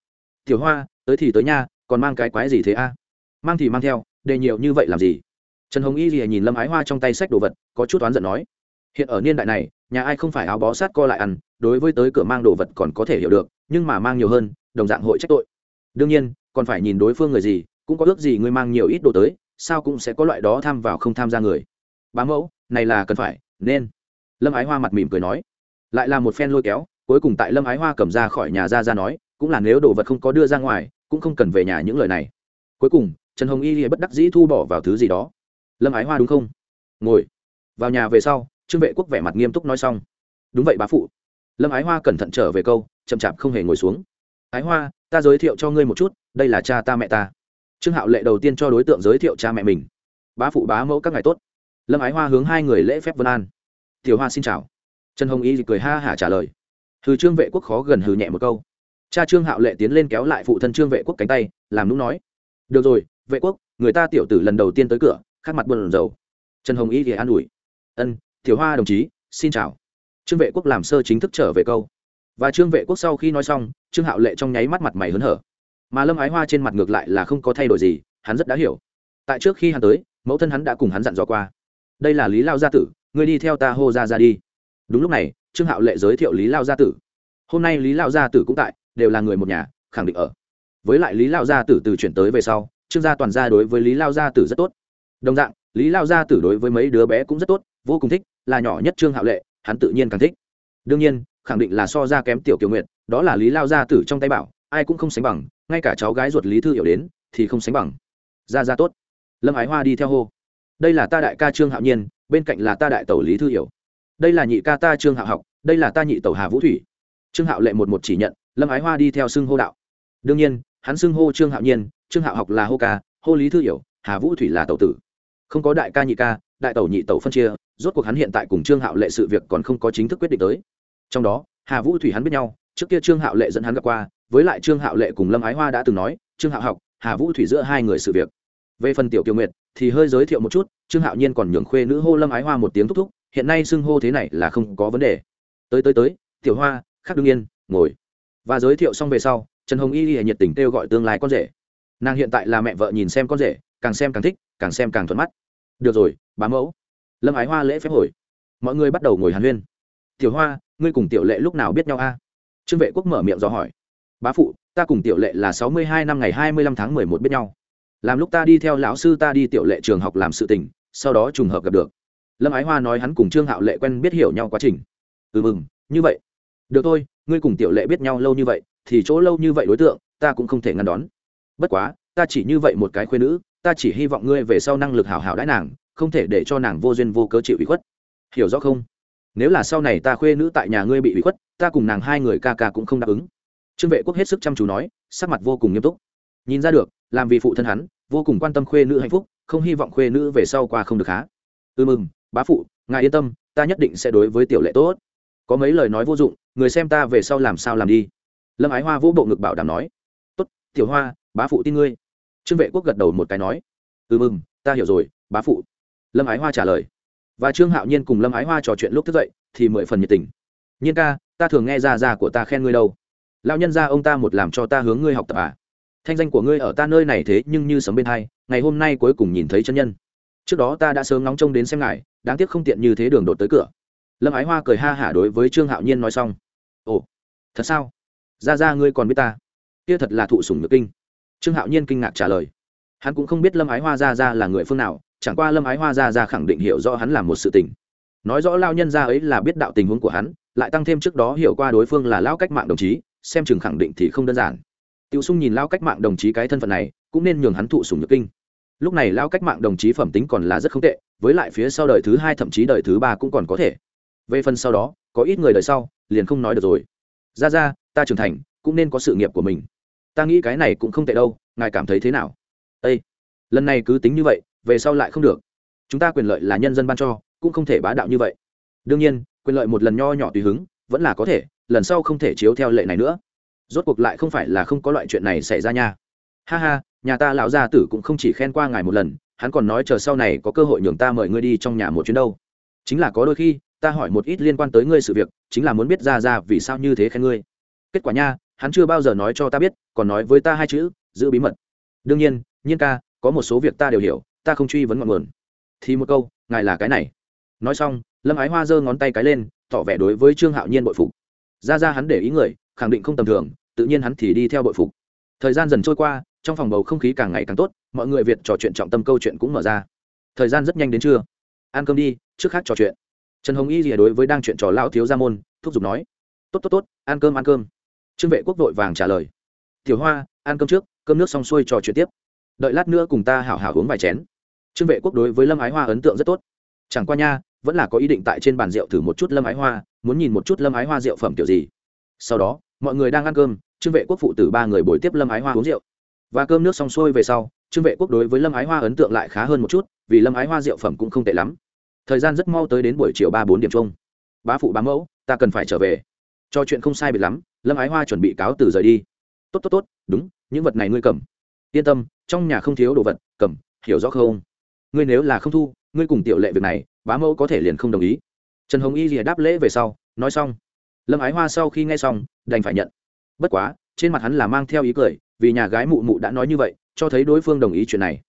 Tiểu hoa, tới thì tới nha, còn mang cái quái gì thế a? Mang thì mang theo đề nhiều như vậy làm gì? Trần hồng y gì nhìn lâm ái hoa trong tay sách đồ vật, có chút oán giận nói. Hiện ở niên đại này, nhà ai không phải áo bó sát co lại ăn, đối với tới cửa mang đồ vật còn có thể hiểu được, nhưng mà mang nhiều hơn, đồng dạng hội trách tội. Đương nhiên, còn phải nhìn đối phương người gì, cũng có ước gì ngươi mang nhiều ít đồ tới, sao cũng sẽ có loại đó tham vào không tham gia người. Bá mẫu, này là cần phải, nên lâm ái hoa mặt mỉm cười nói. Lại là một phen lôi kéo, cuối cùng tại lâm ái hoa cầm ra khỏi nhà ra ra nói, cũng là nếu đồ vật không có đưa ra ngoài, cũng không cần về nhà những lời này. Cuối cùng, trần hồng y bất đắc dĩ thu bỏ vào thứ gì đó. Lâm ái hoa đúng không? Ngồi. Vào nhà về sau, trương vệ quốc vẻ mặt nghiêm túc nói xong. Đúng vậy bá phụ. Lâm ái hoa cẩn thận trở về câu, chậm chạp không hề ngồi xuống. Ái hoa, ta giới thiệu cho ngươi một chút, đây là cha ta mẹ ta. Trương hạo lệ đầu tiên cho đối tượng giới thiệu cha mẹ mình. Bá phụ bá mẫu các ngài tốt. Lâm ái hoa hướng hai người lễ phép vân an tiểu hoa xin chào. Trần hồng y cười ha hả trả lời. Hừ, trương vệ quốc khó gần hừ nhẹ một câu. Cha trương hạo lệ tiến lên kéo lại phụ thân trương vệ quốc cánh tay, làm nũng nói. Được rồi, vệ quốc, người ta tiểu tử lần đầu tiên tới cửa, khát mặt buồn rầu. Trần hồng y thì an ủi. Ân, tiểu hoa đồng chí, xin chào. Trương vệ quốc làm sơ chính thức trở về câu. Và trương vệ quốc sau khi nói xong, trương hạo lệ trong nháy mắt mặt mày hớn hở. Mà lâm ái hoa trên mặt ngược lại là không có thay đổi gì, hắn rất đã hiểu. Tại trước khi hắn tới, mẫu thân hắn đã cùng hắn dặn dò qua. Đây là lý lao gia tử ngươi đi theo ta hô ra ra đi. Đúng lúc này, trương hạo lệ giới thiệu lý lao gia tử. Hôm nay lý lao gia tử cũng tại, đều là người một nhà, khẳng định ở. Với lại lý lao gia tử từ chuyển tới về sau, trương gia toàn gia đối với lý lao gia tử rất tốt. Đồng dạng, lý lao gia tử đối với mấy đứa bé cũng rất tốt, vô cùng thích, là nhỏ nhất trương hạo lệ, hắn tự nhiên càng thích. Đương nhiên, khẳng định là so ra kém tiểu kiều nguyện đó là lý lao gia tử trong tay bảo, ai cũng không sánh bằng, ngay cả cháu gái ruột lý thư hiểu đến, thì không sánh bằng. Ra ra tốt. Lâm ái hoa đi theo hô. Đây là ta đại ca trương hạo nhiên bên cạnh là ta đại tẩu lý thư hiểu. Đây là nhị ca ta trương hạo học, đây là ta nhị tẩu hà vũ thủy. Trương hạo lệ một một chỉ nhận, lâm ái hoa đi theo xưng hô đạo. Đương nhiên, hắn xưng hô trương hạo nhiên, trương hạo học là hô ca, hô lý thư hiểu, hà vũ thủy là tẩu tử. Không có đại ca nhị ca, đại tẩu nhị tẩu phân chia, rốt cuộc hắn hiện tại cùng trương hạo lệ sự việc còn không có chính thức quyết định tới. Trong đó, hà vũ thủy hắn biết nhau, trước kia trương hạo lệ dẫn hắn gặp qua, với lại trương hạo lệ cùng lâm ái hoa đã từng nói, trương hạo học, hà vũ thủy giữa hai người sự việc. Về phần tiểu kiều nguyệt thì hơi giới thiệu một chút trương hạo nhiên còn nhường khuê nữ hô lâm ái hoa một tiếng thúc thúc, hiện nay xưng hô thế này là không có vấn đề. Tới tới tới, tiểu hoa, khắc đương yên ngồi. Và giới thiệu xong về sau, trần hồng y nhiệt tình kêu gọi tương lai con rể. Nàng hiện tại là mẹ vợ nhìn xem con rể, càng xem càng thích, càng xem càng thuận mắt. Được rồi, bá mẫu. Lâm ái hoa lễ phép hồi. Mọi người bắt đầu ngồi hàn huyên. Tiểu hoa, ngươi cùng tiểu lệ lúc nào biết nhau a? Trương vệ quốc mở miệng dò hỏi. Bá phụ, ta cùng tiểu lệ là sáu mươi hai năm ngày hai mươi lăm tháng mười một biết nhau làm lúc ta đi theo lão sư ta đi tiểu lệ trường học làm sự tình, sau đó trùng hợp gặp được. Lâm ái hoa nói hắn cùng trương hạo lệ quen biết hiểu nhau quá trình. Ừ mừng, như vậy. Được thôi, ngươi cùng tiểu lệ biết nhau lâu như vậy, thì chỗ lâu như vậy đối tượng, ta cũng không thể ngăn đón. Bất quá, ta chỉ như vậy một cái khuyên nữ, ta chỉ hy vọng ngươi về sau năng lực hảo hảo đãi nàng, không thể để cho nàng vô duyên vô cớ chịu ủy khuất. Hiểu rõ không? Nếu là sau này ta khuê nữ tại nhà ngươi bị ủy khuất, ta cùng nàng hai người ca ca cũng không đáp ứng. Trương vệ quốc hết sức chăm chú nói, sắc mặt vô cùng nghiêm túc. Nhìn ra được, làm vì phụ thân hắn vô cùng quan tâm khuê nữ hạnh phúc, không hy vọng khuê nữ về sau qua không được há. Ư mừng, bá phụ, ngài yên tâm, ta nhất định sẽ đối với tiểu lệ tốt. Có mấy lời nói vô dụng, người xem ta về sau làm sao làm đi. Lâm ái hoa vỗ bộ ngực bảo đảm nói. Tốt, tiểu hoa, bá phụ tin ngươi. Trương vệ quốc gật đầu một cái nói. Ừ mừng, ta hiểu rồi, bá phụ. Lâm ái hoa trả lời. Và trương hạo nhiên cùng lâm ái hoa trò chuyện lúc thức dậy, thì mười phần nhiệt tình. Nhiên ca, ta thường nghe ra ra của ta khen ngươi đâu. Lao nhân ra ông ta một làm cho ta hướng ngươi học tập à? Thanh danh của ngươi ở ta nơi này thế nhưng như sấm bên hai, ngày hôm nay cuối cùng nhìn thấy chân nhân. Trước đó ta đã sớm ngóng trông đến xem ngài, đáng tiếc không tiện như thế đường đột tới cửa. Lâm ái hoa cười ha hả đối với trương hạo nhiên nói xong. Ồ, thật sao? Ra ra ngươi còn biết ta? Kia thật là thụ sủng nhược kinh. Trương hạo nhiên kinh ngạc trả lời. Hắn cũng không biết lâm ái hoa ra ra là người phương nào, chẳng qua lâm ái hoa ra ra khẳng định hiểu rõ hắn là một sự tình. Nói rõ lao nhân ra ấy là biết đạo tình huống của hắn, lại tăng thêm trước đó hiểu qua đối phương là lao cách mạng đồng chí, xem chừng khẳng định thì không đơn giản. Tiểu Sung nhìn lao cách mạng đồng chí cái thân phận này, cũng nên nhường hắn thụ sủng nhược kinh. Lúc này lao cách mạng đồng chí phẩm tính còn là rất không tệ, với lại phía sau đời thứ hai thậm chí đời thứ ba cũng còn có thể. Về phần sau đó, có ít người đời sau, liền không nói được rồi. Ra ra, ta trưởng thành, cũng nên có sự nghiệp của mình. Ta nghĩ cái này cũng không tệ đâu, ngài cảm thấy thế nào? Ê, lần này cứ tính như vậy, về sau lại không được. Chúng ta quyền lợi là nhân dân ban cho, cũng không thể bá đạo như vậy. Đương nhiên, quyền lợi một lần nho nhỏ tùy hứng, vẫn là có thể, lần sau không thể chiếu theo lệ này nữa rốt cuộc lại không phải là không có loại chuyện này xảy ra nha. Ha ha, nhà ta lão gia tử cũng không chỉ khen qua ngài một lần, hắn còn nói chờ sau này có cơ hội nhường ta mời ngươi đi trong nhà một chuyến đâu. Chính là có đôi khi, ta hỏi một ít liên quan tới ngươi sự việc, chính là muốn biết ra ra vì sao như thế khen ngươi. Kết quả nha, hắn chưa bao giờ nói cho ta biết, còn nói với ta hai chữ, giữ bí mật. Đương nhiên nhiên ca, có một số việc ta đều hiểu, ta không truy vấn ngọn nguồn. Thì một câu, ngài là cái này. Nói xong, lâm ái hoa giơ ngón tay cái lên, tỏ vẻ đối với trương hạo nhiên bội phục. Ra ra hắn để ý người khẳng định không tầm thường, tự nhiên hắn thì đi theo bội phục. Thời gian dần trôi qua, trong phòng bầu không khí càng ngày càng tốt, mọi người việt trò chuyện trọng tâm câu chuyện cũng mở ra. Thời gian rất nhanh đến trưa. Ăn cơm đi, trước khác trò chuyện. Trần hồng y rìa đối với đang chuyện trò lão thiếu gia môn, thúc giục nói, tốt tốt tốt, ăn cơm ăn cơm. Trương vệ quốc vội vàng trả lời, tiểu hoa, ăn cơm trước, cơm nước xong xuôi trò chuyện tiếp. Đợi lát nữa cùng ta hảo hảo uống vài chén. Trương vệ quốc đối với lâm ái hoa ấn tượng rất tốt. Chẳng qua nha, vẫn là có ý định tại trên bàn rượu thử một chút lâm ái hoa, muốn nhìn một chút lâm ái hoa rượu phẩm kiểu gì sau đó, mọi người đang ăn cơm, trương vệ quốc phụ tử ba người bồi tiếp lâm ái hoa uống rượu. Và cơm nước xong xuôi về sau, trương vệ quốc đối với lâm ái hoa ấn tượng lại khá hơn một chút, vì lâm ái hoa rượu phẩm cũng không tệ lắm. Thời gian rất mau tới đến buổi chiều ba bốn điểm chung. Bá phụ, bá mẫu, ta cần phải trở về. Cho chuyện không sai biệt lắm, lâm ái hoa chuẩn bị cáo từ rời đi. Tốt tốt tốt, đúng, những vật này ngươi cầm. Yên tâm, trong nhà không thiếu đồ vật, cầm, hiểu rõ không? Ngươi nếu là không thu, ngươi cùng tiểu lệ việc này, bá mẫu có thể liền không đồng ý. Trần hồng y rìa đáp lễ về sau, nói xong lâm ái hoa sau khi nghe xong, đành phải nhận. Bất quá, trên mặt hắn là mang theo ý cười, vì nhà gái mụ mụ đã nói như vậy, cho thấy đối phương đồng ý chuyện này.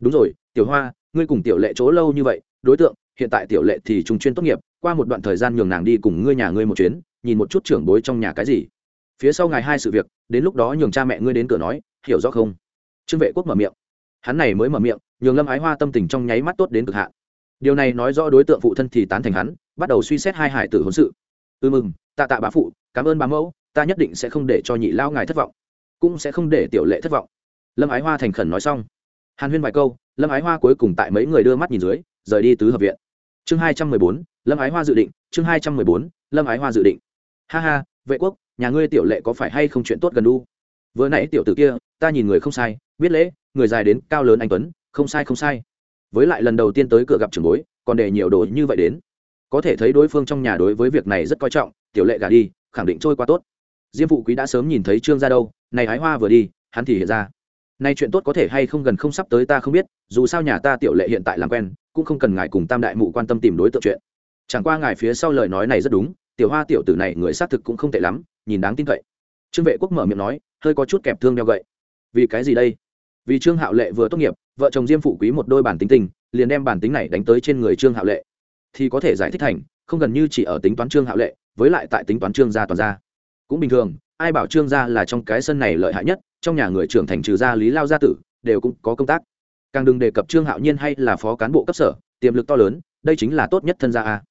Đúng rồi, tiểu hoa, ngươi cùng tiểu lệ chỗ lâu như vậy, đối tượng, hiện tại tiểu lệ thì trùng chuyên tốt nghiệp, qua một đoạn thời gian nhường nàng đi cùng ngươi nhà ngươi một chuyến, nhìn một chút trưởng bối trong nhà cái gì. Phía sau ngày hai sự việc, đến lúc đó nhường cha mẹ ngươi đến cửa nói, hiểu rõ không? Trương vệ quốc mở miệng. Hắn này mới mở miệng, nhường lâm ái hoa tâm tình trong nháy mắt tốt đến cực hạn. Điều này nói rõ đối tượng phụ thân thì tán thành hắn, bắt đầu suy xét hai hải tử hôn sự. Ư ừ mừng tạ tạ bá phụ, cảm ơn bá mẫu, ta nhất định sẽ không để cho nhị lao ngài thất vọng, cũng sẽ không để tiểu lệ thất vọng. Lâm ái hoa thành khẩn nói xong. Hàn huyên vài câu, lâm ái hoa cuối cùng tại mấy người đưa mắt nhìn dưới, rời đi tứ hợp viện. Chương hai trăm mười bốn, lâm ái hoa dự định, chương hai trăm mười bốn, lâm ái hoa dự định. Ha ha, vệ quốc, nhà ngươi tiểu lệ có phải hay không chuyện tốt gần đu? Vừa nãy tiểu t ử kia, ta nhìn người không sai, biết lễ, người dài đến cao lớn anh tuấn, không sai không sai. Với lại lần đầu tiên tới cửa gặp trường bối, còn để nhiều đồ như vậy đến có thể thấy đối phương trong nhà đối với việc này rất coi trọng, tiểu lệ gả đi, khẳng định trôi qua tốt. Diêm phụ quý đã sớm nhìn thấy trương ra đâu, này hái hoa vừa đi, hắn thì hiện ra. Nay chuyện tốt có thể hay không gần không sắp tới ta không biết, dù sao nhà ta tiểu lệ hiện tại làm quen, cũng không cần ngài cùng tam đại mụ quan tâm tìm đối tượng chuyện. Chẳng qua ngài phía sau lời nói này rất đúng, tiểu hoa tiểu tử này người xác thực cũng không tệ lắm, nhìn đáng tin cậy. Trương vệ quốc mở miệng nói, hơi có chút kẹp thương đeo gậy. Vì cái gì đây? Vì trương hạo lệ vừa tốt nghiệp, vợ chồng diêm phụ quý một đôi bản tính tình, liền đem bản tính này đánh tới trên người trương hạo lệ thì có thể giải thích thành, không gần như chỉ ở tính toán trương hạo lệ, với lại tại tính toán trương gia toàn gia. Cũng bình thường, ai bảo trương gia là trong cái sân này lợi hại nhất, trong nhà người trưởng thành trừ gia lý lao gia tử, đều cũng có công tác. Càng đừng đề cập trương hạo nhiên hay là phó cán bộ cấp sở, tiềm lực to lớn, đây chính là tốt nhất thân gia a.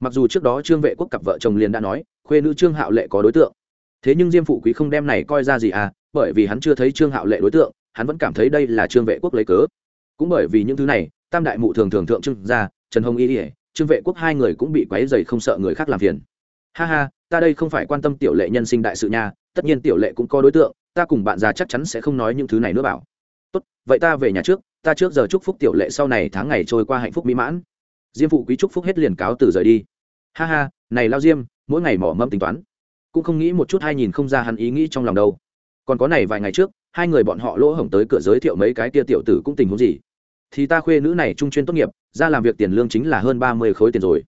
Mặc dù trước đó trương vệ quốc cặp vợ chồng liền đã nói, khuê nữ trương hạo lệ có đối tượng. Thế nhưng diêm phụ quý không đem này coi ra gì à bởi vì hắn chưa thấy trương hạo lệ đối tượng, hắn vẫn cảm thấy đây là trương vệ quốc lấy cớ. Cũng bởi vì những thứ này, tam đại mụ thường thường thượng trương gia, trần hồng y ỉa trương vệ quốc hai người cũng bị quấy dày không sợ người khác làm phiền. Ha ha, ta đây không phải quan tâm tiểu lệ nhân sinh đại sự nha, tất nhiên tiểu lệ cũng có đối tượng, ta cùng bạn già chắc chắn sẽ không nói những thứ này nữa bảo. Tốt, vậy ta về nhà trước, ta trước giờ chúc phúc tiểu lệ sau này tháng ngày trôi qua hạnh phúc mỹ mãn. Diêm phụ quý chúc phúc hết liền cáo từ rời đi. Ha ha, này lao diêm, mỗi ngày mỏ mâm tính toán. Cũng không nghĩ một chút hai nhìn không ra hắn ý nghĩ trong lòng đâu. Còn có này vài ngày trước, hai người bọn họ lỗ hổng tới cửa giới thiệu mấy cái kia tiểu tử cũng tình huống gì thì ta khuê nữ này trung chuyên tốt nghiệp, ra làm việc tiền lương chính là hơn ba mươi khối tiền rồi.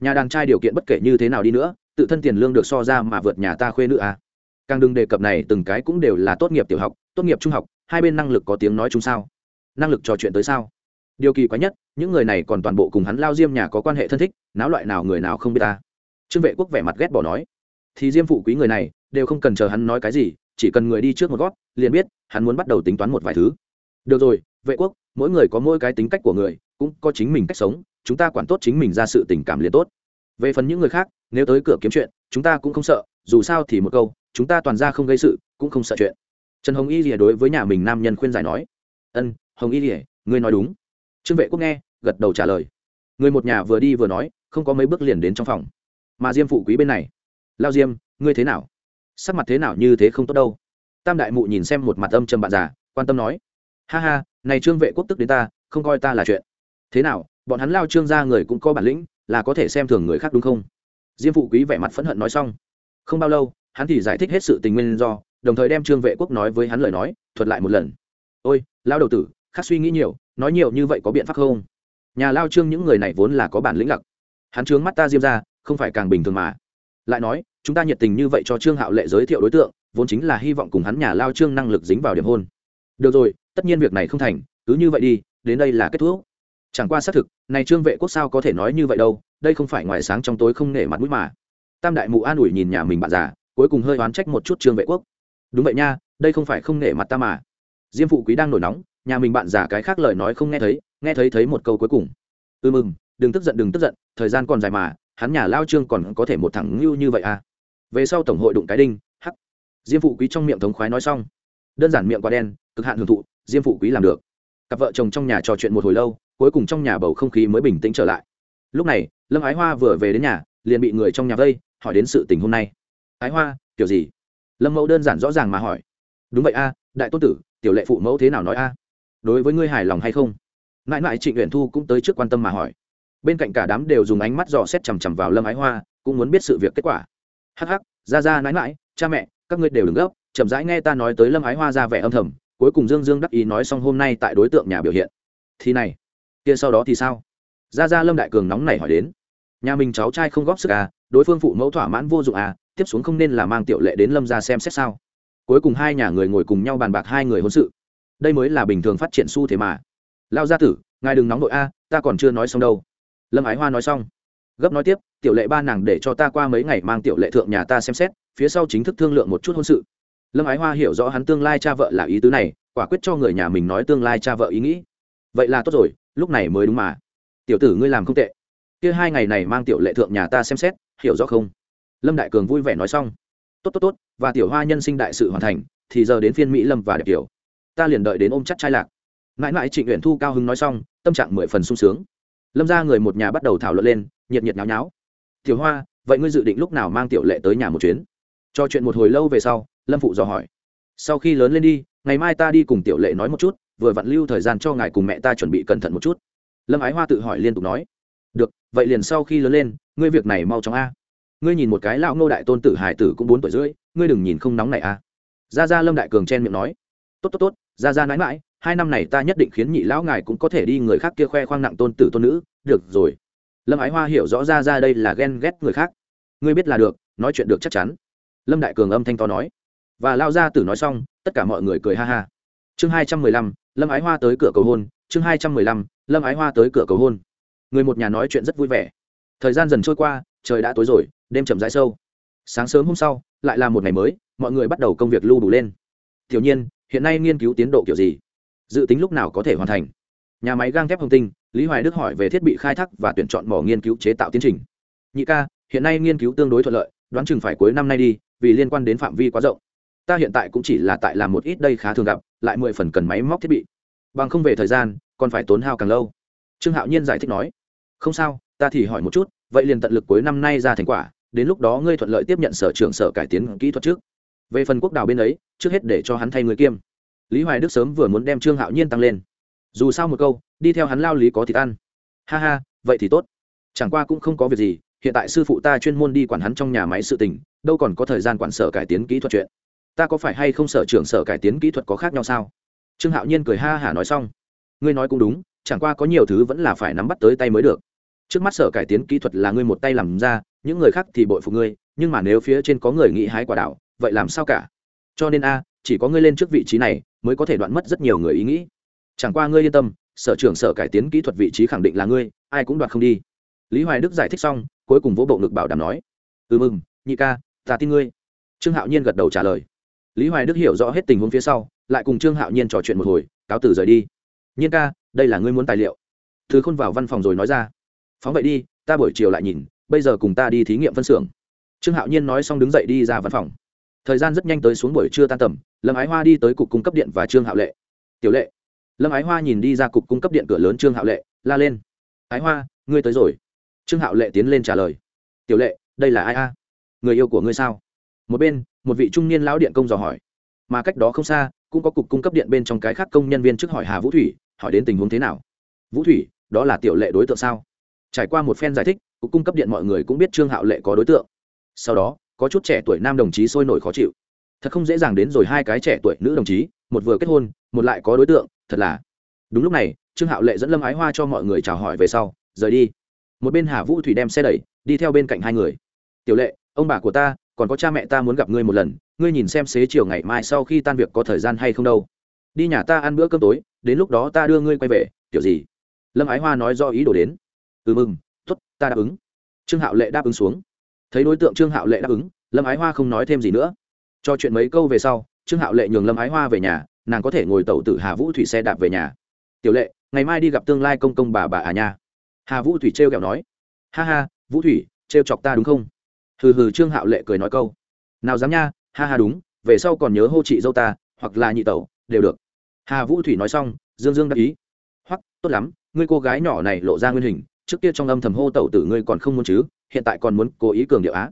Nhà đàn trai điều kiện bất kể như thế nào đi nữa, tự thân tiền lương được so ra mà vượt nhà ta khuê nữ à. càng đừng đề cập này, từng cái cũng đều là tốt nghiệp tiểu học, tốt nghiệp trung học, hai bên năng lực có tiếng nói chung sao? Năng lực trò chuyện tới sao? Điều kỳ quái nhất, những người này còn toàn bộ cùng hắn lao diêm nhà có quan hệ thân thích, náo loại nào người nào không biết ta. Trương vệ quốc vẻ mặt ghét bỏ nói. Thì diêm phụ quý người này, đều không cần chờ hắn nói cái gì, chỉ cần người đi trước một gót, liền biết, hắn muốn bắt đầu tính toán một vài thứ. Được rồi, vệ quốc mỗi người có mỗi cái tính cách của người, cũng có chính mình cách sống, chúng ta quản tốt chính mình ra sự tình cảm liền tốt. Về phần những người khác, nếu tới cửa kiếm chuyện, chúng ta cũng không sợ, dù sao thì một câu, chúng ta toàn ra không gây sự, cũng không sợ chuyện. Trần hồng y rìa đối với nhà mình nam nhân khuyên giải nói, ân, hồng y rìa ngươi nói đúng. Trương vệ quốc nghe, gật đầu trả lời. Người một nhà vừa đi vừa nói, không có mấy bước liền đến trong phòng. Mà diêm phụ quý bên này. Lao diêm, ngươi thế nào? Sắc mặt thế nào như thế không tốt đâu? Tam đại mụ nhìn xem một mặt âm trầm bạn già, quan tâm nói, ha ha này trương vệ quốc tức đến ta, không coi ta là chuyện. Thế nào, bọn hắn lao trương ra người cũng có bản lĩnh, là có thể xem thường người khác đúng không? Diêm phụ quý vẻ mặt phẫn hận nói xong. Không bao lâu, hắn thì giải thích hết sự tình nguyên do, đồng thời đem trương vệ quốc nói với hắn lời nói, thuật lại một lần. Ôi lao đầu tử, khác suy nghĩ nhiều, nói nhiều như vậy có biện pháp không? Nhà lao trương những người này vốn là có bản lĩnh lặc. Hắn trướng mắt ta diêm ra không phải càng bình thường mà. Lại nói, chúng ta nhiệt tình như vậy cho trương hạo lệ giới thiệu đối tượng, vốn chính là hy vọng cùng hắn nhà lao trương năng lực dính vào điểm hôn. Được rồi tất nhiên việc này không thành, cứ như vậy đi, đến đây là kết thúc. Chẳng qua xác thực, này trương vệ quốc sao có thể nói như vậy đâu, đây không phải ngoài sáng trong tối không nể mặt mũi mà. Tam đại mụ an ủi nhìn nhà mình bạn già, cuối cùng hơi oán trách một chút trương vệ quốc. Đúng vậy nha, đây không phải không nể mặt ta mà. Diêm phụ quý đang nổi nóng, nhà mình bạn già cái khác lời nói không nghe thấy nghe thấy thấy một câu cuối cùng. Ư ừ mừng, đừng tức giận, đừng tức giận, thời gian còn dài mà, hắn nhà lao trương còn có thể một thằng ngưu như vậy à? Về sau tổng hội đụng cái đinh, hắc. Diêm phụ quý trong miệng thống khoái nói xong. Đơn giản miệng quá đen, cực hạn hưởng thụ diêm phụ quý làm được. Cặp vợ chồng trong nhà trò chuyện một hồi lâu, cuối cùng trong nhà bầu không khí mới bình tĩnh trở lại. Lúc này, lâm ái hoa vừa về đến nhà, liền bị người trong nhà vây, hỏi đến sự tình hôm nay. Ái hoa, kiểu gì? Lâm mẫu đơn giản rõ ràng mà hỏi. Đúng vậy a, đại tôn tử, tiểu lệ phụ mẫu thế nào nói a? Đối với ngươi hài lòng hay không? Mãi mãi trịnh uyển thu cũng tới trước quan tâm mà hỏi. Bên cạnh cả đám đều dùng ánh mắt dò xét chằm chằm vào lâm ái hoa, cũng muốn biết sự việc kết quả. Hắc hắc, ra ra, mãi mãi, cha mẹ, các ngươi đều đừng gấp, chậm rãi nghe ta nói tới lâm ái hoa ra vẻ âm thầm cuối cùng dương dương đắc ý nói xong hôm nay tại đối tượng nhà biểu hiện. Thì này, kia sau đó thì sao? Ra ra lâm đại cường nóng này hỏi đến. Nhà mình cháu trai không góp sức à đối phương phụ mẫu thỏa mãn vô dụng à tiếp xuống không nên là mang tiểu lệ đến lâm ra xem xét sao? Cuối cùng hai nhà người ngồi cùng nhau bàn bạc hai người hôn sự. Đây mới là bình thường phát triển xu thế mà. Lao gia tử, ngài đừng nóng đội a à, ta còn chưa nói xong đâu. Lâm ái hoa nói xong. Gấp nói tiếp, tiểu lệ ba nàng để cho ta qua mấy ngày mang tiểu lệ thượng nhà ta xem xét, phía sau chính thức thương lượng một chút hôn sự lâm ái hoa hiểu rõ hắn tương lai cha vợ là ý tứ này, quả quyết cho người nhà mình nói tương lai cha vợ ý nghĩ. Vậy là tốt rồi, lúc này mới đúng mà. Tiểu tử ngươi làm không tệ. Kia hai ngày này mang tiểu lệ thượng nhà ta xem xét, hiểu rõ không? Lâm đại cường vui vẻ nói xong. Tốt tốt tốt, và tiểu hoa nhân sinh đại sự hoàn thành, thì giờ đến phiên mỹ lâm và đẹp tiểu ta liền đợi đến ôm chắc trai lạc. Mãi mãi trịnh nguyện thu cao hứng nói xong, tâm trạng mười phần sung sướng. Lâm ra người một nhà bắt đầu thảo luận lên, nhiệt nhiệt nháo nháo. Tiểu hoa, vậy ngươi dự định lúc nào mang tiểu lệ tới nhà một chuyến? Cho chuyện một hồi lâu về sau, lâm phụ dò hỏi. Sau khi lớn lên đi, ngày mai ta đi cùng tiểu lệ nói một chút, vừa vặn lưu thời gian cho ngài cùng mẹ ta chuẩn bị cẩn thận một chút. Lâm ái hoa tự hỏi liên tục nói. Được, vậy liền sau khi lớn lên, ngươi việc này mau chóng a. Ngươi nhìn một cái lão ngô đại tôn tử hải tử cũng bốn tuổi rưỡi, ngươi đừng nhìn không nóng này a. Ra ra lâm đại cường chen miệng nói. Tốt tốt tốt ra ra mãi mãi hai năm này ta nhất định khiến nhị lão ngài cũng có thể đi người khác kia khoe khoang nặng tôn tử tôn nữ. Được rồi. Lâm ái hoa hiểu rõ ra ra đây là ghen ghét người khác. Ngươi biết là được, nói chuyện được chắc chắn lâm đại cường âm thanh to nói. Và lao ra tử nói xong, tất cả mọi người cười ha ha. Chương hai trăm mười lăm, lâm ái hoa tới cửa cầu hôn. Chương hai trăm mười lăm, lâm ái hoa tới cửa cầu hôn. Người một nhà nói chuyện rất vui vẻ. Thời gian dần trôi qua, trời đã tối rồi, đêm chậm rãi sâu. Sáng sớm hôm sau, lại là một ngày mới, mọi người bắt đầu công việc lưu đủ lên. Tiểu nhiên, hiện nay nghiên cứu tiến độ kiểu gì? Dự tính lúc nào có thể hoàn thành? Nhà máy gang thép hồng tinh, lý hoài đức hỏi về thiết bị khai thác và tuyển chọn mỏ nghiên cứu chế tạo tiến trình. Nhị ca, hiện nay nghiên cứu tương đối thuận lợi, đoán chừng phải cuối năm nay đi vì liên quan đến phạm vi quá rộng. Ta hiện tại cũng chỉ là tại làm một ít đây khá thường gặp, lại mười phần cần máy móc thiết bị. Bằng không về thời gian, còn phải tốn hao càng lâu. Trương hạo nhiên giải thích nói. Không sao, ta thì hỏi một chút, vậy liền tận lực cuối năm nay ra thành quả, đến lúc đó ngươi thuận lợi tiếp nhận sở trường sở cải tiến kỹ thuật trước. Về phần quốc đào bên ấy, trước hết để cho hắn thay người kiêm. Lý hoài đức sớm vừa muốn đem trương hạo nhiên tăng lên. Dù sao một câu, đi theo hắn lao lý có thịt ăn. Ha ha, vậy thì tốt. Chẳng qua cũng không có việc gì hiện tại sư phụ ta chuyên môn đi quản hắn trong nhà máy sự tình, đâu còn có thời gian quản sở cải tiến kỹ thuật chuyện. Ta có phải hay không sở trưởng sở cải tiến kỹ thuật có khác nhau sao? Trương hạo nhiên cười ha hả nói xong. Ngươi nói cũng đúng, chẳng qua có nhiều thứ vẫn là phải nắm bắt tới tay mới được. Trước mắt sở cải tiến kỹ thuật là ngươi một tay làm ra, những người khác thì bội phục ngươi, nhưng mà nếu phía trên có người nghĩ hái quả đảo, vậy làm sao cả? Cho nên a, chỉ có ngươi lên trước vị trí này, mới có thể đoạn mất rất nhiều người ý nghĩ. Chẳng qua ngươi yên tâm, sở trưởng sở cải tiến kỹ thuật vị trí khẳng định là ngươi, ai cũng đoạt không đi. Lý hoài đức giải thích xong cuối cùng vỗ bộ ngực bảo đảm nói ừ mừng, nhị ca, ta tin ngươi. Trương hạo nhiên gật đầu trả lời. Lý hoài đức hiểu rõ hết tình huống phía sau, lại cùng trương hạo nhiên trò chuyện một hồi, cáo từ rời đi. Nhiên ca, đây là ngươi muốn tài liệu. Thứ khôn vào văn phòng rồi nói ra. Phóng vậy đi, ta buổi chiều lại nhìn, bây giờ cùng ta đi thí nghiệm phân xưởng. Trương hạo nhiên nói xong đứng dậy đi ra văn phòng. Thời gian rất nhanh tới xuống buổi trưa tan tầm, lâm ái hoa đi tới cục cung cấp điện và trương hạo lệ. Tiểu lệ. Lâm ái hoa nhìn đi ra cục cung cấp điện cửa lớn trương hạo lệ, la lên. Ái hoa, ngươi tới rồi trương hạo lệ tiến lên trả lời. Tiểu lệ, đây là ai a? Người yêu của ngươi sao? Một bên, một vị trung niên lão điện công dò hỏi. Mà cách đó không xa, cũng có cục cung cấp điện bên trong cái khác công nhân viên trước hỏi hà vũ thủy, hỏi đến tình huống thế nào. Vũ thủy, đó là tiểu lệ đối tượng sao? Trải qua một phen giải thích, cục cung cấp điện mọi người cũng biết trương hạo lệ có đối tượng. Sau đó, có chút trẻ tuổi nam đồng chí sôi nổi khó chịu. Thật không dễ dàng đến rồi hai cái trẻ tuổi nữ đồng chí, một vừa kết hôn, một lại có đối tượng, thật là. Đúng lúc này, trương hạo lệ dẫn lâm ái hoa cho mọi người chào hỏi về sau, rời đi một bên hà vũ thủy đem xe đẩy, đi theo bên cạnh hai người. Tiểu lệ, ông bà của ta, còn có cha mẹ ta muốn gặp ngươi một lần, ngươi nhìn xem xế chiều ngày mai sau khi tan việc có thời gian hay không đâu. Đi nhà ta ăn bữa cơm tối, đến lúc đó ta đưa ngươi quay về, kiểu gì? Lâm ái hoa nói do ý đồ đến. Ừ mừng t ố t ta đáp ứng. Trương hạo lệ đáp ứng xuống. Thấy đối tượng trương hạo lệ đáp ứng, lâm ái hoa không nói thêm gì nữa. Cho chuyện mấy câu về sau, trương hạo lệ nhường lâm ái hoa về nhà, nàng có thể ngồi tàu tử hà vũ thủy xe đạp về nhà. Tiểu lệ, ngày mai đi gặp tương lai công công bà bà à nha hà vũ thủy trêu kẹo nói. Ha ha, vũ thủy, trêu chọc ta đúng không? Hừ hừ, trương hạo lệ cười nói câu. Nào dám nha, ha ha đúng, về sau còn nhớ hô chị dâu ta, hoặc là nhị tẩu, đều được. Hà vũ thủy nói xong, dương dương đáp ý. Hoặc tốt lắm, ngươi cô gái nhỏ này lộ ra nguyên hình, trước kia trong âm thầm hô tẩu tử ngươi còn không muốn chứ, hiện tại còn muốn cố ý cường điệu á.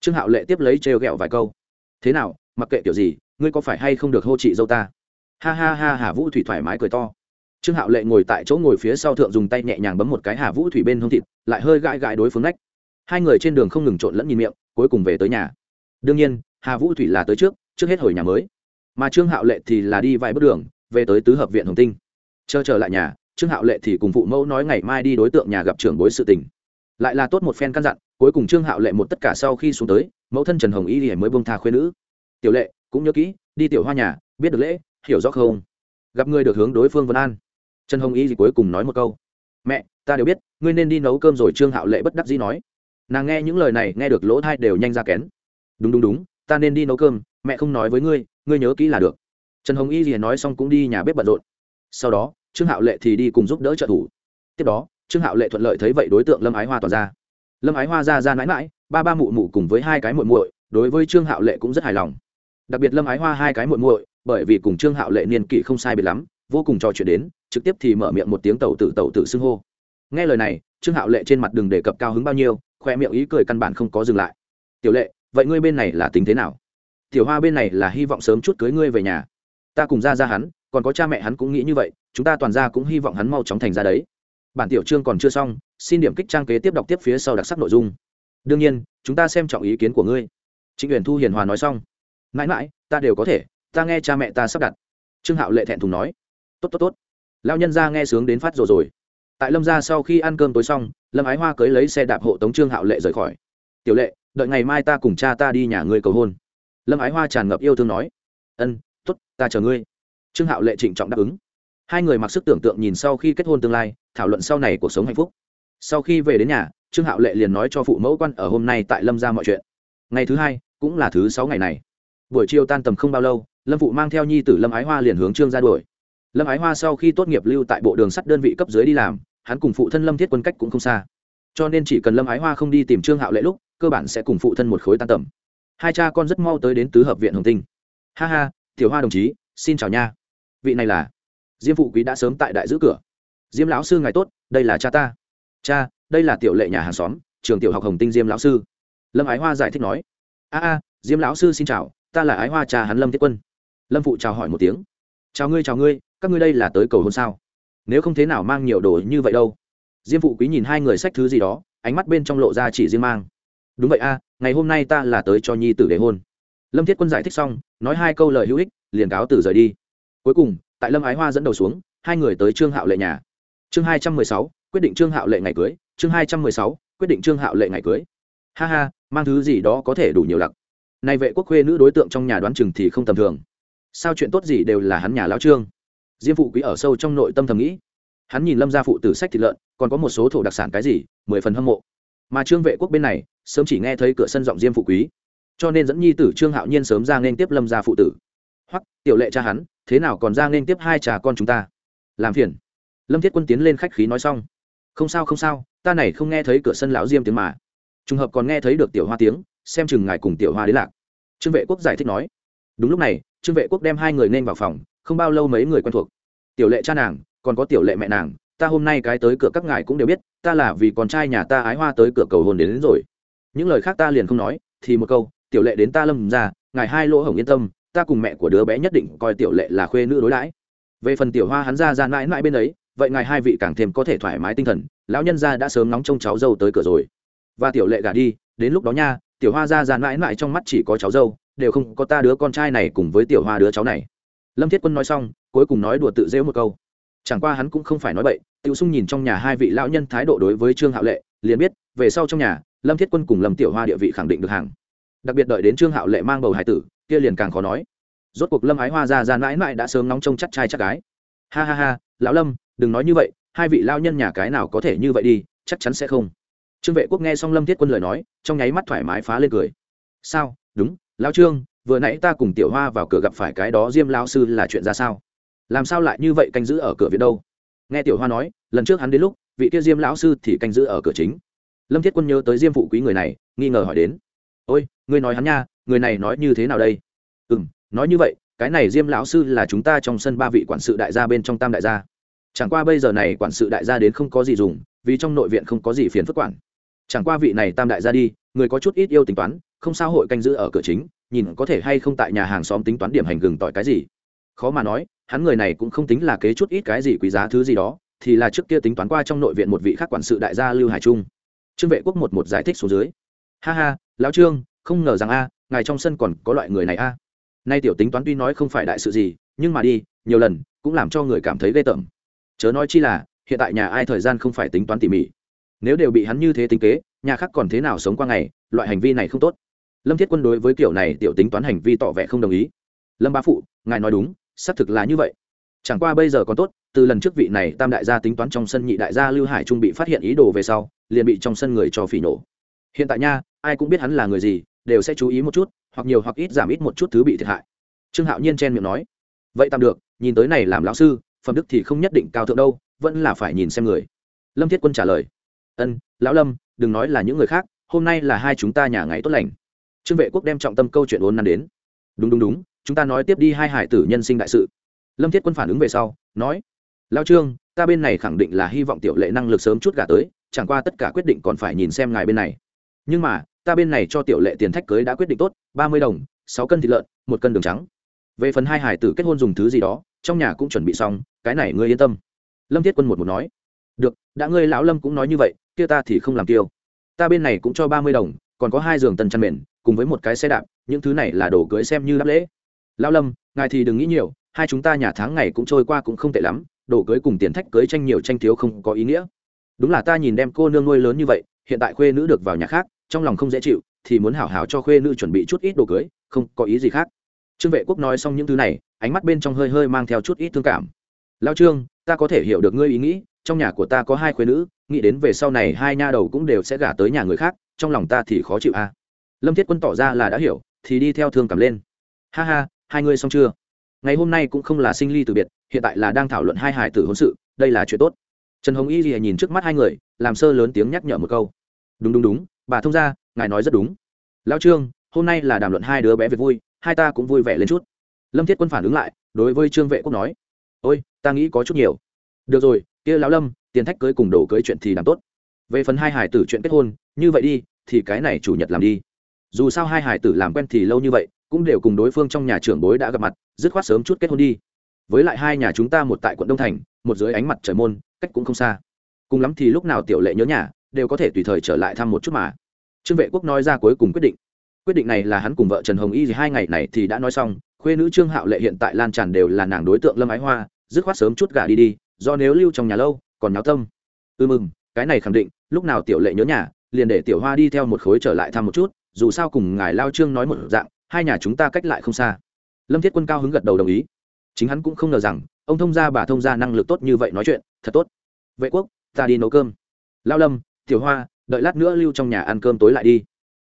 Trương hạo lệ tiếp lấy trêu ghẹo vài câu. Thế nào, mặc kệ kiểu gì, ngươi có phải hay không được hô chị dâu ta? Ha ha ha, hà vũ thủy thoải mái cười to trương hạo lệ ngồi tại chỗ ngồi phía sau thượng dùng tay nhẹ nhàng bấm một cái hà vũ thủy bên hông thịt, lại hơi gãi gãi đối phương nách hai người trên đường không ngừng trộn lẫn nhìn miệng, cuối cùng về tới nhà. Đương nhiên, hà vũ thủy là tới trước trước hết hồi nhà mới. Mà trương hạo lệ thì là đi vài bước đường, về tới tứ hợp viện hồng tinh. Chờ trở lại nhà, trương hạo lệ thì cùng phụ mẫu nói ngày mai đi đối tượng nhà gặp trưởng bối sự tình. Lại là tốt một phen căn dặn, cuối cùng trương hạo lệ một tất cả sau khi xuống tới, mẫu thân trần hồng y thì mới bông tha khuyên nữ. Tiểu lệ, cũng nhớ kỹ, đi tiểu hoa nhà, biết được lễ, hiểu rõ không? Gặp người được hướng đối phương vân an trần hồng y thì cuối cùng nói một câu. Mẹ, ta đều biết, ngươi nên đi nấu cơm rồi trương hạo lệ bất đắc dĩ nói. Nàng nghe những lời này, nghe được lỗ thai đều nhanh ra kén. Đúng đúng đúng, ta nên đi nấu cơm, mẹ không nói với ngươi ngươi nhớ kỹ là được. Trần hồng y thì nói xong cũng đi nhà bếp bận rộn. Sau đó, trương hạo lệ thì đi cùng giúp đỡ trợ thủ. Tiếp đó, trương hạo lệ thuận lợi thấy vậy đối tượng lâm ái hoa tỏ ra. Lâm ái hoa ra ra mãi mãi, ba ba mụ mụ cùng với hai cái muội muội, đối với trương hạo lệ cũng rất hài lòng. Đặc biệt lâm ái hoa hai cái muội muội, bởi vì cùng trương hạo lệ niên kỷ không sai biệt lắm, vô cùng trò chuyện đến trực tiếp thì mở miệng một tiếng tẩu tử tẩu tử xưng hô. Nghe lời này, trương hạo lệ trên mặt đừng đề cập cao hứng bao nhiêu, khoe miệng ý cười căn bản không có dừng lại. Tiểu lệ, vậy ngươi bên này là tính thế nào? Tiểu hoa bên này là hy vọng sớm chút cưới ngươi về nhà. Ta cùng ra ra hắn, còn có cha mẹ hắn cũng nghĩ như vậy, chúng ta toàn ra cũng hy vọng hắn mau chóng thành ra đấy. Bản tiểu chương còn chưa xong, xin điểm kích trang kế tiếp đọc tiếp phía sau đặc sắc nội dung. Đương nhiên, chúng ta xem trọng ý kiến của ngươi. Trịnh uyển thu hiền hòa nói xong. Mãi mãi, ta đều có thể, ta nghe cha mẹ ta sắp đặt. Trương hạo lệ thẹn thùng nói. Tốt tốt tốt lao nhân ra nghe sướng đến phát rồi rồi. Tại lâm ra sau khi ăn cơm tối xong, lâm ái hoa cưới lấy xe đạp hộ tống trương hạo lệ rời khỏi. Tiểu lệ, đợi ngày mai ta cùng cha ta đi nhà ngươi cầu hôn. Lâm ái hoa tràn ngập yêu thương nói. Ân t ố t ta chờ ngươi. Trương hạo lệ trịnh trọng đáp ứng. Hai người mặc sức tưởng tượng nhìn sau khi kết hôn tương lai, thảo luận sau này cuộc sống hạnh phúc. Sau khi về đến nhà, trương hạo lệ liền nói cho phụ mẫu quan ở hôm nay tại lâm ra mọi chuyện. Ngày thứ hai, cũng là thứ sáu ngày này. Buổi chiều tan tầm không bao lâu, lâm phụ mang theo nhi tử lâm ái hoa liền hướng trương ra đuổi lâm ái hoa sau khi tốt nghiệp lưu tại bộ đường sắt đơn vị cấp dưới đi làm, hắn cùng phụ thân lâm thiết quân cách cũng không xa. Cho nên chỉ cần lâm ái hoa không đi tìm trương hạo lệ lúc, cơ bản sẽ cùng phụ thân một khối tan tầm. Hai cha con rất mau tới đến tứ hợp viện hồng tinh. Ha ha, tiểu hoa đồng chí, xin chào nha. Vị này là diêm phụ quý đã sớm tại đại giữ cửa. Diêm lão sư ngài tốt, đây là cha ta. Cha, đây là tiểu lệ nhà hàng xóm, trường tiểu học hồng tinh diêm lão sư. Lâm ái hoa giải thích nói. A a, diêm lão sư xin chào, ta là ái hoa cha hắn lâm thiết quân. Lâm phụ chào hỏi một tiếng. Chào ngươi chào ngươi các ngươi đây là tới cầu hôn sao? Nếu không thế nào mang nhiều đồ như vậy đâu? Diêm phụ quý nhìn hai người xách thứ gì đó, ánh mắt bên trong lộ ra chỉ riêng mang. Đúng vậy a, ngày hôm nay ta là tới cho nhi tử để hôn. Lâm thiết quân giải thích xong, nói hai câu lời hữu ích, liền cáo từ rời đi. Cuối cùng, tại lâm ái hoa dẫn đầu xuống, hai người tới trương hạo lệ nhà. Chương hai trăm mười sáu, quyết định trương hạo lệ ngày cưới. Chương hai trăm mười sáu, quyết định trương hạo lệ ngày cưới. Ha ha, mang thứ gì đó có thể đủ nhiều lặc. Nay vệ quốc khuê nữ đối tượng trong nhà đoán chừng thì không tầm thường. Sao chuyện tốt gì đều là hắn nhà lão trương? Diêm phụ quý ở sâu trong nội tâm thầm nghĩ. Hắn nhìn lâm gia phụ tử sách thịt lợn, còn có một số thổ đặc sản cái gì, mười phần hâm mộ. Mà trương vệ quốc bên này, sớm chỉ nghe thấy cửa sân giọng diêm phụ quý. Cho nên dẫn nhi tử trương hạo nhiên sớm ra nên tiếp lâm gia phụ tử. Hoặc tiểu lệ cha hắn, thế nào còn ra nên tiếp hai trà con chúng ta? Làm phiền. Lâm thiết quân tiến lên khách khí nói xong. Không sao không sao, ta này không nghe thấy cửa sân lão diêm tiếng mà. Trùng hợp còn nghe thấy được tiểu hoa tiếng, xem chừng ngài cùng tiểu hoa đến lạc. Trương vệ quốc giải thích nói. Đúng lúc này trương vệ quốc đem hai người nên vào phòng không bao lâu mấy người quen thuộc. Tiểu lệ cha nàng còn có tiểu lệ mẹ nàng ta hôm nay cái tới cửa các ngài cũng đều biết ta là vì con trai nhà ta ái hoa tới cửa cầu hồn đến, đến rồi. Những lời khác ta liền không nói thì một câu tiểu lệ đến ta lâm ra ngài hai lỗ hổng yên tâm ta cùng mẹ của đứa bé nhất định coi tiểu lệ là khuê nữ đối đãi. Về phần tiểu hoa hắn ra ra mãi mãi bên ấy vậy ngài hai vị càng thêm có thể thoải mái tinh thần lão nhân gia đã sớm nóng trông cháu dâu tới cửa rồi. Và tiểu lệ gả đi đến lúc đó nha tiểu hoa ra ra mãi mãi trong mắt chỉ có cháu dâu đều không có ta đứa con trai này cùng với tiểu hoa đứa cháu này. Lâm thiết quân nói xong, cuối cùng nói đùa tự dễu một câu. Chẳng qua hắn cũng không phải nói bậy, tiểu sung nhìn trong nhà hai vị lão nhân thái độ đối với trương hạo lệ, liền biết, về sau trong nhà, lâm thiết quân cùng lâm tiểu hoa địa vị khẳng định được hàng. Đặc biệt đợi đến trương hạo lệ mang bầu hải tử, kia liền càng khó nói. Rốt cuộc lâm ái hoa ra ra mãi mãi đã sớm nóng trông chắc trai chắc gái. Ha ha ha, lão lâm, đừng nói như vậy, hai vị lao nhân nhà cái nào có thể như vậy đi, chắc chắn sẽ không. Trương vệ quốc nghe xong lâm thiết quân lời nói, trong nháy mắt thoải mái phá lên cười. Sao? Đúng lao trương, vừa nãy ta cùng tiểu hoa vào cửa gặp phải cái đó diêm lao sư là chuyện ra sao? Làm sao lại như vậy canh giữ ở cửa viện đâu? Nghe tiểu hoa nói, lần trước hắn đến lúc, vị kia diêm lão sư thì canh giữ ở cửa chính. Lâm thiết quân nhớ tới diêm phụ quý người này, nghi ngờ hỏi đến. Ôi, ngươi nói hắn nha, người này nói như thế nào đây? Ừ m nói như vậy, cái này diêm lão sư là chúng ta trong sân ba vị quản sự đại gia bên trong tam đại gia. Chẳng qua bây giờ này quản sự đại gia đến không có gì dùng, vì trong nội viện không có gì phiền phức quản. Chẳng qua vị này tam đại gia đi, người có chút ít yêu tính toán không sao hội canh giữ ở cửa chính, nhìn có thể hay không tại nhà hàng xóm tính toán điểm hành gừng tỏi cái gì. Khó mà nói, hắn người này cũng không tính là kế chút ít cái gì quý giá thứ gì đó, thì là trước kia tính toán qua trong nội viện một vị khác quản sự đại gia lưu hải trung. Trương vệ quốc một một giải thích xuống dưới. Ha ha, lão trương, không ngờ rằng a, ngài trong sân còn có loại người này a. Nay tiểu tính toán tuy nói không phải đại sự gì, nhưng mà đi, nhiều lần, cũng làm cho người cảm thấy ghê tởm. Chớ nói chi là, hiện tại nhà ai thời gian không phải tính toán tỉ mỉ. Nếu đều bị hắn như thế tính kế, nhà khác còn thế nào sống qua ngày, loại hành vi này không tốt lâm thiết quân đối với kiểu này tiểu tính toán hành vi tỏ vẻ không đồng ý. Lâm bá phụ, ngài nói đúng, xác thực là như vậy. Chẳng qua bây giờ còn tốt, từ lần trước vị này tam đại gia tính toán trong sân nhị đại gia lưu hải trung bị phát hiện ý đồ về sau, liền bị trong sân người cho phỉ nổ. Hiện tại nha, ai cũng biết hắn là người gì, đều sẽ chú ý một chút, hoặc nhiều hoặc ít giảm ít một chút thứ bị thiệt hại. Trương hạo nhiên chen miệng nói. Vậy tạm được, nhìn tới này làm lão sư, phẩm đức thì không nhất định cao thượng đâu, vẫn là phải nhìn xem người. Lâm thiết quân trả lời. Ân, lão lâm, đừng nói là những người khác, hôm nay là hai chúng ta nhà ngày tốt lành trương vệ quốc đem trọng tâm câu chuyện ôn nắn đến. Đúng đúng đúng, chúng ta nói tiếp đi hai hải tử nhân sinh đại sự. Lâm thiết quân phản ứng về sau, nói lao trương, ta bên này khẳng định là hy vọng tiểu lệ năng lực sớm chút gà tới, chẳng qua tất cả quyết định còn phải nhìn xem ngài bên này. Nhưng mà, ta bên này cho tiểu lệ tiền thách cưới đã quyết định tốt, ba mươi đồng, sáu cân thịt lợn, một cân đường trắng. Về phần hai hải tử kết hôn dùng thứ gì đó, trong nhà cũng chuẩn bị xong, cái này ngươi yên tâm. Lâm thiết quân một một nói, được, đã ngươi lão lâm cũng nói như vậy, kia ta thì không làm tiêu ta bên này cũng cho ba mươi đồng, còn có hai giường tân chăn mền cùng với một cái xe đạp, những thứ này là đồ cưới xem như đáp lễ. Lão lâm, ngài thì đừng nghĩ nhiều, hai chúng ta nhà tháng ngày cũng trôi qua cũng không tệ lắm, đồ cưới cùng tiền thách cưới tranh nhiều tranh thiếu không có ý nghĩa. Đúng là ta nhìn đem cô nương nuôi lớn như vậy, hiện tại khuê nữ được vào nhà khác, trong lòng không dễ chịu, thì muốn hảo hảo cho khuê nữ chuẩn bị chút ít đồ cưới, không có ý gì khác. Trương vệ quốc nói xong những thứ này, ánh mắt bên trong hơi hơi mang theo chút ít thương cảm. Lao trương, ta có thể hiểu được ngươi ý nghĩ, trong nhà của ta có hai khuê nữ, nghĩ đến về sau này hai nha đầu cũng đều sẽ gả tới nhà người khác, trong lòng ta thì khó chịu a à lâm thiết quân tỏ ra là đã hiểu, thì đi theo thương cảm lên. Ha ha, hai ngươi xong chưa? Ngày hôm nay cũng không là sinh ly từ biệt, hiện tại là đang thảo luận hai hải tử hôn sự, đây là chuyện tốt. Trần hồng y thì nhìn trước mắt hai người, làm sơ lớn tiếng nhắc nhở một câu. Đúng đúng đúng, bà thông ra ngài nói rất đúng. Lão trương, hôm nay là đàm luận hai đứa bé việc vui, hai ta cũng vui vẻ lên chút. Lâm thiết quân phản ứng lại, đối với trương vệ quốc nói. Ôi, ta nghĩ có chút nhiều. Được rồi, kia lão lâm, tiền thách cưới cùng đồ cưới chuyện thì làm tốt. Về phần hai hải tử chuyện kết hôn, như vậy đi, thì cái này chủ nhật làm đi dù sao hai hải tử làm quen thì lâu như vậy, cũng đều cùng đối phương trong nhà trưởng bối đã gặp mặt, dứt khoát sớm chút kết hôn đi. Với lại hai nhà chúng ta một tại quận đông thành, một dưới ánh mặt trời môn, cách cũng không xa. Cùng lắm thì lúc nào tiểu lệ nhớ nhà, đều có thể tùy thời trở lại thăm một chút mà. Trương vệ quốc nói ra cuối cùng quyết định. Quyết định này là hắn cùng vợ trần hồng y hai ngày này thì đã nói xong, khuê nữ trương hạo lệ hiện tại lan tràn đều là nàng đối tượng lâm ái hoa, dứt khoát sớm chút gả đi đi, do nếu lưu trong nhà lâu, còn nháo tâm. Ư ừ mừng, cái này khẳng định, lúc nào tiểu lệ nhớ nhà, liền để tiểu hoa đi theo một khối trở lại thăm một chút dù sao cùng ngài lao trương nói một dạng, hai nhà chúng ta cách lại không xa. Lâm thiết quân cao hứng gật đầu đồng ý. Chính hắn cũng không ngờ rằng, ông thông gia bà thông gia năng lực tốt như vậy nói chuyện, thật tốt. Vệ quốc, ta đi nấu cơm. Lao lâm, tiểu hoa, đợi lát nữa lưu trong nhà ăn cơm tối lại đi.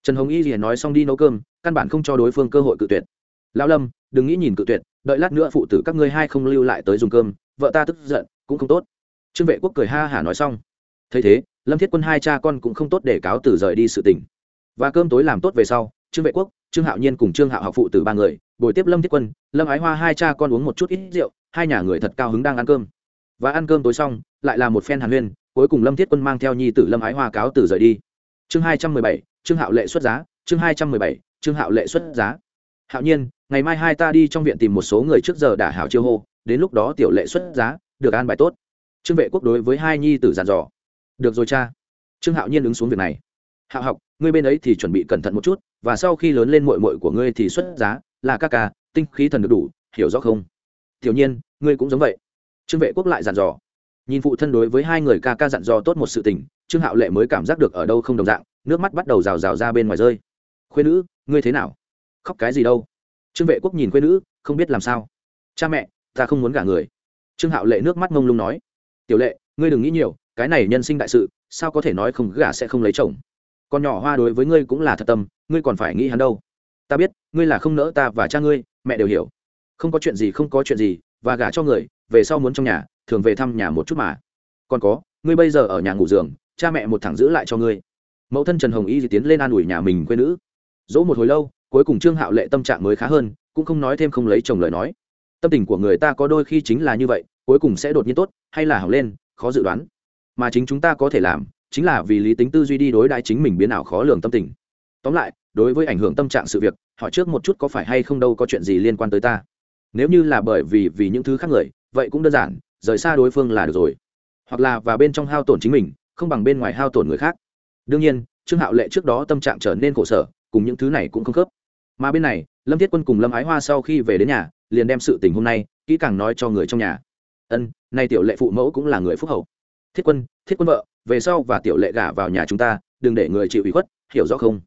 Trần hồng y liền nói xong đi nấu cơm, căn bản không cho đối phương cơ hội cự tuyệt. Lao lâm, đừng nghĩ nhìn cự tuyệt, đợi lát nữa phụ tử các ngươi hai không lưu lại tới dùng cơm, vợ ta tức giận, cũng không tốt. Trương vệ quốc cười ha hả nói xong. Thấy thế, lâm thiết quân hai cha con cũng không tốt để cáo từ rời đi sự tình và cơm tối làm tốt về sau, trương vệ quốc, trương hạo nhiên cùng trương hạo học phụ từ ba người buổi tiếp lâm thiết quân, lâm ái hoa hai cha con uống một chút ít rượu, hai nhà người thật cao hứng đang ăn cơm. Và ăn cơm tối xong, lại là một phen hàn huyên, cuối cùng lâm thiết quân mang theo nhi tử lâm ái hoa cáo từ rời đi. Chương hai trăm mười bảy, trương hạo lệ xuất giá, chương hai trăm mười bảy, trương hạo lệ xuất giá. Hạo nhiên, ngày mai hai ta đi trong viện tìm một số người trước giờ đả hảo chiêu hô, đến lúc đó tiểu lệ xuất giá, được an bài tốt. Trương vệ quốc đối với hai nhi tử giàn dò. Được rồi cha. Trương hạo nhiên ứng xuống việc này. Hạ học, ngươi bên ấy thì chuẩn bị cẩn thận một chút, và sau khi lớn lên mội mội của ngươi thì xuất giá, là ca ca, tinh khí thần được đủ, hiểu rõ không? Tiểu nhiên, ngươi cũng giống vậy. Trương vệ quốc lại dặn dò. Nhìn phụ thân đối với hai người ca ca dặn dò tốt một sự tình, trương hạo lệ mới cảm giác được ở đâu không đồng dạng, nước mắt bắt đầu rào rào ra bên ngoài rơi. Khuyên nữ, ngươi thế nào? Khóc cái gì đâu? Trương vệ quốc nhìn khuyên nữ, không biết làm sao. Cha mẹ, ta không muốn gả người. Trương hạo lệ nước mắt mông lung nói. Tiểu lệ, ngươi đừng nghĩ nhiều, cái này nhân sinh đại sự, sao có thể nói không gả sẽ không lấy chồng? Con nhỏ hoa đối với ngươi cũng là thật tâm, ngươi còn phải nghĩ hắn đâu. Ta biết, ngươi là không nỡ ta và cha ngươi, mẹ đều hiểu. Không có chuyện gì không có chuyện gì, và gả cho người, về sau muốn trong nhà, thường về thăm nhà một chút mà. Còn có, ngươi bây giờ ở nhà ngủ giường, cha mẹ một thẳng giữ lại cho ngươi. Mẫu thân trần hồng y thì tiến lên an ủi nhà mình quê nữ. Dỗ một hồi lâu, cuối cùng trương hạo lệ tâm trạng mới khá hơn, cũng không nói thêm không lấy chồng lời nói. Tâm tình của người ta có đôi khi chính là như vậy, cuối cùng sẽ đột nhiên tốt, hay là hỏng lên, khó dự đoán. Mà chính chúng ta có thể làm chính là vì lý tính tư duy đi đối đại chính mình biến ảo khó lường tâm tình. Tóm lại, đối với ảnh hưởng tâm trạng sự việc, hỏi trước một chút có phải hay không đâu có chuyện gì liên quan tới ta. Nếu như là bởi vì vì những thứ khác người, vậy cũng đơn giản, rời xa đối phương là được rồi. Hoặc là và bên trong hao tổn chính mình, không bằng bên ngoài hao tổn người khác. Đương nhiên, trương hạo lệ trước đó tâm trạng trở nên khổ sở, cùng những thứ này cũng không khớp. Mà bên này, lâm thiết quân cùng lâm ái hoa sau khi về đến nhà, liền đem sự tình hôm nay, kỹ càng nói cho người trong nhà. Ân, nay tiểu lệ phụ mẫu cũng là người phúc hậu thiết quân thiết quân vợ, về sau và tiểu lệ gả vào nhà chúng ta, đừng để người chịu ủy khuất, hiểu rõ không?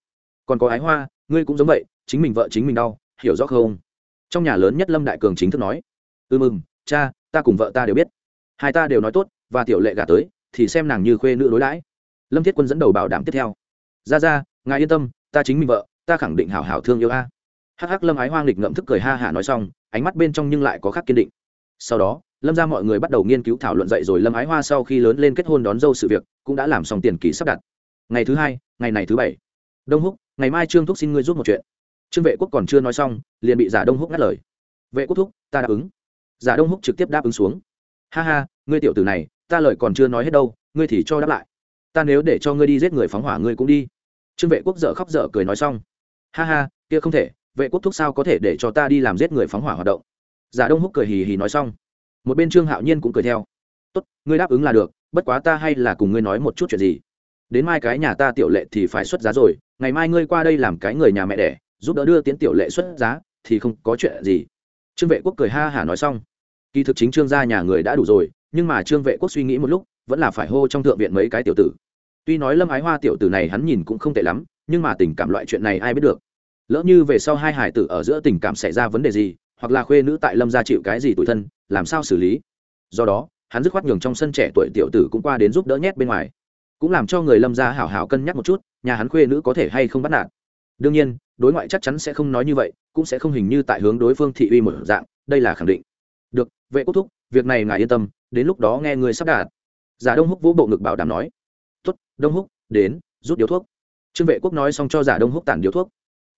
Còn có ái hoa, ngươi cũng giống vậy, chính mình vợ chính mình đau, hiểu rõ không? Trong nhà lớn nhất lâm đại cường chính thức nói. Ư ừ mừng, cha, ta cùng vợ ta đều biết. Hai ta đều nói tốt, và tiểu lệ gả tới, thì xem nàng như khuê nữ đối đãi. Lâm thiết quân dẫn đầu bảo đảm tiếp theo. Ra ra, ngài yên tâm, ta chính mình vợ, ta khẳng định hảo hảo thương yêu a. Hắc hắc lâm ái hoang lịch ngậm thức cười ha hả nói xong, ánh mắt bên trong nhưng lại có khác kiên định. Sau đó lâm ra mọi người bắt đầu nghiên cứu thảo luận dậy rồi lâm ái hoa sau khi lớn lên kết hôn đón dâu sự việc, cũng đã làm xong tiền kỳ sắp đặt. Ngày thứ hai, ngày này thứ bảy. Đông húc, ngày mai trương thúc xin ngươi giúp một chuyện. Trương vệ quốc còn chưa nói xong, liền bị giả đông húc ngắt lời. Vệ quốc thúc, ta đáp ứng. Giả đông húc trực tiếp đáp ứng xuống. Ha ha, ngươi tiểu tử này, ta lời còn chưa nói hết đâu, ngươi thì cho đáp lại. Ta nếu để cho ngươi đi giết người phóng hỏa ngươi cũng đi. Trương vệ quốc dợ khóc dở cười nói xong. Ha ha, kia không thể, vệ quốc thúc sao có thể để cho ta đi làm giết người phóng hỏa hoạt động? Giả đông húc cười hì hì nói xong một bên trương hạo nhiên cũng cười theo. Tốt, ngươi đáp ứng là được, bất quá ta hay là cùng ngươi nói một chút chuyện gì. Đến mai cái nhà ta tiểu lệ thì phải xuất giá rồi, ngày mai ngươi qua đây làm cái người nhà mẹ đẻ, giúp đỡ đưa tiến tiểu lệ xuất giá, thì không có chuyện gì. Trương vệ quốc cười ha hả nói xong. Kỳ thực chính trương gia nhà người đã đủ rồi, nhưng mà trương vệ quốc suy nghĩ một lúc, vẫn là phải hô trong thượng viện mấy cái tiểu tử. Tuy nói lâm ái hoa tiểu tử này hắn nhìn cũng không tệ lắm, nhưng mà tình cảm loại chuyện này ai biết được. Lỡ như về sau hai hải tử ở giữa tình cảm xảy ra vấn đề gì hoặc là khuê nữ tại lâm gia chịu cái gì tuổi thân, làm sao xử lý? Do đó, hắn dứt khoát nhường trong sân trẻ tuổi tiểu tử cũng qua đến giúp đỡ nhét bên ngoài. Cũng làm cho người lâm gia hảo hảo cân nhắc một chút, nhà hắn khuê nữ có thể hay không bắt nạt. Đương nhiên, đối ngoại chắc chắn sẽ không nói như vậy, cũng sẽ không hình như tại hướng đối phương thị uy một dạng, đây là khẳng định. Được, vệ quốc thúc, việc này ngài yên tâm, đến lúc đó nghe người sắp đạt. Giả đông húc vỗ bộ ngực bảo đảm nói. Tuất đông húc, đến, rút điếu thuốc. Trương vệ quốc nói xong cho giả đông húc tản điếu thuốc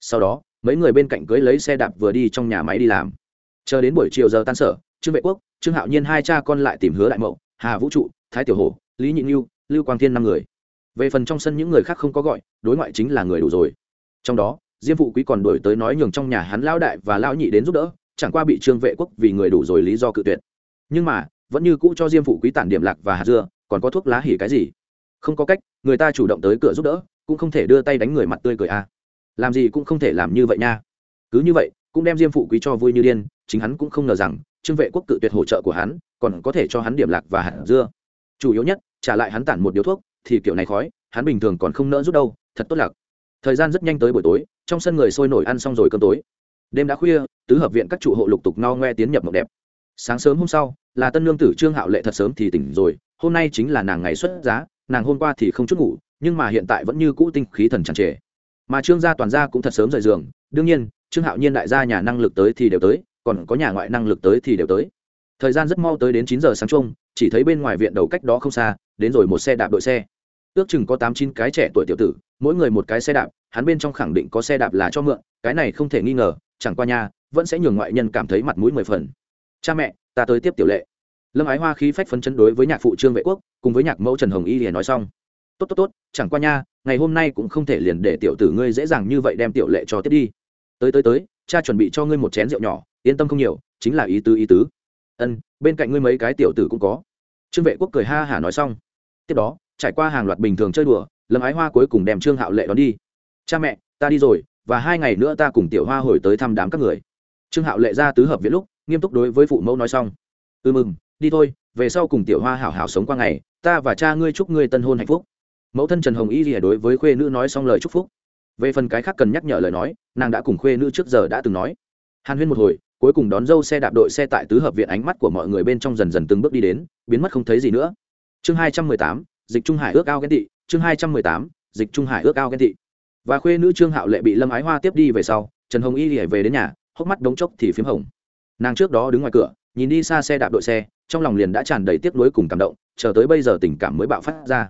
sau đó, mấy người bên cạnh cưới lấy xe đạp vừa đi trong nhà máy đi làm. Chờ đến buổi chiều giờ tan sở, trương vệ quốc, trương hạo nhiên hai cha con lại tìm hứa đại mậu, hà vũ trụ, thái tiểu hổ, lý nhị lưu lưu quang thiên năm người. Về phần trong sân những người khác không có gọi, đối ngoại chính là người đủ rồi. Trong đó, diêm phụ quý còn đổi tới nói nhường trong nhà hắn lão đại và lão nhị đến giúp đỡ, chẳng qua bị trương vệ quốc vì người đủ rồi lý do cự tuyệt. Nhưng mà, vẫn như cũ cho diêm phụ quý tản điểm lạc và hạt dưa, còn có thuốc lá hỉ cái gì? Không có cách, người ta chủ động tới cửa giúp đỡ, cũng không thể đưa tay đánh người mặt tươi cười a làm gì cũng không thể làm như vậy nha. Cứ như vậy, cũng đem diêm phụ quý cho vui như điên, chính hắn cũng không ngờ rằng, trương vệ quốc cự tuyệt hỗ trợ của hắn, còn có thể cho hắn điểm lạc và hạt dưa. Chủ yếu nhất, trả lại hắn tản một điếu thuốc, thì kiểu này khói, hắn bình thường còn không nỡ rút đâu, thật tốt lạc. Thời gian rất nhanh tới buổi tối, trong sân người sôi nổi ăn xong rồi cơm tối. Đêm đã khuya, tứ hợp viện các trụ hộ lục tục no ngoe tiến nhập mộng đẹp. Sáng sớm hôm sau, là tân lương tử trương hạo lệ thật sớm thì tỉnh rồi, hôm nay chính là nàng ngày xuất giá, nàng hôm qua thì không chút ngủ, nhưng mà hiện tại vẫn như cũ tinh khí thần tràn trề mà trương gia toàn gia cũng thật sớm rời giường. đương nhiên, trương hạo nhiên đại gia nhà năng lực tới thì đều tới, còn có nhà ngoại năng lực tới thì đều tới. thời gian rất mau tới đến chín giờ sáng chung, chỉ thấy bên ngoài viện đầu cách đó không xa, đến rồi một xe đạp đội xe. ước chừng có tám chín cái trẻ tuổi tiểu tử, mỗi người một cái xe đạp, hắn bên trong khẳng định có xe đạp là cho mượn, cái này không thể nghi ngờ, chẳng qua nhà vẫn sẽ nhường ngoại nhân cảm thấy mặt mũi mười phần. Cha mẹ, ta tới tiếp tiểu lệ. Lâm ái hoa khí phách phấn chấn đối với nhạc phụ trương vệ quốc, cùng với nhạc mẫu trần hồng y liền nói xong. Tốt tốt tốt, chẳng qua nha ngày hôm nay cũng không thể liền để tiểu tử ngươi dễ dàng như vậy đem tiểu lệ cho tiếp đi. Tới tới tới, cha chuẩn bị cho ngươi một chén rượu nhỏ, yên tâm không nhiều, chính là ý tứ ý tứ. Ân, bên cạnh ngươi mấy cái tiểu tử cũng có. Trương vệ quốc cười ha hả nói xong. Tiếp đó, trải qua hàng loạt bình thường chơi đùa, lâm ái hoa cuối cùng đem trương hạo lệ đón đi. Cha mẹ, ta đi rồi, và hai ngày nữa ta cùng tiểu hoa hồi tới thăm đám các người. Trương hạo lệ ra tứ hợp viện lúc, nghiêm túc đối với phụ mẫu nói xong. Ừ mừng, đi thôi, về sau cùng tiểu hoa hảo hảo sống qua ngày, ta và cha ngươi chúc ngươi tân hôn hạnh phúc mẫu thân trần hồng y rìa đối với khuê nữ nói xong lời chúc phúc. Về phần cái khác cần nhắc nhở lời nói, nàng đã cùng khuê nữ trước giờ đã từng nói. Hàn huyên một hồi, cuối cùng đón dâu xe đạp đội xe tại tứ hợp viện ánh mắt của mọi người bên trong dần dần từng bước đi đến, biến mất không thấy gì nữa. Chương hai trăm mười tám, dịch trung hải ước ao ghen tị, chương hai trăm mười tám, dịch trung hải ước ao ghen tị. Và khuê nữ trương hạo lệ bị lâm ái hoa tiếp đi về sau, trần hồng y rìa về đến nhà, hốc mắt đống chốc thì p h í m hồng. Nàng trước đó đứng ngoài cửa, nhìn đi xa xe đạp đội xe, trong lòng liền đã tràn đầy tiếc nuối cùng cảm động, chờ tới bây giờ tình cảm mới bạo phát ra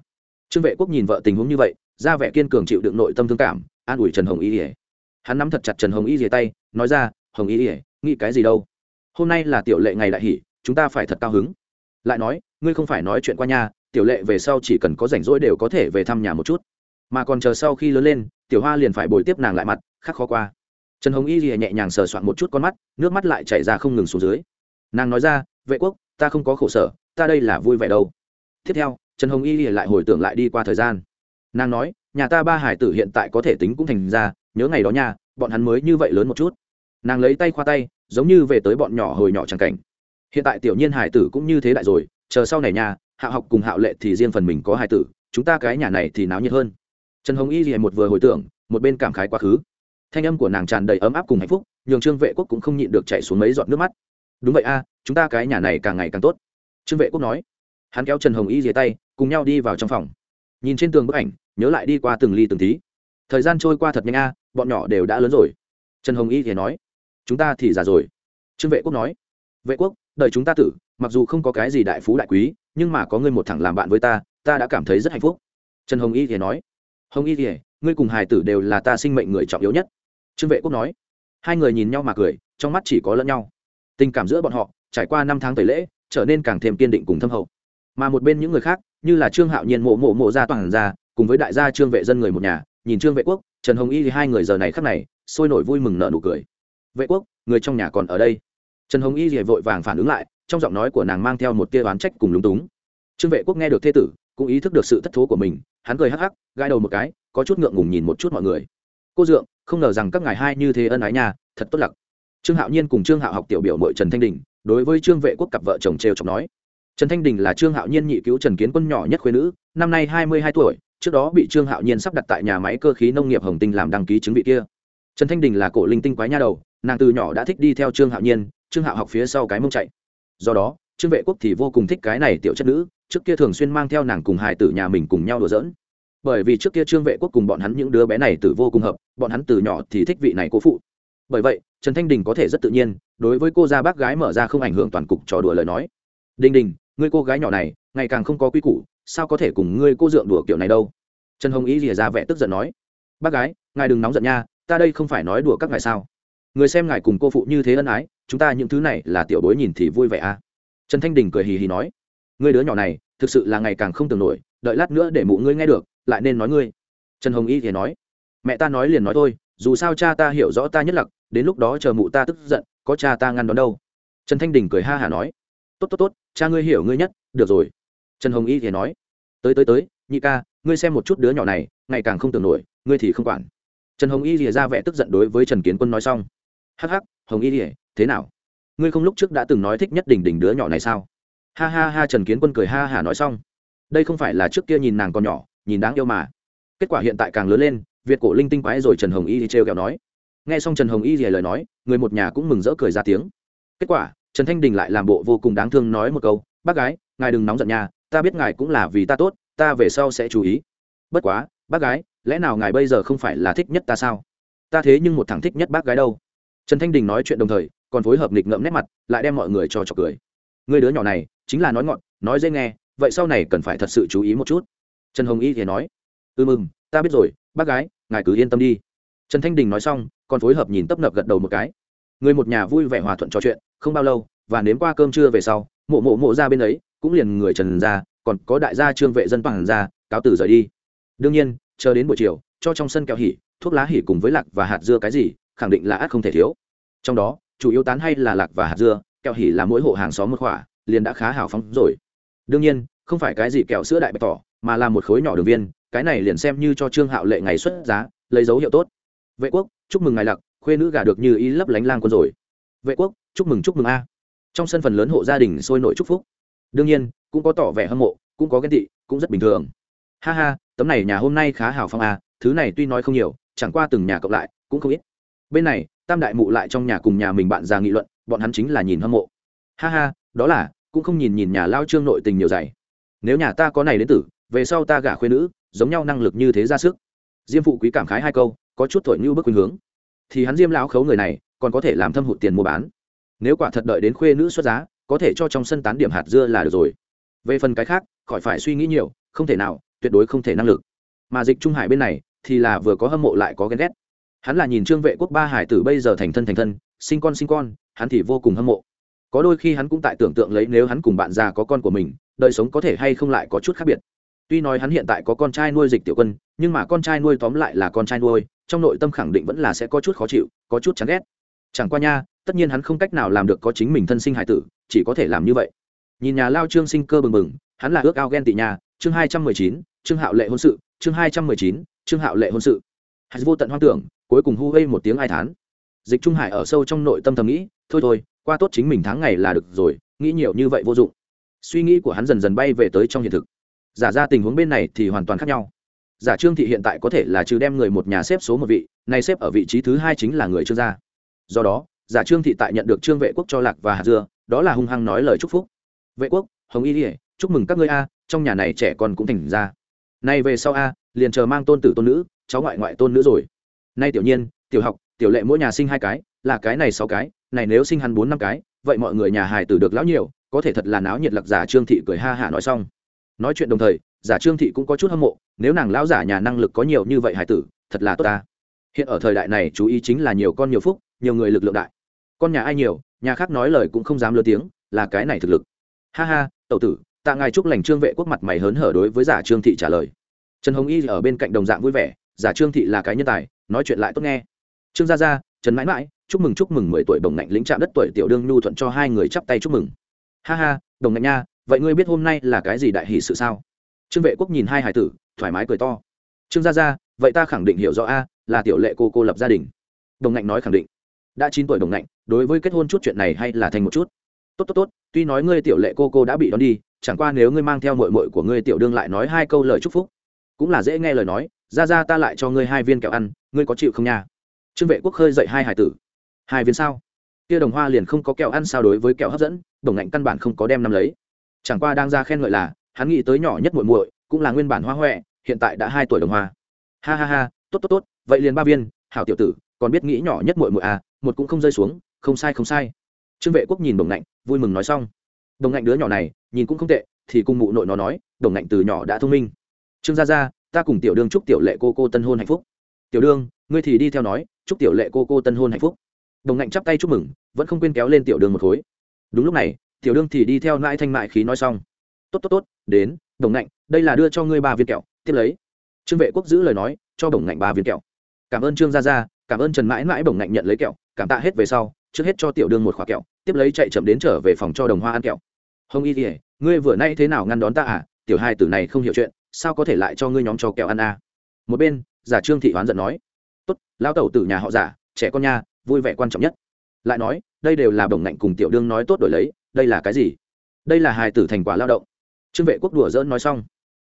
trương vệ quốc nhìn vợ tình huống như vậy, ra vẻ kiên cường chịu đựng nội tâm thương cảm, an ủi trần hồng y ỉa hắn nắm thật chặt trần hồng y ỉa tay, nói ra, hồng y ỉa nghĩ cái gì đâu? Hôm nay là tiểu lệ ngày đại hỷ, chúng ta phải thật cao hứng. Lại nói, ngươi không phải nói chuyện qua nhà tiểu lệ về sau chỉ cần có rảnh rỗi đều có thể về thăm nhà một chút. Mà còn chờ sau khi lớn lên, tiểu hoa liền phải bồi tiếp nàng lại mặt, khắc khó qua. Trần hồng y lìa nhẹ nhàng sờ soạn một chút con mắt, nước mắt lại chảy ra không ngừng xuống dưới. Nàng nói ra, vệ quốc, ta không có khổ sở, ta đây là vui vẻ đâu. Tiếp theo trần hồng y lại hồi tưởng lại đi qua thời gian. Nàng nói, nhà ta ba hải tử hiện tại có thể tính cũng thành ra, nhớ ngày đó nha, bọn hắn mới như vậy lớn một chút. Nàng lấy tay khoa tay, giống như về tới bọn nhỏ hồi nhỏ chẳng cảnh. Hiện tại tiểu nhiên hải tử cũng như thế đại rồi, chờ sau này nhà hạ học cùng hạo lệ thì riêng phần mình có hải tử, chúng ta cái nhà này thì náo nhiệt hơn. Trần hồng y thì một vừa hồi tưởng, một bên cảm khái quá khứ. Thanh âm của nàng tràn đầy ấm áp cùng hạnh phúc, nhường trương vệ quốc cũng không nhịn được chạy xuống mấy giọt nước mắt. Đúng vậy a, chúng ta cái nhà này càng ngày càng tốt. Trương vệ quốc nói. Hắn kéo trần hồng y dìa tay cùng nhau đi vào trong phòng. Nhìn trên tường bức ảnh, nhớ lại đi qua từng ly từng tí. Thời gian trôi qua thật nhanh a, bọn nhỏ đều đã lớn rồi. Trần hồng y thì nói, chúng ta thì già rồi. Trương vệ quốc nói, vệ quốc, đời chúng ta tử, mặc dù không có cái gì đại phú đại quý, nhưng mà có ngươi một thằng làm bạn với ta ta đã cảm thấy rất hạnh phúc. Trần hồng y thì nói, hồng y thì, ngươi cùng hài tử đều là ta sinh mệnh người trọng yếu nhất. Trương vệ quốc nói, hai người nhìn nhau mà cười, trong mắt chỉ có lẫn nhau. Tình cảm giữa bọn họ trải qua năm tháng tẩy lễ, trở nên càng thêm kiên định cùng thâm hậu. Mà một bên những người khác như là trương hạo nhiên mộ mộ mộ ra toàn gia cùng với đại gia trương vệ dân người một nhà, nhìn trương vệ quốc, trần hồng y thì hai người giờ này khắc này, sôi nổi vui mừng nợ nụ cười. Vệ quốc, người trong nhà còn ở đây? Trần hồng y thì vội vàng phản ứng lại, trong giọng nói của nàng mang theo một tia oán trách cùng lúng túng. Trương vệ quốc nghe được thê tử, cũng ý thức được sự thất thố của mình, hắn cười hắc hắc gai đầu một cái, có chút ngượng ngùng nhìn một chút mọi người. Cô dượng, không ngờ rằng các ngài hai như thế ân ái nhà thật tốt lặc. Trương hạo nhiên cùng trương hạo học tiểu biểu mội trần thanh đình, đối với trương vệ quốc cặp vợ chồng trêu chọc nói trần thanh đình là trương hạo nhiên nhị cứu trần kiến quân nhỏ nhất khuyên nữ, năm nay hai mươi hai tuổi, trước đó bị trương hạo nhiên sắp đặt tại nhà máy cơ khí nông nghiệp hồng tinh làm đăng ký chứng vị kia. Trần thanh đình là cổ linh tinh quái nha đầu, nàng từ nhỏ đã thích đi theo trương hạo nhiên, trương hạo học phía sau cái mông chạy. Do đó, trương vệ quốc thì vô cùng thích cái này tiểu chất nữ, trước kia thường xuyên mang theo nàng cùng hài tử nhà mình cùng nhau đùa giỡn. Bởi vì trước kia trương vệ quốc cùng bọn hắn những đứa bé này từ vô cùng hợp, bọn hắn từ nhỏ thì thích vị này cố phụ. Bởi vậy, trần thanh đình có thể rất tự nhiên, đối với cô gia bác gái mở ra không ảnh hưởng toàn cục trò đùa lời nói. Đình đình ngươi cô gái nhỏ này, ngày càng không có quy củ, sao có thể cùng ngươi cô dượng đùa kiểu này đâu? Trần hồng ý rìa ra vẻ tức giận nói, bác gái, ngài đừng nóng giận nha, ta đây không phải nói đùa các ngài sao. Người xem ngài cùng cô phụ như thế ân ái, chúng ta những thứ này là tiểu bối nhìn thì vui vẻ à? Trần thanh đình cười hì hì nói, ngươi đứa nhỏ này, thực sự là ngày càng không tưởng nổi, đợi lát nữa để mụ ngươi nghe được, lại nên nói ngươi. Trần hồng y thì nói, mẹ ta nói liền nói thôi, dù sao cha ta hiểu rõ ta nhất lặc, đến lúc đó chờ mụ ta tức giận, có cha ta ngăn đón đâu. Trần thanh đình cười ha hả nói, tốt tốt tốt cha ngươi hiểu ngươi nhất, được rồi. Trần hồng y thì nói, tới tới tới, nhị ca, ngươi xem một chút đứa nhỏ này, ngày càng không tưởng nổi, ngươi thì không quản. Trần hồng y thì ra vẻ tức giận đối với trần kiến quân nói xong, hắc hắc, hồng y thì, thế nào? Ngươi không lúc trước đã từng nói thích nhất đỉnh đỉnh đứa nhỏ này sao? Ha ha ha, trần kiến quân cười ha hả nói xong, đây không phải là trước kia nhìn nàng còn nhỏ, nhìn đáng yêu mà. Kết quả hiện tại càng lớn lên, việt cổ linh tinh quái rồi trần hồng y thì trêu kẹo nói. Nghe xong trần hồng y thì lời nói, người một nhà cũng mừng rỡ cười ra tiếng. Kết quả trần thanh đình lại làm bộ vô cùng đáng thương nói một câu, bác gái, ngài đừng nóng giận nhà ta biết ngài cũng là vì ta tốt, ta về sau sẽ chú ý. Bất quá, bác gái, lẽ nào ngài bây giờ không phải là thích nhất ta sao? Ta thế nhưng một thằng thích nhất bác gái đâu. Trần thanh đình nói chuyện đồng thời, còn phối hợp nghịch ngợm nét mặt, lại đem mọi người cho trọc cười. Người đứa nhỏ này, chính là nói ngọn, nói dễ nghe, vậy sau này cần phải thật sự chú ý một chút. Trần hồng y thì nói. Ừ mừng ta biết rồi, bác gái, ngài cứ yên tâm đi. Trần thanh đình nói xong, còn phối hợp nhìn tấp nập gật đầu một cái. Người một nhà vui vẻ hòa thuận trò chuyện không bao lâu, và nếm qua cơm trưa về sau, mộ mộ mộ ra bên ấy, cũng liền người trần ra, còn có đại gia trương vệ dân bằng ra, cáo từ rời đi. Đương nhiên, chờ đến buổi chiều, cho trong sân kẹo hỉ, thuốc lá hỉ cùng với lạc và hạt dưa cái gì, khẳng định là ắt không thể thiếu. Trong đó, chủ yếu tán hay là lạc và hạt dưa, kẹo hỉ là mỗi hộ hàng xóm một khỏa, liền đã khá hào phóng rồi. Đương nhiên, không phải cái gì kẹo sữa đại bạch tỏ, mà là một khối nhỏ đường viên, cái này liền xem như cho trương hạo lệ ngày xuất giá, lấy dấu hiệu tốt. Vệ quốc, chúc mừng ngài lạc, khuê nữ gà được như ý lấp lánh lang quân rồi vệ quốc, chúc mừng chúc mừng a. Trong sân phần lớn hộ gia đình sôi nổi chúc phúc. Đương nhiên, cũng có tỏ vẻ hâm mộ, cũng có ghen tị, cũng rất bình thường. Ha ha, tấm này nhà hôm nay khá hào phong a, thứ này tuy nói không nhiều, chẳng qua từng nhà cộng lại, cũng không ít. Bên này, tam đại mụ lại trong nhà cùng nhà mình bạn già nghị luận, bọn hắn chính là nhìn hâm mộ. Ha ha, đó là, cũng không nhìn nhìn nhà lao trương nội tình nhiều dày. Nếu nhà ta có này đến tử, về sau ta gả khuyên nữ, giống nhau năng lực như thế ra sức. Diêm phụ quý cảm khái hai câu, có chút thổi như bước khuynh hướng. Thì hắn diêm lão khấu người này còn có thể làm thâm hụt tiền mua bán. Nếu quả thật đợi đến khuê nữ xuất giá, có thể cho trong sân tán điểm hạt dưa là được rồi. Về phần cái khác, khỏi phải suy nghĩ nhiều, không thể nào, tuyệt đối không thể năng lực. Mà dịch trung hải bên này, thì là vừa có hâm mộ lại có ghen ghét. Hắn là nhìn trương vệ quốc ba hải tử bây giờ thành thân thành thân, sinh con sinh con, hắn thì vô cùng hâm mộ. Có đôi khi hắn cũng tại tưởng tượng lấy nếu hắn cùng bạn già có con của mình, đời sống có thể hay không lại có chút khác biệt. Tuy nói hắn hiện tại có con trai nuôi dịch tiểu quân, nhưng mà con trai nuôi tóm lại là con trai nuôi, trong nội tâm khẳng định vẫn là sẽ có chút khó chịu, có chút chán ghét chẳng qua nha, tất nhiên hắn không cách nào làm được có chính mình thân sinh hải tử, chỉ có thể làm như vậy. Nhìn nhà lao trương sinh cơ bừng bừng, hắn là ước ao ghen tị nhà, chương hai trăm mười chín trương hạo lệ hôn sự, chương hai trăm mười chín trương hạo lệ hôn sự. Hắn vô tận hoang tưởng, cuối cùng hu gây một tiếng ai thán. Dịch trung hải ở sâu trong nội tâm thầm nghĩ, thôi thôi, qua tốt chính mình tháng ngày là được rồi, nghĩ nhiều như vậy vô dụng. Suy nghĩ của hắn dần dần bay về tới trong hiện thực. Giả ra tình huống bên này thì hoàn toàn khác nhau. Giả trương thị hiện tại có thể là trừ đem người một nhà xếp số một vị, nay xếp ở vị trí thứ hai chính là người trương gia do đó, giả trương thị tại nhận được trương vệ quốc cho lạc và hạt dưa, đó là hung hăng nói lời chúc phúc. Vệ quốc, hồng y ỉa chúc mừng các ngươi a, trong nhà này trẻ con cũng thành ra. Nay về sau a, liền chờ mang tôn tử tôn nữ, cháu ngoại ngoại tôn nữ rồi. Nay tiểu nhiên, tiểu học, tiểu lệ mỗi nhà sinh hai cái, là cái này sáu cái, này nếu sinh hắn bốn năm cái, vậy mọi người nhà hài tử được lão nhiều, có thể thật là náo nhiệt lạc giả trương thị cười ha hả nói xong. Nói chuyện đồng thời, giả trương thị cũng có chút hâm mộ, nếu nàng lão giả nhà năng lực có nhiều như vậy hài tử, thật là tốt ta. Hiện ở thời đại này chú ý chính là nhiều con nhiều phúc nhiều người lực lượng đại. Con nhà ai nhiều, nhà khác nói lời cũng không dám lơ tiếng, là cái này thực lực. Ha ha, tẩu tử, tạ ngài chúc lành trương vệ quốc mặt mày hớn hở đối với giả trương thị trả lời. Trần hồng y ở bên cạnh đồng dạng vui vẻ, giả trương thị là cái nhân tài, nói chuyện lại tốt nghe. Trương gia gia, trần mãi mãi, chúc mừng chúc mừng mười tuổi đồng ngạnh lĩnh trạm đất tuổi tiểu đương nhu thuận cho hai người chắp tay chúc mừng. Ha ha, đồng ngạnh nha, vậy ngươi biết hôm nay là cái gì đại hỷ sự sao? Trương vệ quốc nhìn hai hải tử, thoải mái cười to. Trương gia gia, vậy ta khẳng định hiểu rõ a, là tiểu lệ cô cô lập gia đình. Đồng ngạnh nói khẳng định đã chín tuổi đồng ngạnh đối với kết hôn chút chuyện này hay là thành một chút. Tốt tốt tốt, tuy nói ngươi tiểu lệ cô cô đã bị đón đi, chẳng qua nếu ngươi mang theo mội mội của ngươi tiểu đương lại nói hai câu lời chúc phúc, cũng là dễ nghe lời nói, ra ra ta lại cho ngươi hai viên kẹo ăn, ngươi có chịu không nha? Trương vệ quốc khơi dậy hai hải tử. Hai viên sao? Kia đồng hoa liền không có kẹo ăn sao đối với kẹo hấp dẫn, đồng ngạnh căn bản không có đem năm lấy. Chẳng qua đang ra khen ngợi là, hắn nghĩ tới nhỏ nhất muội muội, cũng là nguyên bản hoa huệ hiện tại đã hai tuổi đồng hoa. Ha ha ha, tốt tốt tốt, vậy liền ba viên, hảo tiểu tử, còn biết nghĩ nhỏ nhất muội muội à một cũng không rơi xuống, không sai không sai. Trương vệ quốc nhìn đồng ngạnh, vui mừng nói xong. Đồng ngạnh đứa nhỏ này, nhìn cũng không tệ, thì cùng mụ nội nó nói, đồng ngạnh từ nhỏ đã thông minh. Trương gia gia, ta cùng tiểu đương chúc tiểu lệ cô cô tân hôn hạnh phúc. Tiểu đương ngươi thì đi theo nói, chúc tiểu lệ cô cô tân hôn hạnh phúc. Đồng ngạnh chắp tay chúc mừng, vẫn không quên kéo lên tiểu đương một khối. Đúng lúc này, tiểu đương thì đi theo nãi thanh mại khí nói xong. Tốt tốt tốt, đến, đồng ngạnh, đây là đưa cho ngươi ba viên kẹo, tiếp lấy. Trương vệ quốc giữ lời nói, cho đồng ngạnh ba viên kẹo. Cảm ơn trương gia gia, cảm ơn trần mãi mãi đồng ngạnh nhận lấy kẹo cảm tạ hết về sau, trước hết cho tiểu đương một khoả kẹo, tiếp lấy chạy chậm đến trở về phòng cho đồng hoa ăn kẹo. Hồng y kỉa ngươi vừa nay thế nào ngăn đón ta à? Tiểu hai tử này không hiểu chuyện, sao có thể lại cho ngươi nhóm cho kẹo ăn à? một bên, giả trương thị oán giận nói, tốt lao tẩu tử nhà họ giả, trẻ con nha, vui vẻ quan trọng nhất. Lại nói, đây đều là đồng ngạnh cùng tiểu đương nói tốt đổi lấy, đây là cái gì? Đây là hài tử thành quả lao động. Trương vệ quốc đùa dỡn nói xong,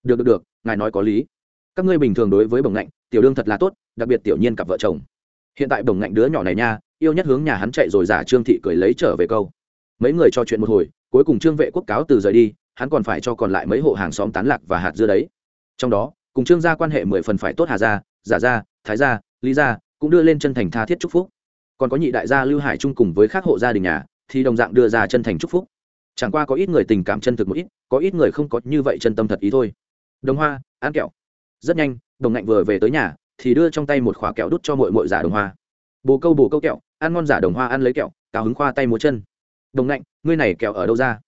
được được được, ngài nói có lý. Các ngươi bình thường đối với bồng ngạnh, tiểu đương thật là tốt, đặc biệt tiểu nhiên cặp vợ chồng. Hiện tại bồng ngạnh đứa nhỏ này nha yêu nhất hướng nhà hắn chạy rồi giả trương thị cười lấy trở về câu. Mấy người trò chuyện một hồi, cuối cùng trương vệ quốc cáo từ rời đi, hắn còn phải cho còn lại mấy hộ hàng xóm tán lạc và hạt dưa đấy. Trong đó, cùng trương gia quan hệ mười phần phải tốt hà gia, giả gia, thái gia, lý gia cũng đưa lên chân thành tha thiết chúc phúc. Còn có nhị đại gia lưu hải trung cùng với các hộ gia đình nhà, thì đồng dạng đưa ra chân thành chúc phúc. Chẳng qua có ít người tình cảm chân thực một ít, có ít người không có như vậy chân tâm thật ý thôi. Đồng hoa ăn kẹo. Rất nhanh, đồng ngạnh vừa về tới nhà, thì đưa trong tay một khỏa kẹo đút cho mội mội giả đồng hoa. Bồ câu bồ câu kẹo ăn ngon giả đồng hoa ăn lấy kẹo, cao hứng khoa tay múa chân. Đồng lạnh ngươi này kẹo ở đâu ra?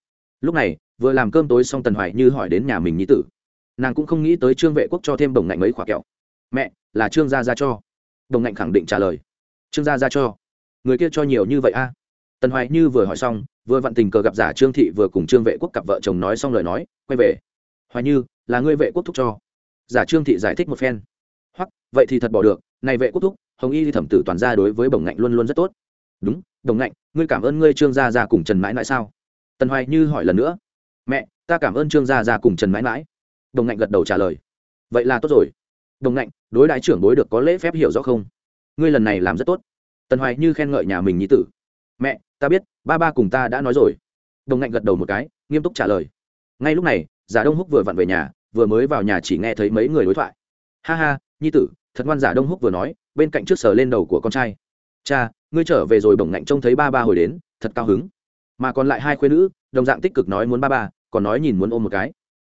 Lúc này, vừa làm cơm tối xong tần hoài như hỏi đến nhà mình nhí tử. Nàng cũng không nghĩ tới trương vệ quốc cho thêm đồng lạnh mấy khoả kẹo. Mẹ, là trương gia ra cho. Đồng lạnh khẳng định trả lời. Trương gia ra cho. Người kia cho nhiều như vậy a à? tần hoài như vừa hỏi xong, vừa vặn tình cờ gặp giả trương thị vừa cùng trương vệ quốc cặp vợ chồng nói xong lời nói, quay về. Hoài như, là ngươi vệ quốc thúc cho. Giả trương thị giải thích một phen. Hoặc vậy thì thật bỏ được, này vệ quốc thúc hồng y thẩm tử toàn gia đối với bồng ngạnh luôn luôn rất tốt. Đúng đồng ngạnh, ngươi cảm ơn ngươi trương gia gia cùng trần mãi mãi sao? Tần hoài như hỏi lần nữa. Mẹ, ta cảm ơn trương gia gia cùng trần mãi mãi. Đồng ngạnh gật đầu trả lời. Vậy là tốt rồi. Đồng ngạnh, đối đại trưởng bối được có lễ phép hiểu rõ không? Ngươi lần này làm rất tốt. Tần hoài như khen ngợi nhà mình nhi tử. Mẹ, ta biết, ba ba cùng ta đã nói rồi. Đồng ngạnh gật đầu một cái, nghiêm túc trả lời. Ngay lúc này, giả đông húc vừa vặn về nhà, vừa mới vào nhà chỉ nghe thấy mấy người đối thoại. Ha ha, nhi tử, thật ngoan giả đông húc vừa nói bên cạnh trước sờ lên đầu của con trai. Cha, ngươi trở về rồi bổng ngạnh trông thấy ba ba hồi đến, thật cao hứng. Mà còn lại hai khuyên nữ, đồng dạng tích cực nói muốn ba ba, còn nói nhìn muốn ôm một cái.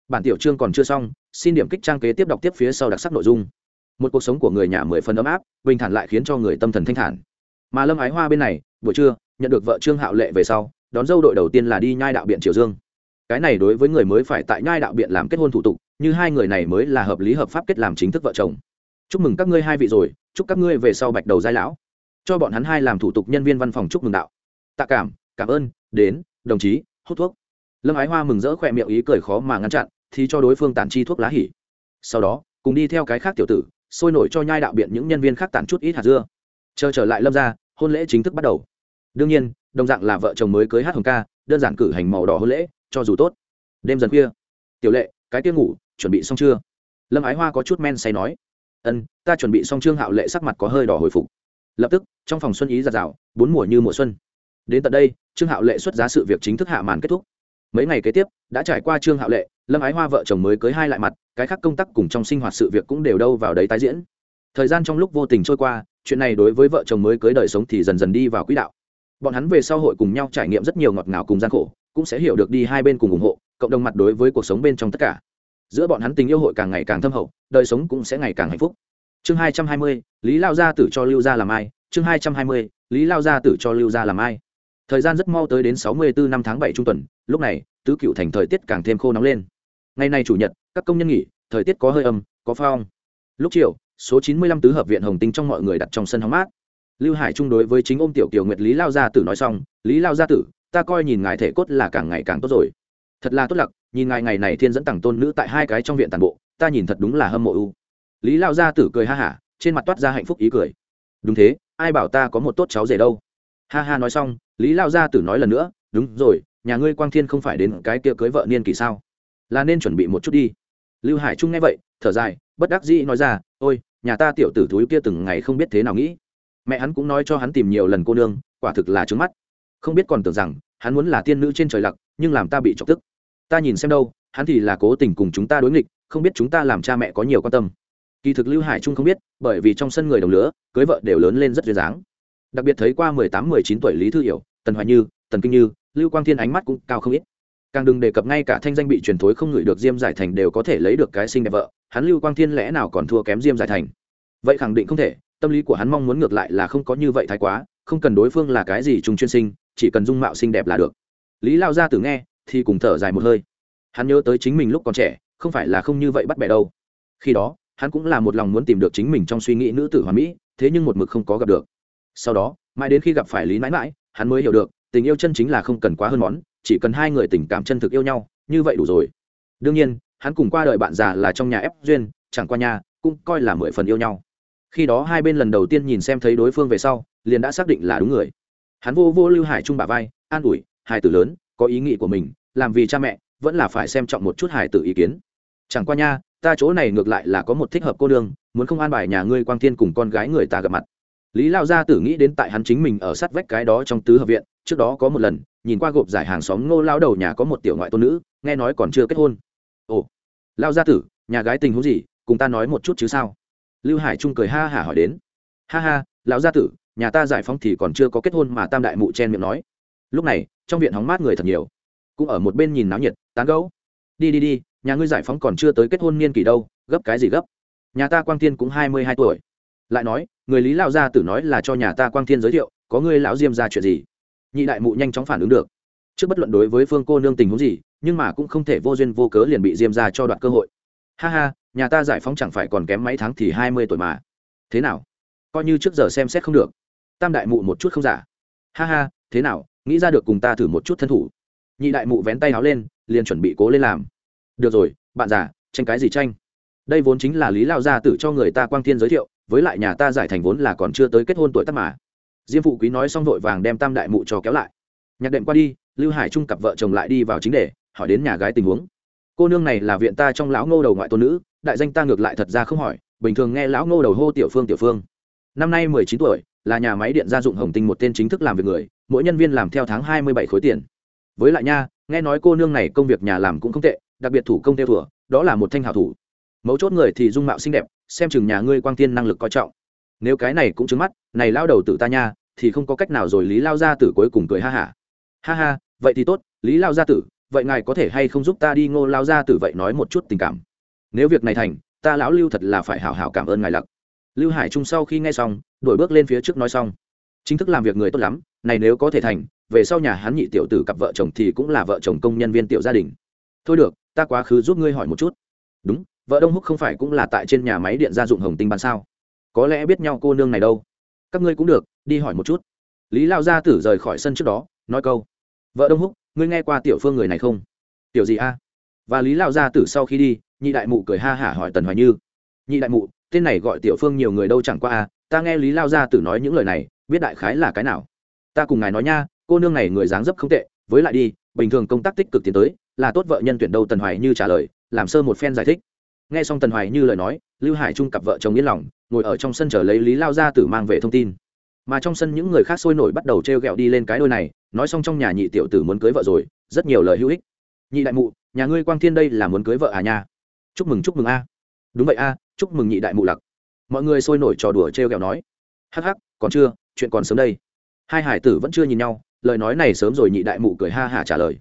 Bản tiểu chương còn chưa xong, xin điểm kích trang kế tiếp đọc tiếp phía sau đặc sắc nội dung. Một cuộc sống của người nhà mười phần ấm áp, bình thản lại khiến cho người tâm thần thanh thản. Mà lâm ái hoa bên này, buổi trưa, nhận được vợ trương hạo lệ về sau, đón dâu đội đầu tiên là đi nhai đạo biện triều dương. Cái này đối với người mới phải tại nhai đạo biện làm kết hôn thủ tục, như hai người này mới là hợp lý hợp pháp kết làm chính thức vợ chồng chúc mừng các ngươi hai vị rồi, chúc các ngươi về sau bạch đầu giai lão. Cho bọn hắn hai làm thủ tục nhân viên văn phòng chúc mừng đạo. Tạ cảm cảm ơn, đến, đồng chí, hút thuốc. Lâm ái hoa mừng rỡ khỏe miệng ý cười khó mà ngăn chặn, thì cho đối phương tản chi thuốc lá hỉ. Sau đó, cùng đi theo cái khác tiểu tử, sôi nổi cho nhai đạo biện những nhân viên khác tản chút ít hạt dưa. Chờ trở lại lâm ra hôn lễ chính thức bắt đầu. Đương nhiên, đồng dạng là vợ chồng mới cưới hát hồng ca, đơn giản cử hành màu đỏ hôn lễ, cho dù tốt. Đêm dần khuya, tiểu lệ, cái tiếng ngủ, chuẩn bị xong chưa? Lâm ái hoa có chút men say nói ân, ta chuẩn bị xong trương hạo lệ sắc mặt có hơi đỏ hồi phục. Lập tức, trong phòng xuân ý giạt rào, bốn mùa như mùa xuân. Đến tận đây, trương hạo lệ xuất giá sự việc chính thức hạ màn kết thúc. Mấy ngày kế tiếp, đã trải qua trương hạo lệ, lâm ái hoa vợ chồng mới cưới hai lại mặt, cái khác công tác cùng trong sinh hoạt sự việc cũng đều đâu vào đấy tái diễn. Thời gian trong lúc vô tình trôi qua, chuyện này đối với vợ chồng mới cưới đời sống thì dần dần đi vào quỹ đạo. Bọn hắn về sau hội cùng nhau trải nghiệm rất nhiều ngọt ngào cùng gian khổ, cũng sẽ hiểu được đi hai bên cùng ủng hộ, cộng đồng mặt đối với cuộc sống bên trong tất cả giữa bọn hắn tình yêu hội càng ngày càng thâm hậu, đời sống cũng sẽ ngày càng hạnh phúc. Chương hai trăm hai mươi, lý lao gia tử cho lưu gia làm ai? Chương hai trăm hai mươi, lý lao gia tử cho lưu gia làm ai? Thời gian rất mau tới đến sáu mươi bốn năm tháng bảy trung tuần, lúc này, tứ cựu thành thời tiết càng thêm khô nóng lên. Ngày nay chủ nhật, các công nhân nghỉ, thời tiết có hơi âm, có pha ong. Lúc chiều, số chín mươi lăm tứ hợp viện hồng tinh trong mọi người đặt trong sân hóng mát. Lưu hải chung đối với chính ôm tiểu kiều nguyệt lý lao gia tử nói xong, lý lao gia tử, ta coi nhìn ngài thể cốt là càng ngày càng tốt rồi. Thật là tốt lặc nhìn ngài ngày này thiên dẫn tặng tôn nữ tại hai cái trong viện tàn bộ, ta nhìn thật đúng là hâm mộ u lý lao gia tử cười ha hả, trên mặt toát ra hạnh phúc ý cười. Đúng thế, ai bảo ta có một tốt cháu rể đâu. Ha ha nói xong, lý lao gia tử nói lần nữa, đúng rồi, nhà ngươi quang thiên không phải đến cái kia cưới vợ niên kỳ sao? Là nên chuẩn bị một chút đi. Lưu hải trung nghe vậy, thở dài, bất đắc dĩ nói ra, ôi, nhà ta tiểu tử thúi kia từng ngày không biết thế nào nghĩ. Mẹ hắn cũng nói cho hắn tìm nhiều lần cô nương, quả thực là trứng mắt. Không biết còn tưởng rằng, hắn muốn là tiên nữ trên trời lặc, nhưng làm ta bị chọc tức ta nhìn xem đâu, hắn thì là cố tình cùng chúng ta đối nghịch, không biết chúng ta làm cha mẹ có nhiều quan tâm. Kỳ thực lưu hải trung không biết, bởi vì trong sân người đồng lứa, cưới vợ đều lớn lên rất duyên dáng. Đặc biệt thấy qua mười tám, mười chín tuổi lý thư hiểu, tần hoài như, tần kinh như, lưu quang thiên ánh mắt cũng cao không ít. Càng đừng đề cập ngay cả thanh danh bị truyền thối không ngửi được diêm giải thành đều có thể lấy được cái sinh đẹp vợ, hắn lưu quang thiên lẽ nào còn thua kém diêm giải thành? Vậy khẳng định không thể, tâm lý của hắn mong muốn ngược lại là không có như vậy thái quá, không cần đối phương là cái gì trùng chuyên sinh, chỉ cần dung mạo xinh đẹp là được. Lý lao ra tử nghe thì cùng thở dài một hơi. Hắn nhớ tới chính mình lúc còn trẻ, không phải là không như vậy bắt bẻ đâu. Khi đó, hắn cũng là một lòng muốn tìm được chính mình trong suy nghĩ nữ tử hoàn mỹ, thế nhưng một mực không có gặp được. Sau đó, mãi đến khi gặp phải lý mãi mãi hắn mới hiểu được, tình yêu chân chính là không cần quá hơn món, chỉ cần hai người tình cảm chân thực yêu nhau, như vậy đủ rồi. Đương nhiên, hắn cùng qua đời bạn già là trong nhà ép duyên, chẳng qua nhà, cũng coi là mười phần yêu nhau. Khi đó hai bên lần đầu tiên nhìn xem thấy đối phương về sau, liền đã xác định là đúng người. Hắn vô vô lưu hải trung bà vai, an ủi, hải tử lớn có ý nghĩ của mình, làm vì cha mẹ, vẫn là phải xem trọng một chút hải tử ý kiến. Chẳng qua nha, ta chỗ này ngược lại là có một thích hợp cô đương muốn không an bài nhà ngươi quang thiên cùng con gái người ta gặp mặt. Lý lao gia tử nghĩ đến tại hắn chính mình ở sát vách cái đó trong tứ hợp viện, trước đó có một lần, nhìn qua gộp giải hàng xóm ngô lao đầu nhà có một tiểu ngoại tôn nữ, nghe nói còn chưa kết hôn. Ồ, lao gia tử, nhà gái tình huống gì, cùng ta nói một chút chứ sao? Lưu hải trung cười ha hả hỏi đến. Ha ha, lão gia tử, nhà ta giải phóng thì còn chưa có kết hôn mà tam đại mụ chen miệng nói lúc này, trong viện hóng mát người thật nhiều. Cũng ở một bên nhìn náo nhiệt, tán gấu đi đi đi, nhà ngươi giải phóng còn chưa tới kết hôn niên kỷ đâu, gấp cái gì gấp? Nhà ta quang thiên cũng hai mươi hai tuổi. Lại nói, người lý lao gia tử nói là cho nhà ta quang thiên giới thiệu, có ngươi lão diêm ra chuyện gì? Nhị đại mụ nhanh chóng phản ứng được. Trước bất luận đối với phương cô nương tình huống gì, nhưng mà cũng không thể vô duyên vô cớ liền bị diêm ra cho đoạt cơ hội. Ha ha, nhà ta giải phóng chẳng phải còn kém mấy tháng thì hai mươi tuổi mà. Thế nào? Coi như trước giờ xem xét không được. Tam đại mụ một chút không giả. Ha ha, thế nào? Nghĩ ra được cùng ta thử một chút thân thủ. Nhị đại mụ vén tay háo lên, liền chuẩn bị cố lên làm. Được rồi, bạn già, tranh cái gì tranh? Đây vốn chính là lý lao gia tử cho người ta quang thiên giới thiệu, với lại nhà ta giải thành vốn là còn chưa tới kết hôn tuổi tác mà. Diêm phụ quý nói xong vội vàng đem tam đại mụ cho kéo lại. Nhạc đệm qua đi, lưu hải trung cặp vợ chồng lại đi vào chính đề, hỏi đến nhà gái tình huống. Cô nương này là viện ta trong lão ngô đầu ngoại tôn nữ, đại danh ta ngược lại thật ra không hỏi, bình thường nghe lão ngô đầu hô tiểu phương tiểu phương. Năm nay mười chín tuổi là nhà máy điện gia dụng hồng tinh một tên chính thức làm việc người, mỗi nhân viên làm theo tháng hai mươi bảy khối tiền. Với lại nha, nghe nói cô nương này công việc nhà làm cũng không tệ, đặc biệt thủ công theo thừa đó là một thanh hảo thủ. Mấu chốt người thì dung mạo xinh đẹp, xem chừng nhà ngươi quang tiên năng lực coi trọng. Nếu cái này cũng trứng mắt, này lao đầu tử ta nha, thì không có cách nào rồi, lý lao gia tử cuối cùng cười ha hả. Ha. ha ha, vậy thì tốt, lý lao gia tử, vậy ngài có thể hay không giúp ta đi ngô lao gia tử vậy nói một chút tình cảm. Nếu việc này thành, ta lão lưu thật là phải hảo hảo cảm ơn ngài lặc. Lưu hải trung sau khi nghe xong đổi bước lên phía trước nói xong. Chính thức làm việc người tốt lắm, này nếu có thể thành, về sau nhà hắn nhị tiểu tử cặp vợ chồng thì cũng là vợ chồng công nhân viên tiểu gia đình. Thôi được, ta quá khứ giúp ngươi hỏi một chút. Đúng, vợ đông húc không phải cũng là tại trên nhà máy điện gia dụng hồng tinh ban sao? Có lẽ biết nhau cô nương này đâu. Các ngươi cũng được, đi hỏi một chút. Lý lao gia tử rời khỏi sân trước đó, nói câu. Vợ đông húc, ngươi nghe qua tiểu phương người này không? Tiểu gì a? Và lý lao gia tử sau khi đi, nhị đại mụ cười ha hả hỏi tần hoài như. Nhị đại mụ, tên này gọi tiểu phương nhiều người đâu chẳng qua a ta nghe lý lao gia tử nói những lời này, biết đại khái là cái nào? Ta cùng ngài nói nha, cô nương này người dáng dấp không tệ, với lại đi, bình thường công tác tích cực tiến tới, là tốt vợ nhân tuyển đâu tần hoài như trả lời, làm sơ một phen giải thích. Nghe xong tần hoài như lời nói, lưu hải trung cặp vợ chồng yên lòng, ngồi ở trong sân chờ lấy lý lao gia tử mang về thông tin. Mà trong sân những người khác sôi nổi bắt đầu t r e o g ẹ o đi lên cái đôi này, nói xong trong nhà nhị tiểu tử muốn cưới vợ rồi, rất nhiều lời hữu ích. Nhị đại mụ, nhà ngươi quang thiên đây là muốn cưới vợ à nha? Chúc mừng chúc mừng a. Đúng vậy a, chúc mừng nhị đại mụ lặc mọi người sôi nổi trò đùa t r e o g ẹ o nói, hắc hắc, còn chưa, chuyện còn sớm đây. Hai hải tử vẫn chưa nhìn nhau, lời nói này sớm rồi nhị đại mụ cười ha hả trả lời.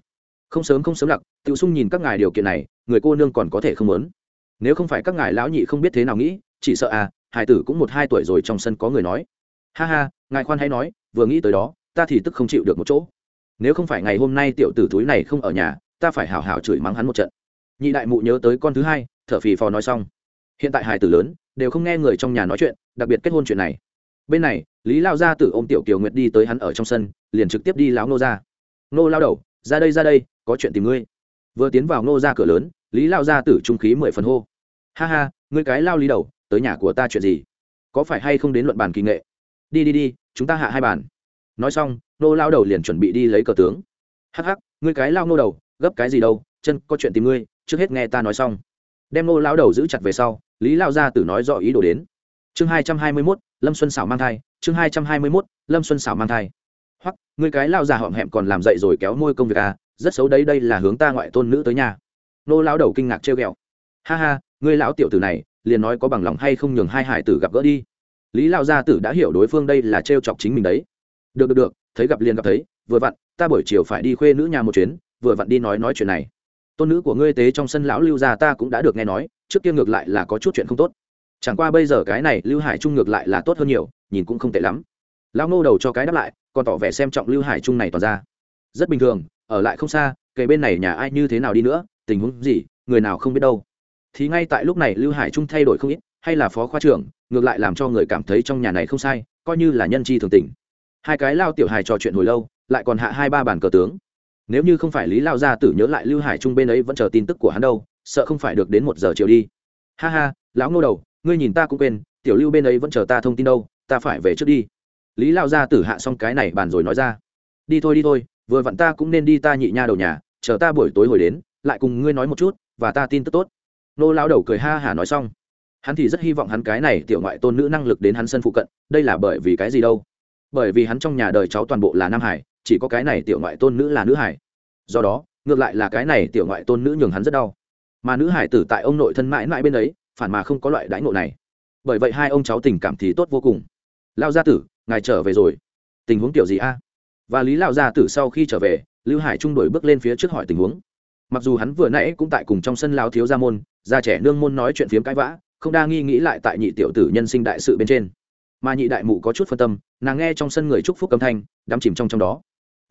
Không sớm không sớm lặc tự sung nhìn các ngài điều kiện này, người cô nương còn có thể không muốn. Nếu không phải các ngài lão nhị không biết thế nào nghĩ, chỉ sợ à hải tử cũng một hai tuổi rồi trong sân có người nói. Ha ha, ngài khoan hãy nói, vừa nghĩ tới đó, ta thì tức không chịu được một chỗ. Nếu không phải ngày hôm nay tiểu tử túi này không ở nhà, ta phải hào hào chửi mắng hắn một trận. Nhị đại mụ nhớ tới con thứ hai, thở phì phò nói xong hiện tại hải tử lớn, đều không nghe người trong nhà nói chuyện, đặc biệt kết hôn chuyện này. Bên này, lý lao gia tử ô m tiểu kiều nguyệt đi tới hắn ở trong sân, liền trực tiếp đi láo nô ra nô lao đầu, ra đây ra đây, có chuyện tìm ngươi. Vừa tiến vào nô ra cửa lớn, lý lao gia tử trung khí mười phần hô. Ha ha, ngươi cái lao lý đầu, tới nhà của ta chuyện gì? Có phải hay không đến luận bàn kỳ nghệ? Đi đi đi, chúng ta hạ hai bàn. Nói xong nô lao đầu liền chuẩn bị đi lấy cờ tướng. Hắc hắc, ngươi cái lao nô đầu, gấp cái gì đâu, chân, có chuyện tìm ngươi, trước hết nghe ta nói xong. Đem nô lao đầu giữ chặt về sau lý lao gia tử nói rõ ý đồ đến. Chương hai trăm hai mươi mốt, lâm xuân xảo mang thai, chương hai trăm hai mươi mốt, lâm xuân xảo mang thai. Hoặc, ngươi cái lao già họm hẹm còn làm dậy rồi kéo môi công việc à rất xấu đấy, đây là hướng ta ngoại tôn nữ tới nhà. Nô lao đầu kinh ngạc trêu ghẹo. Ha ha, ngươi lão tiểu tử này, liền nói có bằng lòng hay không nhường hai hải tử gặp gỡ đi. Lý lao gia tử đã hiểu đối phương đây là trêu chọc chính mình đấy. Được được được, thấy gặp liền gặp thấy, vừa vặn, ta buổi chiều phải đi khuê nữ nhà một chuyến, vừa vặn đi nói nói chuyện này. Tôn nữ của ngươi tế trong sân lão lưu gia ta cũng đã được nghe nói trước kia ngược lại là có chút chuyện không tốt. Chẳng qua bây giờ cái này lưu hải trung ngược lại là tốt hơn nhiều, nhìn cũng không tệ lắm. Lão ngô đầu cho cái đáp lại, còn tỏ vẻ xem trọng lưu hải trung này toàn ra. Rất bình thường, ở lại không xa kề bên này nhà ai như thế nào đi nữa, tình huống gì, người nào không biết đâu. Thì ngay tại lúc này lưu hải trung thay đổi không ít, hay là phó khoa trưởng, ngược lại làm cho người cảm thấy trong nhà này không sai, coi như là nhân chi thường tình. Hai cái lao tiểu hài trò chuyện hồi lâu, lại còn hạ hai ba bàn cờ tướng. Nếu như không phải lý lao gia tử nhớ lại lưu hải trung bên ấy vẫn chờ tin tức của hắn đâu sợ không phải được đến một giờ chiều đi. Ha ha, lão ngô đầu, ngươi nhìn ta cũng quên, tiểu lưu bên ấy vẫn chờ ta thông tin đâu, ta phải về trước đi. Lý lao gia tử hạ xong cái này bàn rồi nói ra. Đi thôi đi thôi, vừa vặn ta cũng nên đi ta nhị nha đầu nhà, chờ ta buổi tối hồi đến, lại cùng ngươi nói một chút, và ta tin tức tốt. Nô lao đầu cười ha hả nói xong. Hắn thì rất hy vọng hắn cái này tiểu ngoại tôn nữ năng lực đến hắn sân phụ cận, đây là bởi vì cái gì đâu? Bởi vì hắn trong nhà đời cháu toàn bộ là nam hải, chỉ có cái này tiểu ngoại tôn nữ là nữ hải. Do đó, ngược lại là cái này tiểu ngoại tôn nữ nhường hắn rất đau mà nữ hải tử tại ông nội thân mãi mãi bên ấy, phản mà không có loại đãi ngộ này. Bởi vậy hai ông cháu tình cảm thì tốt vô cùng. Lao gia tử, ngài trở về rồi. Tình huống kiểu gì a? Và lý lao gia tử sau khi trở về, lưu hải trung đổi bước lên phía trước hỏi tình huống. Mặc dù hắn vừa nãy cũng tại cùng trong sân lao thiếu gia môn, gia trẻ nương môn nói chuyện phiếm cãi vã, không đa nghi nghĩ lại tại nhị tiểu tử nhân sinh đại sự bên trên. Mà nhị đại mụ có chút phân tâm, nàng nghe trong sân người chúc phúc âm thanh, đắm chìm trong trong đó.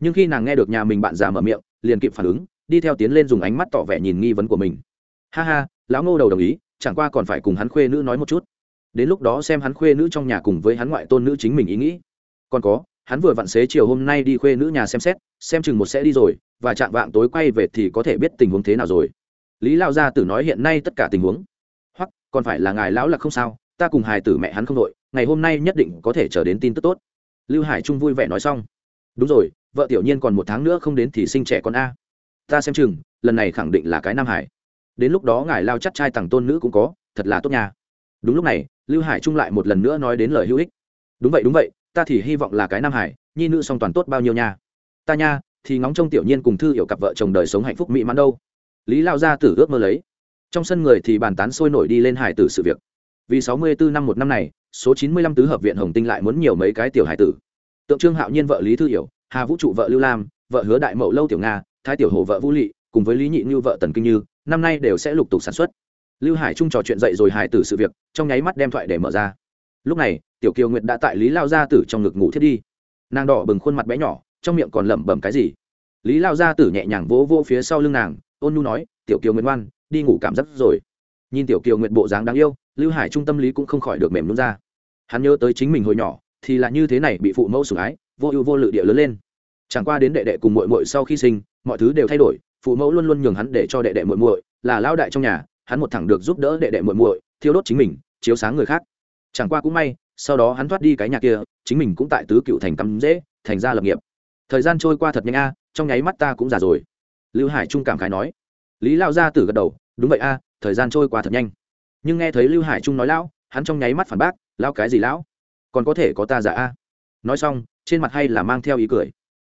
Nhưng khi nàng nghe được nhà mình bạn già mở miệng, liền kịp phản ứng, đi theo tiến lên dùng ánh mắt tỏ vẻ nhìn nghi vấn của mình ha ha, lão ngô đầu đồng ý, chẳng qua còn phải cùng hắn khuê nữ nói một chút. Đến lúc đó xem hắn khuê nữ trong nhà cùng với hắn ngoại tôn nữ chính mình ý nghĩ. Còn có, hắn vừa vặn xế chiều hôm nay đi khuê nữ nhà xem xét, xem chừng một sẽ đi rồi, và chạm vạng tối quay về thì có thể biết tình huống thế nào rồi. Lý lao gia tử nói hiện nay tất cả tình huống. Hoặc, còn phải là ngài lão là không sao, ta cùng hài tử mẹ hắn không đội, ngày hôm nay nhất định có thể trở đến tin tức tốt. Lưu hải trung vui vẻ nói xong. Đúng rồi, vợ tiểu nhiên còn một tháng nữa không đến thì sinh trẻ con a. Ta xem chừng, lần này khẳng định là cái nam hải đến lúc đó ngài lao chắc trai tặng tôn nữ cũng có, thật là tốt nha. Đúng lúc này, lưu hải trung lại một lần nữa nói đến lời hữu ích. Đúng vậy đúng vậy, ta thì hy vọng là cái nam hải, nhi nữ song toàn tốt bao nhiêu nha. Ta nha, thì ngóng trông tiểu nhiên cùng thư hiểu cặp vợ chồng đời sống hạnh phúc mỹ mãn đâu. Lý lao ra tử ước mơ lấy. Trong sân người thì bàn tán sôi nổi đi lên hải tử sự việc. Vì sáu mươi bốn năm một năm này, số chín mươi lăm tứ hợp viện hồng tinh lại muốn nhiều mấy cái tiểu hải tử. Tượng trương hạo nhiên vợ lý thư hiểu, hà vũ trụ vợ lưu lam, vợ hứa đại mậu lâu tiểu nga, thái tiểu hồ vợ vũ lị, cùng với lý nhị như vợ tần kinh như năm nay đều sẽ lục tục sản xuất. Lưu hải trung trò chuyện dậy rồi hải tử sự việc, trong nháy mắt đem thoại để mở ra. Lúc này, tiểu kiều nguyệt đã tại lý lao gia tử trong ngực ngủ thiết đi. Nàng đỏ bừng khuôn mặt bé nhỏ, trong miệng còn lẩm bẩm cái gì. Lý lao gia tử nhẹ nhàng vỗ vỗ phía sau lưng nàng, ôn nhu nói, tiểu kiều nguyệt ngoan, đi ngủ cảm giác rồi. Nhìn tiểu kiều nguyệt bộ dáng đáng yêu, lưu hải trung tâm lý cũng không khỏi được mềm luôn ra. Hắn nhớ tới chính mình hồi nhỏ, thì là như thế này bị phụ mẫu sủng ái, vô ưu vô lự địa lớn lên. Chẳng qua đến đệ đệ cùng muội muội sau khi sinh, mọi thứ đều thay đổi phụ mẫu luôn luôn nhường hắn để cho đệ đệ muội muội, là lao đại trong nhà, hắn một thẳng được giúp đỡ đệ đệ muội muội, thiêu đốt chính mình, chiếu sáng người khác. Chẳng qua cũng may, sau đó hắn thoát đi cái nhà kia, chính mình cũng tại tứ cựu thành cắm dễ thành ra lập nghiệp. Thời gian trôi qua thật nhanh a, trong nháy mắt ta cũng già rồi. Lưu hải trung cảm khái nói. Lý lao gia tử gật đầu, đúng vậy a, thời gian trôi qua thật nhanh. Nhưng nghe thấy lưu hải trung nói lão, hắn trong nháy mắt phản bác, lão cái gì lão? Còn có thể có ta giả a? Nói xong, trên mặt hay là mang theo ý cười.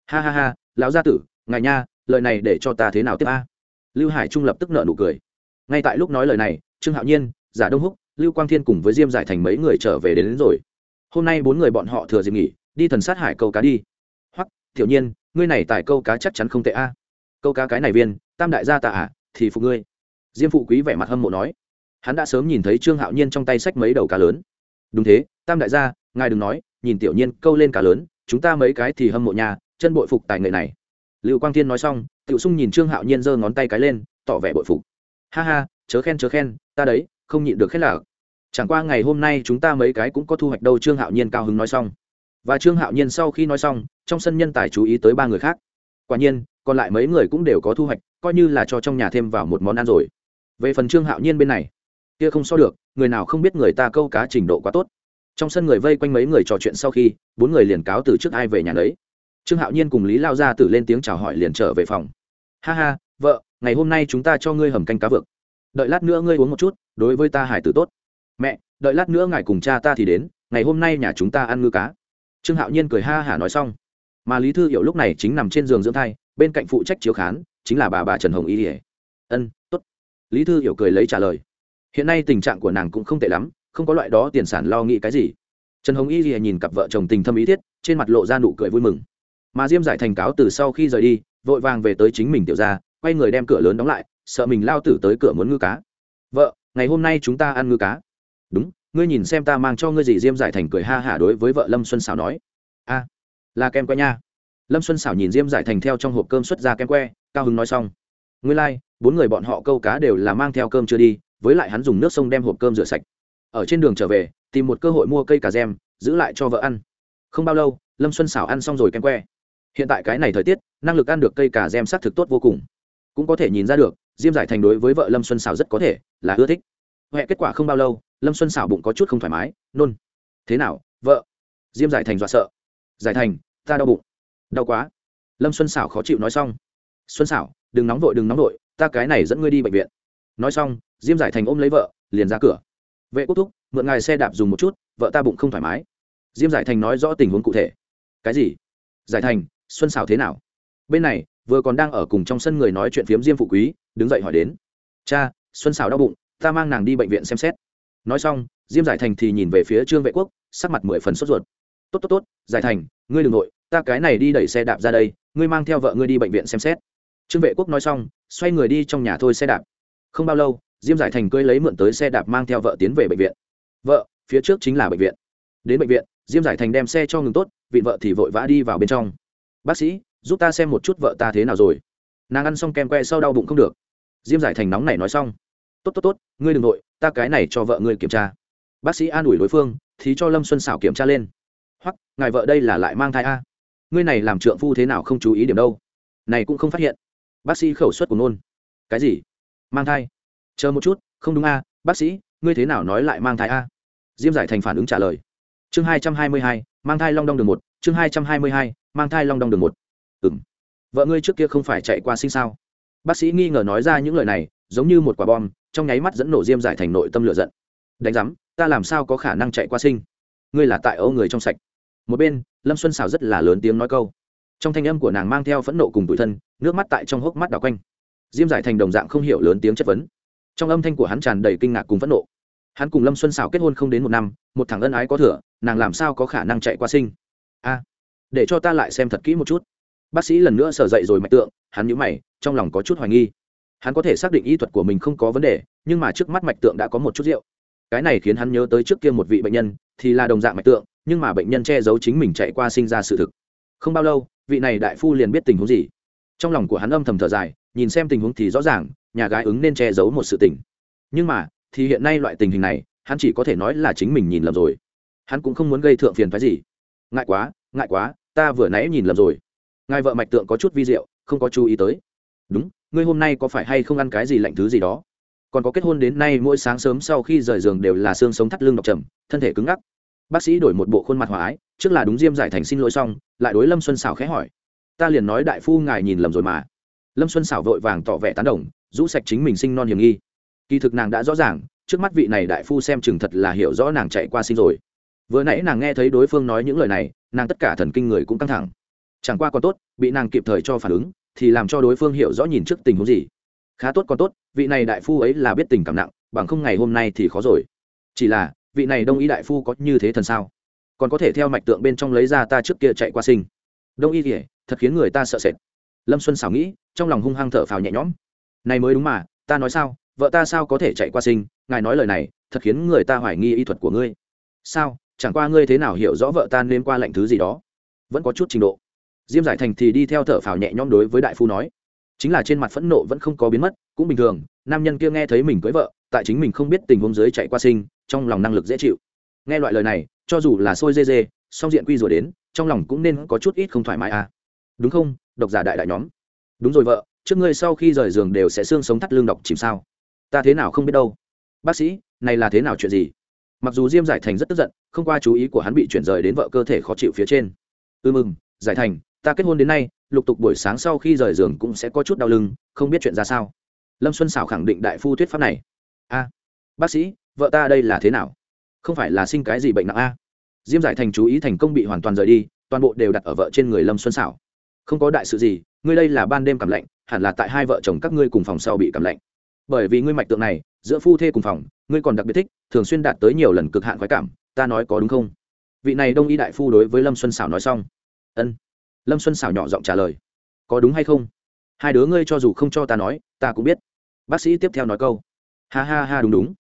Ha ha ha, lão gia tử, ngài nha lời này để cho ta thế nào tiếp a? Lưu hải trung lập tức nợ nụ cười. Ngay tại lúc nói lời này trương hạo nhiên giả đông húc lưu quang thiên cùng với diêm giải thành mấy người trở về đến, đến rồi. Hôm nay bốn người bọn họ thừa dịp nghỉ đi thần sát hải câu cá đi. Hoặc thiểu nhiên ngươi này tại câu cá chắc chắn không tệ a. Câu cá cái này viên tam đại gia tạ à, thì phục ngươi. Diêm phụ quý vẻ mặt hâm mộ nói. Hắn đã sớm nhìn thấy trương hạo nhiên trong tay sách mấy đầu cá lớn. Đúng thế tam đại gia ngài đừng nói nhìn tiểu nhiên câu lên cá lớn chúng ta mấy cái thì hâm mộ nhà chân bội phục tài nghệ này lưu quang thiên nói xong, tiểu sung nhìn trương hạo nhiên giơ ngón tay cái lên, tỏ vẻ bội phục. Ha ha, chớ khen chớ khen, ta đấy, không nhịn được khét là chẳng qua ngày hôm nay chúng ta mấy cái cũng có thu hoạch đâu, trương hạo nhiên cao hứng nói xong. Và trương hạo nhiên sau khi nói xong, trong sân nhân tài chú ý tới ba người khác. Quả nhiên, còn lại mấy người cũng đều có thu hoạch, coi như là cho trong nhà thêm vào một món ăn rồi. Về phần trương hạo nhiên bên này, kia không so được, người nào không biết người ta câu cá trình độ quá tốt. Trong sân người vây quanh mấy người trò chuyện sau khi, bốn người liền cáo từ trước ai về nhà đấy trương hạo nhiên cùng lý lao gia tử lên tiếng chào hỏi liền trở về phòng. Ha ha, vợ, ngày hôm nay chúng ta cho ngươi hầm canh cá vực đợi lát nữa ngươi uống một chút, đối với ta hải tử tốt. Mẹ, đợi lát nữa ngài cùng cha ta thì đến, ngày hôm nay nhà chúng ta ăn ngư cá. Trương hạo nhiên cười ha hả nói xong. Mà lý thư hiểu lúc này chính nằm trên giường dưỡng thai, bên cạnh phụ trách chiếu khán, chính là bà bà trần hồng y ỉa ân t ố t lý thư hiểu cười lấy trả lời. Hiện nay tình trạng của nàng cũng không tệ lắm, không có loại đó tiền sản lo nghĩ cái gì. Trần hồng y ỉa nhìn cặp vợ chồng tình thâm ý thiết, trên mặt lộ ra nụ cười vui mừng mà diêm giải thành cáo từ sau khi rời đi vội vàng về tới chính mình tiểu ra quay người đem cửa lớn đóng lại sợ mình lao tử tới cửa muốn ngư cá. Vợ ngày hôm nay chúng ta ăn ngư cá. Đúng ngươi nhìn xem ta mang cho ngươi gì? Diêm giải thành cười ha hả đối với vợ lâm xuân xảo nói. A là kem que nha. Lâm xuân xảo nhìn diêm giải thành theo trong hộp cơm xuất ra kem que cao hứng nói xong. Ngươi lai、like, bốn người bọn họ câu cá đều là mang theo cơm chưa đi với lại hắn dùng nước sông đem hộp cơm rửa sạch. Ở trên đường trở về tìm một cơ hội mua cây cà gem giữ lại cho vợ ăn. Không bao lâu lâm xuân xảo ăn xong rồi kem que hiện tại cái này thời tiết, năng lực ăn được cây cà gem s thực tốt vô cùng. Cũng có thể nhìn ra được, diêm giải thành đối với vợ lâm xuân xảo rất có thể là ưa thích. Huệ kết quả không bao lâu, lâm xuân xảo bụng có chút không thoải mái, nôn. Thế nào, vợ? Diêm giải thành dọa sợ. Giải thành, ta đau bụng. Đau quá. Lâm xuân xảo khó chịu nói xong. Xuân xảo đừng nóng vội, đừng nóng vội, ta cái này dẫn ngươi đi bệnh viện. Nói xong, diêm giải thành ôm lấy vợ, liền ra cửa. Vệ quốc thúc, mượn ngài xe đạp dùng một chút, vợ ta bụng không thoải mái. Diêm giải thành nói rõ tình huống cụ thể. Cái gì? Giải thành xuân xảo thế nào? Bên này, vừa còn đang ở cùng trong sân người nói chuyện phiếm diêm phụ quý, đứng dậy hỏi đến. Cha, xuân xảo đau bụng, ta mang nàng đi bệnh viện xem xét. Nói xong, diêm giải thành thì nhìn về phía trương vệ quốc, sắc mặt mười phần sốt ruột. Tốt tốt tốt, giải thành, ngươi đ ừ n g nội, ta cái này đi đẩy xe đạp ra đây, ngươi mang theo vợ ngươi đi bệnh viện xem xét. Trương vệ quốc nói xong, xoay người đi trong nhà thôi xe đạp. Không bao lâu, diêm giải thành cưới lấy mượn tới xe đạp mang theo vợ tiến về bệnh viện. Vợ, phía trước chính là bệnh viện. Đến bệnh viện, diêm giải thành đem xe cho ngừng tốt, vị vợ thì vội vã đi vào bên trong bác sĩ, giúp ta xem một chút vợ ta thế nào rồi. Nàng ăn xong kem que sau đau bụng không được. Diêm giải thành nóng này nói xong. Tốt tốt tốt, ngươi đ ừ n g nội, ta cái này cho vợ ngươi kiểm tra. Bác sĩ an ủi đối phương, thì cho lâm xuân xảo kiểm tra lên. Hoặc ngài vợ đây là lại mang thai a? Ngươi này làm trượng phu thế nào không chú ý điểm đâu? Này cũng không phát hiện. Bác sĩ khẩu suất của nôn. Cái gì? Mang thai? Chờ một chút, không đúng a, bác sĩ, ngươi thế nào nói lại mang thai a? Diêm giải thành phản ứng trả lời. Chương hai trăm hai mươi hai mang thai long đong đường một, chương hai trăm hai mươi hai, mang thai long đong đường một. Ừ m vợ ngươi trước kia không phải chạy qua sinh sao? Bác sĩ nghi ngờ nói ra những lời này, giống như một quả bom, trong nháy mắt dẫn nổ diêm giải thành nội tâm lửa giận. Đánh giám, ta làm sao có khả năng chạy qua sinh? Ngươi là tại âu người trong sạch. Một bên, lâm xuân xào rất là lớn tiếng nói câu. Trong thanh âm của nàng mang theo phẫn nộ cùng tủi thân, nước mắt tại trong hốc mắt đào quanh. Diêm giải thành đồng dạng không hiểu lớn tiếng chất vấn. Trong âm thanh của hắn tràn đầy kinh ngạc cùng phẫn nộ. Hắn cùng lâm xuân xảo kết hôn không đến một năm, một thằng ân ái có thừa nàng làm sao có khả năng chạy qua sinh? A, để cho ta lại xem thật kỹ một chút. Bác sĩ lần nữa sở dậy rồi mạch tượng, hắn nhũ mày, trong lòng có chút hoài nghi. Hắn có thể xác định y thuật của mình không có vấn đề, nhưng mà trước mắt mạch tượng đã có một chút rượu. Cái này khiến hắn nhớ tới trước kia một vị bệnh nhân, thì là đồng dạng mạch tượng, nhưng mà bệnh nhân che giấu chính mình chạy qua sinh ra sự thực. Không bao lâu, vị này đại phu liền biết tình huống gì. Trong lòng của hắn âm thầm thở dài, nhìn xem tình huống thì rõ ràng, nhà gái ứng nên che giấu một sự tình. Nhưng mà, thì hiện nay loại tình hình này, hắn chỉ có thể nói là chính mình nhìn lầm rồi hắn cũng không muốn gây thượng phiền phái gì. Ngại quá ngại quá, ta vừa nãy nhìn lầm rồi. Ngài vợ mạch tượng có chút vi diệu, không có chú ý tới. Đúng, ngươi hôm nay có phải hay không ăn cái gì lạnh thứ gì đó? Còn có kết hôn đến nay mỗi sáng sớm sau khi rời giường đều là xương sống thắt lưng độc trầm, thân thể cứng ngắc. Bác sĩ đổi một bộ khuôn mặt hòa ái, trước là đúng diêm giải thành xin lỗi xong, lại đối lâm xuân xảo khẽ hỏi. Ta liền nói đại phu ngài nhìn lầm rồi mà. Lâm xuân xảo vội vàng tỏ vẻ tán đồng, rũ sạch chính mình sinh non hiểm nghi. Kỳ thực nàng đã rõ ràng, trước mắt vị này đại phu xem chừng thật là hiểu rõ nàng chạy qua sinh rồi vừa nãy nàng nghe thấy đối phương nói những lời này, nàng tất cả thần kinh người cũng căng thẳng. Chẳng qua còn tốt, bị nàng kịp thời cho phản ứng, thì làm cho đối phương hiểu rõ nhìn trước tình huống gì. Khá tốt còn tốt, vị này đại phu ấy là biết tình cảm nặng, bằng không ngày hôm nay thì khó rồi. Chỉ là, vị này đông y đại phu có như thế thần sao? Còn có thể theo mạch tượng bên trong lấy ra ta trước kia chạy qua sinh. Đông y kể thật khiến người ta sợ sệt. Lâm xuân xảo nghĩ, trong lòng hung hăng thở phào nhẹ nhõm. Này mới đúng mà, ta nói sao, vợ ta sao có thể chạy qua sinh? Ngài nói lời này, thật khiến người ta hoài nghi y thuật của ngươi. Sao? Chẳng qua ngươi thế nào hiểu rõ vợ ta nên qua lệnh thứ gì đó? Vẫn có chút trình độ. Diêm giải thành thì đi theo thở phào nhẹ nhõm đối với đại phu nói. Chính là trên mặt phẫn nộ vẫn không có biến mất, cũng bình thường, nam nhân kia nghe thấy mình cưới vợ, tại chính mình không biết tình huống dưới chạy qua sinh, trong lòng năng lực dễ chịu. Nghe loại lời này, cho dù là sôi dê dê, song diện quy rồi đến, trong lòng cũng nên có chút ít không thoải mái à. Đúng không, độc giả đại đại nhóm? Đúng rồi vợ, trước ngươi sau khi rời giường đều sẽ xương sống thắt lưng độc chìm sao? Ta thế nào không biết đâu. Bác sĩ, này là thế nào chuyện gì? Mặc dù diêm giải thành rất tức giận, không qua chú ý của hắn bị chuyển rời đến vợ cơ thể khó chịu phía trên. Ư mừng giải thành, ta kết hôn đến nay, lục tục buổi sáng sau khi rời giường cũng sẽ có chút đau lưng, không biết chuyện ra sao. Lâm xuân xảo khẳng định đại phu thuyết pháp này. A, bác sĩ, vợ ta đây là thế nào? Không phải là sinh cái gì bệnh nặng a? Diêm giải thành chú ý thành công bị hoàn toàn rời đi, toàn bộ đều đặt ở vợ trên người lâm xuân xảo không có đại sự gì, ngươi đây là ban đêm cảm lạnh, hẳn là tại hai vợ chồng các ngươi cùng phòng sau bị cảm lạnh. Bởi vì ngươi mạch tượng này, giữa phu thê cùng phòng ngươi còn đặc biệt thích, thường xuyên đạt tới nhiều lần cực hạn khoái cảm, ta nói có đúng không? Vị này đông y đại phu đối với lâm xuân xảo nói xong. Ân. Lâm xuân xảo nhỏ giọng trả lời. Có đúng hay không? Hai đứa ngươi cho dù không cho ta nói, ta cũng biết. Bác sĩ tiếp theo nói câu. Ha ha ha, đúng đúng.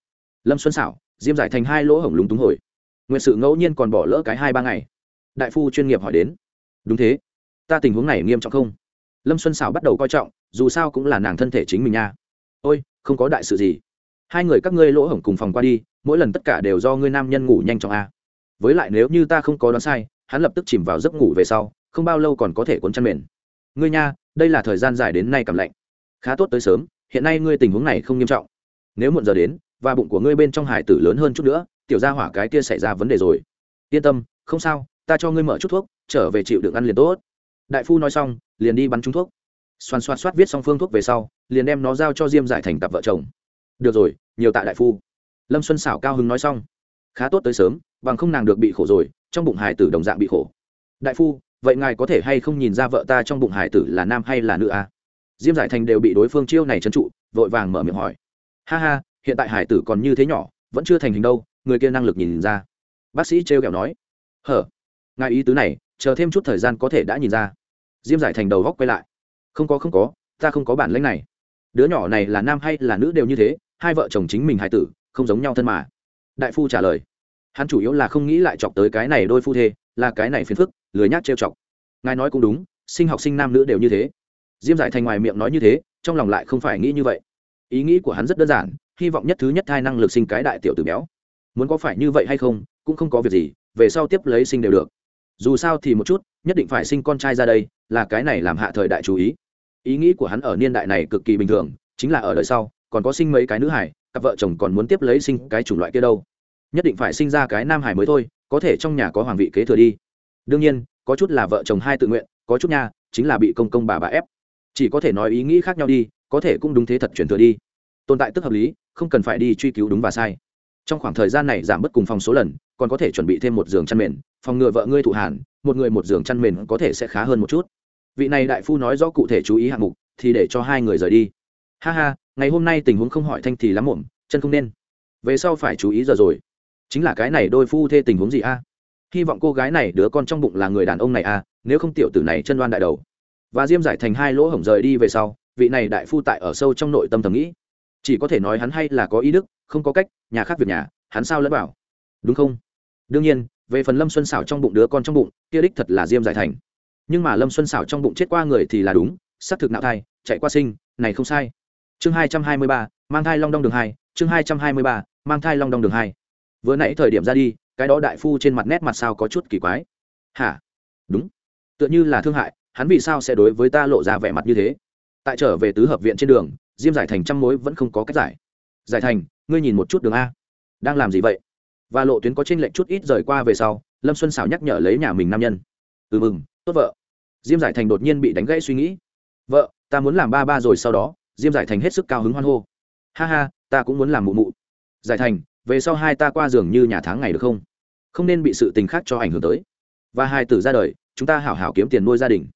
Lâm xuân xảo diêm giải thành hai lỗ hổng lúng túng hồi. Nguyện sự ngẫu nhiên còn bỏ lỡ cái hai ba ngày. Đại phu chuyên nghiệp hỏi đến. Đúng thế. Ta tình huống này nghiêm trọng không? Lâm xuân xảo bắt đầu coi trọng, dù sao cũng là nàng thân thể chính mình nha. Ôi, không có đại sự gì hai người các ngươi lỗ hổng cùng phòng qua đi, mỗi lần tất cả đều do ngươi nam nhân ngủ nhanh chóng a. Với lại nếu như ta không có đoán sai, hắn lập tức chìm vào giấc ngủ về sau, không bao lâu còn có thể cuốn chăn mền. Ngươi nha, đây là thời gian dài đến nay cảm lạnh. Khá tốt tới sớm, hiện nay ngươi tình huống này không nghiêm trọng. Nếu muộn giờ đến, và bụng của ngươi bên trong hải tử lớn hơn chút nữa, tiểu gia hỏa cái kia xảy ra vấn đề rồi. Yên tâm, không sao, ta cho ngươi mở chút thuốc, trở về chịu đựng ăn liền tốt. Đại phu nói xong, liền đi bắn trúng thuốc. Xoan xoan xoát viết xong phương thuốc về sau, liền đem nó giao cho diêm giải thành cặp vợ chồng được rồi, nhiều tạ đại phu. Lâm xuân xảo cao hứng nói xong. Khá tốt tới sớm, bằng không nàng được bị khổ rồi, trong bụng hải tử đồng dạng bị khổ. Đại phu, vậy ngài có thể hay không nhìn ra vợ ta trong bụng hải tử là nam hay là nữ à? diêm giải thành đều bị đối phương chiêu này trấn trụ, vội vàng mở miệng hỏi. Ha ha, hiện tại hải tử còn như thế nhỏ, vẫn chưa thành hình đâu, người kia năng lực nhìn ra. Bác sĩ trêu kẹo nói. Hở, ngài ý tứ này, chờ thêm chút thời gian có thể đã nhìn ra. Diêm giải thành đầu góc quay lại. Không có không có, ta không có bản lãnh này. Đứa nhỏ này là nam hay là nữ đều như thế hai vợ chồng chính mình hài tử, không giống nhau thân mà. Đại phu trả lời, hắn chủ yếu là không nghĩ lại chọc tới cái này đôi phu thê, là cái này phiền phức, lười nhác trêu chọc. Ngài nói cũng đúng, sinh học sinh nam nữ đều như thế. Diêm giải thành ngoài miệng nói như thế, trong lòng lại không phải nghĩ như vậy. Ý nghĩ của hắn rất đơn giản, hy vọng nhất thứ nhất thai năng lực sinh cái đại tiểu tử béo. Muốn có phải như vậy hay không, cũng không có việc gì, về sau tiếp lấy sinh đều được. Dù sao thì một chút, nhất định phải sinh con trai ra đây, là cái này làm hạ thời đại chú ý. Ý nghĩ của hắn ở niên đại này cực kỳ bình thường, chính là ở đời sau còn có sinh mấy cái nữ hải, cặp vợ chồng còn muốn tiếp lấy sinh cái chủng loại kia đâu. Nhất định phải sinh ra cái nam hải mới thôi, có thể trong nhà có hoàng vị kế thừa đi. Đương nhiên, có chút là vợ chồng hai tự nguyện, có chút nha, chính là bị công công bà bà ép. Chỉ có thể nói ý nghĩ khác nhau đi, có thể cũng đúng thế thật chuyển thừa đi. Tồn tại tức hợp lý, không cần phải đi truy cứu đúng và sai. Trong khoảng thời gian này giảm bớt cùng phòng số lần, còn có thể chuẩn bị thêm một giường chăn mền, phòng ngừa vợ ngươi thụ hàn, một người một giường chăn mền có thể sẽ khá hơn một chút. Vị này đại phu nói rõ cụ thể chú ý hạng mục, thì để cho hai người rời đi. Ha ha ngày hôm nay tình huống không hỏi thanh thì lắm muộn, chân không nên. Về sau phải chú ý giờ rồi. Chính là cái này đôi phu thê tình huống gì a? Hy vọng cô gái này đứa con trong bụng là người đàn ông này a, nếu không tiểu tử này chân đoan đại đầu. Và diêm giải thành hai lỗ hổng rời đi về sau, vị này đại phu tại ở sâu trong nội tâm thầm nghĩ. Chỉ có thể nói hắn hay là có ý đức, không có cách, nhà khác việc nhà, hắn sao lẫn bảo đúng không? Đương nhiên, về phần lâm xuân xảo trong bụng đứa con trong bụng, kia đích thật là diêm giải thành. Nhưng mà lâm xuân xảo trong bụng chết qua người thì là đúng, xác thực nạo thai, chạy qua sinh, này không sai chương hai trăm hai mươi ba, mang thai long đong đường hai, chương hai trăm hai mươi ba, mang thai long đong đường hai. Vừa nãy thời điểm ra đi, cái đó đại phu trên mặt nét mặt sao có chút kỳ quái. Hả? Đúng. Tựa như là thương hại, hắn vì sao sẽ đối với ta lộ ra vẻ mặt như thế? Tại trở về tứ hợp viện trên đường, diêm giải thành trăm mối vẫn không có cách giải. Giải thành, ngươi nhìn một chút đường a. Đang làm gì vậy? Và lộ tuyến có trên lệnh chút ít rời qua về sau, lâm xuân xảo nhắc nhở lấy nhà mình nam nhân. Ừ mừng, tốt vợ. Diêm giải thành đột nhiên bị đánh gãy suy nghĩ. Vợ, ta muốn làm ba ba rồi sau đó diêm giải thành hết sức cao hứng hoan hô. Ha ha, ta cũng muốn làm mụ mụ. Giải thành, về sau hai ta qua giường như nhà tháng ngày được không? Không nên bị sự tình khác cho ảnh hưởng tới. Và hai tử ra đời, chúng ta hảo hảo kiếm tiền nuôi gia đình.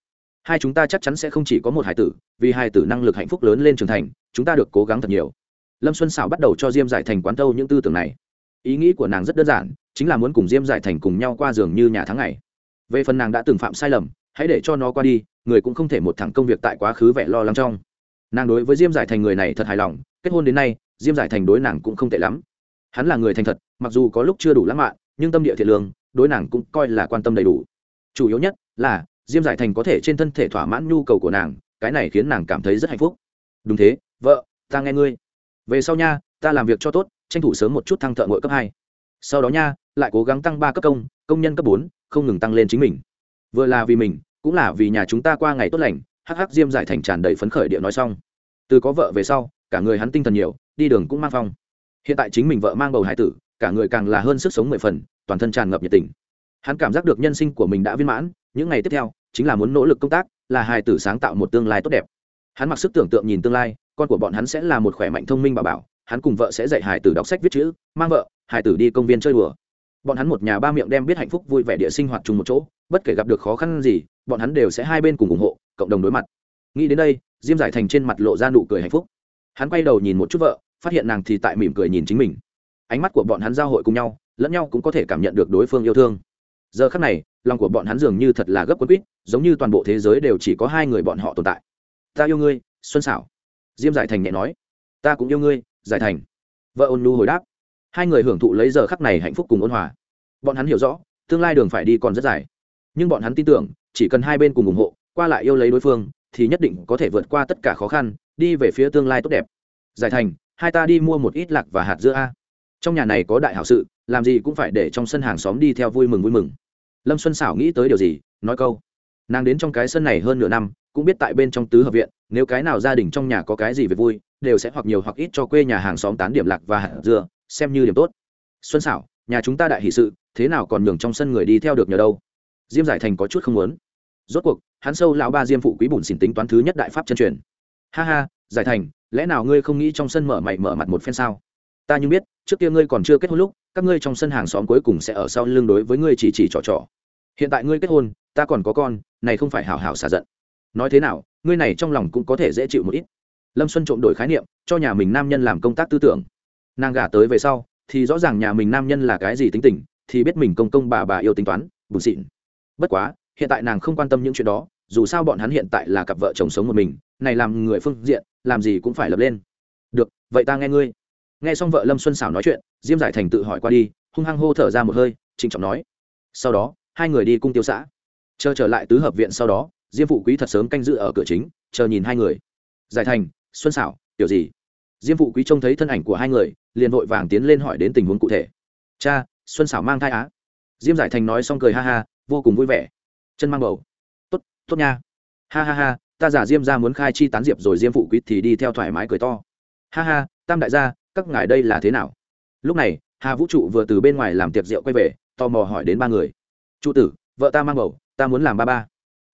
Hai chúng ta chắc chắn sẽ không chỉ có một hải tử, vì hai tử năng lực hạnh phúc lớn lên trưởng thành, chúng ta được cố gắng thật nhiều. Lâm xuân xảo bắt đầu cho diêm giải thành quán thâu những tư tưởng này. Ý nghĩ của nàng rất đơn giản, chính là muốn cùng diêm giải thành cùng nhau qua giường như nhà tháng ngày. Về phần nàng đã từng phạm sai lầm, hãy để cho nó qua đi, người cũng không thể một thẳng công việc tại quá khứ vẻ lo lắng trong nàng đối với diêm giải thành người này thật hài lòng kết hôn đến nay diêm giải thành đối nàng cũng không tệ lắm hắn là người thành thật mặc dù có lúc chưa đủ lãng mạn nhưng tâm địa thiện lương đối nàng cũng coi là quan tâm đầy đủ chủ yếu nhất là diêm giải thành có thể trên thân thể thỏa mãn nhu cầu của nàng cái này khiến nàng cảm thấy rất hạnh phúc đúng thế vợ ta nghe ngươi về sau nha ta làm việc cho tốt tranh thủ sớm một chút thăng thợ ngội cấp hai sau đó nha lại cố gắng tăng ba cấp công công nhân cấp bốn không ngừng tăng lên chính mình vừa là vì mình cũng là vì nhà chúng ta qua ngày tốt lành hắc hắc diêm giải thành tràn đầy phấn khởi địa nói xong. Từ có vợ về sau, cả người hắn tinh thần nhiều, đi đường cũng mang phong. Hiện tại chính mình vợ mang bầu hải tử, cả người càng là hơn sức sống mười phần, toàn thân tràn ngập nhiệt tình. Hắn cảm giác được nhân sinh của mình đã viên mãn, những ngày tiếp theo, chính là muốn nỗ lực công tác, là hài tử sáng tạo một tương lai tốt đẹp. Hắn mặc sức tưởng tượng nhìn tương lai, con của bọn hắn sẽ là một khỏe mạnh thông minh bà bảo, hắn cùng vợ sẽ dạy hài tử đọc sách viết chữ, mang vợ, hài tử đi công viên chơi đùa. Bọn hắn một nhà ba miệng đem biết hạnh phúc vui vẻ địa sinh hoạt chung một chỗ, bất kể gặp được khó khăn gì, bọn hắn đều sẽ hai bên cùng ủng hộ cộng đồng đối mặt. Nghĩ đến đây, diêm giải thành trên mặt lộ ra nụ cười hạnh phúc. Hắn quay đầu nhìn một chút vợ, phát hiện nàng thì tại mỉm cười nhìn chính mình. Ánh mắt của bọn hắn giao hội cùng nhau, lẫn nhau cũng có thể cảm nhận được đối phương yêu thương. Giờ khắc này, lòng của bọn hắn dường như thật là gấp quấn quýt, giống như toàn bộ thế giới đều chỉ có hai người bọn họ tồn tại. Ta yêu ngươi, xuân xảo diêm giải thành nhẹ nói. Ta cũng yêu ngươi, giải thành. Vợ ôn nhu hồi đáp. Hai người hưởng thụ lấy giờ khắc này hạnh phúc cùng ôn hòa. Bọn hắn hiểu rõ, tương lai đường phải đi còn rất dài. Nhưng bọn hắn tin tưởng, chỉ cần hai bên cùng ủng hộ qua lại yêu lấy đối phương, thì nhất định có thể vượt qua tất cả khó khăn, đi về phía tương lai tốt đẹp. Giải thành, hai ta đi mua một ít lạc và hạt dưa a. Trong nhà này có đại hảo sự, làm gì cũng phải để trong sân hàng xóm đi theo vui mừng vui mừng. Lâm xuân xảo nghĩ tới điều gì, nói câu. Nàng đến trong cái sân này hơn nửa năm, cũng biết tại bên trong tứ hợp viện, nếu cái nào gia đình trong nhà có cái gì về vui, đều sẽ hoặc nhiều hoặc ít cho quê nhà hàng xóm tán điểm lạc và hạt dưa, xem như điểm tốt. Xuân xảo nhà chúng ta đại hỷ sự, thế nào còn nhường trong sân người đi theo được nhờ đâu? Diêm giải thành có chút không muốn. Rốt cuộc hắn sâu lão ba diêm phụ quý bùn xỉn tính toán thứ nhất đại pháp chân truyền. Ha ha, giải thành, lẽ nào ngươi không nghĩ trong sân mở mày mở mặt một phen sao? Ta như biết, trước kia ngươi còn chưa kết hôn lúc, các ngươi trong sân hàng xóm cuối cùng sẽ ở sau lưng đối với ngươi chỉ chỉ trò trò. Hiện tại ngươi kết hôn, ta còn có con, này không phải hảo hảo xả giận. Nói thế nào, ngươi này trong lòng cũng có thể dễ chịu một ít. Lâm xuân trộm đổi khái niệm, cho nhà mình nam nhân làm công tác tư tưởng. Nàng gả tới về sau, thì rõ ràng nhà mình nam nhân là cái gì tính tình, thì biết mình công công bà bà yêu tính toán, bùn xịn bất quá hiện tại nàng không quan tâm những chuyện đó, dù sao bọn hắn hiện tại là cặp vợ chồng sống một mình, này làm người phương diện, làm gì cũng phải lập lên. Được, vậy ta nghe ngươi. Nghe xong vợ lâm xuân xảo nói chuyện, diêm giải thành tự hỏi qua đi, hung hăng hô thở ra một hơi, trịnh trọng nói. Sau đó, hai người đi cung tiêu xã. Chờ trở lại tứ hợp viện sau đó, diêm phụ quý thật sớm canh giữ ở cửa chính, chờ nhìn hai người. Giải thành, xuân xảo kiểu gì? Diêm phụ quý trông thấy thân ảnh của hai người, liền vội vàng tiến lên hỏi đến tình huống cụ thể. Cha, xuân xảo mang thai á? Diêm giải thành nói xong cười ha ha, vô cùng vui vẻ chân mang bầu. Tốt tốt nha. Ha ha ha, ta giả diêm ra muốn khai chi tán diệp rồi diêm phụ quý thì đi theo thoải mái cười to. Ha ha, tam đại gia, các ngài đây là thế nào? Lúc này, hà vũ trụ vừa từ bên ngoài làm tiệc rượu quay về, tò mò hỏi đến ba người. Trụ tử, vợ ta mang bầu, ta muốn làm ba ba.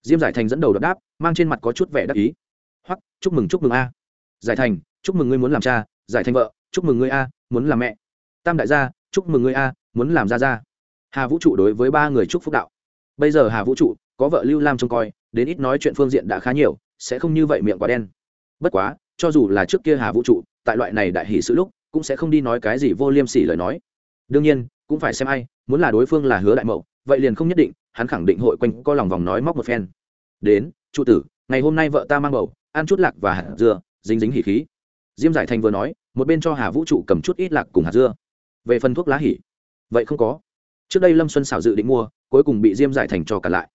Diêm giải thành dẫn đầu đọc đáp, mang trên mặt có chút vẻ đắc ý. Hoặc chúc mừng chúc mừng a. Giải thành, chúc mừng ngươi muốn làm cha. Giải thành vợ, chúc mừng ngươi a, muốn làm mẹ. Tam đại gia, chúc mừng ngươi a, muốn làm gia gia. Hà vũ trụ đối với ba người chúc phúc đạo bây giờ hà vũ trụ, có vợ lưu lam trông coi, đến ít nói chuyện phương diện đã khá nhiều, sẽ không như vậy miệng quá đen. Bất quá, cho dù là trước kia hà vũ trụ, tại loại này đại hỷ sự lúc, cũng sẽ không đi nói cái gì vô liêm sỉ lời nói. Đương nhiên, cũng phải xem ai, muốn là đối phương là hứa đại mậu, vậy liền không nhất định, hắn khẳng định hội quanh co lòng vòng nói móc một phen. Đến trụ tử, ngày hôm nay vợ ta mang bầu, ăn chút lạc và hạt dưa, dính dính hỉ khí. Diêm giải thành vừa nói, một bên cho hà vũ trụ cầm chút ít lạc cùng hạt dưa. Về phần thuốc lá hỉ, vậy không có. Trước đây lâm xuân xảo dự định mua cuối cùng bị diêm giải thành cho cả lại.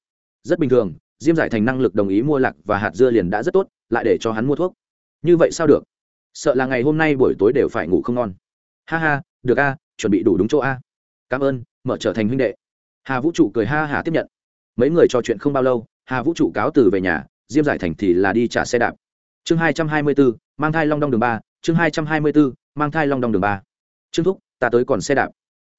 Rất bình thường, diêm giải thành năng lực đồng ý mua lạc và hạt dưa liền đã rất tốt, lại để cho hắn mua thuốc. Như vậy sao được? Sợ là ngày hôm nay buổi tối đều phải ngủ không ngon. Ha ha, được a, chuẩn bị đủ đúng chỗ a. Cảm ơn, mở trở thành huynh đệ. Hà vũ trụ cười ha hà tiếp nhận. Mấy người trò chuyện không bao lâu, hà vũ trụ cáo từ về nhà, diêm giải thành thì là đi trả xe đạp. Chương hai trăm hai mươi bốn mang thai long đong đường ba, chương hai trăm hai mươi bốn mang thai long đong đường ba. Trương thúc, ta tới còn xe đạp.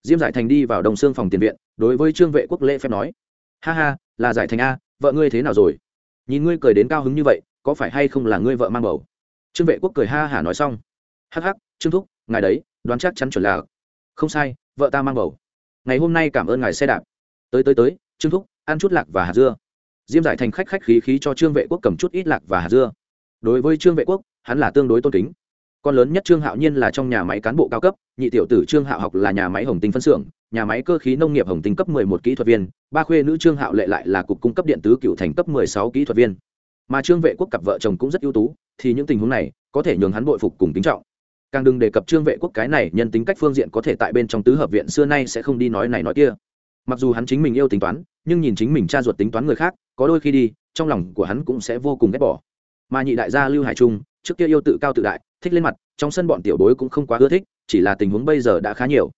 Diêm giải thành đi vào đồng xương phòng tiền viện đối với trương vệ quốc lễ phép nói, ha ha, là giải thành a, vợ ngươi thế nào rồi? Nhìn ngươi cười đến cao hứng như vậy, có phải hay không là ngươi vợ mang bầu? Trương vệ quốc cười ha hả nói xong, hắc hắc, trương thúc, ngài đấy, đoán chắc chắn chuẩn là. Không sai, vợ ta mang bầu. Ngày hôm nay cảm ơn ngài xe đạp. Tới tới tới, trương thúc, ăn chút lạc và hạt dưa. Diêm giải thành khách khách khí khí cho trương vệ quốc cầm chút ít lạc và hạt dưa. Đối với trương vệ quốc, hắn là tương đối tôn kính con lớn nhất trương hạo nhiên là trong nhà máy cán bộ cao cấp, nhị tiểu tử trương hạo học là nhà máy hồng tinh phân xưởng, nhà máy cơ khí nông nghiệp hồng tinh cấp 11 kỹ thuật viên, ba khuê nữ trương hạo lệ lại là cục cung cấp điện tứ cựu thành cấp 16 kỹ thuật viên. Mà trương vệ quốc cặp vợ chồng cũng rất ưu tú, thì những tình huống này có thể nhường hắn bội phục cùng kính trọng. Càng đừng đề cập trương vệ quốc cái này, nhân tính cách phương diện có thể tại bên trong tứ hợp viện xưa nay sẽ không đi nói này nói kia. Mặc dù hắn chính mình yêu tính toán, nhưng nhìn chính mình cha ruột tính toán người khác, có đôi khi đi, trong lòng của hắn cũng sẽ vô cùng ghét bỏ. Mà nhị đại gia lưu hải trung trước kia yêu tự cao tự đại, thích lên mặt, trong sân bọn tiểu bối cũng không quá ưa thích, chỉ là tình huống bây giờ đã khá nhiều.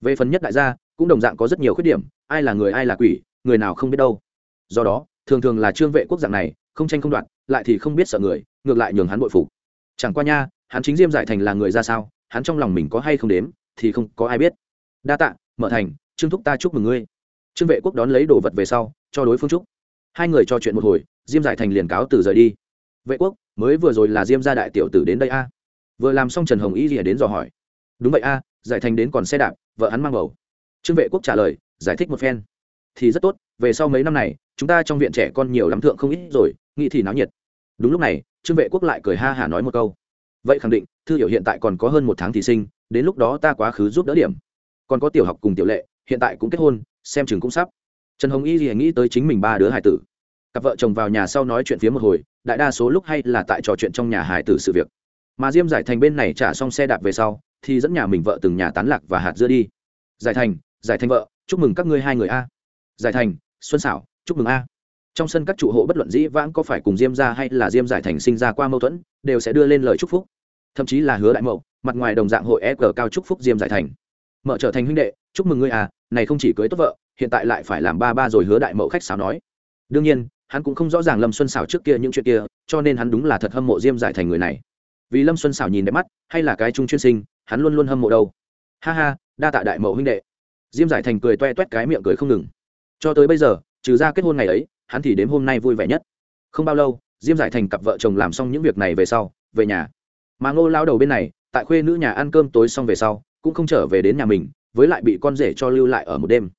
Về phần nhất đại gia, cũng đồng dạng có rất nhiều khuyết điểm, ai là người ai là quỷ, người nào không biết đâu. Do đó, thường thường là trương vệ quốc dạng này, không tranh không đoạn lại thì không biết sợ người, ngược lại nhường hắn bội phục. Chẳng qua nha, hắn chính diêm giải thành là người ra sao, hắn trong lòng mình có hay không đếm, thì không có ai biết. Đa tạ, mở thành, trương thúc ta chúc mừng ngươi. Trương vệ quốc đón lấy đồ vật về sau, cho đối phương chúc. Hai người trò chuyện một hồi, diêm giải thành liền cáo từ rời đi vệ quốc, mới vừa rồi là diêm gia đại tiểu tử đến đây a. Vừa làm xong trần hồng y rỉa đến dò hỏi. Đúng vậy a, giải thành đến còn xe đạp, vợ hắn mang bầu. Trương vệ quốc trả lời, giải thích một phen. Thì rất tốt, về sau mấy năm này, chúng ta trong viện trẻ con nhiều lắm thượng không ít rồi, nghĩ thì náo nhiệt. Đúng lúc này, trương vệ quốc lại cười ha hả nói một câu. Vậy khẳng định, thư hiểu hiện tại còn có hơn một tháng thí sinh, đến lúc đó ta quá khứ giúp đỡ điểm. Còn có tiểu học cùng tiểu lệ, hiện tại cũng kết hôn, xem chừng cũng sắp. Trần hồng y thì nghĩ tới chính mình ba đứa hải tử. Cặp vợ chồng vào nhà sau nói chuyện phía một hồi đại đa số lúc hay là tại trò chuyện trong nhà hải tử sự việc. Mà diêm giải thành bên này trả xong xe đạp về sau, thì dẫn nhà mình vợ từng nhà tán lạc và hạt dưa đi. Giải thành giải thành vợ, chúc mừng các ngươi hai người a. Giải thành, xuân xảo chúc mừng a. Trong sân các trụ hộ bất luận dĩ vãng có phải cùng diêm ra hay là diêm giải thành sinh ra qua mâu thuẫn, đều sẽ đưa lên lời chúc phúc. Thậm chí là hứa đại mậu, mặt ngoài đồng dạng hội e g cao chúc phúc diêm giải thành. Mở trở thành huynh đệ, chúc mừng ngươi à này không chỉ cưới tốt vợ, hiện tại lại phải làm ba ba rồi hứa đại mậu khách sáo nói. Đương nhiên hắn cũng không rõ ràng lâm xuân xảo trước kia những chuyện kia, cho nên hắn đúng là thật hâm mộ diêm giải thành người này. Vì lâm xuân xảo nhìn đẹp mắt, hay là cái trung chuyên sinh, hắn luôn luôn hâm mộ đâu. Ha ha, đa tạ đại mẫu huynh đệ. Diêm giải thành cười toe toét cái miệng cười không ngừng. Cho tới bây giờ, trừ ra kết hôn ngày ấy, hắn thì đến hôm nay vui vẻ nhất. Không bao lâu, diêm giải thành cặp vợ chồng làm xong những việc này về sau, về nhà. Mà ngô lao đầu bên này, tại khuê nữ nhà ăn cơm tối xong về sau, cũng không trở về đến nhà mình, với lại bị con rể cho lưu lại ở một đêm.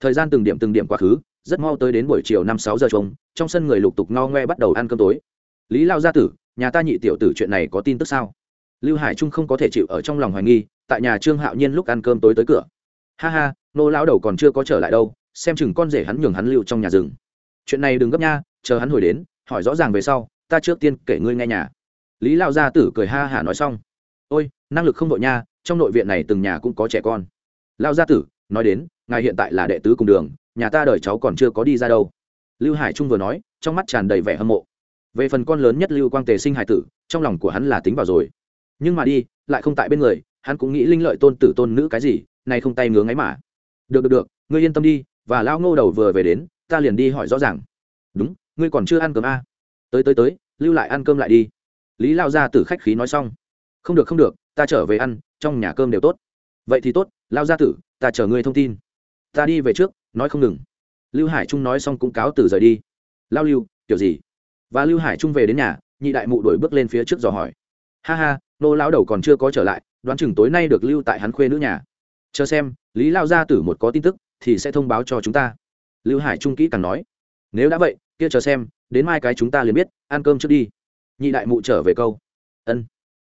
Thời gian từng điểm từng điểm quá khứ rất mau tới đến buổi chiều năm sáu giờ trống trong sân người lục tục no ngoe bắt đầu ăn cơm tối. Lý lao gia tử, nhà ta nhị tiểu tử chuyện này có tin tức sao? Lưu hải trung không có thể chịu ở trong lòng hoài nghi, tại nhà trương hạo nhiên lúc ăn cơm tối tới cửa. Ha ha, nô lão đầu còn chưa có trở lại đâu, xem chừng con rể hắn nhường hắn lưu trong nhà rừng. Chuyện này đừng gấp nha, chờ hắn hồi đến, hỏi rõ ràng về sau, ta trước tiên kể ngươi nghe nhà. Lý lao gia tử cười ha hả nói xong. Ôi, năng lực không đội nha, trong nội viện này từng nhà cũng có trẻ con. Lao gia tử, nói đến, ngài hiện tại là đệ tứ cùng đường nhà ta đời cháu còn chưa có đi ra đâu. Lưu hải trung vừa nói, trong mắt tràn đầy vẻ hâm mộ. Về phần con lớn nhất lưu quang tề sinh hải tử, trong lòng của hắn là tính vào rồi. Nhưng mà đi, lại không tại bên người, hắn cũng nghĩ linh lợi tôn tử tôn nữ cái gì này không tay ngứa ngáy mà. Được được được, ngươi yên tâm đi, và lao ngô đầu vừa về đến, ta liền đi hỏi rõ ràng. Đúng, ngươi còn chưa ăn cơm a à? tới tới tới, lưu lại ăn cơm lại đi. Lý lao ra tử khách khí nói xong. Không được không được, ta trở về ăn, trong nhà cơm đều tốt. Vậy thì tốt, lao gia tử, ta chờ ngươi thông tin. Ta đi về trước nói không ngừng. Lưu hải trung nói xong cũng cáo từ rời đi. Lao lưu, kiểu gì? Và lưu hải trung về đến nhà, nhị đại mụ đổi bước lên phía trước dò hỏi. Ha ha, nô lao đầu còn chưa có trở lại, đoán chừng tối nay được lưu tại hắn khuê nữ nhà. Chờ xem, lý lao gia tử một có tin tức, thì sẽ thông báo cho chúng ta. Lưu hải trung kỹ càng nói. Nếu đã vậy, kia chờ xem, đến mai cái chúng ta liền biết, ăn cơm trước đi. Nhị đại mụ trở về câu. Ân.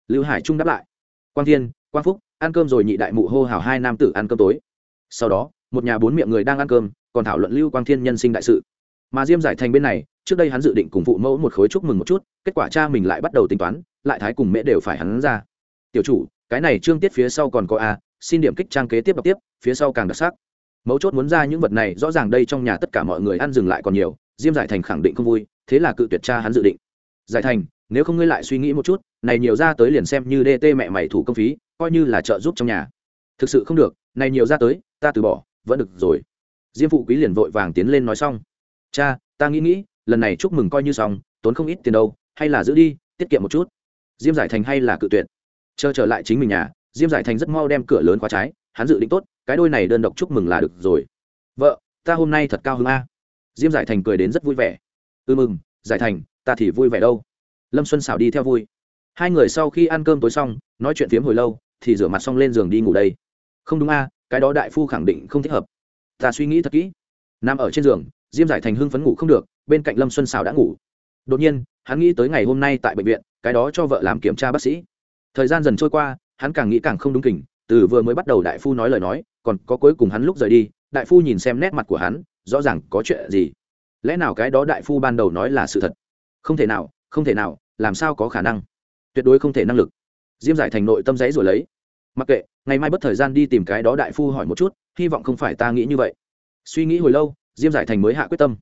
Lưu hải trung đáp lại. Quang thiên, quang phúc, ăn cơm rồi nhị đại mụ hô hào hai nam tử ăn cơm tối. Sau đó một nhà bốn miệng người đang ăn cơm, còn thảo luận lưu quang thiên nhân sinh đại sự. Mà diêm giải thành bên này, trước đây hắn dự định cùng phụ mẫu một khối chúc mừng một chút, kết quả cha mình lại bắt đầu tính toán, lại thái cùng mễ đều phải hắn ra. Tiểu chủ, cái này trương tiết phía sau còn có a, xin điểm kích trang kế tiếp đọc tiếp, phía sau càng đặc sắc. Mấu chốt muốn ra những vật này, rõ ràng đây trong nhà tất cả mọi người ăn dừng lại còn nhiều, diêm giải thành khẳng định không vui, thế là cự tuyệt cha hắn dự định. Giải thành, nếu không ngươi lại suy nghĩ một chút, này nhiều ra tới liền xem như dt mẹ mày thủ công phí, coi như là trợ giúp trong nhà. Thực sự không được, này nhiều ra tới, ta từ bỏ vẫn được rồi. Diêm phụ quý liền vội vàng tiến lên nói xong. Cha, ta nghĩ nghĩ, lần này chúc mừng coi như xong, tốn không ít tiền đâu, hay là giữ đi, tiết kiệm một chút. Diêm giải thành hay là cự tuyệt. Chờ trở lại chính mình nhà, diêm giải thành rất mau đem cửa lớn khóa trái, hắn dự định tốt, cái đôi này đơn độc chúc mừng là được rồi. Vợ, ta hôm nay thật cao hứng a. Diêm giải thành cười đến rất vui vẻ. Ư ừ mừng, giải thành, ta thì vui vẻ đâu. Lâm xuân xảo đi theo vui. Hai người sau khi ăn cơm tối xong, nói chuyện phiếm hồi lâu, thì rửa mặt xong lên giường đi ngủ đây. Không đúng a cái đó đại phu khẳng định không thích hợp. Ta suy nghĩ thật kỹ. Nằm ở trên giường, diêm giải thành hưng phấn ngủ không được, bên cạnh lâm xuân xảo đã ngủ. Đột nhiên, hắn nghĩ tới ngày hôm nay tại bệnh viện, cái đó cho vợ làm kiểm tra bác sĩ. Thời gian dần trôi qua, hắn càng nghĩ càng không đúng kình, từ vừa mới bắt đầu đại phu nói lời nói, còn có cuối cùng hắn lúc rời đi, đại phu nhìn xem nét mặt của hắn, rõ ràng có chuyện gì. Lẽ nào cái đó đại phu ban đầu nói là sự thật? Không thể nào, không thể nào, làm sao có khả năng? Tuyệt đối không thể năng lực. Diêm giải thành nội tâm giấy rồi lấy mặc kệ, ngày mai bất thời gian đi tìm cái đó đại phu hỏi một chút, hy vọng không phải ta nghĩ như vậy. Suy nghĩ hồi lâu, diêm giải thành mới hạ quyết tâm.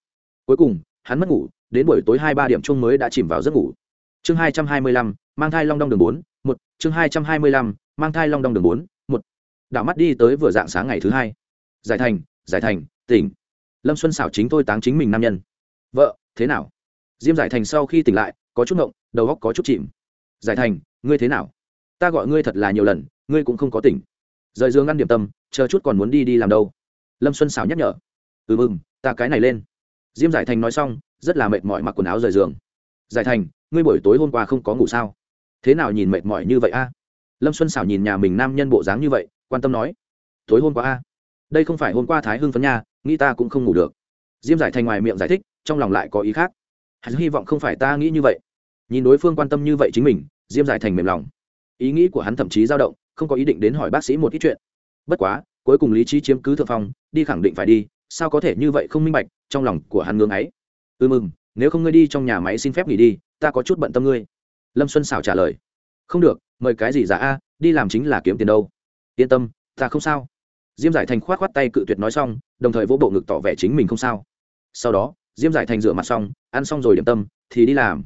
Cuối cùng, hắn mất ngủ, đến buổi tối hai ba điểm chung mới đã chìm vào giấc ngủ. Chương hai trăm hai mươi lăm, mang thai long đong đường bốn, một. Chương hai trăm hai mươi lăm, mang thai long đong đường bốn, một. Đảo mắt đi tới vừa dạng sáng ngày thứ hai. Giải thành giải thành, tỉnh. Lâm xuân xảo chính tôi táng chính mình nam nhân. Vợ, thế nào? Diêm giải thành sau khi tỉnh lại, có chút ngộng, đầu góc có chút chìm. Giải thành, ngươi thế nào? Ta gọi ngươi thật là nhiều lần, ngươi cũng không có tỉnh. Rời giường ăn điểm tâm, chờ chút còn muốn đi đi làm đâu. Lâm xuân xảo nhắc nhở. Ừ mừng, ta cái này lên. Diêm giải thành nói xong, rất là mệt mỏi mặc quần áo rời giường. Giải thành, ngươi buổi tối hôm qua không có ngủ sao? Thế nào nhìn mệt mỏi như vậy a? Lâm xuân xảo nhìn nhà mình nam nhân bộ dáng như vậy, quan tâm nói. Tối hôm qua a? Đây không phải hôm qua thái hưng phấn nha, nghĩ ta cũng không ngủ được. Diêm giải thành ngoài miệng giải thích, trong lòng lại có ý khác. Hắn hy vọng không phải ta nghĩ như vậy. Nhìn đối phương quan tâm như vậy chính mình, diêm giải thành mềm lòng ý nghĩ của hắn thậm chí dao động, không có ý định đến hỏi bác sĩ một ít chuyện. Bất quá, cuối cùng lý trí chiếm cứ thượng phong, đi khẳng định phải đi, sao có thể như vậy không minh bạch, trong lòng của hắn ngưng ấy. Ừ mừng, nếu không ngươi đi trong nhà máy xin phép nghỉ đi, ta có chút bận tâm ngươi. Lâm xuân xảo trả lời. Không được, mời cái gì giả a, đi làm chính là kiếm tiền đâu. Yên tâm, ta không sao. Diêm giải thành k h o á t k h o á t tay cự tuyệt nói xong, đồng thời vỗ bộ ngực tỏ vẻ chính mình không sao. Sau đó, diêm giải thành rửa mặt xong, ăn xong rồi điểm tâm, thì đi làm.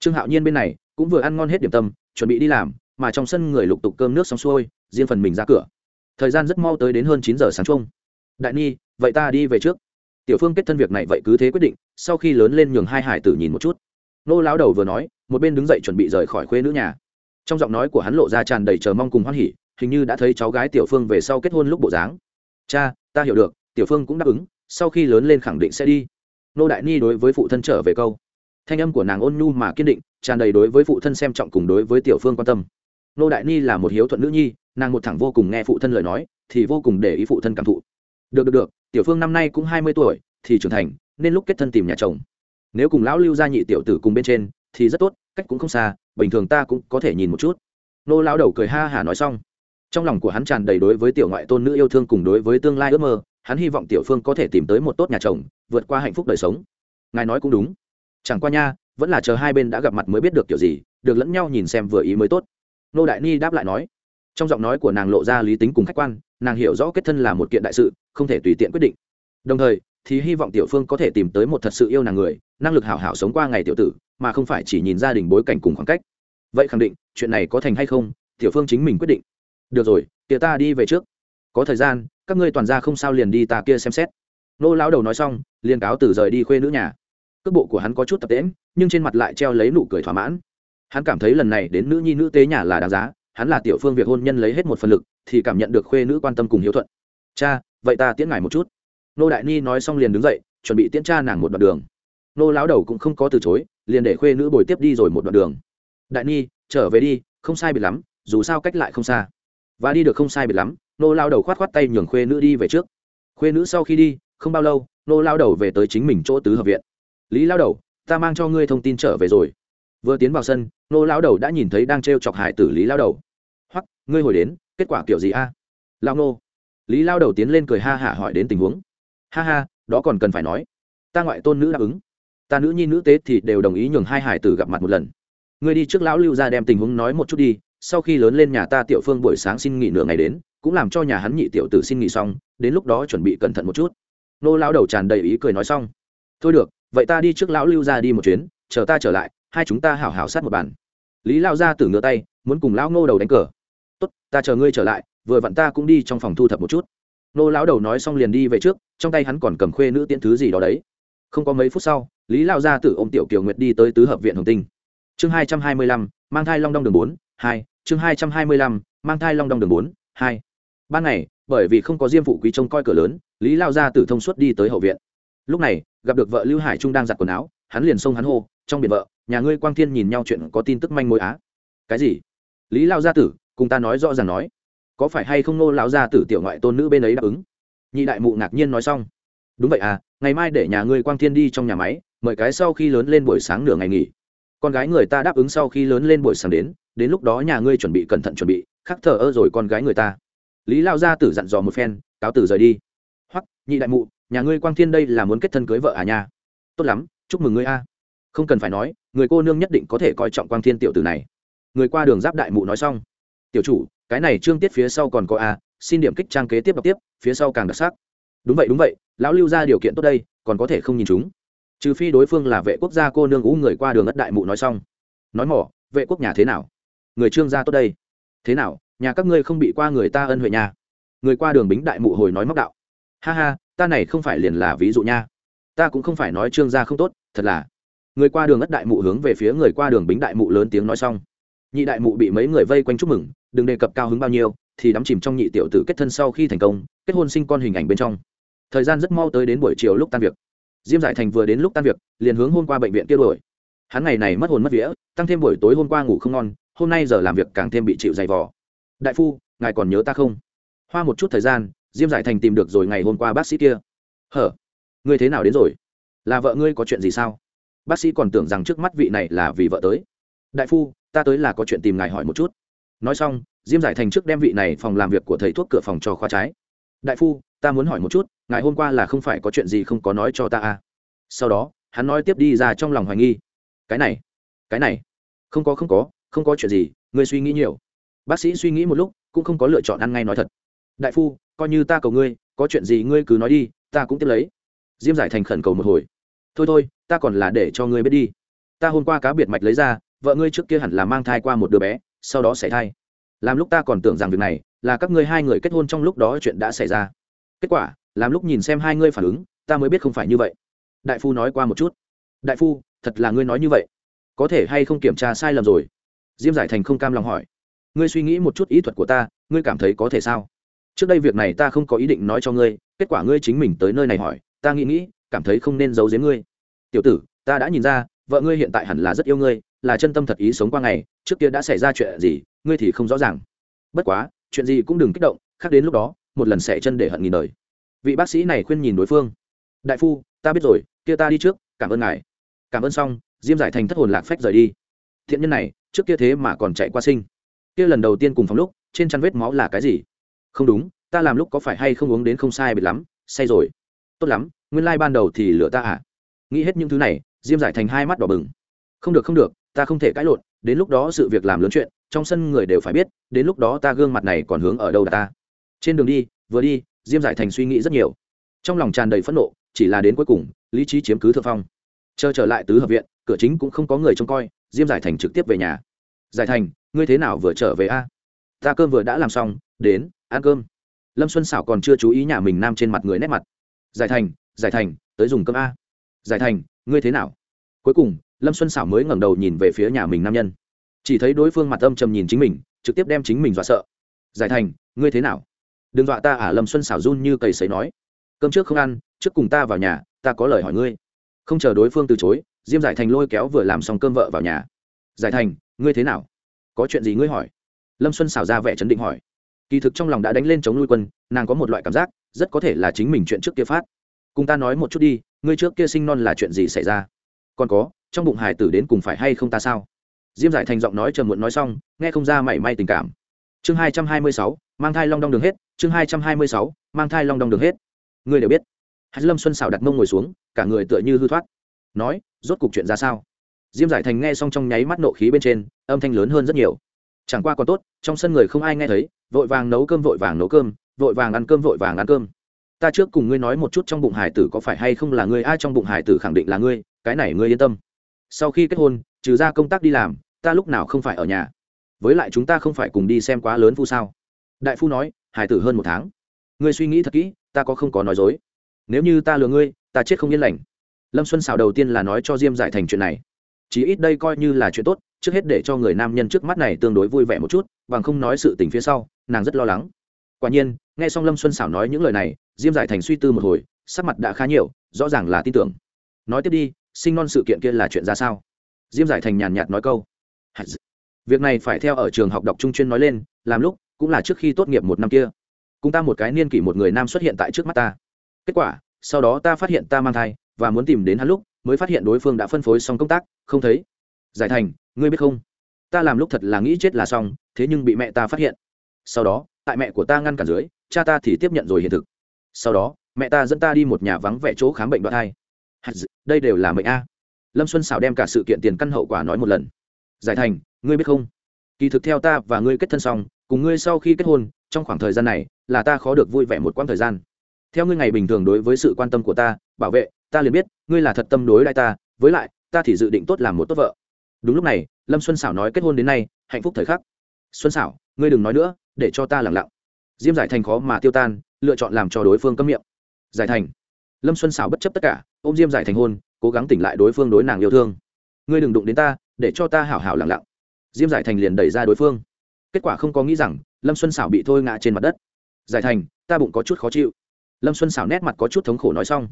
Trương hạo nhiên bên này cũng vừa ăn ngon hết điểm tâm, chuẩn bị đi làm mà trong sân người lục tục cơm nước xong xuôi, riêng phần mình ra cửa. Thời gian rất mau tới đến hơn chín giờ sáng chung. Đại ni, vậy ta đi về trước. Tiểu phương kết thân việc này vậy cứ thế quyết định, sau khi lớn lên nhường hai hải tử nhìn một chút. Nô lão đầu vừa nói, một bên đứng dậy chuẩn bị rời khỏi khuê nữ nhà. Trong giọng nói của hắn lộ ra tràn đầy chờ mong cùng hoan hỉ, hình như đã thấy cháu gái tiểu phương về sau kết hôn lúc bộ dáng. Cha, ta hiểu được, tiểu phương cũng đáp ứng, sau khi lớn lên khẳng định sẽ đi. Nô đại ni đối với phụ thân trở về câu. Thanh âm của nàng ôn nhu mà kiên định, tràn đầy đối với phụ thân xem trọng cùng đối với tiểu phương quan tâm nô đại ni là một hiếu thuận nữ nhi, nàng một thẳng vô cùng nghe phụ thân lời nói, thì vô cùng để ý phụ thân cảm thụ. Được được được, tiểu phương năm nay cũng hai mươi tuổi, thì trưởng thành, nên lúc kết thân tìm nhà chồng. Nếu cùng lão lưu gia nhị tiểu tử cùng bên trên, thì rất tốt, cách cũng không xa, bình thường ta cũng có thể nhìn một chút. Nô lão đầu cười ha hả nói xong. Trong lòng của hắn tràn đầy đối với tiểu ngoại tôn nữ yêu thương cùng đối với tương lai ước mơ, hắn hy vọng tiểu phương có thể tìm tới một tốt nhà chồng, vượt qua hạnh phúc đời sống. Ngài nói cũng đúng. Chẳng qua nha, vẫn là chờ hai bên đã gặp mặt mới biết được kiểu gì, được lẫn nhau nhìn xem vừa ý mới tốt nô đại ni đáp lại nói. Trong giọng nói của nàng lộ ra lý tính cùng khách quan, nàng hiểu rõ kết thân là một kiện đại sự, không thể tùy tiện quyết định. Đồng thời, thì hy vọng tiểu phương có thể tìm tới một thật sự yêu nàng người, năng lực hảo hảo sống qua ngày tiểu tử, mà không phải chỉ nhìn gia đình bối cảnh cùng khoảng cách. Vậy khẳng định, chuyện này có thành hay không, tiểu phương chính mình quyết định. Được rồi tỉa ta đi về trước. Có thời gian, các ngươi toàn ra không sao liền đi ta kia xem xét. Nô lão đầu nói xong, liền cáo từ rời đi khuê nữ nhà. Cước bộ của hắn có chút tập tễm nhưng trên mặt lại treo lấy nụ cười thỏa mãn hắn cảm thấy lần này đến nữ nhi nữ tế nhà là đáng giá, hắn là tiểu phương việc hôn nhân lấy hết một phần lực, thì cảm nhận được khuê nữ quan tâm cùng hiếu thuận. Cha, vậy ta tiễn ngài một chút. Nô đại ni nói xong liền đứng dậy, chuẩn bị tiễn cha nàng một đoạn đường. Nô lão đầu cũng không có từ chối, liền để khuê nữ bồi tiếp đi rồi một đoạn đường. Đại ni, trở về đi, không sai biệt lắm, dù sao cách lại không xa. Và đi được không sai biệt lắm, nô lao đầu khoát khoát tay nhường khuê nữ đi về trước. Khuê nữ sau khi đi, không bao lâu, nô lao đầu về tới chính mình chỗ tứ hợp viện. Lý lao đầu, ta mang cho ngươi thông tin trở về rồi vừa tiến vào sân, nô lao đầu đã nhìn thấy đang t r e o chọc hải tử lý lao đầu. Hoặc ngươi hồi đến, kết quả kiểu gì a? Lao nô. Lý lao đầu tiến lên cười ha hả hỏi đến tình huống. Ha ha, đó còn cần phải nói. Ta ngoại tôn nữ đáp ứng. Ta nữ nhi nữ tế thì đều đồng ý nhường hai hải tử gặp mặt một lần. Ngươi đi trước lão lưu ra đem tình huống nói một chút đi, sau khi lớn lên nhà ta tiểu phương buổi sáng xin nghỉ nửa ngày đến, cũng làm cho nhà hắn nhị tiểu tử xin nghỉ xong, đến lúc đó chuẩn bị cẩn thận một chút. Nô lão đầu tràn đầy ý cười nói xong. Thôi được, vậy ta đi trước lão lưu ra đi một chuyến, chờ ta trở lại hai chúng ta hảo hảo sát một bàn. Lý lao ra từ ngựa tay, muốn cùng lão Ngô đầu đánh cờ. Tốt, ta chờ ngươi trở lại, vừa vặn ta cũng đi trong phòng thu thập một chút. Nô lão đầu nói xong liền đi về trước, trong tay hắn còn cầm khuê nữ tiễn thứ gì đó đấy. Không có mấy phút sau, lý lao ra từ ô m tiểu kiều nguyệt đi tới tứ hợp viện hồng tinh. Chương hai trăm hai mươi lăm, mang thai long đong đường bốn, hai, chương hai trăm hai mươi lăm, mang thai long đong đường bốn, hai. Ban ngày, bởi vì không có diêm phụ quý trông coi cửa lớn, lý lao ra từ thông suốt đi tới hậu viện. Lúc này, gặp được vợ lưu hải trung đang giặt quần áo, hắn liền xông hắn hô, trong biệt vợ nhà ngươi quang thiên nhìn nhau chuyện có tin tức manh mối á? Cái gì? Lý lao gia tử, cùng ta nói rõ ràng nói. Có phải hay không nô lão gia tử tiểu ngoại tôn nữ bên ấy đáp ứng? Nhị đại mụ ngạc nhiên nói xong. Đúng vậy à ngày mai để nhà ngươi quang thiên đi trong nhà máy, mời cái sau khi lớn lên buổi sáng nửa ngày nghỉ. Con gái người ta đáp ứng sau khi lớn lên buổi sáng đến đến lúc đó nhà ngươi chuẩn bị cẩn thận chuẩn bị, khắc thờ ơ rồi con gái người ta. Lý lao gia tử dặn dò một phen, cáo tử rời đi. Hoặc nhị đại mụ, nhà ngươi quang thiên đây là muốn kết thân cưới vợ à nha? Tốt lắm, chúc mừng ngươi a không cần phải nói, người cô nương nhất định có thể coi trọng quang thiên tiểu tử này. Người qua đường giáp đại mụ nói xong. Tiểu chủ, cái này trương tiết phía sau còn có a, xin điểm kích trang kế tiếp đọc tiếp, phía sau càng đặc sắc. Đúng vậy đúng vậy, lão lưu ra điều kiện tốt đây, còn có thể không nhìn chúng. Trừ phi đối phương là vệ quốc gia cô nương ú người qua đường ất đại mụ nói xong. Nói mỏ, vệ quốc nhà thế nào? Người trương gia tốt đây. Thế nào, nhà các ngươi không bị qua người ta ân huệ nhà người qua đường bính đại mụ hồi nói móc đạo. Ha ha, ta này không phải liền là ví dụ nha. Ta cũng không phải nói trương gia không tốt, thật là người qua đường ất đại mụ hướng về phía người qua đường bính đại mụ lớn tiếng nói xong. Nhị đại mụ bị mấy người vây quanh chúc mừng, đừng đề cập cao hứng bao nhiêu, thì đắm chìm trong nhị tiểu tử kết thân sau khi thành công, kết hôn sinh con hình ảnh bên trong. Thời gian rất mau tới đến buổi chiều lúc tan việc. Diêm giải thành vừa đến lúc tan việc, liền hướng hôm qua bệnh viện kia đuổi. Hắn ngày này mất hồn mất vía, tăng thêm buổi tối hôm qua ngủ không ngon, hôm nay giờ làm việc càng thêm bị chịu dày vò. Đại phu, ngài còn nhớ ta không? Hoa một chút thời gian, diêm giải thành tìm được rồi ngày hôm qua bác sĩ kia. Hở, ngươi thế nào đến rồi? Là vợ ngươi có chuyện gì sao? Bác sĩ còn tưởng rằng trước mắt vị này là vì vợ tới. Đại phu, ta tới là có chuyện tìm ngài hỏi một chút. Nói xong, diêm giải thành trước đem vị này phòng làm việc của thầy thuốc cửa phòng cho khoa trái. Đại phu, ta muốn hỏi một chút, ngài hôm qua là không phải có chuyện gì không có nói cho ta à? Sau đó, hắn nói tiếp đi ra trong lòng hoài nghi. Cái này cái này, không có không có không có chuyện gì, ngươi suy nghĩ nhiều. Bác sĩ suy nghĩ một lúc, cũng không có lựa chọn ăn ngay nói thật. Đại phu, coi như ta cầu ngươi, có chuyện gì ngươi cứ nói đi, ta cũng tiếp lấy. Diêm giải thành khẩn cầu một hồi. Thôi thôi ta còn là để cho ngươi biết đi. Ta hôm qua cá biệt mạch lấy ra, vợ ngươi trước kia hẳn là mang thai qua một đứa bé, sau đó xảy thai. Làm lúc ta còn tưởng rằng việc này là các ngươi hai người kết hôn trong lúc đó chuyện đã xảy ra. Kết quả, làm lúc nhìn xem hai ngươi phản ứng, ta mới biết không phải như vậy. Đại phu nói qua một chút. Đại phu, thật là ngươi nói như vậy. Có thể hay không kiểm tra sai lầm rồi? Diêm giải thành không cam lòng hỏi. Ngươi suy nghĩ một chút ý thuật của ta, ngươi cảm thấy có thể sao? Trước đây việc này ta không có ý định nói cho ngươi, kết quả ngươi chính mình tới nơi này hỏi, ta nghĩ nghĩ, cảm thấy không nên giấu giếm ngươi tiểu tử, ta đã nhìn ra, vợ ngươi hiện tại hẳn là rất yêu ngươi, là chân tâm thật ý sống qua ngày, trước kia đã xảy ra chuyện gì, ngươi thì không rõ ràng. Bất quá, chuyện gì cũng đừng kích động, khác đến lúc đó, một lần xẻ chân để hận nghìn đời. Vị bác sĩ này khuyên nhìn đối phương. Đại phu, ta biết rồi, kia ta đi trước, cảm ơn ngài. Cảm ơn xong, diêm giải thành thất hồn lạc phách rời đi. Thiện nhân này, trước kia thế mà còn chạy qua sinh. Kia lần đầu tiên cùng phòng lúc, trên chăn vết máu là cái gì? Không đúng, ta làm lúc có phải hay không uống đến không sai biệt lắm, say rồi. Tốt lắm, nguyên lai ban đầu thì lựa ta à? Nghĩ hết những thứ này, diêm giải thành hai mắt đỏ bừng. Không được không được, ta không thể cãi lộn, đến lúc đó sự việc làm lớn chuyện, trong sân người đều phải biết, đến lúc đó ta gương mặt này còn hướng ở đâu ta. Trên đường đi, vừa đi, diêm giải thành suy nghĩ rất nhiều. Trong lòng tràn đầy phẫn nộ, chỉ là đến cuối cùng, lý trí chiếm cứ thượng phong. Chờ trở lại tứ hợp viện, cửa chính cũng không có người trông coi, diêm giải thành trực tiếp về nhà. Giải thành, ngươi thế nào vừa trở về a? Ta cơm vừa đã làm xong, đến, ăn cơm. Lâm xuân xảo còn chưa chú ý nhà mình nam trên mặt người nét mặt. Giải thành giải thành, tới dùng cơm a giải thành, ngươi thế nào? Cuối cùng, lâm xuân xảo mới ngẩng đầu nhìn về phía nhà mình nam nhân. Chỉ thấy đối phương mặt âm trầm nhìn chính mình, trực tiếp đem chính mình dọa sợ. Giải thành, ngươi thế nào? Đừng dọa ta à lâm xuân xảo run như cầy sấy nói. Cơm trước không ăn, trước cùng ta vào nhà, ta có lời hỏi ngươi. Không chờ đối phương từ chối, diêm giải thành lôi kéo vừa làm xong cơm vợ vào nhà. Giải thành, ngươi thế nào? Có chuyện gì ngươi hỏi? Lâm xuân xảo ra vẻ chấn định hỏi. Kỳ thực trong lòng đã đánh lên chống nuôi quân, nàng có một loại cảm giác, rất có thể là chính mình chuyện trước kia phát. Cùng ta nói một chút đi ngươi trước kia sinh non là chuyện gì xảy ra? Còn có, trong bụng hải tử đến cùng phải hay không ta sao? Diêm giải thành giọng nói chờ muộn nói xong, nghe không ra mảy may tình cảm. Chương hai trăm hai mươi sáu, mang thai long đong đường hết, chương hai trăm hai mươi sáu, mang thai long đong đường hết. Ngươi đều biết. Hãy lâm xuân xào đặt mông ngồi xuống, cả người tựa như hư thoát. Nói, rốt cục chuyện ra sao? Diêm giải thành nghe xong trong nháy mắt nộ khí bên trên, âm thanh lớn hơn rất nhiều. Chẳng qua còn tốt, trong sân người không ai nghe thấy, vội vàng nấu cơm, vội vàng nấu cơm, vội vàng ăn cơm, vội vàng ăn cơm ta trước cùng ngươi nói một chút trong bụng hải tử có phải hay không là ngươi? Ai trong bụng hải tử khẳng định là ngươi, cái này ngươi yên tâm. Sau khi kết hôn, trừ ra công tác đi làm, ta lúc nào không phải ở nhà? Với lại chúng ta không phải cùng đi xem quá lớn phu sao? Đại phu nói, hải tử hơn một tháng. Ngươi suy nghĩ thật kỹ, ta có không có nói dối. Nếu như ta lừa ngươi, ta chết không yên lành. Lâm xuân xào đầu tiên là nói cho diêm giải thành chuyện này. Chỉ ít đây coi như là chuyện tốt, trước hết để cho người nam nhân trước mắt này tương đối vui vẻ một chút, bằng không nói sự tình phía sau, nàng rất lo lắng. Quả nhiên, nghe xong lâm xuân xảo nói những lời này diêm giải thành suy tư một hồi, sắc mặt đã khá nhiều, rõ ràng là tin tưởng. Nói tiếp đi, sinh non sự kiện kia là chuyện ra sao? Diêm giải thành nhàn nhạt nói câu. Việc này phải theo ở trường học đọc trung chuyên nói lên, làm lúc, cũng là trước khi tốt nghiệp một năm kia. Cùng ta một cái niên kỷ một người nam xuất hiện tại trước mắt ta. Kết quả, sau đó ta phát hiện ta mang thai, và muốn tìm đến hắn lúc, mới phát hiện đối phương đã phân phối xong công tác, không thấy. Giải thành, ngươi biết không? Ta làm lúc thật là nghĩ chết là xong, thế nhưng bị mẹ ta phát hiện. Sau đó, tại mẹ của ta ngăn cản dưới, cha ta thì tiếp nhận rồi hiện thực sau đó, mẹ ta dẫn ta đi một nhà vắng vẻ chỗ khám bệnh đoạn thai đây đều là mệnh a. Lâm xuân xảo đem cả sự kiện tiền căn hậu quả nói một lần. Giải thành, ngươi biết không? Kỳ thực theo ta và ngươi kết thân xong, cùng ngươi sau khi kết hôn, trong khoảng thời gian này, là ta khó được vui vẻ một quãng thời gian. Theo ngươi ngày bình thường đối với sự quan tâm của ta, bảo vệ, ta liền biết, ngươi là thật tâm đối lại ta, với lại, ta thì dự định tốt làm một tốt vợ. Đúng lúc này, lâm xuân xảo nói kết hôn đến nay, hạnh phúc thời khắc. Xuân xảo ngươi đừng nói nữa, để cho ta lẳng lặng. Diêm giải thành khó mà tiêu tan lựa chọn làm cho đối phương cấm miệng. Giải thành. Lâm xuân xảo bất chấp tất cả ô m diêm giải thành hôn, cố gắng tỉnh lại đối phương đối nàng yêu thương. Ngươi đừng đụng đến ta, để cho ta hảo hảo lặng lặng. Diêm giải thành liền đẩy ra đối phương. Kết quả không có nghĩ rằng, lâm xuân xảo bị thôi ngã trên mặt đất. Giải thành, ta bụng có chút khó chịu. Lâm xuân xảo nét mặt có chút thống khổ nói xong.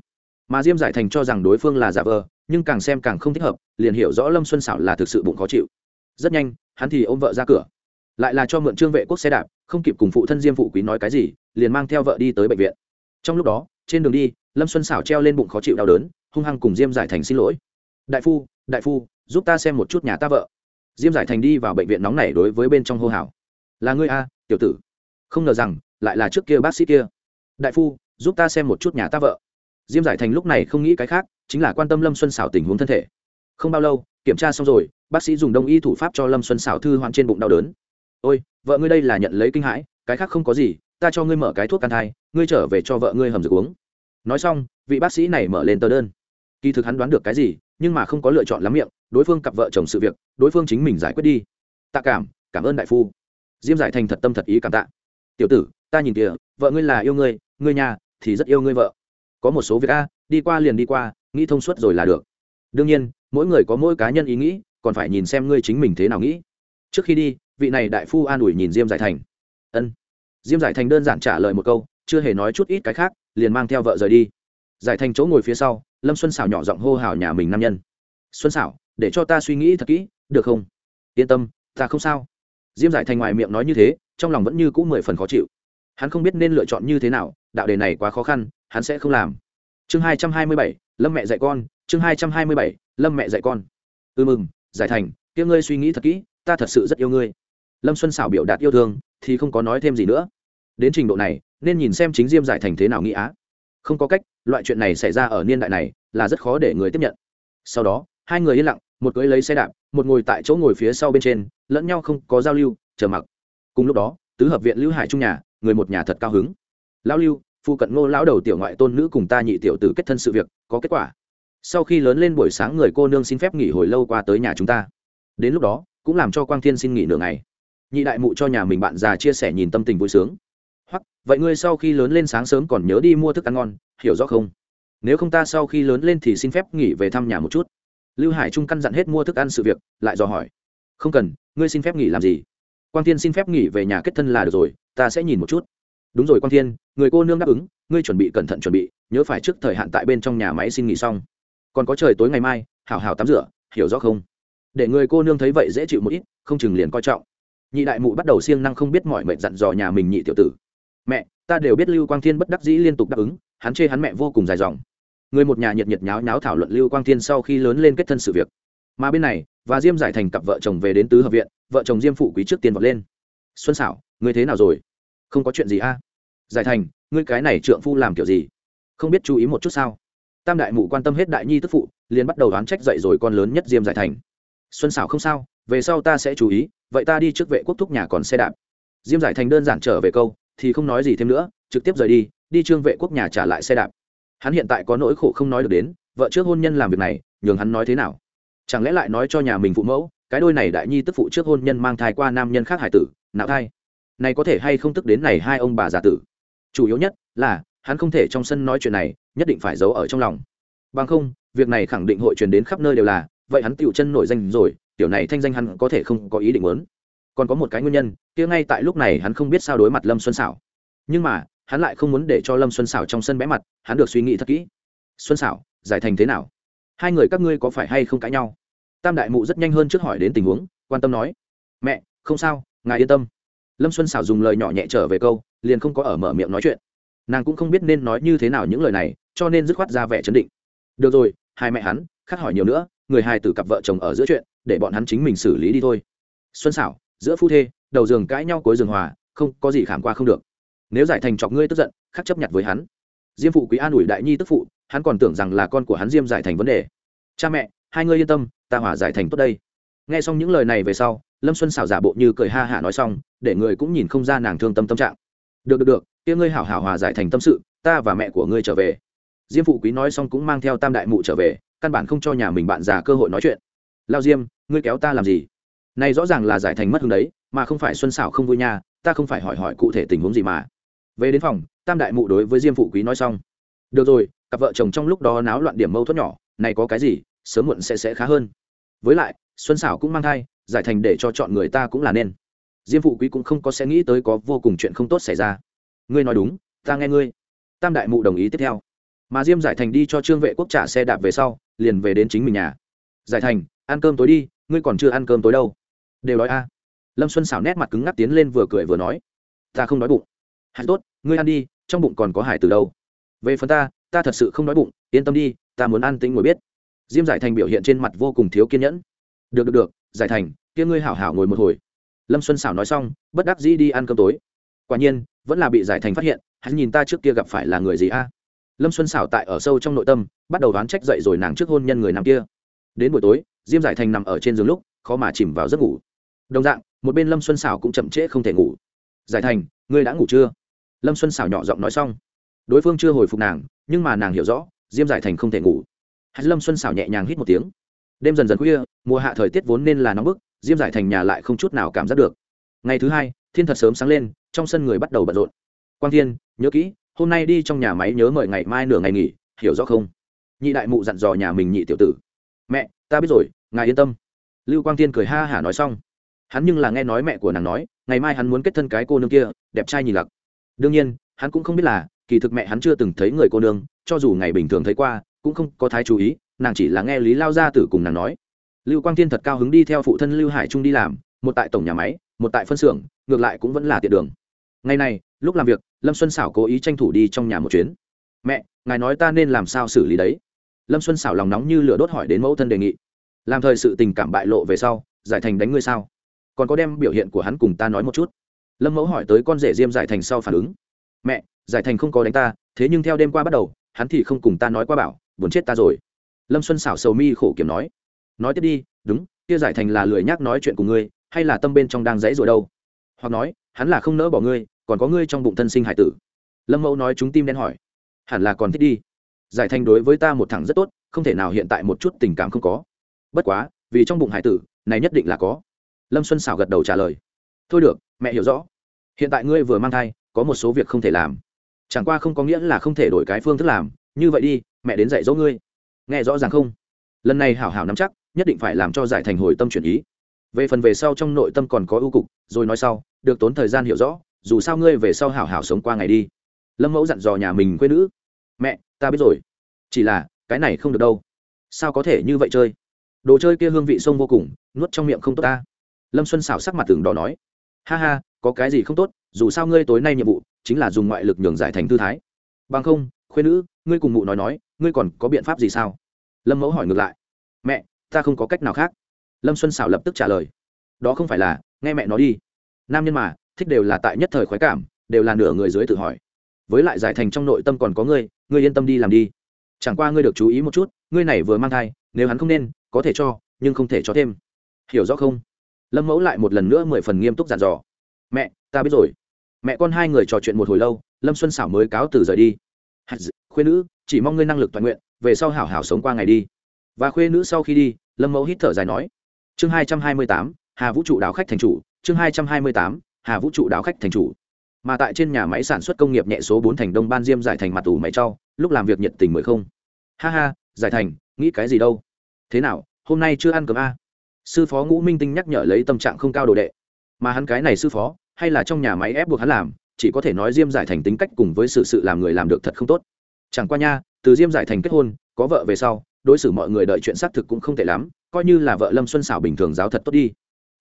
Mà diêm giải thành cho rằng đối phương là giả vờ, nhưng càng xem càng không thích hợp, liền hiểu rõ lâm xuân xảo là thực sự bụng khó chịu. Rất nhanh, hắn thì ôm vợ ra cửa lại là cho mượn trương vệ quốc xe đạp, không kịp cùng phụ thân diêm phụ quý nói cái gì, liền mang theo vợ đi tới bệnh viện. Trong lúc đó, trên đường đi, lâm xuân xảo treo lên bụng khó chịu đau đớn, hung hăng cùng diêm giải thành xin lỗi. Đại phu đại phu, giúp ta xem một chút nhà ta vợ. Diêm giải thành đi vào bệnh viện nóng này đối với bên trong hô hào. Là ngươi a, tiểu tử. Không ngờ rằng, lại là trước kia bác sĩ kia. Đại phu, giúp ta xem một chút nhà ta vợ. Diêm giải thành lúc này không nghĩ cái khác, chính là quan tâm lâm xuân xảo tình huống thân thể. Không bao lâu, kiểm tra xong rồi, bác sĩ dùng đông y thủ pháp cho lâm xuân xảo thư hoạn trên bụng đau đớn ôi, vợ ngươi đây là nhận lấy kinh hãi, cái khác không có gì, ta cho ngươi mở cái thuốc can thai, ngươi trở về cho vợ ngươi hầm dược uống. Nói xong, vị bác sĩ này mở lên tờ đơn. Kỳ thực hắn đoán được cái gì, nhưng mà không có lựa chọn lắm miệng, đối phương cặp vợ chồng sự việc, đối phương chính mình giải quyết đi. Tạ cảm cảm ơn đại phu. Diêm giải thành thật tâm thật ý cảm tạ. Tiểu tử, ta nhìn kìa, vợ ngươi là yêu ngươi ngươi nhà thì rất yêu ngươi vợ. Có một số việc a, đi qua liền đi qua, nghĩ thông suốt rồi là được. Đương nhiên, mỗi người có mỗi cá nhân ý nghĩ, còn phải nhìn xem ngươi chính mình thế nào nghĩ. Trước khi đi vị này đại phu an ủi nhìn diêm giải thành. Ân. Diêm giải thành đơn giản trả lời một câu, chưa hề nói chút ít cái khác, liền mang theo vợ rời đi. Giải thành chỗ ngồi phía sau, lâm xuân xảo nhỏ giọng hô hào nhà mình nam nhân. Xuân xảo để cho ta suy nghĩ thật kỹ, được không? Yên tâm, ta không sao. Diêm giải thành ngoài miệng nói như thế, trong lòng vẫn như c ũ mười phần khó chịu. Hắn không biết nên lựa chọn như thế nào, đạo đề này quá khó khăn, hắn sẽ không làm. Chương hai trăm hai mươi bảy, lâm mẹ dạy con, chương hai trăm hai mươi bảy, lâm mẹ dạy con. Ư ừ mừng, giải thành, kia ngươi suy nghĩ thật kỹ, ta thật sự rất yêu ngươi lâm xuân xảo biểu đạt yêu thương, thì không có nói thêm gì nữa. Đến trình độ này, nên nhìn xem chính diêm giải thành thế nào nghĩ á. Không có cách, loại chuyện này xảy ra ở niên đại này, là rất khó để người tiếp nhận. Sau đó, hai người yên lặng, một cưới lấy xe đạp, một ngồi tại chỗ ngồi phía sau bên trên, lẫn nhau không có giao lưu, chờ mặc. Cùng lúc đó, tứ hợp viện lưu hải trung nhà, người một nhà thật cao hứng. Lão lưu phụ cận ngô lão đầu tiểu ngoại tôn nữ cùng ta nhị tiểu tử kết thân sự việc, có kết quả. Sau khi lớn lên buổi sáng người cô nương xin phép nghỉ hồi lâu qua tới nhà chúng ta. Đến lúc đó, cũng làm cho quang thiên xin nghỉ nửa ngày nhị đại mụ cho nhà mình bạn già chia sẻ nhìn tâm tình vui sướng. Hoặc vậy ngươi sau khi lớn lên sáng sớm còn nhớ đi mua thức ăn ngon, hiểu rõ không? Nếu không ta sau khi lớn lên thì xin phép nghỉ về thăm nhà một chút. Lưu hải trung căn dặn hết mua thức ăn sự việc, lại dò hỏi. Không cần, ngươi xin phép nghỉ làm gì? Quang thiên xin phép nghỉ về nhà kết thân là được rồi, ta sẽ nhìn một chút. Đúng rồi quang thiên, người cô nương đáp ứng, ngươi chuẩn bị cẩn thận chuẩn bị, nhớ phải trước thời hạn tại bên trong nhà máy xin nghỉ xong. Còn có trời tối ngày mai, hảo hảo tắm rửa, hiểu rõ không? Để người cô nương thấy vậy dễ chịu một ít, không chừng liền coi trọng nhị đại mụ bắt đầu siêng năng không biết mọi mệnh dặn dò nhà mình nhị tiểu tử. Mẹ, ta đều biết lưu quang thiên bất đắc dĩ liên tục đáp ứng, hắn chê hắn mẹ vô cùng dài dòng. Người một nhà nhiệt nhiệt nháo nháo thảo luận lưu quang thiên sau khi lớn lên kết thân sự việc. Mà bên này, và diêm giải thành cặp vợ chồng về đến tứ hợp viện, vợ chồng diêm phụ quý trước tiên vọt lên. Xuân xảo ngươi thế nào rồi? Không có chuyện gì a? Giải thành, ngươi cái này trượng phu làm kiểu gì? Không biết chú ý một chút sao? Tam đại mụ quan tâm hết đại nhi tức phụ, liền bắt đầu đoán trách dậy rồi con lớn nhất diêm giải thành. Xuân xảo không sao, về sau ta sẽ chú ý vậy ta đi trước vệ quốc thúc nhà còn xe đạp. Diêm giải thành đơn giản trở về câu, thì không nói gì thêm nữa, trực tiếp rời đi đi trương vệ quốc nhà trả lại xe đạp. Hắn hiện tại có nỗi khổ không nói được đến, vợ trước hôn nhân làm việc này, nhường hắn nói thế nào? Chẳng lẽ lại nói cho nhà mình phụ mẫu, cái đôi này đại nhi tức phụ trước hôn nhân mang thai qua nam nhân khác hải tử, nạo thai. Này có thể hay không tức đến này hai ông bà già tử? Chủ yếu nhất là, hắn không thể trong sân nói chuyện này, nhất định phải giấu ở trong lòng. Bằng không, việc này khẳng định hội truyền đến khắp nơi đều là, vậy hắn tựu chân nổi danh rồi tiểu này thanh danh hắn có thể không có ý định muốn. Còn có một cái nguyên nhân, kia ngay tại lúc này hắn không biết sao đối mặt lâm xuân xảo nhưng mà, hắn lại không muốn để cho lâm xuân xảo trong sân bẽ mặt, hắn được suy nghĩ thật kỹ. Xuân xảo giải thành thế nào? Hai người các ngươi có phải hay không cãi nhau? Tam đại mụ rất nhanh hơn trước hỏi đến tình huống, quan tâm nói. Mẹ, không sao, ngài yên tâm. Lâm xuân xảo dùng lời nhỏ nhẹ trở về câu, liền không có ở mở miệng nói chuyện. Nàng cũng không biết nên nói như thế nào những lời này, cho nên dứt khoát ra vẻ chấn định. Được rồi, hai mẹ hắn khát hỏi nhiều nữa người hài tử cặp vợ chồng ở giữa chuyện, để bọn hắn chính mình xử lý đi thôi. Xuân xảo giữa phu thê, đầu giường cãi nhau cuối giường hòa, không, có gì khảm qua không được. Nếu giải thành chọc ngươi tức giận, khắc chấp nhận với hắn. Diêm phụ quý an ủi đại nhi tức phụ, hắn còn tưởng rằng là con của hắn diêm giải thành vấn đề. Cha mẹ, hai ngươi yên tâm, ta hỏa giải thành tốt đây. Nghe xong những lời này về sau, lâm xuân xảo giả bộ như cười ha hả nói xong, để người cũng nhìn không ra nàng thương tâm tâm trạng. Được được được, kia ngươi hảo hảo hòa giải thành tâm sự, ta và mẹ của ngươi trở về. Diêm phụ quý nói xong cũng mang theo tam đại mụ trở về căn bản không cho nhà mình bạn già cơ hội nói chuyện. Lao diêm, ngươi kéo ta làm gì? Này rõ ràng là giải thành mất hứng đấy, mà không phải xuân xảo không vui nha, ta không phải hỏi hỏi cụ thể tình huống gì mà. Về đến phòng, tam đại mụ đối với diêm phụ quý nói xong. Được rồi, cặp vợ chồng trong lúc đó náo loạn điểm mâu thuẫn nhỏ, này có cái gì, sớm muộn sẽ sẽ khá hơn. Với lại, xuân xảo cũng mang thai, giải thành để cho chọn người ta cũng là nên. Diêm phụ quý cũng không có sẽ nghĩ tới có vô cùng chuyện không tốt xảy ra. Ngươi nói đúng, ta nghe ngươi. Tam đại mụ đồng ý tiếp theo. Mà diêm giải thành đi cho trương vệ quốc trả xe đạp về sau liền về đến chính mình nhà. Giải thành, ăn cơm tối đi, ngươi còn chưa ăn cơm tối đâu. Đều nói a. Lâm xuân xảo nét mặt cứng ngắc tiến lên vừa cười vừa nói. Ta không đói bụng. Hạt tốt, ngươi ăn đi, trong bụng còn có hải từ đâu. Về phần ta ta thật sự không đói bụng, yên tâm đi, ta muốn ăn tính ngồi biết. Diêm giải thành biểu hiện trên mặt vô cùng thiếu kiên nhẫn. Được được được, giải thành, kia ngươi hảo hảo ngồi một hồi. Lâm xuân xảo nói xong, bất đắc dĩ đi ăn cơm tối. Quả nhiên, vẫn là bị giải thành phát hiện, hắn nhìn ta trước kia gặp phải là người gì a? Lâm xuân xảo tại ở sâu trong nội tâm, bắt đầu đoán trách dậy rồi nàng trước hôn nhân người nam kia. Đến buổi tối, diêm giải thành nằm ở trên giường lúc, khó mà chìm vào giấc ngủ. Đồng dạng, một bên lâm xuân xảo cũng chậm trễ không thể ngủ. Giải thành, ngươi đã ngủ chưa? Lâm xuân xảo nhỏ giọng nói xong. Đối phương chưa hồi phục nàng, nhưng mà nàng hiểu rõ, diêm giải thành không thể ngủ. Hãy lâm xuân xảo nhẹ nhàng hít một tiếng. Đêm dần dần khuya, mùa hạ thời tiết vốn nên là nóng bức, diêm giải thành nhà lại không chút nào cảm giác được. Ngày thứ hai, thiên thật sớm sáng lên, trong sân người bắt đầu bận rộn. Quang thiên, nhớ kỹ hôm nay đi trong nhà máy nhớ mời ngày mai nửa ngày nghỉ, hiểu rõ không? Nhị đại mụ dặn dò nhà mình nhị tiểu tử. Mẹ, ta biết rồi, ngài yên tâm. Lưu quang thiên cười ha hả nói xong. Hắn nhưng là nghe nói mẹ của nàng nói, ngày mai hắn muốn kết thân cái cô nương kia, đẹp trai nhìn lặc. Đương nhiên, hắn cũng không biết là, kỳ thực mẹ hắn chưa từng thấy người cô nương, cho dù ngày bình thường thấy qua, cũng không có thái chú ý, nàng chỉ là nghe lý lao gia tử cùng nàng nói. Lưu quang tiên thật cao hứng đi theo phụ thân lưu hải trung đi làm, một tại tổng nhà máy, một tại phân xưởng, ngược lại cũng vẫn là tiện đường ngày này, lúc làm việc, lâm xuân xảo cố ý tranh thủ đi trong nhà một chuyến. Mẹ, ngài nói ta nên làm sao xử lý đấy? Lâm xuân xảo lòng nóng như lửa đốt hỏi đến mẫu thân đề nghị. Làm thời sự tình cảm bại lộ về sau, giải thành đánh ngươi sao? Còn có đem biểu hiện của hắn cùng ta nói một chút. Lâm mẫu hỏi tới con rể diêm giải thành sau phản ứng. Mẹ, giải thành không có đánh ta, thế nhưng theo đêm qua bắt đầu, hắn thì không cùng ta nói qua bảo, buồn chết ta rồi. Lâm xuân xảo sầu mi khổ kiểm nói. Nói tiếp đi, đúng, kia giải thành là lười nhác nói chuyện của ngươi, hay là tâm bên trong đang dãy rồi đâu? Hoặc nói, hắn là không nỡ bỏ ngươi còn có ngươi trong bụng thân sinh hải tử. Lâm mẫu nói chúng tim đen hỏi. Hẳn là còn thích đi. Giải thành đối với ta một thằng rất tốt, không thể nào hiện tại một chút tình cảm không có. Bất quá, vì trong bụng hải tử, này nhất định là có. Lâm xuân xảo gật đầu trả lời. Thôi được, mẹ hiểu rõ. Hiện tại ngươi vừa mang thai, có một số việc không thể làm. Chẳng qua không có nghĩa là không thể đổi cái phương thức làm. Như vậy đi, mẹ đến dạy dỗ ngươi. Nghe rõ ràng không? Lần này hảo hảo nắm chắc, nhất định phải làm cho giải thành hồi tâm chuyển ý. Về phần về sau trong nội tâm còn có ưu cục, rồi nói sau, được tốn thời gian hiểu rõ dù sao ngươi về sau hảo hảo sống qua ngày đi. Lâm mẫu dặn dò nhà mình quê nữ, mẹ, ta biết rồi. Chỉ là, cái này không được đâu. Sao có thể như vậy chơi? Đồ chơi kia hương vị sông vô cùng, nuốt trong miệng không tốt ta. Lâm xuân xảo sắc mặt tường đỏ nói, ha ha, có cái gì không tốt, dù sao ngươi tối nay nhiệm vụ chính là dùng ngoại lực nhường giải thành thư thái. Bằng không khuyên nữ, ngươi cùng mụ nói nói, ngươi còn có biện pháp gì sao? Lâm mẫu hỏi ngược lại, mẹ, ta không có cách nào khác. Lâm xuân xảo lập tức trả lời, đó không phải là, nghe mẹ nói đi. Nam nhân mà thích đều là tại nhất thời khoái cảm, đều là nửa người dưới tự hỏi. Với lại giải thành trong nội tâm còn có ngươi ngươi yên tâm đi làm đi. Chẳng qua ngươi được chú ý một chút, ngươi này vừa mang thai, nếu hắn không nên, có thể cho, nhưng không thể cho thêm. Hiểu rõ không? Lâm mẫu lại một lần nữa mười phần nghiêm túc dặn dò. Mẹ, ta biết rồi. Mẹ con hai người trò chuyện một hồi lâu, lâm xuân xảo mới cáo từ rời đi. Khuyên nữ, chỉ mong ngươi năng lực toàn nguyện, về sau hảo hảo sống qua ngày đi. Và khuê nữ sau khi đi, lâm mẫu hít thở dài nói. Chương hai trăm hai mươi tám, hà vũ trụ đào khách thành chủ, chương hai trăm hai mươi tám hà vũ trụ đào khách thành chủ. Mà tại trên nhà máy sản xuất công nghiệp nhẹ số bốn thành đông ban diêm giải thành mặt tủ máy trau lúc làm việc nhiệt tình mười không. Ha ha, giải thành, nghĩ cái gì đâu? Thế nào, hôm nay chưa ăn cơm a sư phó ngũ minh tinh nhắc nhở lấy tâm trạng không cao đồ đệ. Mà hắn cái này sư phó, hay là trong nhà máy ép buộc hắn làm, chỉ có thể nói diêm giải thành tính cách cùng với sự sự làm người làm được thật không tốt. Chẳng qua nha, từ diêm giải thành kết hôn, có vợ về sau, đối xử mọi người đợi chuyện xác thực cũng không tệ lắm, coi như là vợ lâm xuân xảo bình thường giáo thật tốt đi.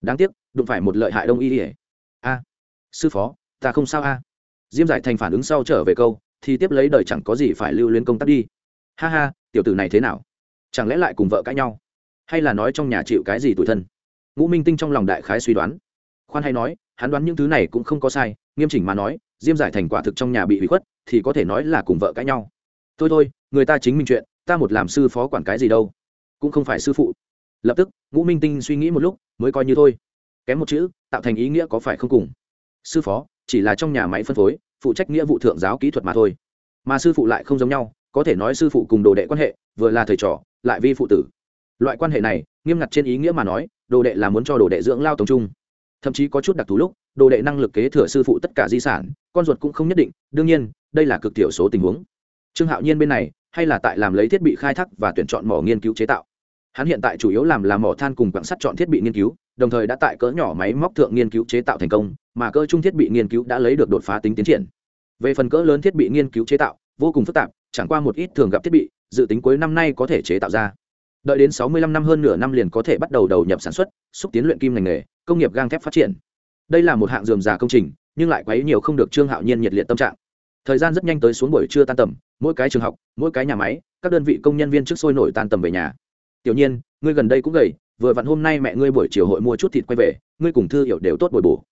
Đáng tiếc, đụng phải một lợi hại đông y ỉa sư phó, ta không sao a. Diêm giải thành phản ứng sau trở về câu, thì tiếp lấy đời chẳng có gì phải lưu luyến công tác đi. Ha ha, tiểu tử này thế nào? Chẳng lẽ lại cùng vợ cãi nhau? Hay là nói trong nhà chịu cái gì tủi thân? Ngũ minh tinh trong lòng đại khái suy đoán. Khoan hay nói, hắn đoán những thứ này cũng không có sai, nghiêm chỉnh mà nói, diêm giải thành quả thực trong nhà bị hủy khuất, thì có thể nói là cùng vợ cãi nhau. Thôi thôi, người ta chính mình chuyện, ta một làm sư phó quản cái gì đâu. Cũng không phải sư phụ. Lập tức, ngũ minh tinh suy nghĩ một lúc, mới coi như thôi. Kém một chữ, tạo thành ý nghĩa có phải không cùng? Sư phó, chỉ là trong nhà máy phân phối, phụ trách nghĩa vụ thượng giáo kỹ thuật mà thôi. Mà sư phụ lại không giống nhau, có thể nói sư phụ cùng đồ đệ quan hệ, vừa là thầy trò, lại vi phụ tử. Loại quan hệ này, nghiêm ngặt trên ý nghĩa mà nói, đồ đệ là muốn cho đồ đệ dưỡng lao tổng trung. Thậm chí có chút đặc thù lúc, đồ đệ năng lực kế thừa sư phụ tất cả di sản, con ruột cũng không nhất định, đương nhiên, đây là cực thiểu số tình huống. Trương hạo nhiên bên này, hay là tại làm lấy thiết bị khai thác và tuyển chọn mỏ nghiên cứu chế tạo hắn hiện tại chủ yếu làm là mỏ than cùng quặng sắt chọn thiết bị nghiên cứu, đồng thời đã tại cỡ nhỏ máy móc thượng nghiên cứu chế tạo thành công, mà cỡ trung thiết bị nghiên cứu đã lấy được đột phá tính tiến triển. Về phần cỡ lớn thiết bị nghiên cứu chế tạo, vô cùng phức tạp, chẳng qua một ít thường gặp thiết bị, dự tính cuối năm nay có thể chế tạo ra. Đợi đến sáu mươi lăm năm hơn nửa năm liền có thể bắt đầu đầu nhập sản xuất, xúc tiến luyện kim ngành nghề, công nghiệp gang thép phát triển. Đây là một hạng dườm già công trình, nhưng lại quấy nhiều không được trương hạo nhiên nhiệt liệt tâm trạng. Thời gian rất nhanh tới xuống buổi trưa tan tầm, mỗi cái trường học, mỗi cái nhà máy, các đơn vị công nhân viên trước sôi nổi tan tầm về nhà tiểu nhiên, ngươi gần đây cũng gầy, vừa vặn hôm nay mẹ ngươi buổi chiều hội mua chút thịt quay về, ngươi cùng thư hiểu đều tốt bồi bổ.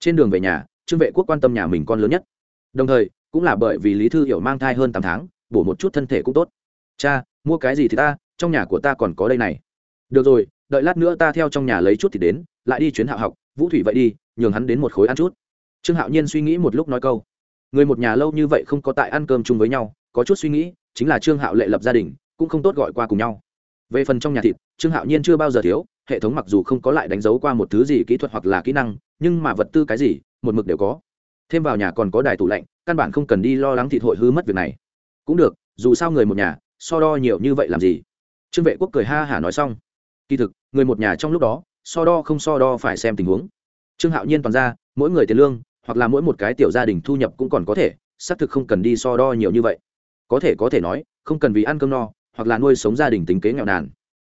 Trên đường về nhà, trương vệ quốc quan tâm nhà mình con lớn nhất. Đồng thời, cũng là bởi vì lý thư hiểu mang thai hơn tám tháng, bổ một chút thân thể cũng tốt. Cha, mua cái gì thì ta, trong nhà của ta còn có đây này. Được rồi, đợi lát nữa ta theo trong nhà lấy chút thì đến, lại đi chuyến hạ học, vũ thủy vậy đi, nhường hắn đến một khối ăn chút. Trương hạo nhiên suy nghĩ một lúc nói câu. Người một nhà lâu như vậy không có tại ăn cơm chung với nhau, có chút suy nghĩ, chính là trương hạo lệ lập gia đình, cũng không tốt gọi qua cùng nhau về phần trong nhà thịt, trương hạo nhiên chưa bao giờ thiếu, hệ thống mặc dù không có lại đánh dấu qua một thứ gì kỹ thuật hoặc là kỹ năng, nhưng mà vật tư cái gì, một mực đều có. Thêm vào nhà còn có đài tủ lạnh, căn bản không cần đi lo lắng thịt hội hư mất việc này. Cũng được, dù sao người một nhà, so đo nhiều như vậy làm gì? Trương vệ quốc cười ha hả nói xong. Kỳ thực, người một nhà trong lúc đó, so đo không so đo phải xem tình huống. Trương hạo nhiên toàn ra, mỗi người tiền lương, hoặc là mỗi một cái tiểu gia đình thu nhập cũng còn có thể, xác thực không cần đi so đo nhiều như vậy. Có thể có thể nói, không cần vì ăn cơm no hoặc là nuôi sống gia đình tính kế nghèo nàn.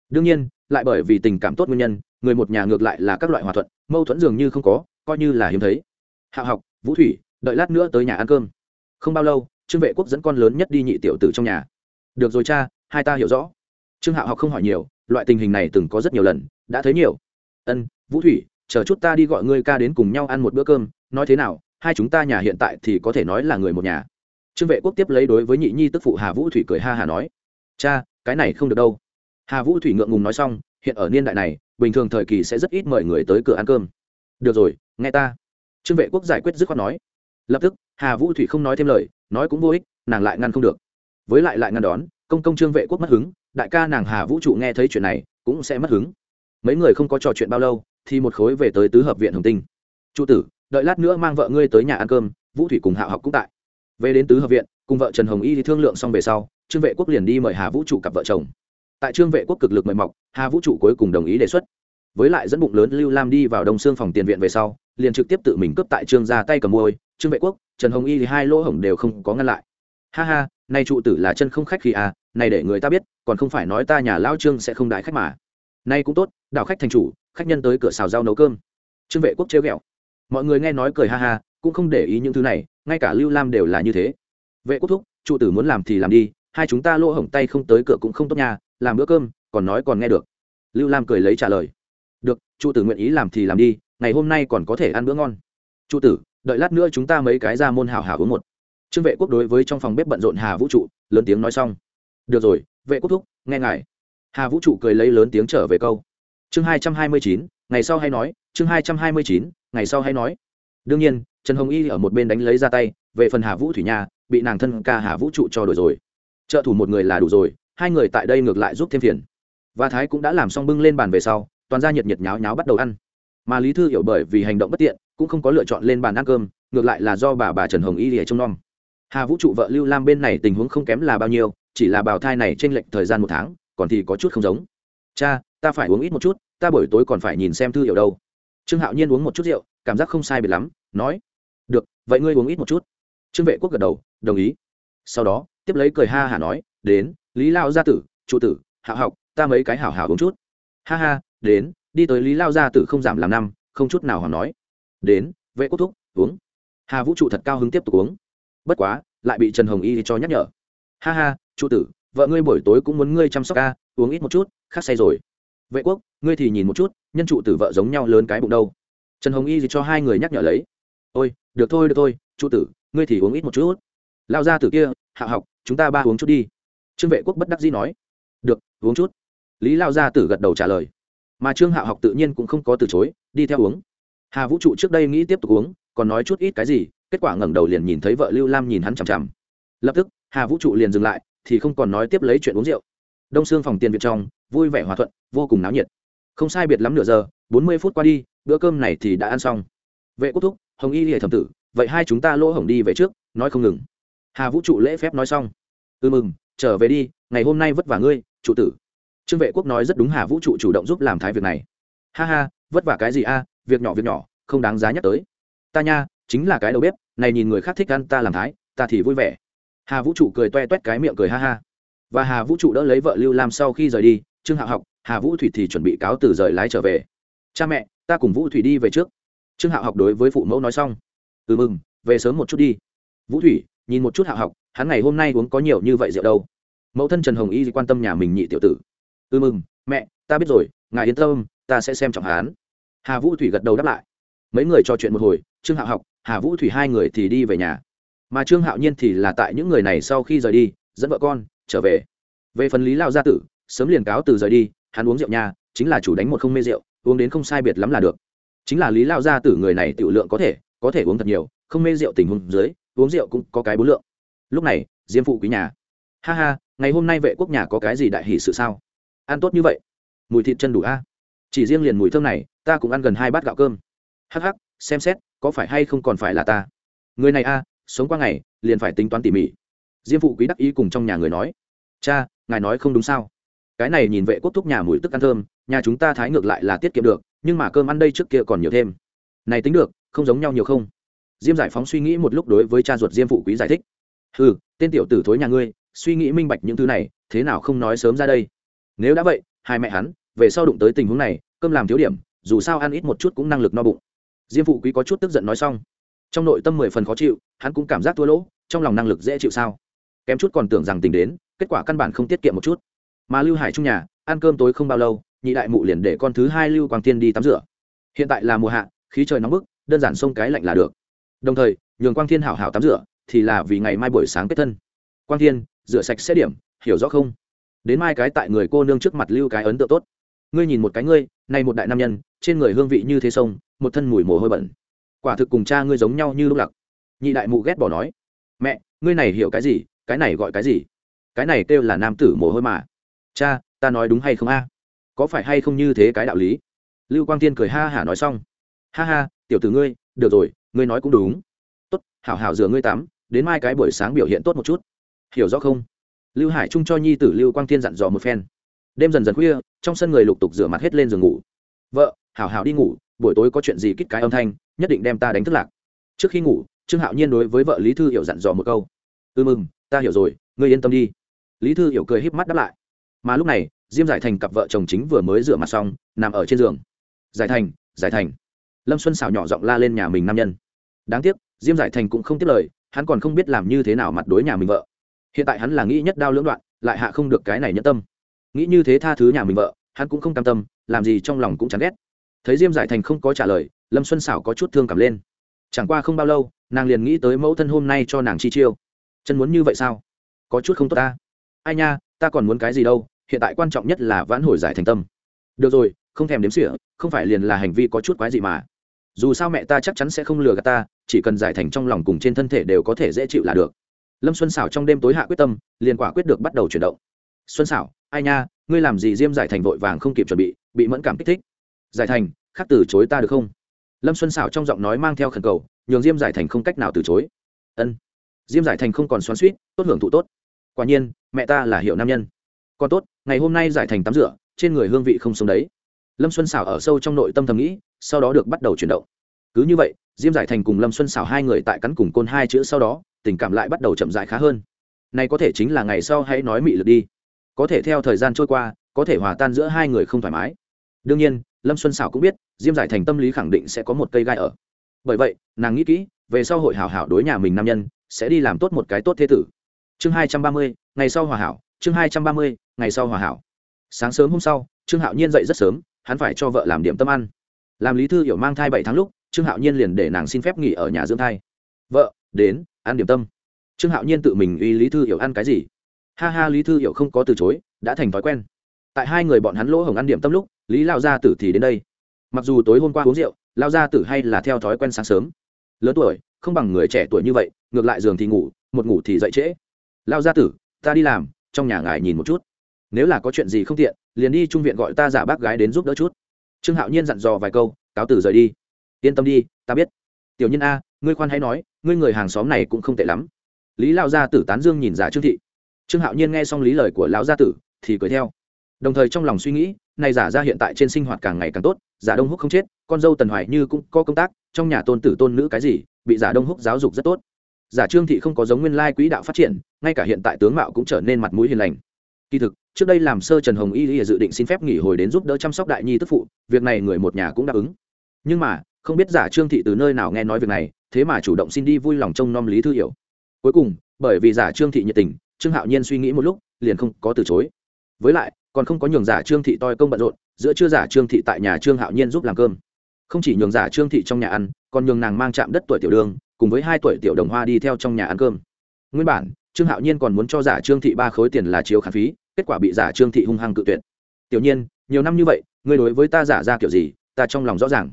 Đương nhiên, lại bởi vì tình cảm tốt nguyên nhân, người một nhà ngược lại là các loại hòa thuận, mâu thuẫn dường như không có, coi như là hiếm thấy. Hạ học, vũ thủy, đợi lát nữa tới nhà ăn cơm. Không bao lâu, trương vệ quốc dẫn con lớn nhất đi nhị tiểu tử trong nhà. Được rồi cha, hai ta hiểu rõ. Trương hạo học không hỏi nhiều, loại tình hình này từng có rất nhiều lần, đã thấy nhiều. Ân, vũ thủy, chờ chút ta đi gọi ngươi ca đến cùng nhau ăn một bữa cơm, nói thế nào, hai chúng ta nhà hiện tại thì có thể nói là người một nhà. Trương vệ quốc tiếp lấy đối với nhị nhi tức phụ hà vũ thủy cười ha hà nói cha, cái này không được đâu. Hà vũ thủy ngượng ngùng nói xong, hiện ở niên đại này, bình thường thời kỳ sẽ rất ít mời người tới cửa ăn cơm. Được rồi, nghe ta. Trương vệ quốc giải quyết dứt khoát nói. Lập tức, hà vũ thủy không nói thêm lời, nói cũng vô ích, nàng lại ngăn không được. Với lại lại ngăn đón, công công trương vệ quốc mất hứng, đại ca nàng hà vũ trụ nghe thấy chuyện này, cũng sẽ mất hứng. Mấy người không có trò chuyện bao lâu, thì một khối về tới tứ hợp viện hồng tinh. Trụ tử, đợi lát nữa mang vợ ngươi tới nhà ăn cơm, vũ thủy cùng hạ học cũng tại. Về đến tứ hợp viện, cùng vợ trần hồng y thì thương lượng xong về sau trương vệ quốc liền đi mời hà vũ trụ cặp vợ chồng. Tại trương vệ quốc cực lực mời mọc, hà vũ trụ cuối cùng đồng ý đề xuất. Với lại dẫn bụng lớn lưu lam đi vào đông xương phòng tiền viện về sau, liền trực tiếp tự mình cướp tại trương ra tay cầm môi, trương vệ quốc, trần hồng y thì hai lỗ hổng đều không có ngăn lại. Ha ha nay trụ tử là chân không khách khi à này để người ta biết, còn không phải nói ta nhà lao trương sẽ không đái khách mà. Nay cũng tốt, đảo khách thành chủ, khách nhân tới cửa xào rau nấu cơm. Trương vệ quốc chế ghẹo. Mọi người nghe nói cười ha ha, cũng không để ý những thứ này, ngay cả lưu lam đều là như thế. Vệ quốc thúc, trụ tử muốn làm thì làm đi hai chúng ta lỗ hổng tay không tới cửa cũng không tốt nhà làm bữa cơm, còn nói còn nghe được. Lưu lam cười lấy trả lời. Được trụ tử nguyện ý làm thì làm đi, ngày hôm nay còn có thể ăn bữa ngon. Trụ tử, đợi lát nữa chúng ta mấy cái ra môn hào hào uống một. Trương vệ quốc đối với trong phòng bếp bận rộn hà vũ trụ, lớn tiếng nói xong. Được rồi, vệ quốc thúc, nghe ngài. Hà vũ trụ cười lấy lớn tiếng trở về câu. Chương hai trăm hai mươi chín, ngày sau hay nói, chương hai trăm hai mươi chín, ngày sau hay nói. Đương nhiên, trần hồng y ở một bên đánh lấy ra tay, về phần hà vũ thủy nha, bị nàng thân ca hà vũ trụ cho đổi rồi trợ thủ một người là đủ rồi, hai người tại đây ngược lại giúp thêm phiền. Và thái cũng đã làm xong bưng lên bàn về sau, toàn ra nhiệt nhiệt nháo nháo bắt đầu ăn. Mà lý thư hiểu bởi vì hành động bất tiện, cũng không có lựa chọn lên bàn ăn cơm, ngược lại là do bà bà trần hồng y lìa trông nom. Hà vũ trụ vợ lưu lam bên này tình huống không kém là bao nhiêu, chỉ là bào thai này t r ê n lệch thời gian một tháng, còn thì có chút không giống. Cha, ta phải uống ít một chút, ta buổi tối còn phải nhìn xem thư hiểu đâu. Trương hạo nhiên uống một chút rượu, cảm giác không sai biệt lắm, nói, được, vậy ngươi uống ít một chút. Trương vệ quốc gật đầu, đồng ý. Sau đó tiếp lấy cười ha hả nói, đến, lý lao gia tử trụ tử, hạ học, ta mấy cái hảo hảo uống chút. Ha ha, đến, đi tới lý lao gia tử không giảm làm năm, không chút nào hỏi nói. Đến, vệ quốc thúc, uống. Hà vũ trụ thật cao hứng tiếp tục uống. Bất quá, lại bị trần hồng y cho nhắc nhở. Ha ha trụ tử, vợ ngươi buổi tối cũng muốn ngươi chăm sóc ca, uống ít một chút khát say rồi. Vệ quốc, ngươi thì nhìn một chút, nhân trụ tử vợ giống nhau lớn cái bụng đâu. Trần hồng y thì cho hai người nhắc nhở lấy. Ôi, được thôi được thôi trụ tử, ngươi thì uống ít một chút. Lao ra tử kia, hạ học chúng ta ba uống chút đi. Trương vệ quốc bất đắc dĩ nói. Được, uống chút. Lý lao gia tử gật đầu trả lời. Mà trương hạo học tự nhiên cũng không có từ chối, đi theo uống. Hà vũ trụ trước đây nghĩ tiếp tục uống, còn nói chút ít cái gì, kết quả ngẩng đầu liền nhìn thấy vợ lưu lam nhìn hắn chằm chằm. Lập tức, hà vũ trụ liền dừng lại, thì không còn nói tiếp lấy chuyện uống rượu. Đông xương phòng tiền việt trong, vui vẻ hòa thuận, vô cùng náo nhiệt. Không sai biệt lắm nửa giờ, bốn mươi phút qua đi, bữa cơm này thì đã ăn xong. Vệ quốc thúc, hồng y hệ thẩm tử, vậy hai chúng ta lỗ hổng đi về trước, nói không ngừng hà vũ trụ lễ phép nói xong. Ư ừ mừng trở về đi, ngày hôm nay vất vả ngươi trụ tử. Trương vệ quốc nói rất đúng, hà vũ trụ chủ động giúp làm thái việc này. Ha ha, vất vả cái gì a, việc nhỏ việc nhỏ, không đáng giá nhắc tới. Ta nha, chính là cái đầu bếp, này nhìn người khác thích ăn ta làm thái, ta thì vui vẻ. Hà vũ trụ cười toe toét cái miệng cười ha ha. Và hà vũ trụ đỡ lấy vợ lưu lam sau khi rời đi, trương hạ học, hà vũ thủy thì chuẩn bị cáo từ rời lái trở về. Cha mẹ, ta cùng vũ thủy đi về trước. Trương hạ học đối với phụ mẫu nói xong. Ừ mừng về sớm một chút đi. Vũ thủy nhìn một chút hạ học, hắn ngày hôm nay uống có nhiều như vậy rượu đâu. Mẫu thân trần hồng y quan tâm nhà mình nhị tiểu tử. Ừ mừng, mẹ, ta biết rồi, ngài yên tâm, ta sẽ xem trọng hắn. Hà vũ thủy gật đầu đáp lại. Mấy người trò chuyện một hồi, trương hạ học, hà vũ thủy hai người thì đi về nhà. Mà trương hạo nhiên thì là tại những người này sau khi rời đi, dẫn vợ con, trở về. Về phần lý lao gia tử, sớm liền cáo từ rời đi, hắn uống rượu nhà, chính là chủ đánh một không mê rượu, uống đến không sai biệt lắm là được. Chính là lý lao gia tử người này tiểu lượng có thể có thể uống thật nhiều, không mê rượu tình huống dưới uống rượu cũng có cái bốn lượng. Lúc này, diêm phụ quý nhà. Ha ha, ngày hôm nay vệ quốc nhà có cái gì đại hỷ sự sao? Ăn tốt như vậy. Mùi thịt chân đủ a. Chỉ riêng liền mùi thơm này, ta cũng ăn gần hai bát gạo cơm. Hắc hắc, xem xét, có phải hay không còn phải là ta? Người này a, sống qua ngày, liền phải tính toán tỉ mỉ. Diêm phụ quý đắc ý cùng trong nhà người nói. Cha, ngài nói không đúng sao? Cái này nhìn vệ quốc thúc nhà mùi tức ăn thơm, nhà chúng ta thái ngược lại là tiết kiệm được, nhưng mà cơm ăn đây trước kia còn nhiều thêm. Này tính được, không giống nhau nhiều không? Diêm giải phóng suy nghĩ một lúc đối với cha ruột diêm phụ quý giải thích. Ừ tên tiểu tử thối nhà ngươi, suy nghĩ minh bạch những thứ này, thế nào không nói sớm ra đây? Nếu đã vậy, hai mẹ hắn, về sau đụng tới tình huống này, cơm làm thiếu điểm, dù sao ăn ít một chút cũng năng lực no bụng. Diêm phụ quý có chút tức giận nói xong. Trong nội tâm mười phần khó chịu, hắn cũng cảm giác thua lỗ, trong lòng năng lực dễ chịu sao? Kém chút còn tưởng rằng tình đến, kết quả căn bản không tiết kiệm một chút. Mà lưu hải trung nhà, ăn cơm tối không bao lâu, nhị đại mụ liền để con thứ hai lưu quang tiên đi tắm rửa. Hiện tại là mùa hạ, khí trời nóng bức, đơn giản xông cái lạnh là được đồng thời, nhường quang thiên hảo hảo tắm rửa, thì là vì ngày mai buổi sáng kết thân. Quang thiên, rửa sạch sẽ điểm, hiểu rõ không? Đến mai cái tại người cô nương trước mặt lưu cái ấn tượng tốt. Ngươi nhìn một cái ngươi, này một đại nam nhân, trên người hương vị như thế sông, một thân mùi mồ hôi bẩn. Quả thực cùng cha ngươi giống nhau như lúc lặc. Nhị đại mụ ghét bỏ nói, mẹ, ngươi này hiểu cái gì, cái này gọi cái gì? Cái này kêu là nam tử mồ hôi mà. Cha, ta nói đúng hay không a? Có phải hay không như thế cái đạo lý? Lưu quang tiên cười ha hả nói xong. Ha ha, tiểu tử ngươi, được rồi ngươi nói cũng đúng. Tốt, hảo hảo rửa ngươi tắm, đến mai cái buổi sáng biểu hiện tốt một chút. Hiểu rõ không? Lưu hải trung cho nhi tử lưu quang Thiên dặn dò một phen. Đêm dần dần khuya, trong sân người lục tục rửa mặt hết lên giường ngủ. Vợ, hảo hảo đi ngủ, buổi tối có chuyện gì kích cái âm thanh, nhất định đem ta đánh thức lạc. Trước khi ngủ, trương hạo nhiên đối với vợ lý thư hiểu dặn dò một câu. Ư ừ mừng, ta hiểu rồi, ngươi yên tâm đi. Lý thư hiểu cười híp mắt đáp lại. Mà lúc này, diêm giải thành cặp vợ chồng chính vừa mới rửa mặt xong, nằm ở trên giường. Giải thành giải thành. Lâm xuân xào nhỏ giọng la lên nhà mình nam nhân đáng tiếc, diêm giải thành cũng không tiếc lời, hắn còn không biết làm như thế nào mặt đối nhà mình vợ. Hiện tại hắn là nghĩ nhất đao lưỡng đoạn, lại hạ không được cái này nhẫn tâm. Nghĩ như thế tha thứ nhà mình vợ, hắn cũng không cam tâm, làm gì trong lòng cũng chán ghét. Thấy diêm giải thành không có trả lời, lâm xuân xảo có chút thương cảm lên. Chẳng qua không bao lâu, nàng liền nghĩ tới mẫu thân hôm nay cho nàng chi chiêu. Chân muốn như vậy sao? Có chút không tốt ta. Ai nha, ta còn muốn cái gì đâu, hiện tại quan trọng nhất là vãn hồi giải thành tâm. Được rồi, không thèm đếm xỉa, không phải liền là hành vi có chút quái gì mà dù sao mẹ ta chắc chắn sẽ không lừa gạt ta, chỉ cần giải thành trong lòng cùng trên thân thể đều có thể dễ chịu là được. Lâm xuân xảo trong đêm tối hạ quyết tâm, liền quả quyết được bắt đầu chuyển động. Xuân xảo ai nha, ngươi làm gì diêm giải thành vội vàng không kịp chuẩn bị bị mẫn cảm kích thích. Giải thành, khác từ chối ta được không? Lâm xuân xảo trong giọng nói mang theo khẩn cầu, nhường diêm giải thành không cách nào từ chối. Ân. Diêm giải thành không còn xoắn suýt tốt hưởng thụ tốt. Quả nhiên, mẹ ta là hiệu nam nhân. Còn tốt, ngày hôm nay giải thành tắm rửa, trên người hương vị không sống đấy lâm xuân xảo ở sâu trong nội tâm thầm nghĩ, sau đó được bắt đầu chuyển động. Cứ như vậy, diêm giải thành cùng lâm xuân xảo hai người tại cắn cùng côn hai chữ sau đó, tình cảm lại bắt đầu chậm dại khá hơn. Này có thể chính là ngày sau hãy nói mị lực đi. Có thể theo thời gian trôi qua, có thể hòa tan giữa hai người không thoải mái. Đương nhiên, lâm xuân xảo cũng biết, diêm giải thành tâm lý khẳng định sẽ có một cây gai ở. Bởi vậy, nàng nghĩ kỹ, về sau hội hảo hảo đối nhà mình nam nhân, sẽ đi làm tốt một cái tốt thế tử. Chương hai trăm ba mươi, ngày sau hòa hảo, chương hai trăm ba mươi, ngày sau hòa hảo. Sáng sớm hôm sau, trương hạo nhiên dậy rất sớm hắn phải cho vợ làm điểm tâm ăn. Làm lý thư hiểu mang thai bảy tháng lúc, trương hạo nhiên liền để nàng xin phép nghỉ ở nhà dưỡng thai. Vợ, đến, ăn điểm tâm. Trương hạo nhiên tự mình uy lý thư hiểu ăn cái gì? Ha ha, lý thư hiểu không có từ chối, đã thành thói quen. Tại hai người bọn hắn lỗ hồng ăn điểm tâm lúc, lý lao gia tử thì đến đây. Mặc dù tối hôm qua uống rượu lao gia tử hay là theo thói quen sáng sớm. Lớn tuổi, không bằng người trẻ tuổi như vậy, ngược lại giường thì ngủ, một ngủ thì dậy trễ. Lao gia tử, ta đi làm, trong nhà ngài nhìn một chút nếu là có chuyện gì không tiện, liền đi trung viện gọi ta giả bác gái đến giúp đỡ chút. Trương hạo nhiên dặn dò vài câu, cáo tử rời đi. Yên tâm đi, ta biết. Tiểu nhân a, ngươi khoan hãy nói, ngươi người hàng xóm này cũng không tệ lắm. Lý lao gia tử tán dương nhìn giả trương thị. Trương hạo nhiên nghe xong lý lời của lão gia tử, thì cười theo. Đồng thời trong lòng suy nghĩ này giả ra hiện tại trên sinh hoạt càng ngày càng tốt, giả đông húc không chết, con dâu tần hoài như cũng có công tác, trong nhà tôn tử tôn nữ cái gì, bị giả đông húc giáo dục rất tốt. Giả trương thị không có giống nguyên lai quỹ đạo phát triển, ngay cả hiện tại tướng mạo cũng trở nên mặt mũi hiền lành. Kỳ thực trước đây làm sơ trần hồng y lìa dự định xin phép nghỉ hồi đến giúp đỡ chăm sóc đại nhi tức phụ, việc này người một nhà cũng đáp ứng. Nhưng mà, không biết giả trương thị từ nơi nào nghe nói việc này, thế mà chủ động xin đi vui lòng trông nom lý thư hiểu. Cuối cùng, bởi vì giả trương thị nhiệt tình, trương hạo nhiên suy nghĩ một lúc, liền không có từ chối. Với lại, còn không có nhường giả trương thị toi công bận rộn, giữa chưa giả trương thị tại nhà trương hạo nhiên giúp làm cơm. Không chỉ nhường giả trương thị trong nhà ăn, còn nhường nàng mang chạm đất tuổi tiểu đường, cùng với hai tuổi tiểu đồng hoa đi theo trong nhà ăn cơm. Nguyên bản, trương hạo nhiên còn muốn cho giả trương thị ba khối tiền là chiếu khả phí kết quả bị giả trương thị hung hăng cự tuyệt. Tiểu nhiên, nhiều năm như vậy, ngươi đối với ta giả ra kiểu gì, ta trong lòng rõ ràng.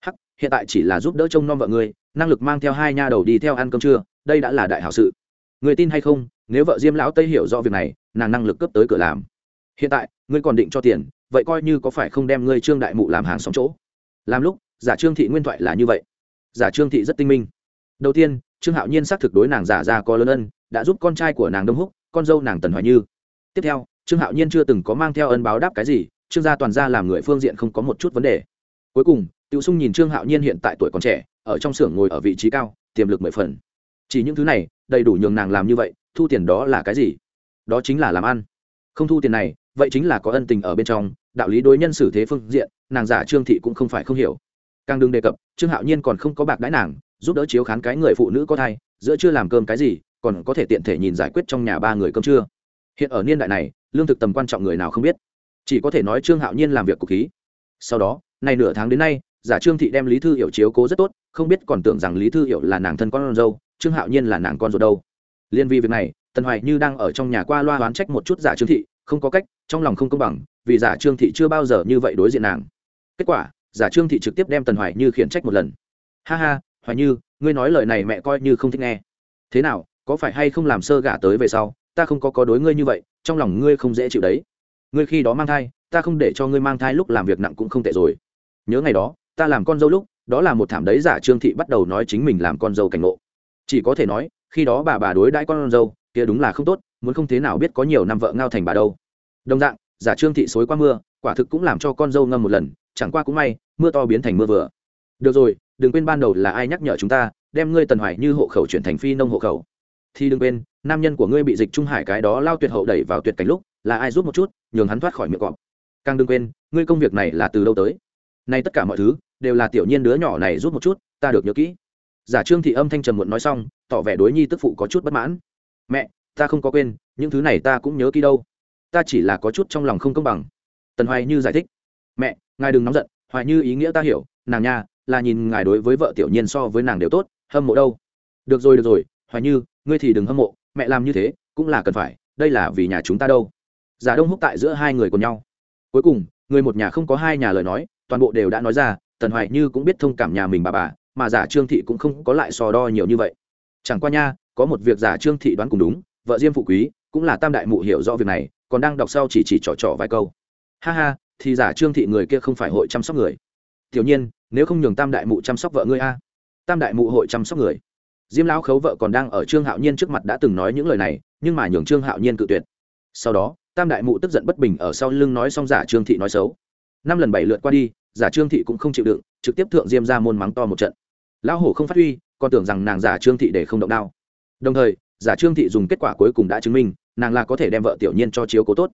Hắc, hiện tại chỉ là giúp đỡ trông nom vợ ngươi, năng lực mang theo hai nha đầu đi theo ăn cơm trưa, đây đã là đại hảo sự. Người tin hay không, nếu vợ diêm lão tây hiểu rõ việc này, nàng năng lực cấp tới cửa làm. Hiện tại, ngươi còn định cho tiền, vậy coi như có phải không đem ngươi trương đại mụ làm hàng xóm chỗ. Làm lúc, giả trương thị nguyên thoại là như vậy. Giả trương thị rất tinh minh. Đầu tiên, trương hạo nhiên xác thực đối nàng giả ra có lớn ân, đã giúp con trai của nàng đông húc, con dâu nàng tần hoài như tiếp theo, trương hạo nhiên chưa từng có mang theo ân báo đáp cái gì, trương gia toàn ra làm người phương diện không có một chút vấn đề. Cuối cùng, tiểu sung nhìn trương hạo nhiên hiện tại tuổi còn trẻ, ở trong xưởng ngồi ở vị trí cao, tiềm lực mười phần. Chỉ những thứ này, đầy đủ nhường nàng làm như vậy, thu tiền đó là cái gì? Đó chính là làm ăn. Không thu tiền này, vậy chính là có ân tình ở bên trong, đạo lý đối nhân xử thế phương diện, nàng giả trương thị cũng không phải không hiểu. Càng đừng đề cập, trương hạo nhiên còn không có bạc đãi nàng, giúp đỡ chiếu khán cái người phụ nữ có thai, giữa chưa làm cơm cái gì, còn có thể tiện thể nhìn giải quyết trong nhà ba người cơm trưa hiện ở niên đại này, lương thực tầm quan trọng người nào không biết. Chỉ có thể nói trương hạo nhiên làm việc cục khí. Sau đó, nay nửa tháng đến nay, giả trương thị đem lý thư hiểu chiếu cố rất tốt, không biết còn tưởng rằng lý thư hiểu là nàng thân con dâu, trương hạo nhiên là nàng con ruột đâu. Liên vì việc này, tần hoài như đang ở trong nhà qua loa oán trách một chút giả trương thị, không có cách, trong lòng không công bằng, vì giả trương thị chưa bao giờ như vậy đối diện nàng. Kết quả, giả trương thị trực tiếp đem tần hoài như khiển trách một lần. Ha ha, hoài như, ngươi nói lời này mẹ coi như không thích nghe. Thế nào, có phải hay không làm sơ gả tới về sau ta không có có đối ngươi như vậy, trong lòng ngươi không dễ chịu đấy. Ngươi khi đó mang thai, ta không để cho ngươi mang thai lúc làm việc nặng cũng không tệ rồi. Nhớ ngày đó, ta làm con dâu lúc, đó là một thảm đấy giả trương thị bắt đầu nói chính mình làm con dâu cảnh ngộ. Chỉ có thể nói, khi đó bà bà đối đãi con dâu, kia đúng là không tốt, muốn không thế nào biết có nhiều năm vợ ngao thành bà đâu. Đồng dạng, giả trương thị xối qua mưa, quả thực cũng làm cho con dâu ngâm một lần, chẳng qua cũng may, mưa to biến thành mưa vừa. Được rồi, đừng quên ban đầu là ai nhắc nhở chúng ta, đem ngươi tần hoài như hộ khẩu chuyển thành phi nông hộ khẩu thì đừng quên, nam nhân của ngươi bị dịch trung hải cái đó lao tuyệt hậu đẩy vào tuyệt cảnh lúc, là ai giúp một chút, nhường hắn thoát khỏi miệng cọp. Càng đừng quên, ngươi công việc này là từ đâu tới? Nay tất cả mọi thứ, đều là tiểu nhiên đứa nhỏ này giúp một chút, ta được nhớ kỹ. Giả trương thị âm thanh trầm muộn nói xong, tỏ vẻ đối nhi tức phụ có chút bất mãn. Mẹ, ta không có quên, những thứ này ta cũng nhớ kỹ đâu. Ta chỉ là có chút trong lòng không công bằng. Tần hoài như giải thích. Mẹ, ngài đừng nóng giận, hoài như ý nghĩa ta hiểu, nàng nha, là nhìn ngài đối với vợ tiểu nhiên so với nàng đều tốt, hâm mộ đâu. Được rồi được rồi, hoài như ngươi thì đừng hâm mộ, mẹ làm như thế cũng là cần phải, đây là vì nhà chúng ta đâu. Giả đông húc tại giữa hai người cùng nhau. Cuối cùng, người một nhà không có hai nhà lời nói, toàn bộ đều đã nói ra, tần hoài như cũng biết thông cảm nhà mình bà bà, mà giả trương thị cũng không có lại sò đo nhiều như vậy. Chẳng qua nha, có một việc giả trương thị đoán cùng đúng, vợ diêm phụ quý cũng là tam đại mụ hiểu rõ việc này, còn đang đọc sau chỉ chỉ trò trò vài câu. Ha ha, thì giả trương thị người kia không phải hội chăm sóc người. Tiểu nhiên, nếu không nhường tam đại mụ chăm sóc vợ ngươi a. Tam đại mụ hội chăm sóc người diêm lão khấu vợ còn đang ở trương hạo nhiên trước mặt đã từng nói những lời này, nhưng mà nhường trương hạo nhiên cự tuyệt. Sau đó, tam đại mụ tức giận bất bình ở sau lưng nói xong giả trương thị nói xấu. Năm lần bảy lượt qua đi, giả trương thị cũng không chịu đựng, trực tiếp thượng diêm ra môn mắng to một trận. Lão hổ không phát huy, còn tưởng rằng nàng giả trương thị để không động đao. Đồng thời, giả trương thị dùng kết quả cuối cùng đã chứng minh, nàng là có thể đem vợ tiểu nhiên cho chiếu cố tốt.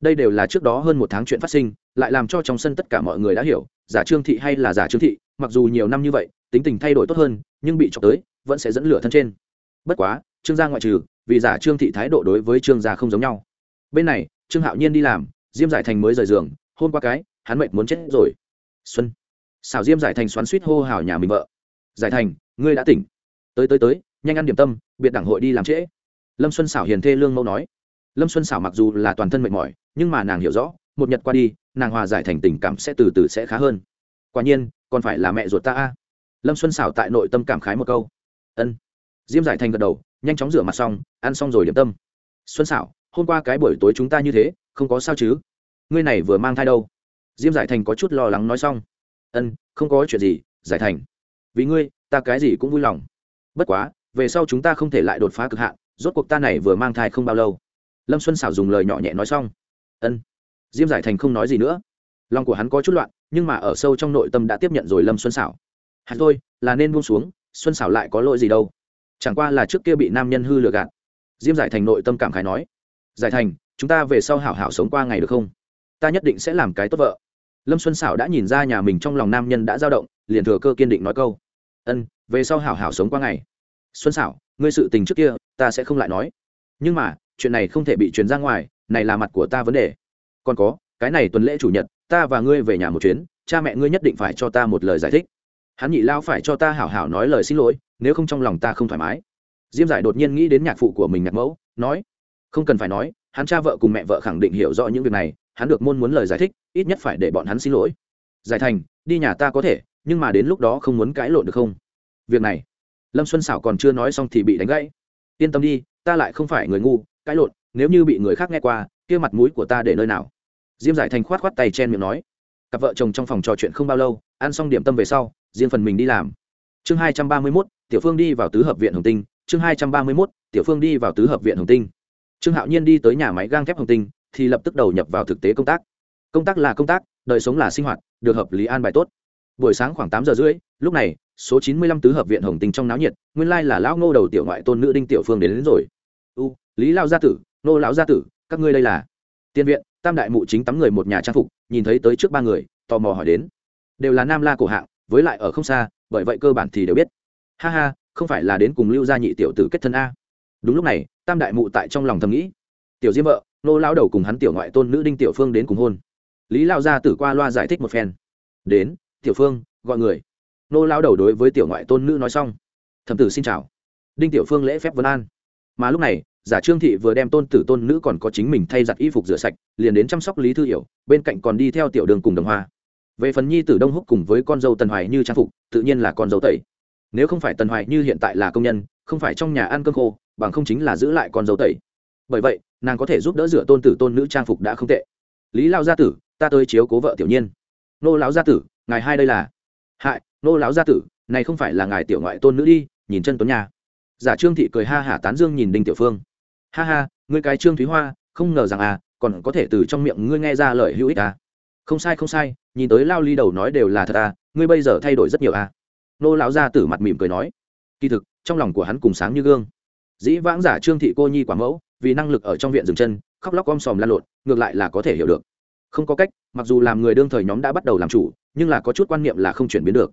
Đây đều là trước đó hơn một tháng chuyện phát sinh, lại làm cho trong sân tất cả mọi người đã hiểu, giả trương thị hay là giả trương thị, mặc dù nhiều năm như vậy tính tình thay đổi tốt hơn, nhưng bị chọc tới, vẫn sẽ dẫn lửa thân trên. Bất quá, trương gia ngoại trừ, vì giả trương thị thái độ đối với trương gia không giống nhau. Bên này, trương hạo nhiên đi làm, diêm giải thành mới rời giường, hôn qua cái, hắn mệt muốn chết rồi. Xuân. Xảo diêm giải thành xoắn suýt hô hào nhà mình vợ. Giải thành, ngươi đã tỉnh. Tới tới tới, nhanh ăn điểm tâm, biệt đảng hội đi làm trễ. Lâm xuân xảo hiền thê lương mẫu nói. Lâm xuân xảo mặc dù là toàn thân mệt mỏi, nhưng mà nàng hiểu rõ, một nhật qua đi, nàng hòa giải thành tình cảm sẽ từ từ sẽ khá hơn. Quả nhiên, còn phải là mẹ ruột ta a lâm xuân xảo tại nội tâm cảm khái một câu. Ân. Diêm giải thành gật đầu, nhanh chóng rửa mặt xong, ăn xong rồi điểm tâm. Xuân xảo hôm qua cái buổi tối chúng ta như thế, không có sao chứ? Ngươi này vừa mang thai đâu? Diêm giải thành có chút lo lắng nói xong. Ân, không có chuyện gì, giải thành. Vì ngươi, ta cái gì cũng vui lòng. Bất quá, về sau chúng ta không thể lại đột phá cực hạn, rốt cuộc ta này vừa mang thai không bao lâu. Lâm xuân xảo dùng lời nhỏ nhẹ nói xong. Ân. Diêm giải thành không nói gì nữa. Lòng của hắn có chút loạn, nhưng mà ở sâu trong nội tâm đã tiếp nhận rồi lâm xuân xảo hắn thôi, là nên buông xuống, xuân xảo lại có lỗi gì đâu. Chẳng qua là trước kia bị nam nhân hư lừa gạt. Diêm giải thành nội tâm cảm khái nói, giải thành, chúng ta về sau hảo hảo sống qua ngày được không? Ta nhất định sẽ làm cái tốt vợ. Lâm xuân xảo đã nhìn ra nhà mình trong lòng nam nhân đã dao động, liền thừa cơ kiên định nói câu, ân, về sau hảo hảo sống qua ngày. Xuân xảo ngươi sự tình trước kia, ta sẽ không lại nói. Nhưng mà, chuyện này không thể bị truyền ra ngoài, này là mặt của ta vấn đề. Còn có, cái này tuần lễ chủ nhật, ta và ngươi về nhà một chuyến, cha mẹ ngươi nhất định phải cho ta một lời giải thích hắn nhị lao phải cho ta hảo hảo nói lời xin lỗi, nếu không trong lòng ta không thoải mái. Diêm giải đột nhiên nghĩ đến nhạc phụ của mình nhạc mẫu, nói, không cần phải nói, hắn cha vợ cùng mẹ vợ khẳng định hiểu rõ những việc này, hắn được môn muốn lời giải thích, ít nhất phải để bọn hắn xin lỗi. Giải thành, đi nhà ta có thể, nhưng mà đến lúc đó không muốn cãi lộn được không? Việc này, lâm xuân xảo còn chưa nói xong thì bị đánh gãy. Yên tâm đi, ta lại không phải người ngu, cãi lộn, nếu như bị người khác nghe qua, kia mặt mũi của ta để nơi nào? Diêm giải thành khoát khoát tay chen miệng nói, cặp vợ chồng trong phòng trò chuyện không bao lâu ăn xong điểm tâm về sau riêng phần mình đi làm. Chương hai trăm ba mươi mốt tiểu phương đi vào tứ hợp viện hồng tinh. Chương hai trăm ba mươi mốt tiểu phương đi vào tứ hợp viện hồng tinh. Trương hạo nhiên đi tới nhà máy gang thép hồng tinh thì lập tức đầu nhập vào thực tế công tác. Công tác là công tác đời sống là sinh hoạt được hợp lý an bài tốt. Buổi sáng khoảng tám giờ rưỡi lúc này số chín mươi lăm tứ hợp viện hồng Tinh trong náo nhiệt nguyên lai là lão ngô đầu tiểu ngoại tôn nữ đinh tiểu phương đến, đến rồi. U lý lao gia tử nô lão gia tử các ngươi đây là. Tiên viện tam đại mụ chính tắm người một nhà trang phục nhìn thấy tới trước ba người tò mò hỏi đến đều là nam la cổ hạng, với lại ở không xa, bởi vậy cơ bản thì đều biết. Ha ha, không phải là đến cùng lưu gia nhị tiểu tử kết thân a? Đúng lúc này, tam đại mụ tại trong lòng thầm nghĩ. Tiểu diêm vợ, nô lao đầu cùng hắn tiểu ngoại tôn nữ đinh tiểu phương đến cùng hôn. Lý lao gia tử qua loa giải thích một phen. Đến, tiểu phương, gọi người. Nô lao đầu đối với tiểu ngoại tôn nữ nói xong. Thầm tử xin chào. Đinh tiểu phương lễ phép vân an. Mà lúc này, giả trương thị vừa đem tôn tử tôn nữ còn có chính mình thay giặt y phục rửa sạch, liền đến chăm sóc lý thư hiểu, bên cạnh còn đi theo tiểu đường cùng đồng hoa về phần nhi tử đông húc cùng với con dâu tần hoài như trang phục, tự nhiên là con dâu tẩy. Nếu không phải tần hoài như hiện tại là công nhân, không phải trong nhà ăn cơm khô, bằng không chính là giữ lại con dâu tẩy. Bởi vậy, nàng có thể giúp đỡ rửa tôn tử tôn nữ trang phục đã không tệ. Lý lao gia tử, ta tới chiếu cố vợ tiểu nhiên. Nô lão gia tử, ngài hai đây là? Hại, nô lão gia tử, này không phải là ngài tiểu ngoại tôn nữ đi, nhìn chân tuấn nhà giả trương thị cười ha hả tán dương nhìn đinh tiểu phương. Ha ha, ngươi cái trương thúy hoa, không ngờ rằng à còn có thể từ trong miệng ngươi nghe ra lời hữu ích à không sai không sai, nhìn tới lao ly đầu nói đều là thật à ngươi bây giờ thay đổi rất nhiều à. Nô lão gia tử mặt mỉm cười nói. Kỳ thực, trong lòng của hắn cùng sáng như gương. Dĩ vãng giả trương thị cô nhi quả mẫu, vì năng lực ở trong viện dừng chân, khóc lóc om sòm lan lộn, ngược lại là có thể hiểu được. Không có cách, mặc dù làm người đương thời nhóm đã bắt đầu làm chủ, nhưng là có chút quan niệm là không chuyển biến được.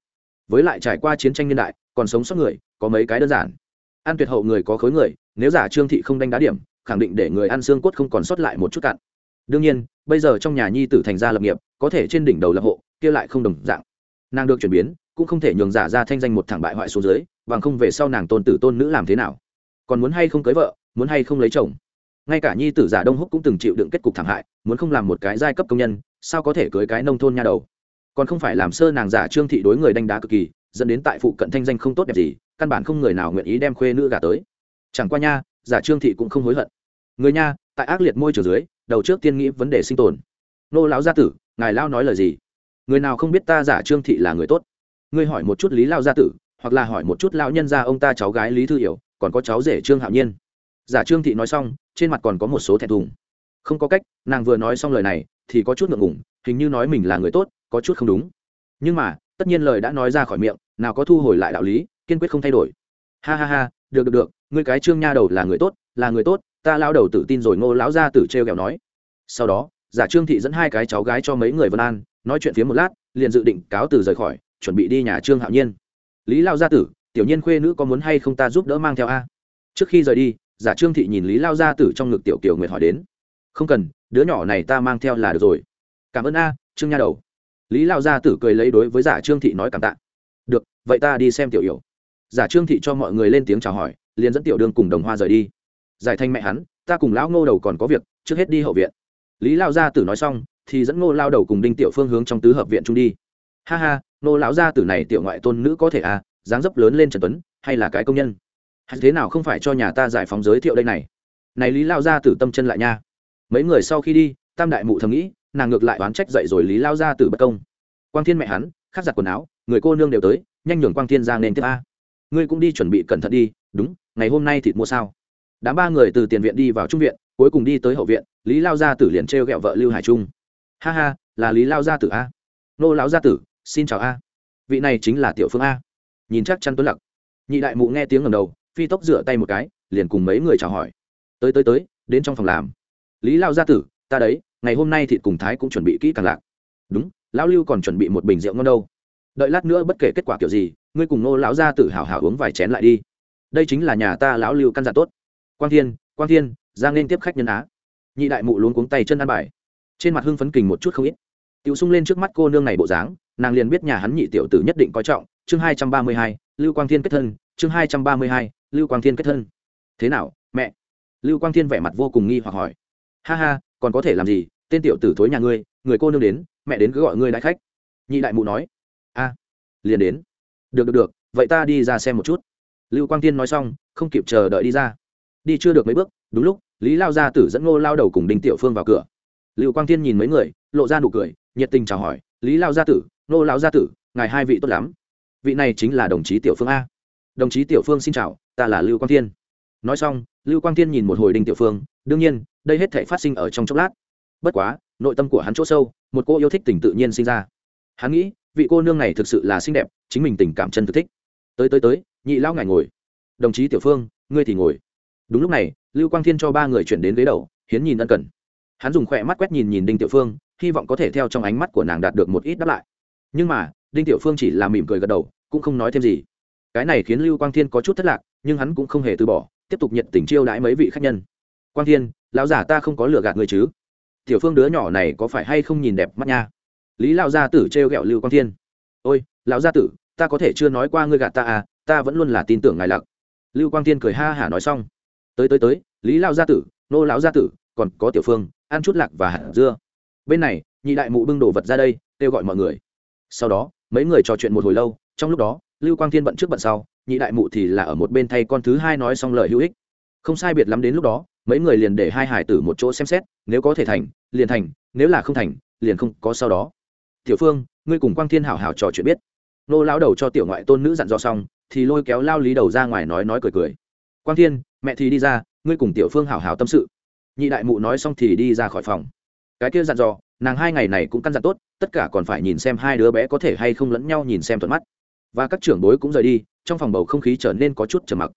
Với lại trải qua chiến tranh niên đại, còn sống sót người, có mấy cái đơn giản. Ăn tuyệt hậu người có khối người, nếu giả trương thị không đánh đá điểm, khẳng định để người ăn xương cốt không còn sót lại một chút cạn đương nhiên, bây giờ trong nhà nhi tử thành gia lập nghiệp, có thể trên đỉnh đầu lập hộ, kia lại không đồng dạng. Nàng được chuyển biến, cũng không thể nhường giả ra thanh danh một thẳng bại hoại xuống dưới, bằng không về sau nàng tôn tử tôn nữ làm thế nào? Còn muốn hay không cưới vợ, muốn hay không lấy chồng? Ngay cả nhi tử giả đông húc cũng từng chịu đựng kết cục thảm hại, muốn không làm một cái giai cấp công nhân, sao có thể cưới cái nông thôn nha đầu? Còn không phải làm sơ nàng giả trương thị đối người đánh đá cực kỳ, dẫn đến tại phụ cận thanh danh không tốt đẹp gì, căn bản không người nào nguyện ý đem khuê nữ gà tới. Chẳng qua nha, giả trương thị cũng không hối hận. Người nha, tại ác liệt môi trường dưới đầu trước tiên nghĩ vấn đề sinh tồn. Nô lão gia tử, ngài lao nói lời gì? Người nào không biết ta giả trương thị là người tốt? Ngươi hỏi một chút lý lao gia tử, hoặc là hỏi một chút lão nhân gia ông ta cháu gái lý thư hiểu, còn có cháu rể trương hạo nhiên. Giả trương thị nói xong, trên mặt còn có một số thẹn thùng. Không có cách, nàng vừa nói xong lời này, thì có chút ngượng ngủng hình như nói mình là người tốt, có chút không đúng. Nhưng mà, tất nhiên lời đã nói ra khỏi miệng, nào có thu hồi lại đạo lý, kiên quyết không thay đổi. Ha ha ha, được được được, ngươi cái trương nha đầu là người tốt là người tốt, ta lao đầu tự tin rồi, ngô lão ra tử t r e o kẹo nói. Sau đó, giả trương thị dẫn hai cái cháu gái cho mấy người vân an, nói chuyện phía một lát, liền dự định cáo từ rời khỏi, chuẩn bị đi nhà trương hạo nhiên. Lý lao gia tử, tiểu nhiên khuê nữ có muốn hay không ta giúp đỡ mang theo a? Trước khi rời đi, giả trương thị nhìn lý lao gia tử trong ngực tiểu kiều nguyệt hỏi đến. Không cần, đứa nhỏ này ta mang theo là được rồi. Cảm ơn a, trương nha đầu. Lý lao gia tử cười lấy đối với giả trương thị nói cảm tạ. Được, vậy ta đi xem tiểu yểu giả trương thị cho mọi người lên tiếng chào hỏi, liền dẫn tiểu đương cùng đồng hoa rời đi giải thanh mẹ hắn, ta cùng lão ngô đầu còn có việc, trước hết đi hậu viện. Lý lao gia tử nói xong, thì dẫn ngô lao đầu cùng đinh tiểu phương hướng trong tứ hợp viện trung đi. Ha ha, ngô lão gia tử này tiểu ngoại tôn nữ có thể à dáng dấp lớn lên trần tuấn, hay là cái công nhân? Hay thế nào không phải cho nhà ta giải phóng giới thiệu đây này? Này lý lao gia tử tâm chân lại nha. Mấy người sau khi đi, tam đại mụ thầm nghĩ, nàng ngược lại oán trách dậy rồi lý lao gia tử bất công. Quang thiên mẹ hắn, khắc giặt quần áo, người cô nương đều tới, nhanh nhường quang thiên ra nên tiếp a. Ngươi cũng đi chuẩn bị cẩn thận đi, đúng, ngày hôm nay thịt mua sao? Đám ba người từ tiền viện đi vào trung viện, cuối cùng đi tới hậu viện, lý lao gia tử liền t r e o g ẹ o vợ lưu hải trung. Ha ha, là lý lao gia tử a. Nô lão gia tử, xin chào a. Vị này chính là tiểu phương a. Nhìn chắc chắn tuấn lặc. Nhị đại mụ nghe tiếng ngầm đầu, phi tốc rửa tay một cái, liền cùng mấy người chào hỏi. Tới tới tới, đến trong phòng làm. Lý lao gia tử, ta đấy, ngày hôm nay thịt cùng thái cũng chuẩn bị kỹ càng lạc. Đúng, lão lưu còn chuẩn bị một bình rượu ngon đâu. Đợi lát nữa bất kể kết quả kiểu gì, ngươi cùng nô lão gia tử hào hào uống vài chén lại đi. Đây chính là nhà ta lão lưu căn dặn tốt quang thiên quang thiên giang nên tiếp khách nhân á. Nhị đại mụ luôn cuống tay chân ăn bài. Trên mặt hưng phấn kình một chút không ít. Tiểu sung lên trước mắt cô nương này bộ dáng, nàng liền biết nhà hắn nhị tiểu tử nhất định coi trọng. Chương hai trăm ba mươi hai, lưu quang thiên kết thân. Chương hai trăm ba mươi hai, lưu quang thiên kết thân. Thế nào, mẹ? Lưu quang thiên vẻ mặt vô cùng nghi hoặc hỏi. Ha ha, còn có thể làm gì? Tên tiểu tử thối nhà ngươi, người cô nương đến, mẹ đến cứ gọi ngươi đại khách. Nhị đại mụ nói. A, liền đến. Được được được, vậy ta đi ra xem một chút. Lưu quang tiên nói xong, không kịp chờ đợi đi ra đi chưa được mấy bước, đúng lúc, lý lao gia tử dẫn ngô lao đầu cùng đinh tiểu phương vào cửa. Lưu quang Thiên nhìn mấy người, lộ ra nụ cười, nhiệt tình chào hỏi, lý lao gia tử, ngô lao gia tử, ngài hai vị tốt lắm. Vị này chính là đồng chí tiểu phương a. Đồng chí tiểu phương xin chào, ta là lưu quang Thiên. nói xong, lưu quang Thiên nhìn một hồi đinh tiểu phương, đương nhiên, đây hết thể phát sinh ở trong chốc lát. Bất quá, nội tâm của hắn chỗ sâu, một cô yêu thích tình tự nhiên sinh ra. Hắn nghĩ, vị cô nương này thực sự là xinh đẹp, chính mình tình cảm chân thực thích. Tới tới tới, nhị lão ngài ngồi. Đồng chí tiểu phương, ngươi thì ngồi đúng lúc này, lưu quang thiên cho ba người chuyển đến ghế đầu, hiến nhìn ân cần. Hắn dùng khỏe mắt quét nhìn nhìn đinh tiểu phương, hy vọng có thể theo trong ánh mắt của nàng đạt được một ít đáp lại. Nhưng mà, đinh tiểu phương chỉ là mỉm cười gật đầu, cũng không nói thêm gì. Cái này khiến lưu quang thiên có chút thất lạc, nhưng hắn cũng không hề từ bỏ, tiếp tục nhận tình chiêu đãi mấy vị khách nhân. Quang thiên, lão giả ta không có lừa gạt người chứ? Tiểu phương đứa nhỏ này có phải hay không nhìn đẹp mắt nha? Lý lão gia tử trêu ghẹo lưu quang thiên. Ôi, lão gia tử, ta có thể chưa nói qua ngươi gạt ta à ta vẫn luôn là tin tưởng ngài lặc. Lưu quang thiên cười ha hả nói xong tới tới tới, lý lão gia tử, nô lão gia tử, còn có tiểu phương, ăn chút lạc và hạt dưa. Bên này, nhị đại mụ bưng đồ vật ra đây, kêu gọi mọi người. Sau đó, mấy người trò chuyện một hồi lâu, trong lúc đó, lưu quang thiên bận trước bận sau, nhị đại mụ thì là ở một bên thay con thứ hai nói xong lời hữu ích. Không sai biệt lắm đến lúc đó, mấy người liền để hai hải tử một chỗ xem xét, nếu có thể thành, liền thành, nếu là không thành, liền không có sau đó. Tiểu phương, ngươi cùng quang thiên hảo hảo trò chuyện biết. Nô lao đầu cho tiểu ngoại tôn nữ dặn dò xong, thì lôi kéo lao lý đầu ra ngoài nói nói cười cười quang thiên, mẹ thì đi ra, ngươi cùng tiểu phương hảo hảo tâm sự. Nhị đại mụ nói xong thì đi ra khỏi phòng. Cái kia dặn dò, nàng hai ngày này cũng căn dặn tốt, tất cả còn phải nhìn xem hai đứa bé có thể hay không lẫn nhau nhìn xem thuận mắt. Và các trưởng bối cũng rời đi, trong phòng bầu không khí trở nên có chút trầm mặc.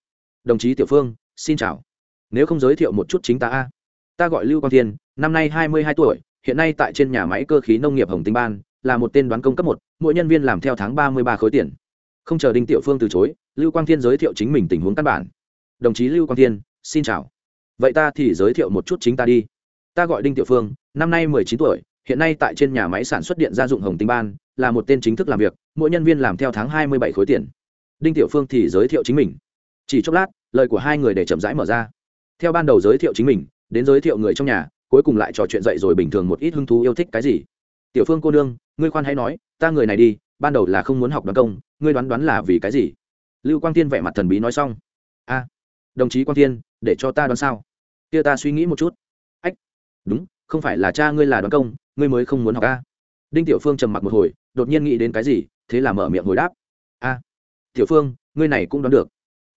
Đồng chí tiểu phương, xin chào. Nếu không giới thiệu một chút chính ta a. Ta gọi lưu quang thiên, năm nay hai mươi hai tuổi, hiện nay tại trên nhà máy cơ khí nông nghiệp hồng tinh ban, là một tên đoán công cấp một, mỗi nhân viên làm theo tháng ba mươi ba khối tiền. Không chờ đinh tiểu phương từ chối, lưu quang thiên giới thiệu chính mình tình huống căn bản đồng chí lưu quang thiên, xin chào. Vậy ta thì giới thiệu một chút chính ta đi. Ta gọi đinh tiểu phương, năm nay mười chín tuổi, hiện nay tại trên nhà máy sản xuất điện gia dụng hồng tinh ban, là một tên chính thức làm việc, mỗi nhân viên làm theo tháng hai mươi bảy khối tiền. Đinh tiểu phương thì giới thiệu chính mình. Chỉ chốc lát, lời của hai người để chậm rãi mở ra. Theo ban đầu giới thiệu chính mình, đến giới thiệu người trong nhà, cuối cùng lại trò chuyện dậy rồi bình thường một ít hứng thú yêu thích cái gì. Tiểu phương cô nương, ngươi khoan hãy nói, ta người này đi, ban đầu là không muốn học đoán công, ngươi đoán đoán là vì cái gì? Lưu quang tiên vẻ mặt thần bí nói xong. A đồng chí quang thiên, để cho ta đoán sao? Kia ta suy nghĩ một chút. Ách, đúng, không phải là cha ngươi là đoán công, ngươi mới không muốn học a. Đinh tiểu phương trầm mặc một hồi, đột nhiên nghĩ đến cái gì, thế là mở miệng hồi đáp. A, tiểu phương, ngươi này cũng đoán được.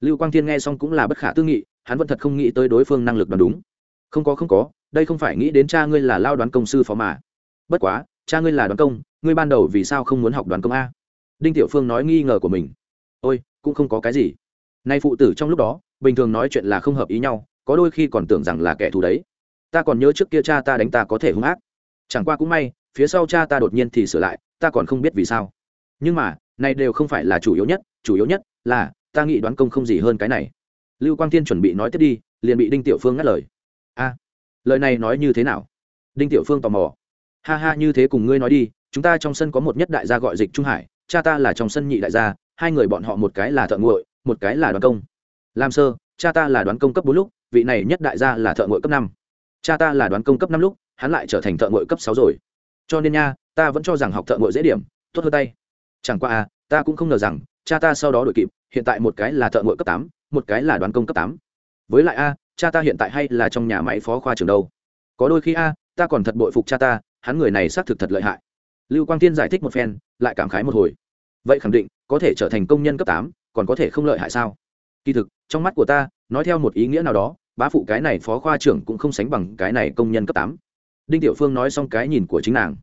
Lưu quang thiên nghe xong cũng là bất khả tư nghị, hắn vẫn thật không nghĩ tới đối phương năng lực đoán đúng. Không có không có, đây không phải nghĩ đến cha ngươi là lao đoán công sư phó mà. Bất quá, cha ngươi là đoán công, ngươi ban đầu vì sao không muốn học đoán công a? Đinh tiểu phương nói nghi ngờ của mình. Ôi, cũng không có cái gì. Nay phụ tử trong lúc đó bình thường nói chuyện là không hợp ý nhau, có đôi khi còn tưởng rằng là kẻ thù đấy. Ta còn nhớ trước kia cha ta đánh ta có thể hung ác. Chẳng qua cũng may, phía sau cha ta đột nhiên thì sửa lại, ta còn không biết vì sao. Nhưng mà, này đều không phải là chủ yếu nhất, chủ yếu nhất là, ta nghĩ đoán công không gì hơn cái này. Lưu quang thiên chuẩn bị nói tiếp đi, liền bị đinh tiểu phương ngắt lời. A, lời này nói như thế nào? Đinh tiểu phương tò mò. Ha ha, như thế cùng ngươi nói đi, chúng ta trong sân có một nhất đại gia gọi dịch trung hải, cha ta là trong sân nhị đại gia, hai người bọn họ một cái là thợ nguội, một cái là đoán công làm sơ, cha ta là đoán công cấp bốn lúc, vị này nhất đại gia là thợ nguội cấp năm. Cha ta là đoán công cấp năm lúc, hắn lại trở thành thợ nguội cấp sáu rồi. Cho nên nha, ta vẫn cho rằng học thợ nguội dễ điểm, tốt hơn tay. Chẳng qua à ta cũng không ngờ rằng, cha ta sau đó đổi kịp, hiện tại một cái là thợ nguội cấp tám, một cái là đoán công cấp tám. Với lại a, cha ta hiện tại hay là trong nhà máy phó khoa trường đâu. Có đôi khi a, ta còn thật bội phục cha ta, hắn người này xác thực thật lợi hại. Lưu quang tiên giải thích một phen, lại cảm khái một hồi. Vậy khẳng định, có thể trở thành công nhân cấp tám, còn có thể không lợi hại sao? Kỳ thực, trong mắt của ta, nói theo một ý nghĩa nào đó, bá phụ cái này phó khoa trưởng cũng không sánh bằng cái này công nhân cấp tám. Đinh tiểu phương nói xong cái nhìn của chính nàng.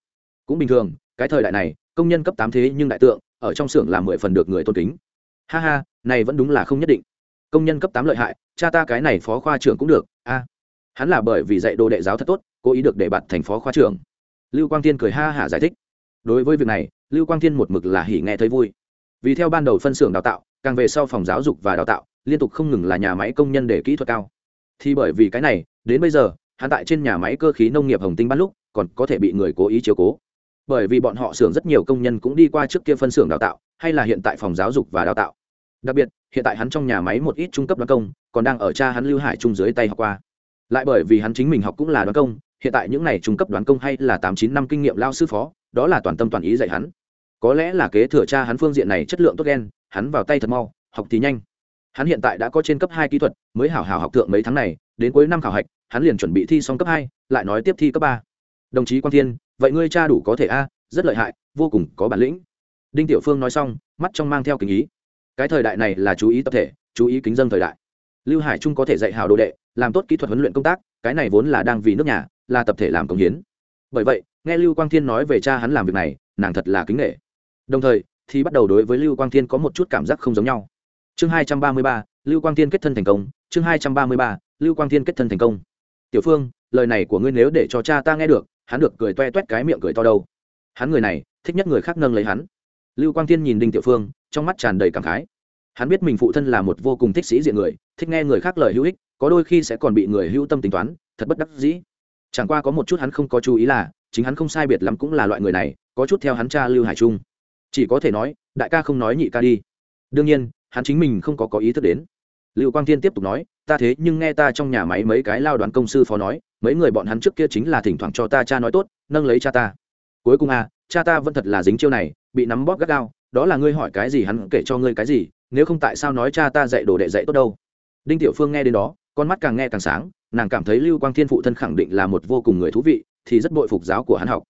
Cũng bình thường, cái thời đại này, công nhân cấp tám thế nhưng đại tượng, ở trong xưởng làm mười phần được người tôn kính. Ha ha, này vẫn đúng là không nhất định. Công nhân cấp tám lợi hại, cha ta cái này phó khoa trưởng cũng được, a. Hắn là bởi vì dạy đồ đệ giáo thật tốt, cố ý được để bạt thành phó khoa trưởng. Lưu quang thiên cười ha hả giải thích. Đối với việc này, lưu quang thiên một mực là hỉ nghe thấy vui. Vì theo ban đầu phân xưởng đào tạo, càng về sau phòng giáo dục và đào tạo liên tục không ngừng là nhà máy công nhân để kỹ thuật cao. Thì bởi vì cái này, đến bây giờ, hắn tại trên nhà máy cơ khí nông nghiệp hồng tinh ban lúc, còn có thể bị người cố ý chiếu cố. Bởi vì bọn họ xưởng rất nhiều công nhân cũng đi qua trước kia phân xưởng đào tạo, hay là hiện tại phòng giáo dục và đào tạo. Đặc biệt, hiện tại hắn trong nhà máy một ít trung cấp đoán công, còn đang ở cha hắn lưu hải trung dưới tay học qua. Lại bởi vì hắn chính mình học cũng là đoán công, hiện tại những n à y trung cấp đoán công hay là tám chín năm kinh nghiệm lao sư phó, đó là toàn tâm toàn ý dạy hắn. Có lẽ là kế thừa cha hắn phương diện này chất lượng tốt đen hắn vào tay thật mau, học thì nhanh hắn hiện tại đã có trên cấp hai kỹ thuật, mới hảo hảo học thượng mấy tháng này, đến cuối năm khảo hạch, hắn liền chuẩn bị thi xong cấp hai, lại nói tiếp thi cấp ba. Đồng chí quang thiên, vậy ngươi cha đủ có thể a, rất lợi hại, vô cùng có bản lĩnh. Đinh tiểu phương nói xong, mắt trong mang theo kính ý. Cái thời đại này là chú ý tập thể, chú ý kính dân thời đại. Lưu hải trung có thể dạy hảo đồ đệ, làm tốt kỹ thuật huấn luyện công tác, cái này vốn là đang vì nước nhà, là tập thể làm công hiến. Bởi vậy, nghe lưu quang thiên nói về cha hắn làm việc này, nàng thật là kính nghệ đồng thời, thì bắt đầu đối với lưu quang thiên có một chút cảm giác không giống nhau chương hai trăm ba mươi ba, lưu quang thiên kết thân thành công. Chương hai trăm ba mươi ba, lưu quang thiên kết thân thành công. Tiểu phương, lời này của ngươi nếu để cho cha ta nghe được, hắn được cười toe toét cái miệng cười to đâu. Hắn người này, thích nhất người khác nâng lấy hắn. Lưu quang thiên nhìn đinh tiểu phương, trong mắt tràn đầy cảm khái. Hắn biết mình phụ thân là một vô cùng thích sĩ diện người, thích nghe người khác lời hữu ích, có đôi khi sẽ còn bị người hữu tâm tính toán, thật bất đắc dĩ. Chẳng qua có một chút hắn không có chú ý là, chính hắn không sai biệt lắm cũng là loại người này, có chút theo hắn cha lưu hải trung. Chỉ có thể nói, đại ca không nói nhị ca đi. Đương nhiên hắn chính mình không có có ý thức đến. Lưu quang thiên tiếp tục nói, ta thế nhưng nghe ta trong nhà máy mấy cái lao đoàn công sư phó nói, mấy người bọn hắn trước kia chính là thỉnh thoảng cho ta cha nói tốt, nâng lấy cha ta. Cuối cùng à cha ta vẫn thật là dính chiêu này, bị nắm bóp gắt gao, đó là ngươi hỏi cái gì hắn kể cho ngươi cái gì, nếu không tại sao nói cha ta dạy đồ đệ dạy tốt đâu? Đinh tiểu phương nghe đến đó, con mắt càng nghe càng sáng, nàng cảm thấy lưu quang thiên phụ thân khẳng định là một vô cùng người thú vị, thì rất bội phục giáo của hắn học.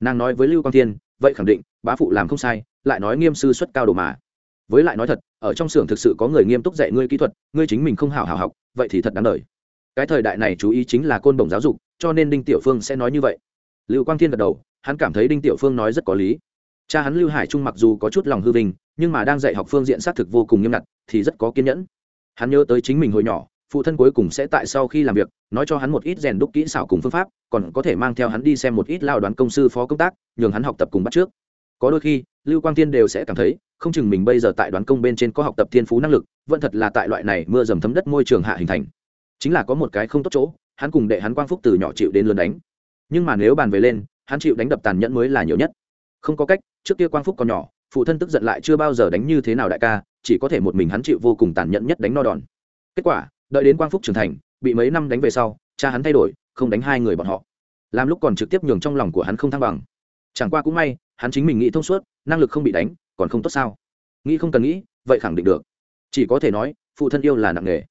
Nàng nói với lưu quang thiên, vậy khẳng định, bá phụ làm không sai, lại nói nghiêm sư xuất cao đồ mà với lại nói thật, ở trong xưởng thực sự có người nghiêm túc dạy ngươi kỹ thuật, ngươi chính mình không hào hào học, vậy thì thật đáng đời. Cái thời đại này chú ý chính là côn đồng giáo dục, cho nên đinh tiểu phương sẽ nói như vậy. Lưu quang thiên gật đầu, hắn cảm thấy đinh tiểu phương nói rất có lý. Cha hắn lưu hải trung mặc dù có chút lòng hư vinh, nhưng mà đang dạy học phương diện xác thực vô cùng nghiêm ngặt, thì rất có kiên nhẫn. Hắn nhớ tới chính mình hồi nhỏ, phụ thân cuối cùng sẽ tại sau khi làm việc, nói cho hắn một ít rèn đúc kỹ xảo cùng phương pháp, còn có thể mang theo hắn đi xem một ít lao đoán công sư phó công tác, nhường hắn học tập cùng bắt trước. Có đôi khi lưu quang Thiên đều sẽ cảm thấy, không chừng mình bây giờ tại đoán công bên trên có học tập thiên phú năng lực, vẫn thật là tại loại này mưa dầm thấm đất môi trường hạ hình thành. Chính là có một cái không tốt chỗ, hắn cùng đệ hắn quang phúc từ nhỏ chịu đến lớn đánh. Nhưng mà nếu bàn về lên, hắn chịu đánh đập tàn nhẫn mới là nhiều nhất. Không có cách, trước kia quang phúc còn nhỏ, phụ thân tức giận lại chưa bao giờ đánh như thế nào đại ca, chỉ có thể một mình hắn chịu vô cùng tàn nhẫn nhất đánh no đòn. Kết quả, đợi đến quang phúc trưởng thành, bị mấy năm đánh về sau, cha hắn thay đổi, không đánh hai người bọn họ. Làm lúc còn trực tiếp nhường trong lòng của hắn không thăng bằng. Chẳng qua cũng may hắn chính mình nghĩ thông suốt, năng lực không bị đánh, còn không tốt sao? Nghĩ không cần nghĩ, vậy khẳng định được. Chỉ có thể nói, phụ thân yêu là nặng nghề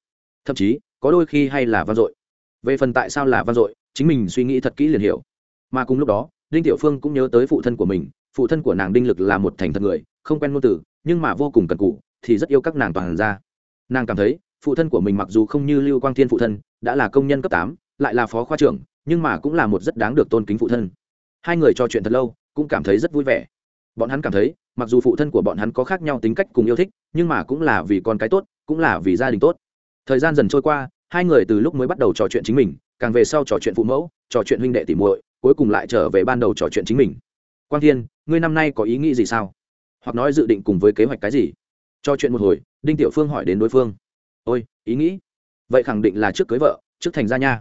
thậm chí, có đôi khi hay là vang dội. Về phần tại sao là vang dội, chính mình suy nghĩ thật kỹ liền hiểu. Mà cùng lúc đó, đinh tiểu phương cũng nhớ tới phụ thân của mình, phụ thân của nàng đinh lực là một thành thật người, không quen ngôn từ, nhưng mà vô cùng cần cụ thì rất yêu các nàng toàn ra. Nàng cảm thấy, phụ thân của mình mặc dù không như lưu quang thiên phụ thân, đã là công nhân cấp tám, lại là phó khoa trưởng, nhưng mà cũng là một rất đáng được tôn kính phụ thân. Hai người trò chuyện thật lâu cũng cảm thấy rất vui vẻ. Bọn hắn cảm thấy, mặc dù phụ thân của bọn hắn có khác nhau tính cách cùng yêu thích, nhưng mà cũng là vì con cái tốt, cũng là vì gia đình tốt. Thời gian dần trôi qua, hai người từ lúc mới bắt đầu trò chuyện chính mình, càng về sau trò chuyện phụ mẫu, trò chuyện huynh đệ tỉ muội, cuối cùng lại trở về ban đầu trò chuyện chính mình. Quang thiên, ngươi năm nay có ý nghĩ gì sao? Hoặc nói dự định cùng với kế hoạch cái gì? Trò chuyện một hồi, đinh tiểu phương hỏi đến đối phương. Ôi, ý nghĩ? Vậy khẳng định là trước cưới vợ, trước thành gia nha.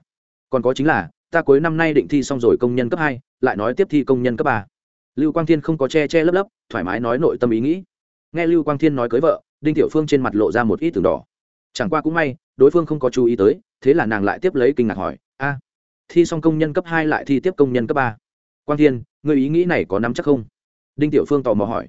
Còn có chính là, ta cuối năm nay định thi xong rồi công nhân cấp hai, lại nói tiếp thi công nhân cấp ba lưu quang thiên không có che che lấp lấp, thoải mái nói nội tâm ý nghĩ. Nghe lưu quang thiên nói cưới vợ, đinh tiểu phương trên mặt lộ ra một ít tường đỏ. Chẳng qua cũng may, đối phương không có chú ý tới, thế là nàng lại tiếp lấy kinh ngạc hỏi, a, thi xong công nhân cấp hai lại thi tiếp công nhân cấp ba. Quang thiên người ý nghĩ này có nắm chắc không? Đinh tiểu phương tò mò hỏi,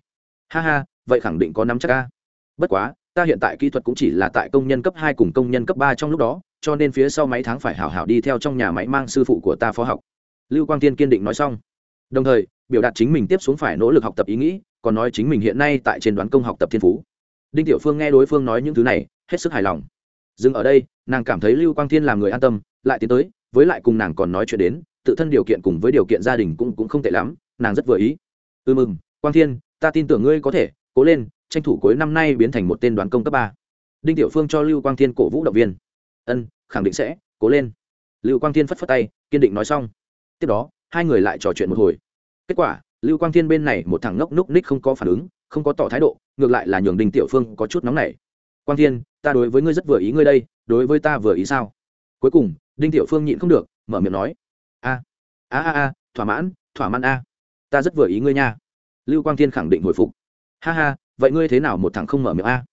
ha ha, vậy khẳng định có nắm chắc a? bất quá, ta hiện tại kỹ thuật cũng chỉ là tại công nhân cấp hai cùng công nhân cấp ba trong lúc đó, cho nên phía sau mấy tháng phải hảo hảo đi theo trong nhà máy mang sư phụ của ta phó học. Lưu quang Thiên kiên định nói xong. Đồng thời biểu đạt chính mình tiếp xuống phải nỗ lực học tập ý nghĩ, còn nói chính mình hiện nay tại trên đoán công học tập thiên phú. Đinh tiểu phương nghe đối phương nói những thứ này, hết sức hài lòng. Dừng ở đây, nàng cảm thấy lưu quang thiên làm người an tâm, lại tiến tới, với lại cùng nàng còn nói chuyện đến, tự thân điều kiện cùng với điều kiện gia đình cũng cũng không tệ lắm, nàng rất vừa ý. Ư ừ mừng, quang thiên, ta tin tưởng ngươi có thể, cố lên, tranh thủ cuối năm nay biến thành một tên đoàn công cấp ba. Đinh tiểu phương cho lưu quang thiên cổ vũ động viên. Ân, khẳng định sẽ, cố lên. Lưu quang thiên phất phất tay, kiên định nói xong. Tiếp đó, hai người lại trò chuyện một hồi kết quả, lưu quang thiên bên này một thằng ngốc núc ních không có phản ứng, không có tỏ thái độ, ngược lại là nhường đinh tiểu phương có chút nóng nảy. Quang thiên, ta đối với ngươi rất vừa ý ngươi đây, đối với ta vừa ý sao? Cuối cùng, đinh tiểu phương nhịn không được, mở miệng nói, a a a a, thỏa mãn thỏa mãn a, ta rất vừa ý ngươi nha. Lưu quang thiên khẳng định hồi phục. Ha ha, vậy ngươi thế nào một thằng không mở miệng a?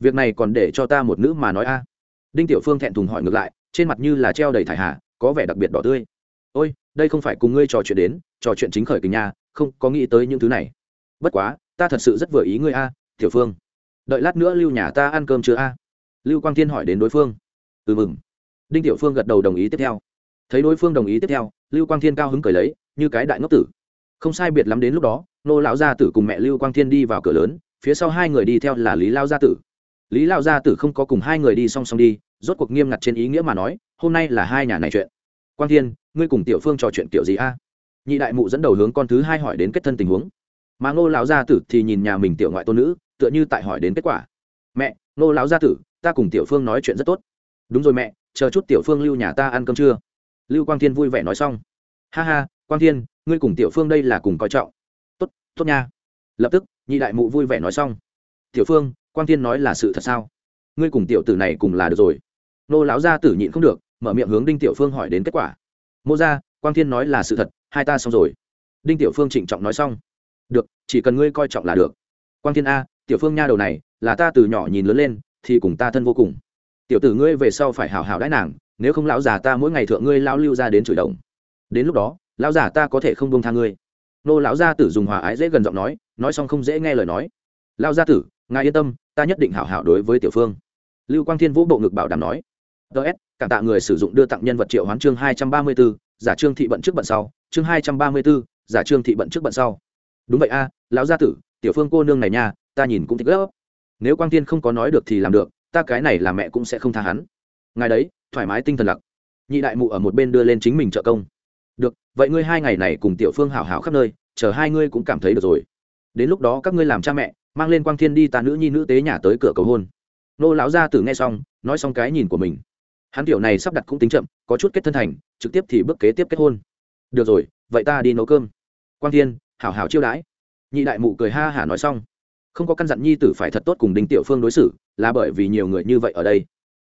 Việc này còn để cho ta một nữ mà nói a. Đinh tiểu phương thẹn thùng hỏi ngược lại, trên mặt như là treo đầy thải hà có vẻ đặc biệt đỏ tươi. Ôi đây không phải cùng ngươi trò chuyện đến, trò chuyện chính khởi kình nha, không có nghĩ tới những thứ này. Bất quá, ta thật sự rất vừa ý ngươi a, tiểu phương. Đợi lát nữa lưu nhà ta ăn cơm chưa a? Lưu quang thiên hỏi đến đối phương. Ừ mừng. Đinh tiểu phương gật đầu đồng ý tiếp theo. Thấy đối phương đồng ý tiếp theo, lưu quang thiên cao hứng cười lấy, như cái đại ngốc tử. Không sai biệt lắm đến lúc đó, nô lão gia tử cùng mẹ lưu quang thiên đi vào cửa lớn, phía sau hai người đi theo là lý lao gia tử. Lý lao gia tử không có cùng hai người đi song song đi, rốt cuộc nghiêm ngặt trên ý nghĩa mà nói, hôm nay là hai nhà này chuyện quang thiên, ngươi cùng tiểu phương trò chuyện kiểu gì a? Nhị đại mụ dẫn đầu hướng con thứ hai hỏi đến kết thân tình huống. Mà ngô lão gia tử thì nhìn nhà mình tiểu ngoại tôn nữ, tựa như tại hỏi đến kết quả. Mẹ, ngô lão gia tử, ta cùng tiểu phương nói chuyện rất tốt. Đúng rồi mẹ, chờ chút tiểu phương lưu nhà ta ăn cơm trưa. Lưu quang thiên vui vẻ nói xong. Ha ha, quang thiên, ngươi cùng tiểu phương đây là cùng coi trọng. Tốt tốt nha. Lập tức, nhị đại mụ vui vẻ nói xong. Tiểu phương, quang thiên nói là sự thật sao? Ngươi cùng tiểu tử này cùng là được rồi. Nô lão gia tử nhịn không được mở miệng hướng đinh tiểu phương hỏi đến kết quả. Mô ra quang thiên nói là sự thật, hai ta xong rồi. Đinh tiểu phương trịnh trọng nói xong. Được, chỉ cần ngươi coi trọng là được. Quang thiên a, tiểu phương nha đầu này, là ta từ nhỏ nhìn lớn lên, thì cùng ta thân vô cùng. Tiểu tử ngươi về sau phải hào hào đãi nàng, nếu không lão già ta mỗi ngày thượng ngươi lao lưu ra đến chửi đồng. Đến lúc đó, lão già ta có thể không bông tha ngươi. Nô lão gia tử dùng hòa ái dễ gần giọng nói nói xong không dễ nghe lời nói. Lão gia tử, ngài yên tâm, ta nhất định hảo hảo đối với tiểu phương. Lưu quang thiên vũ bộ ngực bảo đảm nói ts cảm tạ người sử dụng đưa tặng nhân vật triệu hoán chương hai trăm ba mươi b ố giả trương thị bận trước bận sau. Chương hai trăm ba mươi b ố giả trương thị bận trước bận sau. Đúng vậy a, lão gia tử, tiểu phương cô nương này nha, ta nhìn cũng thích gấp. Nếu quang thiên không có nói được thì làm được, ta cái này là mẹ cũng sẽ không tha hắn. Ngài đấy, thoải mái tinh thần lặc nhị đại mụ ở một bên đưa lên chính mình trợ công. Được, vậy ngươi hai ngày này cùng tiểu phương hảo hảo khắp nơi, chờ hai ngươi cũng cảm thấy được rồi. Đến lúc đó các ngươi làm cha mẹ, mang lên quang thiên đi ta nữ nhi nữ tế nhà tới cửa cầu hôn. Nô lão gia tử nghe xong, nói xong cái nhìn của mình hắn tiểu này sắp đặt cũng tính chậm, có chút kết thân thành, trực tiếp thì bước kế tiếp kết hôn. Được rồi, vậy ta đi nấu cơm. Quang thiên, hảo hảo chiêu đãi. Nhị đại mụ cười ha hả nói xong. Không có căn dặn nhi tử phải thật tốt cùng đinh tiểu phương đối xử, là bởi vì nhiều người như vậy ở đây.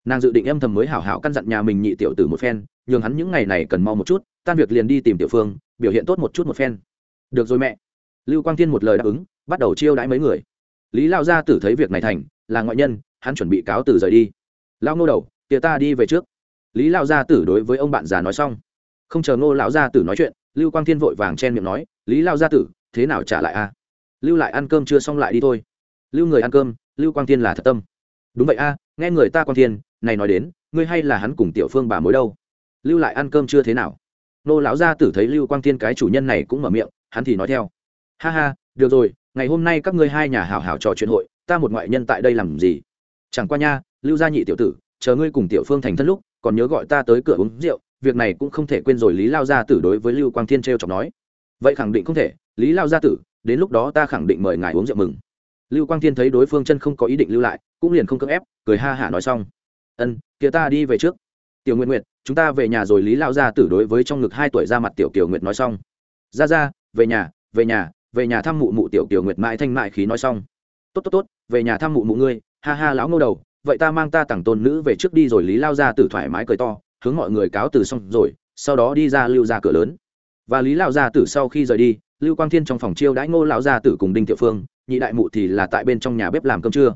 Nàng dự định âm thầm mới hảo hảo căn dặn nhà mình nhị tiểu tử một phen, nhường hắn những ngày này cần mau một chút, tan việc liền đi tìm tiểu phương, biểu hiện tốt một chút một phen. Được rồi mẹ. Lưu quang thiên một lời đáp ứng, bắt đầu chiêu đãi mấy người. Lý lao gia tử thấy việc này thành, là ngoại nhân, hắn chuẩn bị cáo từ rời đi. Lao ngô đầu tía ta đi về trước. Lý lao gia tử đối với ông bạn già nói xong. Không chờ ngô lão gia tử nói chuyện, lưu quang thiên vội vàng chen miệng nói, lý lao gia tử, thế nào trả lại a? Lưu lại ăn cơm chưa xong lại đi thôi. Lưu người ăn cơm, lưu quang thiên là thật tâm. Đúng vậy a, nghe người ta quang thiên, này nói đến, ngươi hay là hắn cùng tiểu phương bà mối đâu? Lưu lại ăn cơm chưa thế nào? Nô lão gia tử thấy lưu quang thiên cái chủ nhân này cũng mở miệng, hắn thì nói theo. Ha ha, được rồi, ngày hôm nay các ngươi hai nhà hào hào trò chuyện hội, ta một ngoại nhân tại đây làm gì? Chẳng qua nha, lưu gia nhị tiểu tử chờ ngươi cùng tiểu phương thành thân lúc, còn nhớ gọi ta tới cửa uống rượu, việc này cũng không thể quên rồi lý lao gia tử đối với lưu quang thiên t r e o chọc nói. Vậy khẳng định không thể, lý lao gia tử, đến lúc đó ta khẳng định mời ngài uống rượu mừng. Lưu quang thiên thấy đối phương chân không có ý định lưu lại, cũng liền không cưỡng ép, cười ha hả nói xong. Ân, kia ta đi về trước. Tiểu nguyện nguyện chúng ta về nhà rồi lý lao gia tử đối với trong ngực hai tuổi ra mặt tiểu kiều nguyệt nói xong. Ra ra, về nhà về nhà về nhà thăm mụ mụ tiểu kiều nguyệt mãi thanh mại khí nói xong. Tốt tốt tốt, về nhà thăm mụ mụ ngươi, ha ha lão ngô đầu vậy ta mang ta tặng tôn nữ về trước đi rồi lý lao gia tử thoải mái cười to, hướng mọi người cáo từ xong rồi, sau đó đi ra lưu ra cửa lớn. Và lý lao gia tử sau khi rời đi, lưu quang thiên trong phòng chiêu đãi ngô lao gia tử cùng đinh tiểu phương, nhị đại mụ thì là tại bên trong nhà bếp làm cơm trưa.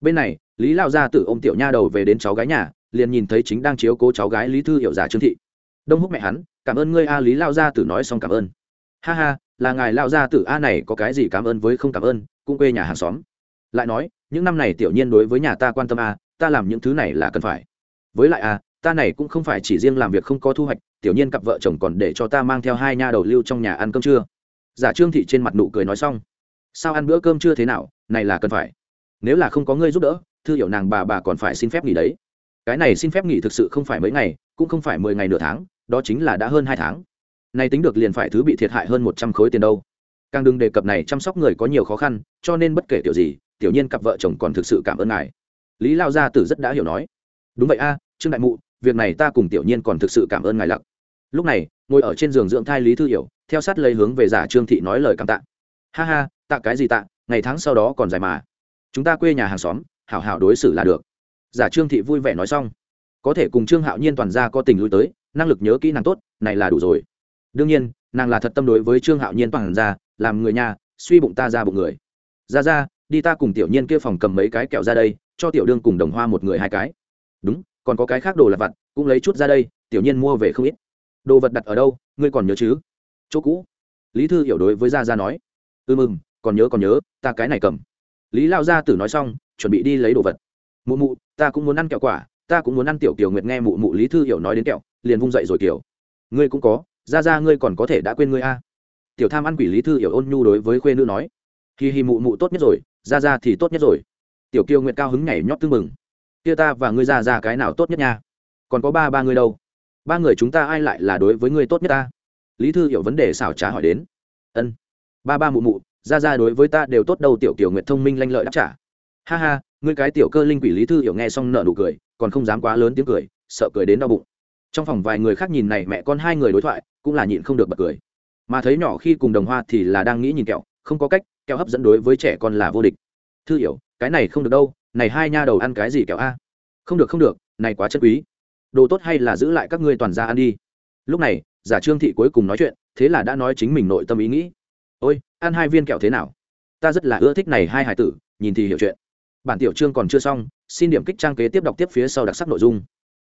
Bên này, lý lao gia tử ôm tiểu nha đầu về đến cháu gái nhà, liền nhìn thấy chính đang chiếu cố cháu gái lý thư hiệu giả trương thị. Đông húc mẹ hắn, cảm ơn ngươi a. Lý lao gia tử nói xong cảm ơn. Ha ha, là ngài lao gia tử a này có cái gì cảm ơn với không cảm ơn, cũng quê nhà hàng xóm lại nói, những năm này tiểu nhiên đối với nhà ta quan tâm a, ta làm những thứ này là cần phải. Với lại a, ta này cũng không phải chỉ riêng làm việc không có thu hoạch, tiểu nhiên cặp vợ chồng còn để cho ta mang theo hai nha đầu lưu trong nhà ăn cơm trưa. Giả trương thị trên mặt nụ cười nói xong. Sao ăn bữa cơm chưa thế nào, này là cần phải. Nếu là không có ngươi giúp đỡ, thư hiểu nàng bà bà còn phải xin phép nghỉ đấy. Cái này xin phép nghỉ thực sự không phải mấy ngày, cũng không phải mười ngày nửa tháng, đó chính là đã hơn hai tháng. Này tính được liền phải thứ bị thiệt hại hơn một trăm khối tiền đâu. Càng đừng đề cập này chăm sóc người có nhiều khó khăn, cho nên bất kể tiểu gì tiểu nhiên cặp vợ chồng còn thực sự cảm ơn ngài. Lý lao gia tử rất đã hiểu nói. Đúng vậy a, trương đại mụ, việc này ta cùng tiểu nhiên còn thực sự cảm ơn ngài lặc. Lúc này, ngồi ở trên giường dưỡng thai lý thư hiểu, theo sát lấy hướng về giả trương thị nói lời cảm tạ. Ha ha, tạ cái gì tạ, ngày tháng sau đó còn dài mà. Chúng ta quê nhà hàng xóm, hảo hảo đối xử là được. Giả trương thị vui vẻ nói xong. Có thể cùng trương hạo nhiên toàn ra có tình lui tới, năng lực nhớ kỹ năng tốt, này là đủ rồi. Đương nhiên, nàng là thật tâm đối với trương hạo nhiên toàn ra làm người nhà, suy bụng ta ra bụng người. Ra ra đi ta cùng tiểu nhiên kia phòng cầm mấy cái kẹo ra đây, cho tiểu đương cùng đồng hoa một người hai cái. Đúng, còn có cái khác đồ lặt vặt, cũng lấy chút ra đây, tiểu nhiên mua về không ít. Đồ vật đặt ở đâu, ngươi còn nhớ chứ? Chỗ cũ. Lý thư hiểu đối với gia gia nói. Ư ừ mừng, còn nhớ còn nhớ, ta cái này cầm. Lý lao gia tử nói xong, chuẩn bị đi lấy đồ vật. Mụ mụ, ta cũng muốn ăn kẹo quả, ta cũng muốn ăn tiểu kiều nguyệt nghe mụ mụ lý thư hiểu nói đến kẹo, liền vung dậy rồi kiểu ngươi cũng có ra ra ngươi còn có thể đã quên ngươi a. Tiểu tham ăn quỷ lý thư hiểu ôn nhu đối với khuê nữ nói hi hi mụ mụ tốt nhất rồi ra ra thì tốt nhất rồi. Tiểu kiều nguyệt cao hứng nhảy nhót tưng mừng kia ta và ngươi ra ra cái nào tốt nhất nha? Còn có ba ba ngươi đâu? Ba người chúng ta ai lại là đối với ngươi tốt nhất ta? Lý thư hiểu vấn đề xảo trá hỏi đến. Ân. Ba ba mụ mụ ra ra đối với ta đều tốt đâu, tiểu kiều nguyệt thông minh lanh lợi đáp trả. Ha ha, ngươi cái tiểu cơ linh quỷ lý thư hiểu nghe xong nợ nụ cười, còn không dám quá lớn tiếng cười, sợ cười đến đau bụng. Trong phòng vài người khác nhìn này mẹ con hai người đối thoại, cũng là nhịn không được bật cười. Mà thấy nhỏ khi cùng đồng hoa thì là đang nghĩ nhìn kẹo, không có cách kẹo hấp dẫn đối với trẻ con là vô địch. Thư hiểu, cái này không được đâu, này hai nha đầu ăn cái gì kẹo a? Không được không được, này quá chất quý. Đồ tốt hay là giữ lại các ngươi toàn ra ăn đi. Lúc này, giả trương thị cuối cùng nói chuyện, thế là đã nói chính mình nội tâm ý nghĩ. Ôi, ăn hai viên kẹo thế nào? Ta rất là ưa thích này hai hải tử, nhìn thì hiểu chuyện. Bản tiểu trương còn chưa xong, xin điểm kích trang kế tiếp đọc tiếp phía sau đặc sắc nội dung.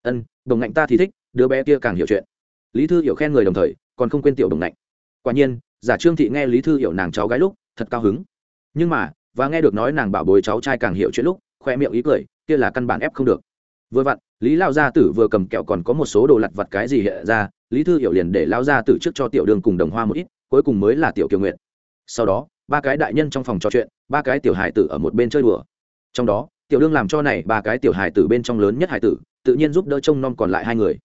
Ân, đồng ngạnh ta thì thích, đứa bé kia càng hiểu chuyện. Lý thư hiểu khen người đồng thời, còn không quên tiểu đồng ngạnh. Quả nhiên, giả trương thị nghe lý thư hiểu nàng cháu gái lúc thật cao hứng. Nhưng mà, và nghe được nói nàng bảo bồi cháu trai càng hiểu chuyện lúc, khoe miệng ý cười, kia là căn bản ép không được. Vừa vặn, lý lao gia tử vừa cầm kẹo còn có một số đồ lặt vặt cái gì hiện ra, lý thư hiểu liền để lao gia tử trước cho tiểu đường cùng đồng hoa một ít, cuối cùng mới là tiểu kiều nguyện sau đó, ba cái đại nhân trong phòng trò chuyện, ba cái tiểu hài tử ở một bên chơi đùa. Trong đó, tiểu đương làm cho này ba cái tiểu hài tử bên trong lớn nhất hài tử, tự nhiên giúp đỡ trông nom còn lại hai người.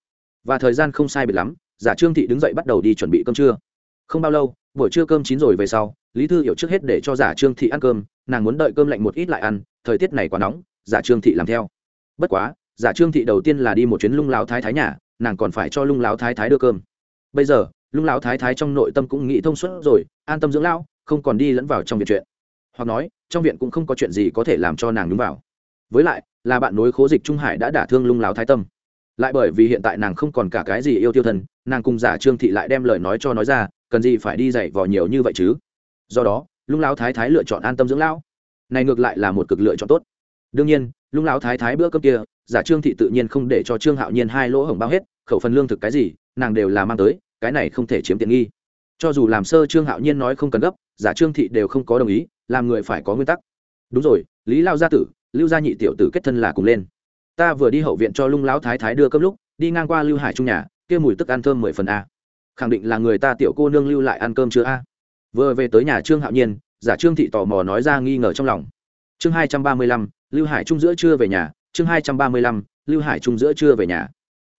Và thời gian không sai biệt lắm, giả trương thị đứng dậy bắt đầu đi chuẩn bị cơm trưa không bao lâu, buổi trưa cơm chín rồi về sau, lý thư hiểu trước hết để cho giả trương thị ăn cơm, nàng muốn đợi cơm lạnh một ít lại ăn, thời tiết này quá nóng, giả trương thị làm theo. Bất quá, giả trương thị đầu tiên là đi một chuyến lung láo thái thái nhà, nàng còn phải cho lung láo thái thái đưa cơm. Bây giờ, lung láo thái thái trong nội tâm cũng nghĩ thông suốt rồi, an tâm dưỡng lão, không còn đi lẫn vào trong viện chuyện. Hoặc nói, trong viện cũng không có chuyện gì có thể làm cho nàng đúng vào. Với lại, là bạn nối khố dịch trung hải đã đả thương lung láo thái tâm. Lại bởi vì hiện tại nàng không còn cả cái gì yêu tiêu thân, nàng cùng giả trương thị lại đem lời nói cho nói ra cần gì phải đi dạy vò nhiều như vậy chứ? Do đó, lung lão thái thái lựa chọn an tâm dưỡng lão. Này ngược lại là một cực lựa chọn tốt. Đương nhiên, lung lão thái thái bữa cơm kia, giả trương thị tự nhiên không để cho trương hạo nhiên hai lỗ hổng bao hết, khẩu phần lương thực cái gì, nàng đều là mang tới, cái này không thể chiếm tiện nghi. Cho dù làm sơ trương hạo nhiên nói không cần gấp, giả trương thị đều không có đồng ý, làm người phải có nguyên tắc. Đúng rồi, lý lao gia tử, lưu gia nhị tiểu tử kết thân là cùng lên. Ta vừa đi hậu viện cho lung lão thái thái đưa cơm lúc, đi ngang qua lưu hải trung nhà, kia mùi tức ăn thơm mười phần a khẳng định là người ta tiểu cô nương lưu lại ăn cơm chưa a? Vừa về tới nhà trương hạo nhiên, giả trương thị tò mò nói ra nghi ngờ trong lòng. Chương hai trăm ba mươi lăm, lưu hải trung giữa chưa về nhà, chương hai trăm ba mươi lăm, lưu hải trung giữa chưa về nhà.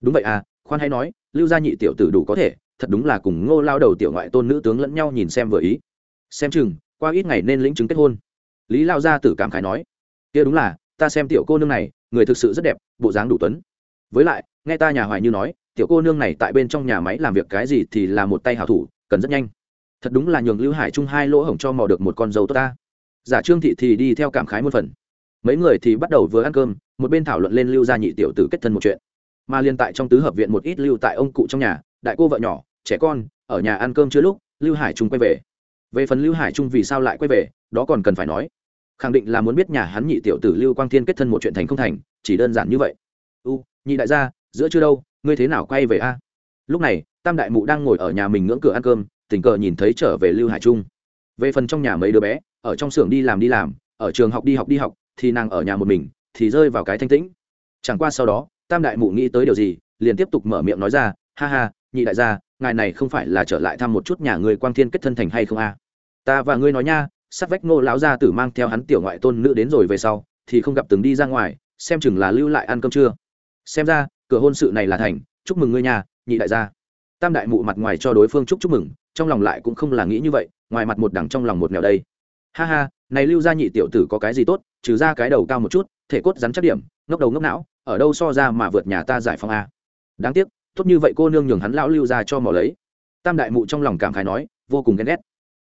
Đúng vậy à khoan hay nói, lưu gia nhị tiểu tử đủ có thể, thật đúng là cùng ngô lao đầu tiểu ngoại tôn nữ tướng lẫn nhau nhìn xem vừa ý. Xem chừng, qua ít ngày nên lĩnh chứng kết hôn. Lý lao gia tử cảm khải nói, kia đúng là, ta xem tiểu cô nương này, người thực sự rất đẹp, bộ dáng đủ tuấn. Với lại, nghe ta nhà hoài như nói tiểu cô nương này tại bên trong nhà máy làm việc cái gì thì là một tay hảo thủ, cần rất nhanh. Thật đúng là nhường lưu hải trung hai lỗ hổng cho mò được một con dâu tốt ta. Giả trương thị thì đi theo cảm khái một phần. Mấy người thì bắt đầu vừa ăn cơm, một bên thảo luận lên lưu gia nhị tiểu tử kết thân một chuyện. Mà liên tại trong tứ hợp viện một ít lưu tại ông cụ trong nhà, đại cô vợ nhỏ, trẻ con, ở nhà ăn cơm chưa lúc, lưu hải trung quay về. Về phần lưu hải trung vì sao lại quay về, đó còn cần phải nói. Khẳng định là muốn biết nhà hắn nhị tiểu tử lưu quang thiên kết thân một chuyện thành không thành, chỉ đơn giản như vậy. U, nhị đại gia, giữa chưa đâu? Ngươi thế nào quay về a? Lúc này, tam đại mụ đang ngồi ở nhà mình ngưỡng cửa ăn cơm, tình cờ nhìn thấy trở về lưu hải trung. Về phần trong nhà mấy đứa bé, ở trong xưởng đi làm đi làm, ở trường học đi học đi học, thì nàng ở nhà một mình, thì rơi vào cái thanh tĩnh. Chẳng qua sau đó, tam đại mụ nghĩ tới điều gì, liền tiếp tục mở miệng nói ra, ha ha, nhị đại gia, ngài này không phải là trở lại thăm một chút nhà người quang thiên kết thân thành hay không a? Ta và ngươi nói nha, sát vách nô lão gia tử mang theo hắn tiểu ngoại tôn nữ đến rồi về sau, thì không gặp từng đi ra ngoài, xem chừng là lưu lại ăn cơm trưa xem ra cửa hôn sự này là thành, chúc mừng ngươi nhà nhị đại gia. Tam đại mụ mặt ngoài cho đối phương chúc chúc mừng, trong lòng lại cũng không là nghĩ như vậy, ngoài mặt một đằng trong lòng một nẻo đây. Ha ha, này lưu gia nhị tiểu tử có cái gì tốt, trừ ra cái đầu cao một chút, thể cốt rắn chắc điểm, ngốc đầu ngốc não, ở đâu so ra mà vượt nhà ta giải phóng a. Đáng tiếc, tốt như vậy cô nương nhường hắn lão lưu ra cho mỏ lấy. Tam đại mụ trong lòng cảm khái nói, vô cùng ghen ghét.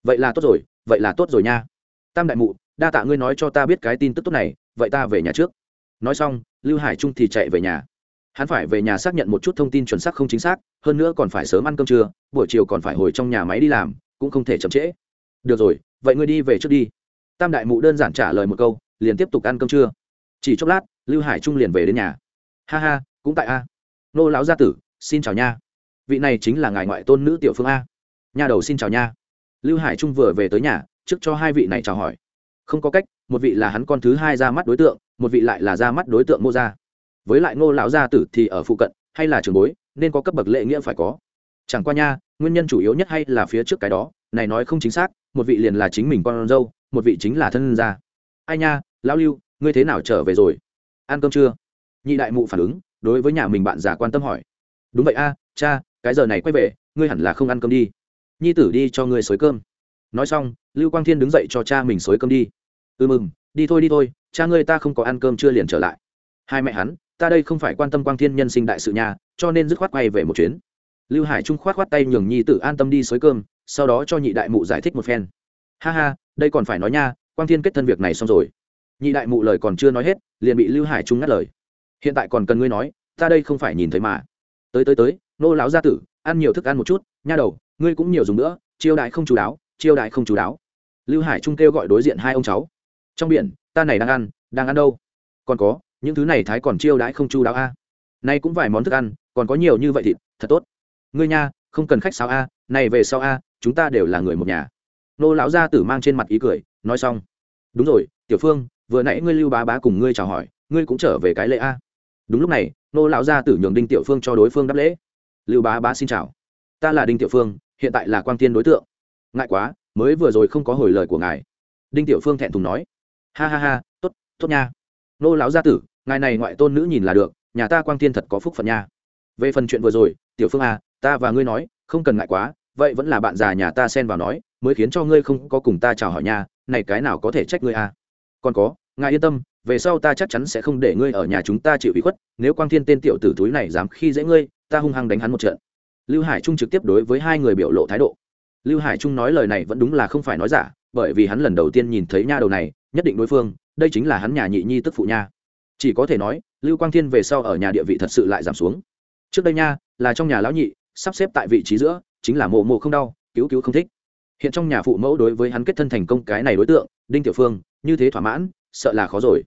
Vậy là tốt rồi, vậy là tốt rồi nha. Tam đại mụ, đa tạ ngươi nói cho ta biết cái tin tức tốt này, vậy ta về nhà trước. Nói xong, lưu hải trung thì chạy về nhà hắn phải về nhà xác nhận một chút thông tin chuẩn xác không chính xác, hơn nữa còn phải sớm ăn cơm trưa, buổi chiều còn phải hồi trong nhà máy đi làm, cũng không thể chậm trễ. Được rồi, vậy ngươi đi về trước đi. Tam đại mụ đơn giản trả lời một câu, liền tiếp tục ăn cơm trưa. Chỉ chốc lát, lưu hải trung liền về đến nhà. Ha ha, cũng tại a. Nô lão gia tử, xin chào nha. Vị này chính là ngài ngoại tôn nữ tiểu phương a. Nhà đầu xin chào nha. Lưu hải trung vừa về tới nhà, trước cho hai vị này chào hỏi. Không có cách, một vị là hắn con thứ hai ra mắt đối tượng, một vị lại là ra mắt đối tượng mô gia với lại ngô lão gia tử thì ở phụ cận, hay là trường bối, nên có cấp bậc lệ nghĩa phải có. Chẳng qua nha, nguyên nhân chủ yếu nhất hay là phía trước cái đó, này nói không chính xác, một vị liền là chính mình con dâu, một vị chính là thân gia. Ai nha, lão lưu, ngươi thế nào trở về rồi? Ăn cơm chưa? Nhị đại mụ phản ứng, đối với nhà mình bạn già quan tâm hỏi. Đúng vậy a, cha, cái giờ này quay về, ngươi hẳn là không ăn cơm đi. Nhi tử đi cho ngươi xới cơm. Nói xong, lưu quang thiên đứng dậy cho cha mình xối cơm đi. Ừ mừng, đi thôi đi thôi, cha ngươi ta không có ăn cơm chưa liền trở lại. Hai mẹ hắn ta đây không phải quan tâm quang thiên nhân sinh đại sự nhà cho nên dứt khoát quay về một chuyến. Lưu hải trung khoát khoát tay nhường nhi tử an tâm đi xới cơm, sau đó cho nhị đại mụ giải thích một phen. Ha ha, đây còn phải nói nha, quang thiên kết thân việc này xong rồi. Nhị đại mụ lời còn chưa nói hết, liền bị lưu hải trung ngắt lời. Hiện tại còn cần ngươi nói, ta đây không phải nhìn thấy mà. Tới tới tới, nô lão gia tử, ăn nhiều thức ăn một chút, nha đầu, ngươi cũng nhiều dùng nữa, chiêu đại không chú đáo, chiêu đại không chú đáo. Lưu hải trung kêu gọi đối diện hai ông cháu. Trong biển, ta này đang ăn đang ăn đâu? Còn có những thứ này thái còn chiêu đãi không chu đáo a. Nay cũng vài món thức ăn, còn có nhiều như vậy thịt, thật tốt. Ngươi nha, không cần khách sao a, này về sau a, chúng ta đều là người một nhà. Nô lão gia tử mang trên mặt ý cười, nói xong. Đúng rồi, tiểu phương, vừa nãy ngươi lưu bá bá cùng ngươi chào hỏi, ngươi cũng trở về cái lễ a. Đúng lúc này, nô lão gia tử nhường đinh tiểu phương cho đối phương đáp lễ. Lưu bá bá xin chào. Ta là đinh tiểu phương, hiện tại là quang tiên đối tượng. Ngại quá, mới vừa rồi không có hồi lời của ngài. Đinh tiểu phương thẹn thùng nói. Ha ha ha, tốt tốt nha. Nô lão gia tử ngài này ngoại tôn nữ nhìn là được, nhà ta quang tiên thật có phúc phận nha. Về phần chuyện vừa rồi, tiểu phương à ta và ngươi nói, không cần ngại quá, vậy vẫn là bạn già nhà ta xen vào nói, mới khiến cho ngươi không có cùng ta chào hỏi nha, này cái nào có thể trách ngươi à? Còn có, ngài yên tâm, về sau ta chắc chắn sẽ không để ngươi ở nhà chúng ta chịu ủy khuất, nếu quang thiên tên tiểu tử túi này dám khi dễ ngươi, ta hung hăng đánh hắn một trận. Lưu hải trung trực tiếp đối với hai người biểu lộ thái độ. Lưu hải trung nói lời này vẫn đúng là không phải nói giả, bởi vì hắn lần đầu tiên nhìn thấy nha đầu này, nhất định đối phương, đây chính là hắn nhà nhị nhi tức phụ nha chỉ có thể nói, lưu quang thiên về sau ở nhà địa vị thật sự lại giảm xuống. Trước đây nha, là trong nhà lão nhị, sắp xếp tại vị trí giữa, chính là mộ mộ không đau, cứu cứu không thích. Hiện trong nhà phụ mẫu đối với hắn kết thân thành công cái này đối tượng, đinh tiểu phương, như thế thỏa mãn, sợ là khó rồi.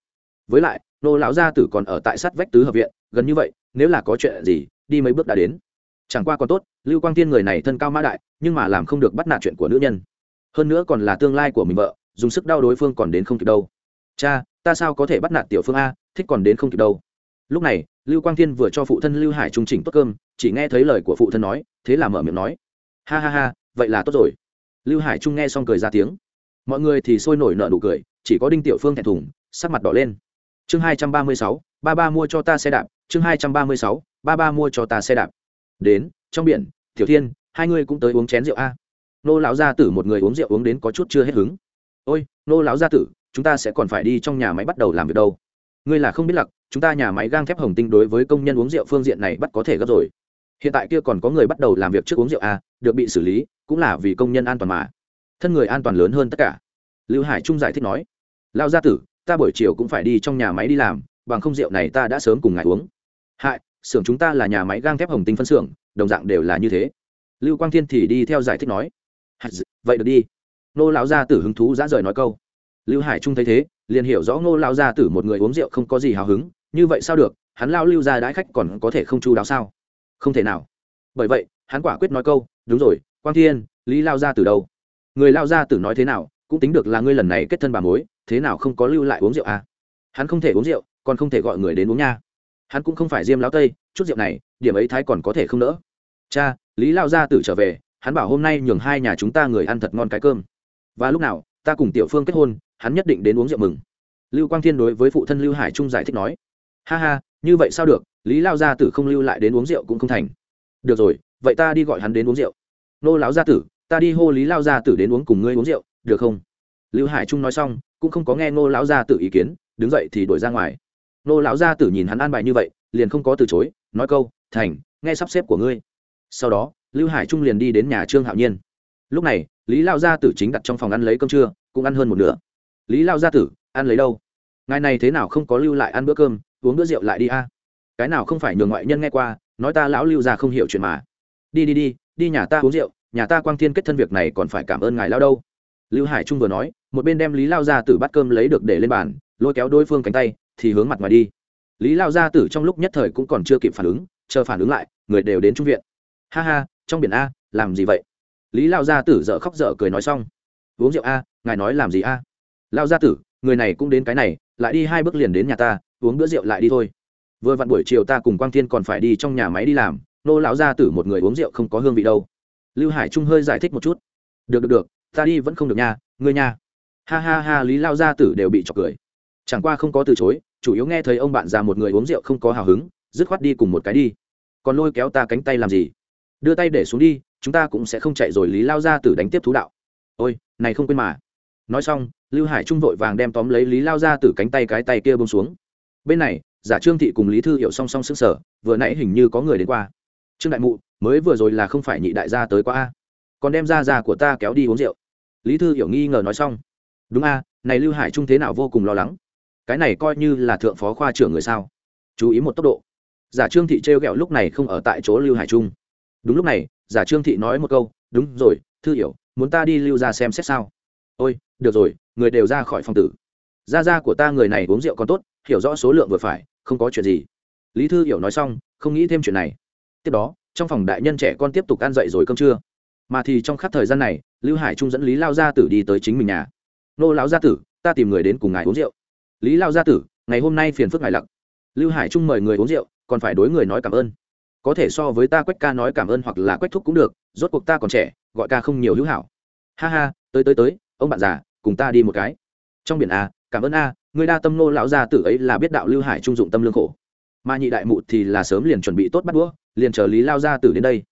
Với lại, nô lão gia tử còn ở tại sát vách tứ hợp viện, gần như vậy, nếu là có chuyện gì, đi mấy bước đã đến. Chẳng qua còn tốt, lưu quang tiên người này thân cao mã đại, nhưng mà làm không được bắt nạt chuyện của nữ nhân. Hơn nữa còn là tương lai của mình vợ, dùng sức đau đối phương còn đến không kịp đâu. Cha, ta sao có thể bắt nạt tiểu phương a? Thích còn đến không kịp đâu. Lúc này, lưu quang thiên vừa cho phụ thân lưu hải trung chỉnh tốt cơm, chỉ nghe thấy lời của phụ thân nói, thế là mở miệng nói. Ha ha ha, vậy là tốt rồi. Lưu hải trung nghe xong cười ra tiếng. Mọi người thì sôi nổi nợ nụ cười, chỉ có đinh tiểu phương thẹn thùng, sắc mặt đỏ lên. Chương hai trăm ba mươi sáu, ba ba mua cho ta xe đạp, chương hai trăm ba mươi sáu, ba ba mua cho ta xe đạp. Đến, trong biển, tiểu thiên, hai người cũng tới uống chén rượu a. Nô lão gia tử một người uống rượu uống đến có chút chưa hết hứng. Ôi, nô lão gia tử, chúng ta sẽ còn phải đi trong nhà máy bắt đầu làm việc đâu ngươi là không biết lặc chúng ta nhà máy gang thép hồng tinh đối với công nhân uống rượu phương diện này bắt có thể gấp rồi. Hiện tại kia còn có người bắt đầu làm việc trước uống rượu à, được bị xử lý cũng là vì công nhân an toàn mà. Thân người an toàn lớn hơn tất cả. Lưu hải trung giải thích nói lao gia tử ta buổi chiều cũng phải đi trong nhà máy đi làm bằng không rượu này ta đã sớm cùng ngài uống. Hại xưởng chúng ta là nhà máy gang thép hồng tinh phân xưởng đồng dạng đều là như thế. Lưu quang thiên thì đi theo giải thích nói vậy được đi. Nô lão gia tử hứng thú dã rời nói câu. Lưu hải trung thấy thế liền hiểu rõ Ngô lão gia tử một người uống rượu không có gì hào hứng, như vậy sao được, hắn lao lưu ra đãi khách còn có thể không chu đáo sao? Không thể nào. Bởi vậy, hắn quả quyết nói câu, đúng rồi, quang thiên, lý lao gia tử đâu? Người lao gia tử nói thế nào, cũng tính được là ngươi lần này kết thân bà mối, thế nào không có lưu lại uống rượu à? Hắn không thể uống rượu, còn không thể gọi người đến uống nha. Hắn cũng không phải diêm lao tây, chút rượu này, điểm ấy thái còn có thể không nỡ. Cha, lý lao gia tử trở về, hắn bảo hôm nay nhường hai nhà chúng ta người ăn thật ngon cái cơm. Và lúc nào, ta cùng tiểu phương kết hôn hắn nhất định đến uống rượu mừng. Lưu quang thiên đối với phụ thân lưu hải trung giải thích nói, ha ha, như vậy sao được, lý lao gia tử không lưu lại đến uống rượu cũng không thành. Được rồi, vậy ta đi gọi hắn đến uống rượu. Nô lão gia tử, ta đi hô lý lao gia tử đến uống cùng ngươi uống rượu, được không? Lưu hải trung nói xong, cũng không có nghe nô lão gia tử ý kiến, đứng dậy thì đổi ra ngoài. Nô lão gia tử nhìn hắn an bài như vậy, liền không có từ chối, nói câu, thành, nghe sắp xếp của ngươi. Sau đó, lưu hải trung liền đi đến nhà trương hạo nhiên. Lúc này, lý lao gia tử chính đặt trong phòng ăn lấy cơm trưa, cũng ăn hơn một nửa lý lao gia tử, ăn lấy đâu? Ngài này thế nào không có lưu lại ăn bữa cơm, uống bữa rượu lại đi a? Cái nào không phải nhường ngoại nhân nghe qua, nói ta lão lưu ra không hiểu chuyện mà. Đi đi đi đi nhà ta uống rượu, nhà ta quang thiên kết thân việc này còn phải cảm ơn ngài lao đâu. Lưu hải trung vừa nói, một bên đem lý lao gia tử bắt cơm lấy được để lên bàn, lôi kéo đối phương cánh tay, thì hướng mặt ngoài đi. Lý lao gia tử trong lúc nhất thời cũng còn chưa kịp phản ứng, chờ phản ứng lại, người đều đến trung viện. Ha ha, trong biển a, làm gì vậy? Lý lao gia tử dợ khóc dở cười nói xong. Uống rượu a, ngài nói làm gì a? Lao gia tử, người này cũng đến cái này, lại đi hai bước liền đến nhà ta, uống bữa rượu lại đi thôi. Vừa vặn buổi chiều ta cùng quang thiên còn phải đi trong nhà máy đi làm, nô lão gia tử một người uống rượu không có hương vị đâu. Lưu hải trung hơi giải thích một chút. Được được được, ta đi vẫn không được nha, ngươi nha. Ha ha ha, lý lao gia tử đều bị chọc cười. Chẳng qua không có từ chối, chủ yếu nghe thấy ông bạn già một người uống rượu không có hào hứng, dứt khoát đi cùng một cái đi. Còn lôi kéo ta cánh tay làm gì? Đưa tay để xuống đi, chúng ta cũng sẽ không chạy rồi, lý lao gia tử đánh tiếp thú đạo. Ôi, này không quên mà nói xong, lưu hải trung vội vàng đem tóm lấy lý lao ra từ cánh tay cái tay kia bông xuống. Bên này, giả trương thị cùng lý thư hiệu song song xứng sở vừa nãy hình như có người đến qua. Trương đại mụ, mới vừa rồi là không phải nhị đại gia tới qua a? Còn đem ra ra của ta kéo đi uống rượu. Lý thư hiểu nghi ngờ nói xong. Đúng a, này lưu hải trung thế nào vô cùng lo lắng. Cái này coi như là thượng phó khoa trưởng người sao? Chú ý một tốc độ. Giả trương thị trêu o lúc này không ở tại chỗ lưu hải trung. Đúng lúc này, giả trương thị nói một câu, đúng rồi, thư hiểu, muốn ta đi lưu ra xem xét sao? Ôi được rồi, người đều ra khỏi phòng tử. Gia gia của ta người này uống rượu còn tốt, hiểu rõ số lượng vừa phải, không có chuyện gì. Lý thư hiểu nói xong, không nghĩ thêm chuyện này. Tiếp đó, trong phòng đại nhân trẻ con tiếp tục ăn dậy rồi cơm trưa. Mà thì trong khắp thời gian này, lưu hải trung dẫn lý lao gia tử đi tới chính mình nhà. Nô lão gia tử, ta tìm người đến cùng ngài uống rượu. Lý lao gia tử, ngày hôm nay phiền phức ngài lặng lưu hải trung mời người uống rượu, còn phải đối người nói cảm ơn. Có thể so với ta quách ca nói cảm ơn hoặc là quách thúc cũng được, rốt cuộc ta còn trẻ, gọi ca không nhiều hữu hảo. Ha ha, tới tới tới ông bạn già, cùng ta đi một cái. Trong biển a, cảm ơn a, người đa tâm nô lão gia tử ấy là biết đạo lưu hải trung dụng tâm lương khổ. Mà nhị đại mụ thì là sớm liền chuẩn bị tốt bắt đũa, liền chờ lý lao gia tử đến đây.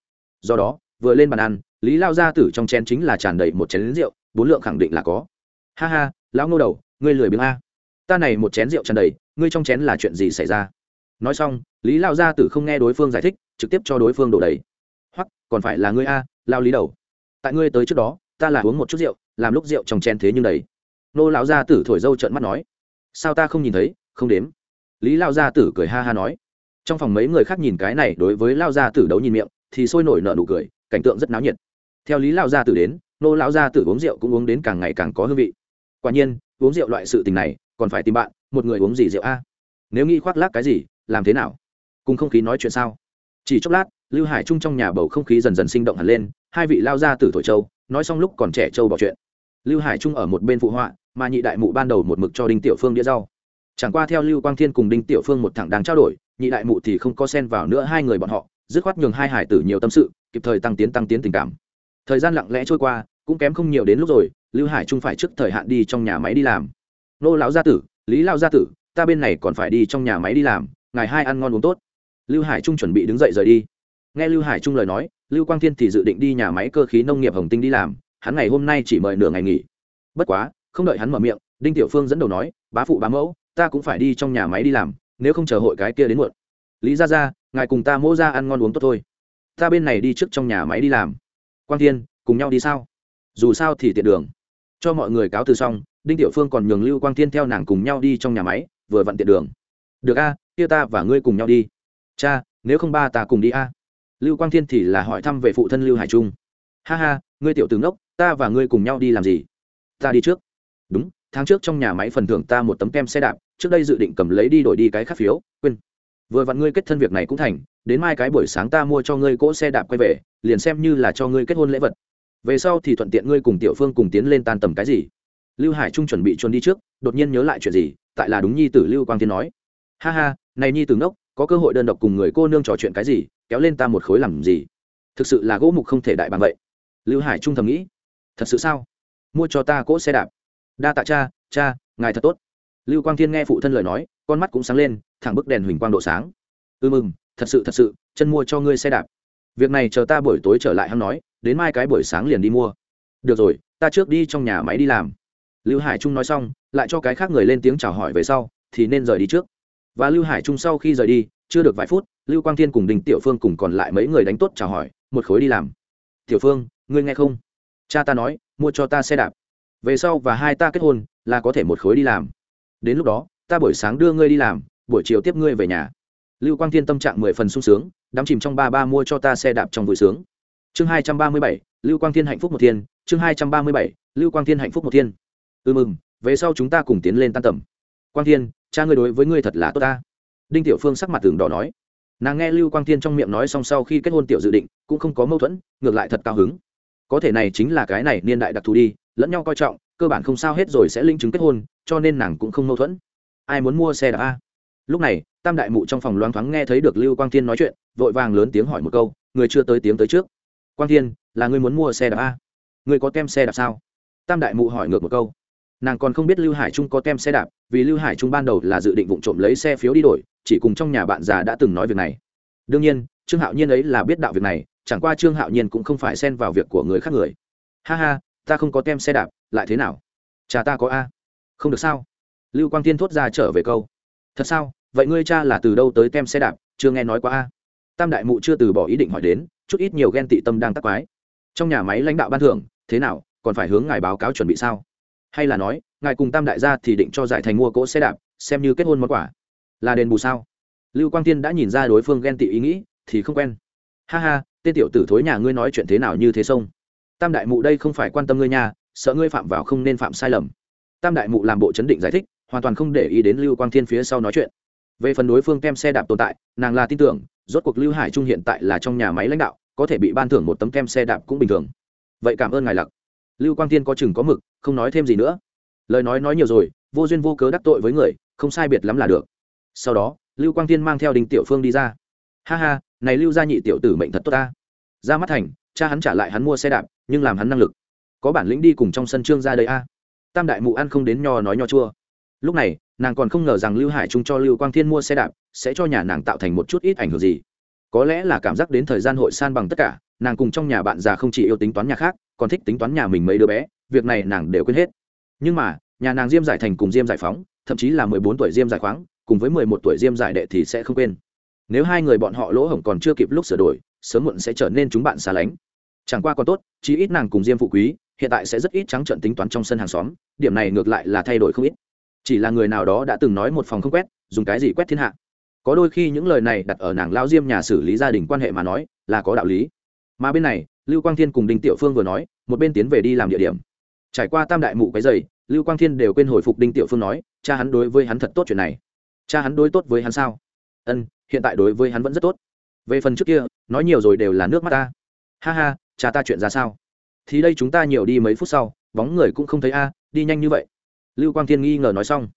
Do đó, vừa lên bàn ăn, lý lao gia tử trong chén chính là tràn đầy một chén rượu, bốn lượng khẳng định là có. Ha ha, lão ngô đầu, ngươi lười biếng a. Ta này một chén rượu tràn đầy, ngươi trong chén là chuyện gì xảy ra? Nói xong, lý lao gia tử không nghe đối phương giải thích, trực tiếp cho đối phương đổ đầy. Hoặc còn phải là ngươi a lao lý đầu. Tại ngươi tới trước đó, ta là uống một chút rượu làm lúc rượu trong chén thế nhưng đầy. Nô lão gia tử thổi dâu trợn mắt nói, sao ta không nhìn thấy? Không đếm. Lý lao gia tử cười ha ha nói. Trong phòng mấy người khác nhìn cái này đối với lao gia tử đấu nhìn miệng, thì sôi nổi nợ nụ cười, cảnh tượng rất náo nhiệt. Theo lý lao gia tử đến, nô lão gia tử uống rượu cũng uống đến càng ngày càng có hương vị. Quả nhiên, uống rượu loại sự tình này, còn phải tìm bạn, một người uống gì rượu a? À? Nếu nghĩ khoác lác cái gì, làm thế nào? Cùng không khí nói chuyện sao? Chỉ chốc lát, lưu hải trung trong nhà bầu không khí dần dần sinh động hẳn lên, hai vị lao gia tử thổi châu nói xong lúc còn trẻ châu bỏ chuyện lưu hải trung ở một bên phụ họa, mà nhị đại mụ ban đầu một mực cho đinh tiểu phương đĩa rau. Chẳng qua theo lưu quang thiên cùng đinh tiểu phương một thẳng đang trao đổi, nhị đại mụ thì không có xen vào nữa hai người bọn họ, dứt khoát nhường hai hải tử nhiều tâm sự, kịp thời tăng tiến tăng tiến tình cảm. Thời gian lặng lẽ trôi qua, cũng kém không nhiều đến lúc rồi, lưu hải trung phải trước thời hạn đi trong nhà máy đi làm. Nô lão gia tử, lý lão gia tử, ta bên này còn phải đi trong nhà máy đi làm ngày hai ăn ngon uống tốt. Lưu hải trung chuẩn bị đứng dậy rời đi. Nghe lưu hải trung lời nói, lưu quang thiên thì dự định đi nhà máy cơ khí nông nghiệp hồng tinh đi làm hắn ngày hôm nay chỉ mời nửa ngày nghỉ. Bất quá, không đợi hắn mở miệng, đinh tiểu phương dẫn đầu nói, bá phụ bá mẫu, ta cũng phải đi trong nhà máy đi làm, nếu không chờ hội cái kia đến muộn. Lý ra ra ngài cùng ta mỗ ra ăn ngon uống tốt thôi. Ta bên này đi trước trong nhà máy đi làm. Quang thiên, cùng nhau đi sao? Dù sao thì tiện đường. Cho mọi người cáo từ xong, đinh tiểu phương còn nhường lưu quang thiên theo nàng cùng nhau đi trong nhà máy, vừa vặn tiện đường. Được a, kia ta và ngươi cùng nhau đi. Cha, nếu không ba ta cùng đi a. Lưu quang thiên thì là hỏi thăm về phụ thân lưu hải trung ha ha, ngươi tiểu tướng ốc ta và ngươi cùng nhau đi làm gì? Ta đi trước. Đúng, tháng trước trong nhà máy phần thưởng ta một tấm kem xe đạp, trước đây dự định cầm lấy đi đổi đi cái khác phiếu, quên. Vừa vặn ngươi kết thân việc này cũng thành, đến mai cái buổi sáng ta mua cho ngươi cỗ xe đạp quay về, liền xem như là cho ngươi kết hôn lễ vật. Về sau thì thuận tiện ngươi cùng tiểu phương cùng tiến lên tan tầm cái gì. Lưu hải trung chuẩn bị chuồn đi trước, đột nhiên nhớ lại chuyện gì, tại là đúng nhi tử lưu quang tiến nói. Ha ha, này nhi tử ngốc, có cơ hội đơn độc cùng người cô nương trò chuyện cái gì, kéo lên ta một khối làm gì? Thực sự là gỗ mục không thể đại bằng vậy lưu hải trung thầm nghĩ, thật sự sao? Mua cho ta cỗ xe đạp. Đa tạ cha cha, ngài thật tốt. Lưu quang thiên nghe phụ thân lời nói, con mắt cũng sáng lên, thẳng bức đèn huỳnh quang độ sáng. Ư ừ mừng, thật sự thật sự, chân mua cho ngươi xe đạp. Việc này chờ ta buổi tối trở lại hắn nói, đến mai cái buổi sáng liền đi mua. Được rồi, ta trước đi trong nhà máy đi làm. Lưu hải trung nói xong, lại cho cái khác người lên tiếng chào hỏi về sau, thì nên rời đi trước. Và lưu hải trung sau khi rời đi, chưa được vài phút, lưu quang thiên cùng đình tiểu phương cùng còn lại mấy người đánh tốt chào hỏi, một khối đi làm. Tiểu phương ngươi nghe không? Cha ta nói, mua cho ta xe đạp. Về sau và hai ta kết hôn, là có thể một khối đi làm. Đến lúc đó, ta buổi sáng đưa ngươi đi làm, buổi chiều tiếp ngươi về nhà. Lưu quang thiên tâm trạng mười phần sung sướng, đắm chìm trong ba ba mua cho ta xe đạp trong vui sướng. Chương hai trăm ba mươi bảy, lưu quang thiên hạnh phúc một thiên. Chương hai trăm ba mươi bảy, lưu quang thiên hạnh phúc một thiên. Ừ mừng về sau chúng ta cùng tiến lên tan tầm. Quang thiên, cha ngươi đối với ngươi thật là tốt ta. Đinh tiểu phương sắc mặt tường đỏ nói. Nàng nghe lưu quang thiên trong miệng nói xong sau khi kết hôn tiểu dự định, cũng không có mâu thuẫn, ngược lại thật cao hứng có thể này chính là cái này niên đại đặc thù đi, lẫn nhau coi trọng, cơ bản không sao hết rồi sẽ linh chứng kết hôn, cho nên nàng cũng không mâu thuẫn. Ai muốn mua xe đạp a? Lúc này, tam đại mụ trong phòng loáng thoáng nghe thấy được lưu quang thiên nói chuyện, vội vàng lớn tiếng hỏi một câu, người chưa tới tiếng tới trước. Quang thiên, là người muốn mua xe đạp a? Người có tem xe đạp sao? Tam đại mụ hỏi ngược một câu. Nàng còn không biết lưu hải trung có tem xe đạp, vì lưu hải trung ban đầu là dự định vụ trộm lấy xe phiếu đi đổi, chỉ cùng trong nhà bạn già đã từng nói việc này. Đương nhiên, trương hạo nhiên ấy là biết đạo việc này chẳng qua trương hạo nhiên cũng không phải xen vào việc của người khác người. Ha ha, ta không có tem xe đạp, lại thế nào? Cha ta có a. Không được sao? Lưu quang tiên thốt ra trở về câu. Thật sao? Vậy ngươi cha là từ đâu tới tem xe đạp? Chưa nghe nói qua a. Tam đại mụ chưa từ bỏ ý định hỏi đến, chút ít nhiều ghen tị tâm đang tắc quái. Trong nhà máy lãnh đạo ban thưởng, thế nào? Còn phải hướng ngài báo cáo chuẩn bị sao? Hay là nói, ngài cùng tam đại gia thì định cho giải thành mua cỗ xe đạp, xem như kết hôn món quà. Là đền bù sao? Lưu quang tiên đã nhìn ra đối phương ghen tị ý nghĩ, thì không quen ha ha, tên tiểu tử thối nhà ngươi nói chuyện thế nào như thế sông? Tam đại mụ đây không phải quan tâm ngươi nhà sợ ngươi phạm vào không nên phạm sai lầm. Tam đại mụ làm bộ chấn định giải thích, hoàn toàn không để ý đến lưu quang thiên phía sau nói chuyện. Về phần đối phương kem xe đạp tồn tại, nàng là tin tưởng, rốt cuộc lưu hải trung hiện tại là trong nhà máy lãnh đạo, có thể bị ban thưởng một tấm kem xe đạp cũng bình thường. Vậy cảm ơn ngài lặc. Lưu quang thiên có chừng có mực, không nói thêm gì nữa. Lời nói nói nhiều rồi, vô duyên vô cớ đắc tội với người, không sai biệt lắm là được. Sau đó, lưu quang thiên mang theo đình tiểu phương đi ra. Ha ha này lưu gia nhị tiểu tử mệnh thật tốt ta. Ra mắt thành, cha hắn trả lại hắn mua xe đạp, nhưng làm hắn năng lực. Có bản lĩnh đi cùng trong sân trương ra đây a. Tam đại mụ ăn không đến nho nói nho chua. Lúc này, nàng còn không ngờ rằng lưu hải trung cho lưu quang thiên mua xe đạp, sẽ cho nhà nàng tạo thành một chút ít ảnh hưởng gì. Có lẽ là cảm giác đến thời gian hội san bằng tất cả, nàng cùng trong nhà bạn già không chỉ yêu tính toán nhà khác, còn thích tính toán nhà mình mấy đứa bé, việc này nàng đều quên hết. Nhưng mà, nhà nàng diêm giải thành cùng diêm giải phóng, thậm chí là mười bốn tuổi diêm giải khoáng, cùng với mười một tuổi diêm giải đệ thì sẽ không quên nếu hai người bọn họ lỗ hổng còn chưa kịp lúc sửa đổi sớm muộn sẽ trở nên chúng bạn xa lánh. Chẳng qua còn tốt chí ít nàng cùng diêm phụ quý hiện tại sẽ rất ít trắng trận tính toán trong sân hàng xóm điểm này ngược lại là thay đổi không ít. Chỉ là người nào đó đã từng nói một phòng không quét dùng cái gì quét thiên hạ. Có đôi khi những lời này đặt ở nàng lao diêm nhà xử lý gia đình quan hệ mà nói là có đạo lý. Mà bên này lưu quang thiên cùng đinh tiểu phương vừa nói một bên tiến về đi làm địa điểm. Trải qua tam đại mụ cái giày, lưu quang thiên đều quên hồi phục đinh tiểu phương nói cha hắn đối với hắn thật tốt chuyện này. Cha hắn đối tốt với hắn sao? Ân, hiện tại đối với hắn vẫn rất tốt. Về phần trước kia, nói nhiều rồi đều là nước mắt ta. Ha ha, cha ta chuyện ra sao? Thì đây chúng ta nhiều đi mấy phút sau, bóng người cũng không thấy a, đi nhanh như vậy. Lưu quang thiên nghi ngờ nói xong.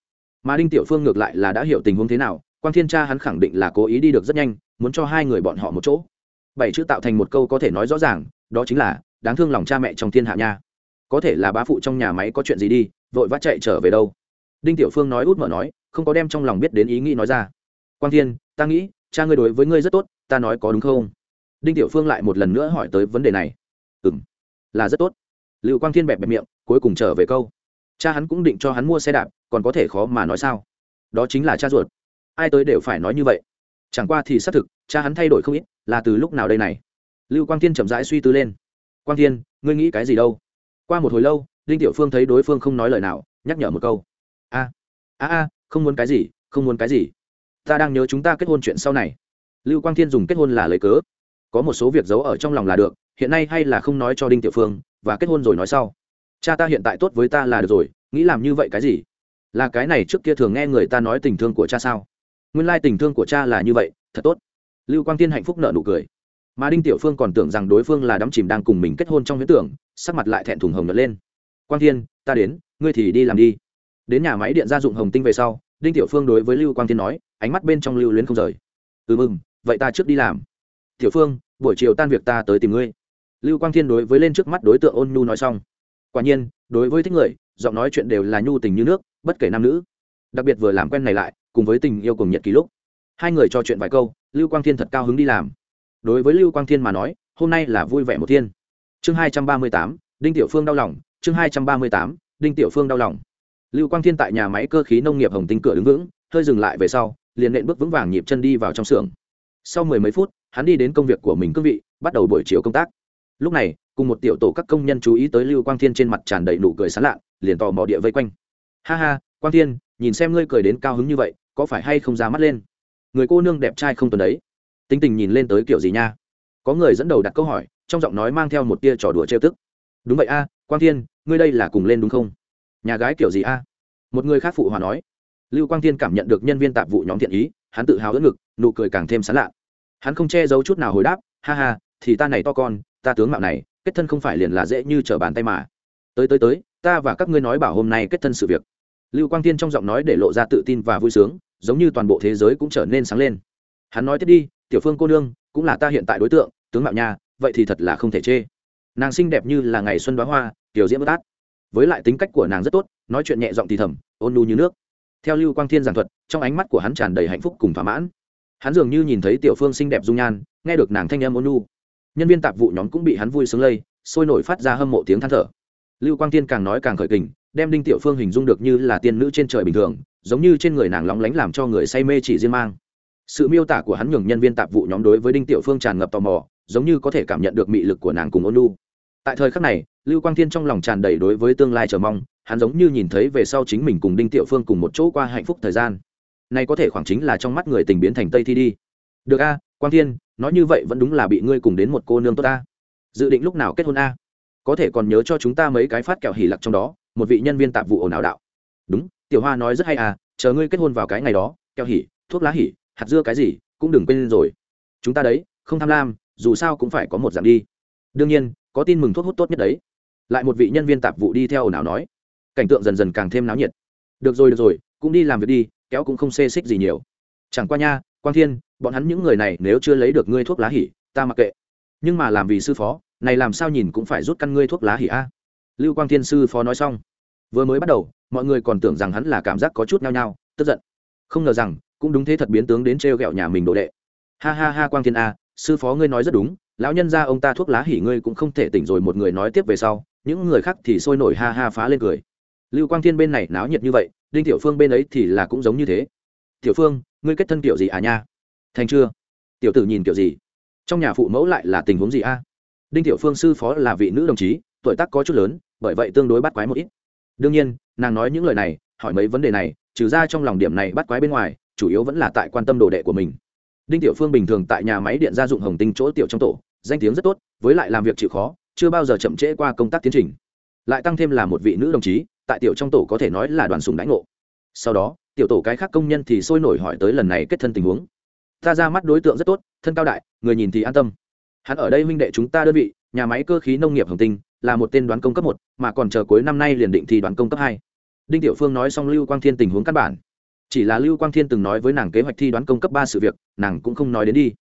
Mà đinh tiểu phương ngược lại là đã hiểu tình huống thế nào, quang thiên cha hắn khẳng định là cố ý đi được rất nhanh, muốn cho hai người bọn họ một chỗ. Bảy chữ tạo thành một câu có thể nói rõ ràng, đó chính là, đáng thương lòng cha mẹ trong thiên hạ nha. Có thể là bá phụ trong nhà máy có chuyện gì đi, vội vã chạy trở về đâu. Đinh tiểu phương nói út mở nói, không có đem trong lòng biết đến ý nghĩ nói ra quang thiên, ta nghĩ, cha ngươi đối với ngươi rất tốt, ta nói có đúng không? Đinh tiểu phương lại một lần nữa hỏi tới vấn đề này. Ừ m là rất tốt. Lưu quang thiên bẹp bẹp miệng, cuối cùng trở về câu. Cha hắn cũng định cho hắn mua xe đạp, còn có thể khó mà nói sao? Đó chính là cha ruột. Ai tới đều phải nói như vậy. Chẳng qua thì xác thực, cha hắn thay đổi không ít, là từ lúc nào đây này? Lưu quang thiên chậm rãi suy tư lên. Quang thiên, ngươi nghĩ cái gì đâu? Qua một hồi lâu, đinh tiểu phương thấy đối phương không nói lời nào, nhắc nhở một câu. A a a, không muốn cái gì, không muốn cái gì ta đang nhớ chúng ta kết hôn chuyện sau này. Lưu quang thiên dùng kết hôn là lấy cớ. Có một số việc giấu ở trong lòng là được, hiện nay hay là không nói cho đinh tiểu phương, và kết hôn rồi nói sau. Cha ta hiện tại tốt với ta là được rồi, nghĩ làm như vậy cái gì? Là cái này trước kia thường nghe người ta nói tình thương của cha sao? Nguyên lai tình thương của cha là như vậy, thật tốt. Lưu quang tiên hạnh phúc nợ nụ cười. Mà đinh tiểu phương còn tưởng rằng đối phương là đắm chìm đang cùng mình kết hôn trong huyễn tưởng, sắc mặt lại thẹn thùng hồng nhật lên. Quang thiên, ta đến, ngươi thì đi làm đi. Đến nhà máy điện gia dụng hồng tinh về sau đinh tiểu phương đối với lưu quang thiên nói, ánh mắt bên trong lưu luyến không rời. Ừ mừng, vậy ta trước đi làm. Tiểu phương, buổi chiều tan việc ta tới tìm ngươi. Lưu quang thiên đối với lên trước mắt đối tượng ôn nhu nói xong. Quả nhiên, đối với thích người, giọng nói chuyện đều là nhu tình như nước, bất kể nam nữ. Đặc biệt vừa làm quen này lại, cùng với tình yêu cùng nhật ký lúc. Hai người trò chuyện vài câu, lưu quang thiên thật cao hứng đi làm. Đối với lưu quang thiên mà nói, hôm nay là vui vẻ một thiên. Chương hai trăm ba mươi tám, đinh tiểu phương đau lòng. Chương hai trăm ba mươi tám, đinh tiểu phương đau lòng lưu quang thiên tại nhà máy cơ khí nông nghiệp hồng tinh cửa đứng vững, hơi dừng lại về sau, liền nện bước vững vàng nhịp chân đi vào trong xưởng. Sau mười mấy phút, hắn đi đến công việc của mình cương vị, bắt đầu buổi chiều công tác. Lúc này, cùng một tiểu tổ các công nhân chú ý tới lưu quang thiên trên mặt tràn đầy nụ cười sán lạ liền tò mò địa vây quanh. Ha ha, quang thiên, nhìn xem ngươi cười đến cao hứng như vậy, có phải hay không ra mắt lên? Người cô nương đẹp trai không tuần đấy. Tính tình nhìn lên tới kiểu gì nha? Có người dẫn đầu đặt câu hỏi, trong giọng nói mang theo một tia trò đùa trêu tức. Đúng vậy a, quang thiên, ngươi đây là cùng lên đúng không? Nhà gái kiểu gì a? Một người khác phụ hòa nói. Lưu quang thiên cảm nhận được nhân viên tạp vụ nhóm thiện ý, hắn tự hào đỡ ngực, nụ cười càng thêm sán lạ. Hắn không che giấu chút nào hồi đáp, ha ha, thì ta này to con, ta tướng mạo này, kết thân không phải liền là dễ như trở bàn tay mà. Tới tới tới, ta và các ngươi nói bảo hôm nay kết thân sự việc. Lưu quang tiên trong giọng nói để lộ ra tự tin và vui sướng, giống như toàn bộ thế giới cũng trở nên sáng lên. Hắn nói tiếp đi, tiểu phương cô nương, cũng là ta hiện tại đối tượng, tướng mạo nha, vậy thì thật là không thể chê. Nàng xinh đẹp như là ngày xuân đoá hoa, tiểu diễm bất át với lại tính cách của nàng rất tốt, nói chuyện nhẹ giọng thì thầm, ôn nhu như nước. Theo lưu quang thiên giảng thuật, trong ánh mắt của hắn tràn đầy hạnh phúc cùng thỏa mãn. Hắn dường như nhìn thấy tiểu phương xinh đẹp dung nhan, nghe được nàng thanh âm ôn nhu. Nhân viên tạp vụ nhóm cũng bị hắn vui sướng lây, sôi nổi phát ra hâm mộ tiếng than thở. Lưu quang Thiên càng nói càng khởi kình, đem đinh tiểu phương hình dung được như là tiên nữ trên trời bình thường, giống như trên người nàng lóng lánh làm cho người say mê chỉ riêng mang. Sự miêu tả của hắn nhường nhân viên tạp vụ nhóm đối với đinh tiểu phương tràn ngập tò mò, giống như có thể cảm nhận được mị lực của nàng cùng ôn nhu tại thời khắc này, lưu quang thiên trong lòng tràn đầy đối với tương lai chờ mong, hắn giống như nhìn thấy về sau chính mình cùng đinh tiểu phương cùng một chỗ qua hạnh phúc thời gian. Này có thể khoảng chính là trong mắt người tình biến thành tây thi đi. Được a, quang thiên, nói như vậy vẫn đúng là bị ngươi cùng đến một cô nương tốt ta. Dự định lúc nào kết hôn a? Có thể còn nhớ cho chúng ta mấy cái phát kẹo hỉ lặc trong đó, một vị nhân viên tạp vụ ồn ào đạo. Đúng, tiểu hoa nói rất hay à chờ ngươi kết hôn vào cái ngày đó, kẹo hỉ, thuốc lá hỉ, hạt dưa cái gì, cũng đừng quên rồi. Chúng ta đấy, không tham lam, dù sao cũng phải có một dạng đi. Đương nhiên có tin mừng thuốc hút tốt nhất đấy. Lại một vị nhân viên tạp vụ đi theo ồn ào nói. Cảnh tượng dần dần càng thêm náo nhiệt. Được rồi được rồi, cũng đi làm việc đi, kéo cũng không xê xích gì nhiều. Chẳng qua nha, quang thiên, bọn hắn những người này nếu chưa lấy được ngươi thuốc lá hỉ, ta mặc kệ. Nhưng mà làm vì sư phó, này làm sao nhìn cũng phải rút căn ngươi thuốc lá hỉ a. Lưu quang thiên sư phó nói xong. Vừa mới bắt đầu, mọi người còn tưởng rằng hắn là cảm giác có chút nhao nhao, tức giận. Không ngờ rằng, cũng đúng thế thật biến tướng đến trêu ghẹo nhà mình đồ đệ. Ha ha ha quang thiên a, sư phó ngươi nói rất đúng lão nhân ra ông ta thuốc lá hỉ ngươi cũng không thể tỉnh rồi một người nói tiếp về sau, những người khác thì sôi nổi ha ha phá lên cười. Lưu quang thiên bên này náo nhiệt như vậy, đinh tiểu phương bên ấy thì là cũng giống như thế. Tiểu phương, ngươi kết thân kiểu gì à nha? Thành chưa. Tiểu tử nhìn kiểu gì? Trong nhà phụ mẫu lại là tình huống gì a? Đinh tiểu phương sư phó là vị nữ đồng chí, tuổi tác có chút lớn, bởi vậy tương đối bắt quái một ít. Đương nhiên, nàng nói những lời này, hỏi mấy vấn đề này, trừ ra trong lòng điểm này bắt quái bên ngoài, chủ yếu vẫn là tại quan tâm đồ đệ của mình đinh tiểu phương bình thường tại nhà máy điện gia dụng hồng tinh chỗ tiểu trong tổ, danh tiếng rất tốt, với lại làm việc chịu khó, chưa bao giờ chậm trễ qua công tác tiến trình. Lại tăng thêm là một vị nữ đồng chí, tại tiểu trong tổ có thể nói là đoàn sùng đánh ngộ. Sau đó, tiểu tổ cái khác công nhân thì sôi nổi hỏi tới lần này kết thân tình huống. Ta ra mắt đối tượng rất tốt, thân cao đại, người nhìn thì an tâm. Hắn ở đây huynh đệ chúng ta đơn vị, nhà máy cơ khí nông nghiệp hồng tinh, là một tên đoán công cấp một, mà còn chờ cuối năm nay liền định thi đoán công cấp hai. Đinh tiểu phương nói xong lưu quang thiên tình huống căn bản chỉ là lưu quang thiên từng nói với nàng kế hoạch thi đoán công cấp ba sự việc, nàng cũng không nói đến đi.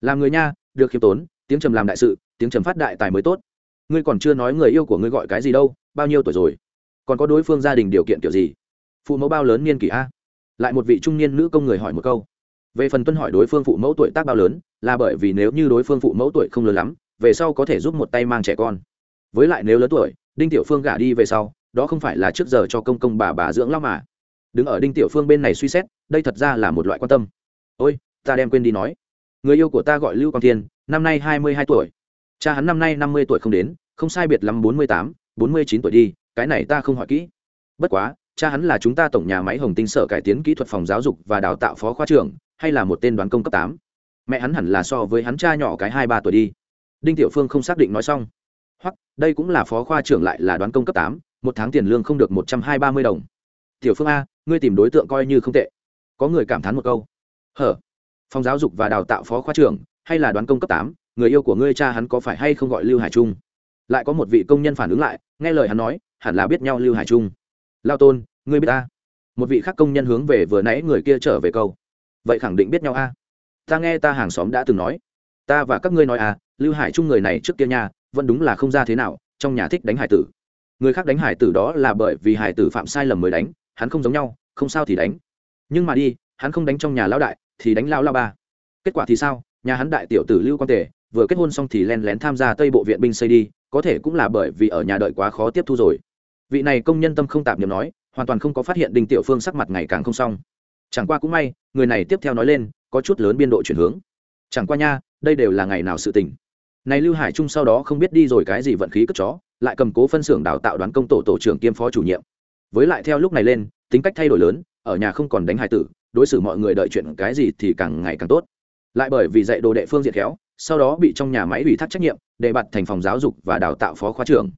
Làm người nha, được khiêm tốn, tiếng trầm làm đại sự, tiếng trầm phát đại tài mới tốt. Ngươi còn chưa nói người yêu của ngươi gọi cái gì đâu, bao nhiêu tuổi rồi? Còn có đối phương gia đình điều kiện kiểu gì? Phụ mẫu bao lớn niên kỷ a? Lại một vị trung niên nữ công người hỏi một câu. Về phần tuân hỏi đối phương phụ mẫu tuổi tác bao lớn, là bởi vì nếu như đối phương phụ mẫu tuổi không lớn lắm, về sau có thể giúp một tay mang trẻ con. Với lại nếu lớn tuổi, đinh tiểu phương gả đi về sau, đó không phải là trước giờ cho công công bà bà dưỡng lao mà đứng ở đinh tiểu phương bên này suy xét, đây thật ra là một loại quan tâm. Ôi, ta đem quên đi nói. Người yêu của ta gọi lưu quang thiên, năm nay hai mươi hai tuổi. Cha hắn năm nay năm mươi tuổi không đến, không sai biệt lắm bốn mươi tám, bốn mươi chín tuổi đi, cái này ta không hỏi kỹ. Bất quá, cha hắn là chúng ta tổng nhà máy hồng tinh sở cải tiến kỹ thuật phòng giáo dục và đào tạo phó khoa trưởng, hay là một tên đoán công cấp tám. Mẹ hắn hẳn là so với hắn cha nhỏ cái hai ba tuổi đi. Đinh tiểu phương không xác định nói xong. Hoặc đây cũng là phó khoa trưởng lại là đoán công cấp tám, một tháng tiền lương không được một trăm hai ba mươi đồng tiểu phương a, ngươi tìm đối tượng coi như không tệ. Có người cảm thán một câu. Hở? Phòng giáo dục và đào tạo phó khoa trưởng, hay là đoàn công cấp tám, người yêu của ngươi cha hắn có phải hay không gọi lưu hải trung? Lại có một vị công nhân phản ứng lại, nghe lời hắn nói, hẳn là biết nhau lưu hải trung. Lao tôn, ngươi biết ta? Một vị khác công nhân hướng về vừa nãy người kia trở về câu. Vậy khẳng định biết nhau a. Ta nghe ta hàng xóm đã từng nói. Ta và các ngươi nói à lưu hải trung người này trước kia nha, vẫn đúng là không ra thế nào, trong nhà thích đánh hải tử. Người khác đánh hải tử đó là bởi vì hải tử phạm sai lầm mới đánh hắn không giống nhau, không sao thì đánh. Nhưng mà đi, hắn không đánh trong nhà lão đại, thì đánh lao lao ba. Kết quả thì sao? Nhà hắn đại tiểu tử lưu quan tề, vừa kết hôn xong thì len lén tham gia tây bộ viện binh xây đi, có thể cũng là bởi vì ở nhà đợi quá khó tiếp thu rồi. Vị này công nhân tâm không tạm niệm nói, hoàn toàn không có phát hiện đinh tiểu phương sắc mặt ngày càng không xong. Chẳng qua cũng may, người này tiếp theo nói lên, có chút lớn biên độ chuyển hướng. Chẳng qua nha, đây đều là ngày nào sự tình. Này lưu hải trung sau đó không biết đi rồi cái gì vận khí cất chó, lại cầm cố phân xưởng đào tạo đoán công tổ tổ trưởng kiêm phó chủ nhiệm với lại theo lúc này lên, tính cách thay đổi lớn, ở nhà không còn đánh hải tử, đối xử mọi người đợi chuyện cái gì thì càng ngày càng tốt. Lại bởi vì dạy đồ đệ phương diện khéo, sau đó bị trong nhà máy ủy thác trách nhiệm để bạt thành phòng giáo dục và đào tạo phó khóa trưởng.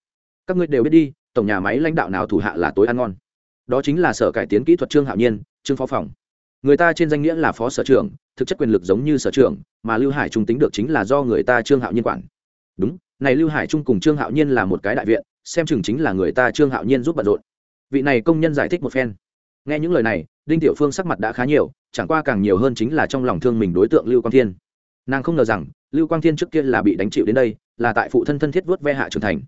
Các ngươi đều biết đi, tổng nhà máy lãnh đạo nào thủ hạ là tối ăn ngon. Đó chính là sở cải tiến kỹ thuật trương hạo nhiên, trương phó phòng. Người ta trên danh nghĩa là phó sở trưởng, thực chất quyền lực giống như sở trưởng, mà lưu hải trung tính được chính là do người ta trương hạo nhiên quản. Đúng, này lưu hải trung cùng trương hạo nhiên là một cái đại viện, xem chừng chính là người ta trương hạo nhiên giúp bận rộn vị này công nhân giải thích một phen. Nghe những lời này, đinh tiểu phương sắc mặt đã khá nhiều, chẳng qua càng nhiều hơn chính là trong lòng thương mình đối tượng lưu quang thiên. Nàng không ngờ rằng, lưu quang thiên trước kia là bị đánh chịu đến đây, là tại phụ thân thân thiết vớt ve hạ trưởng thành.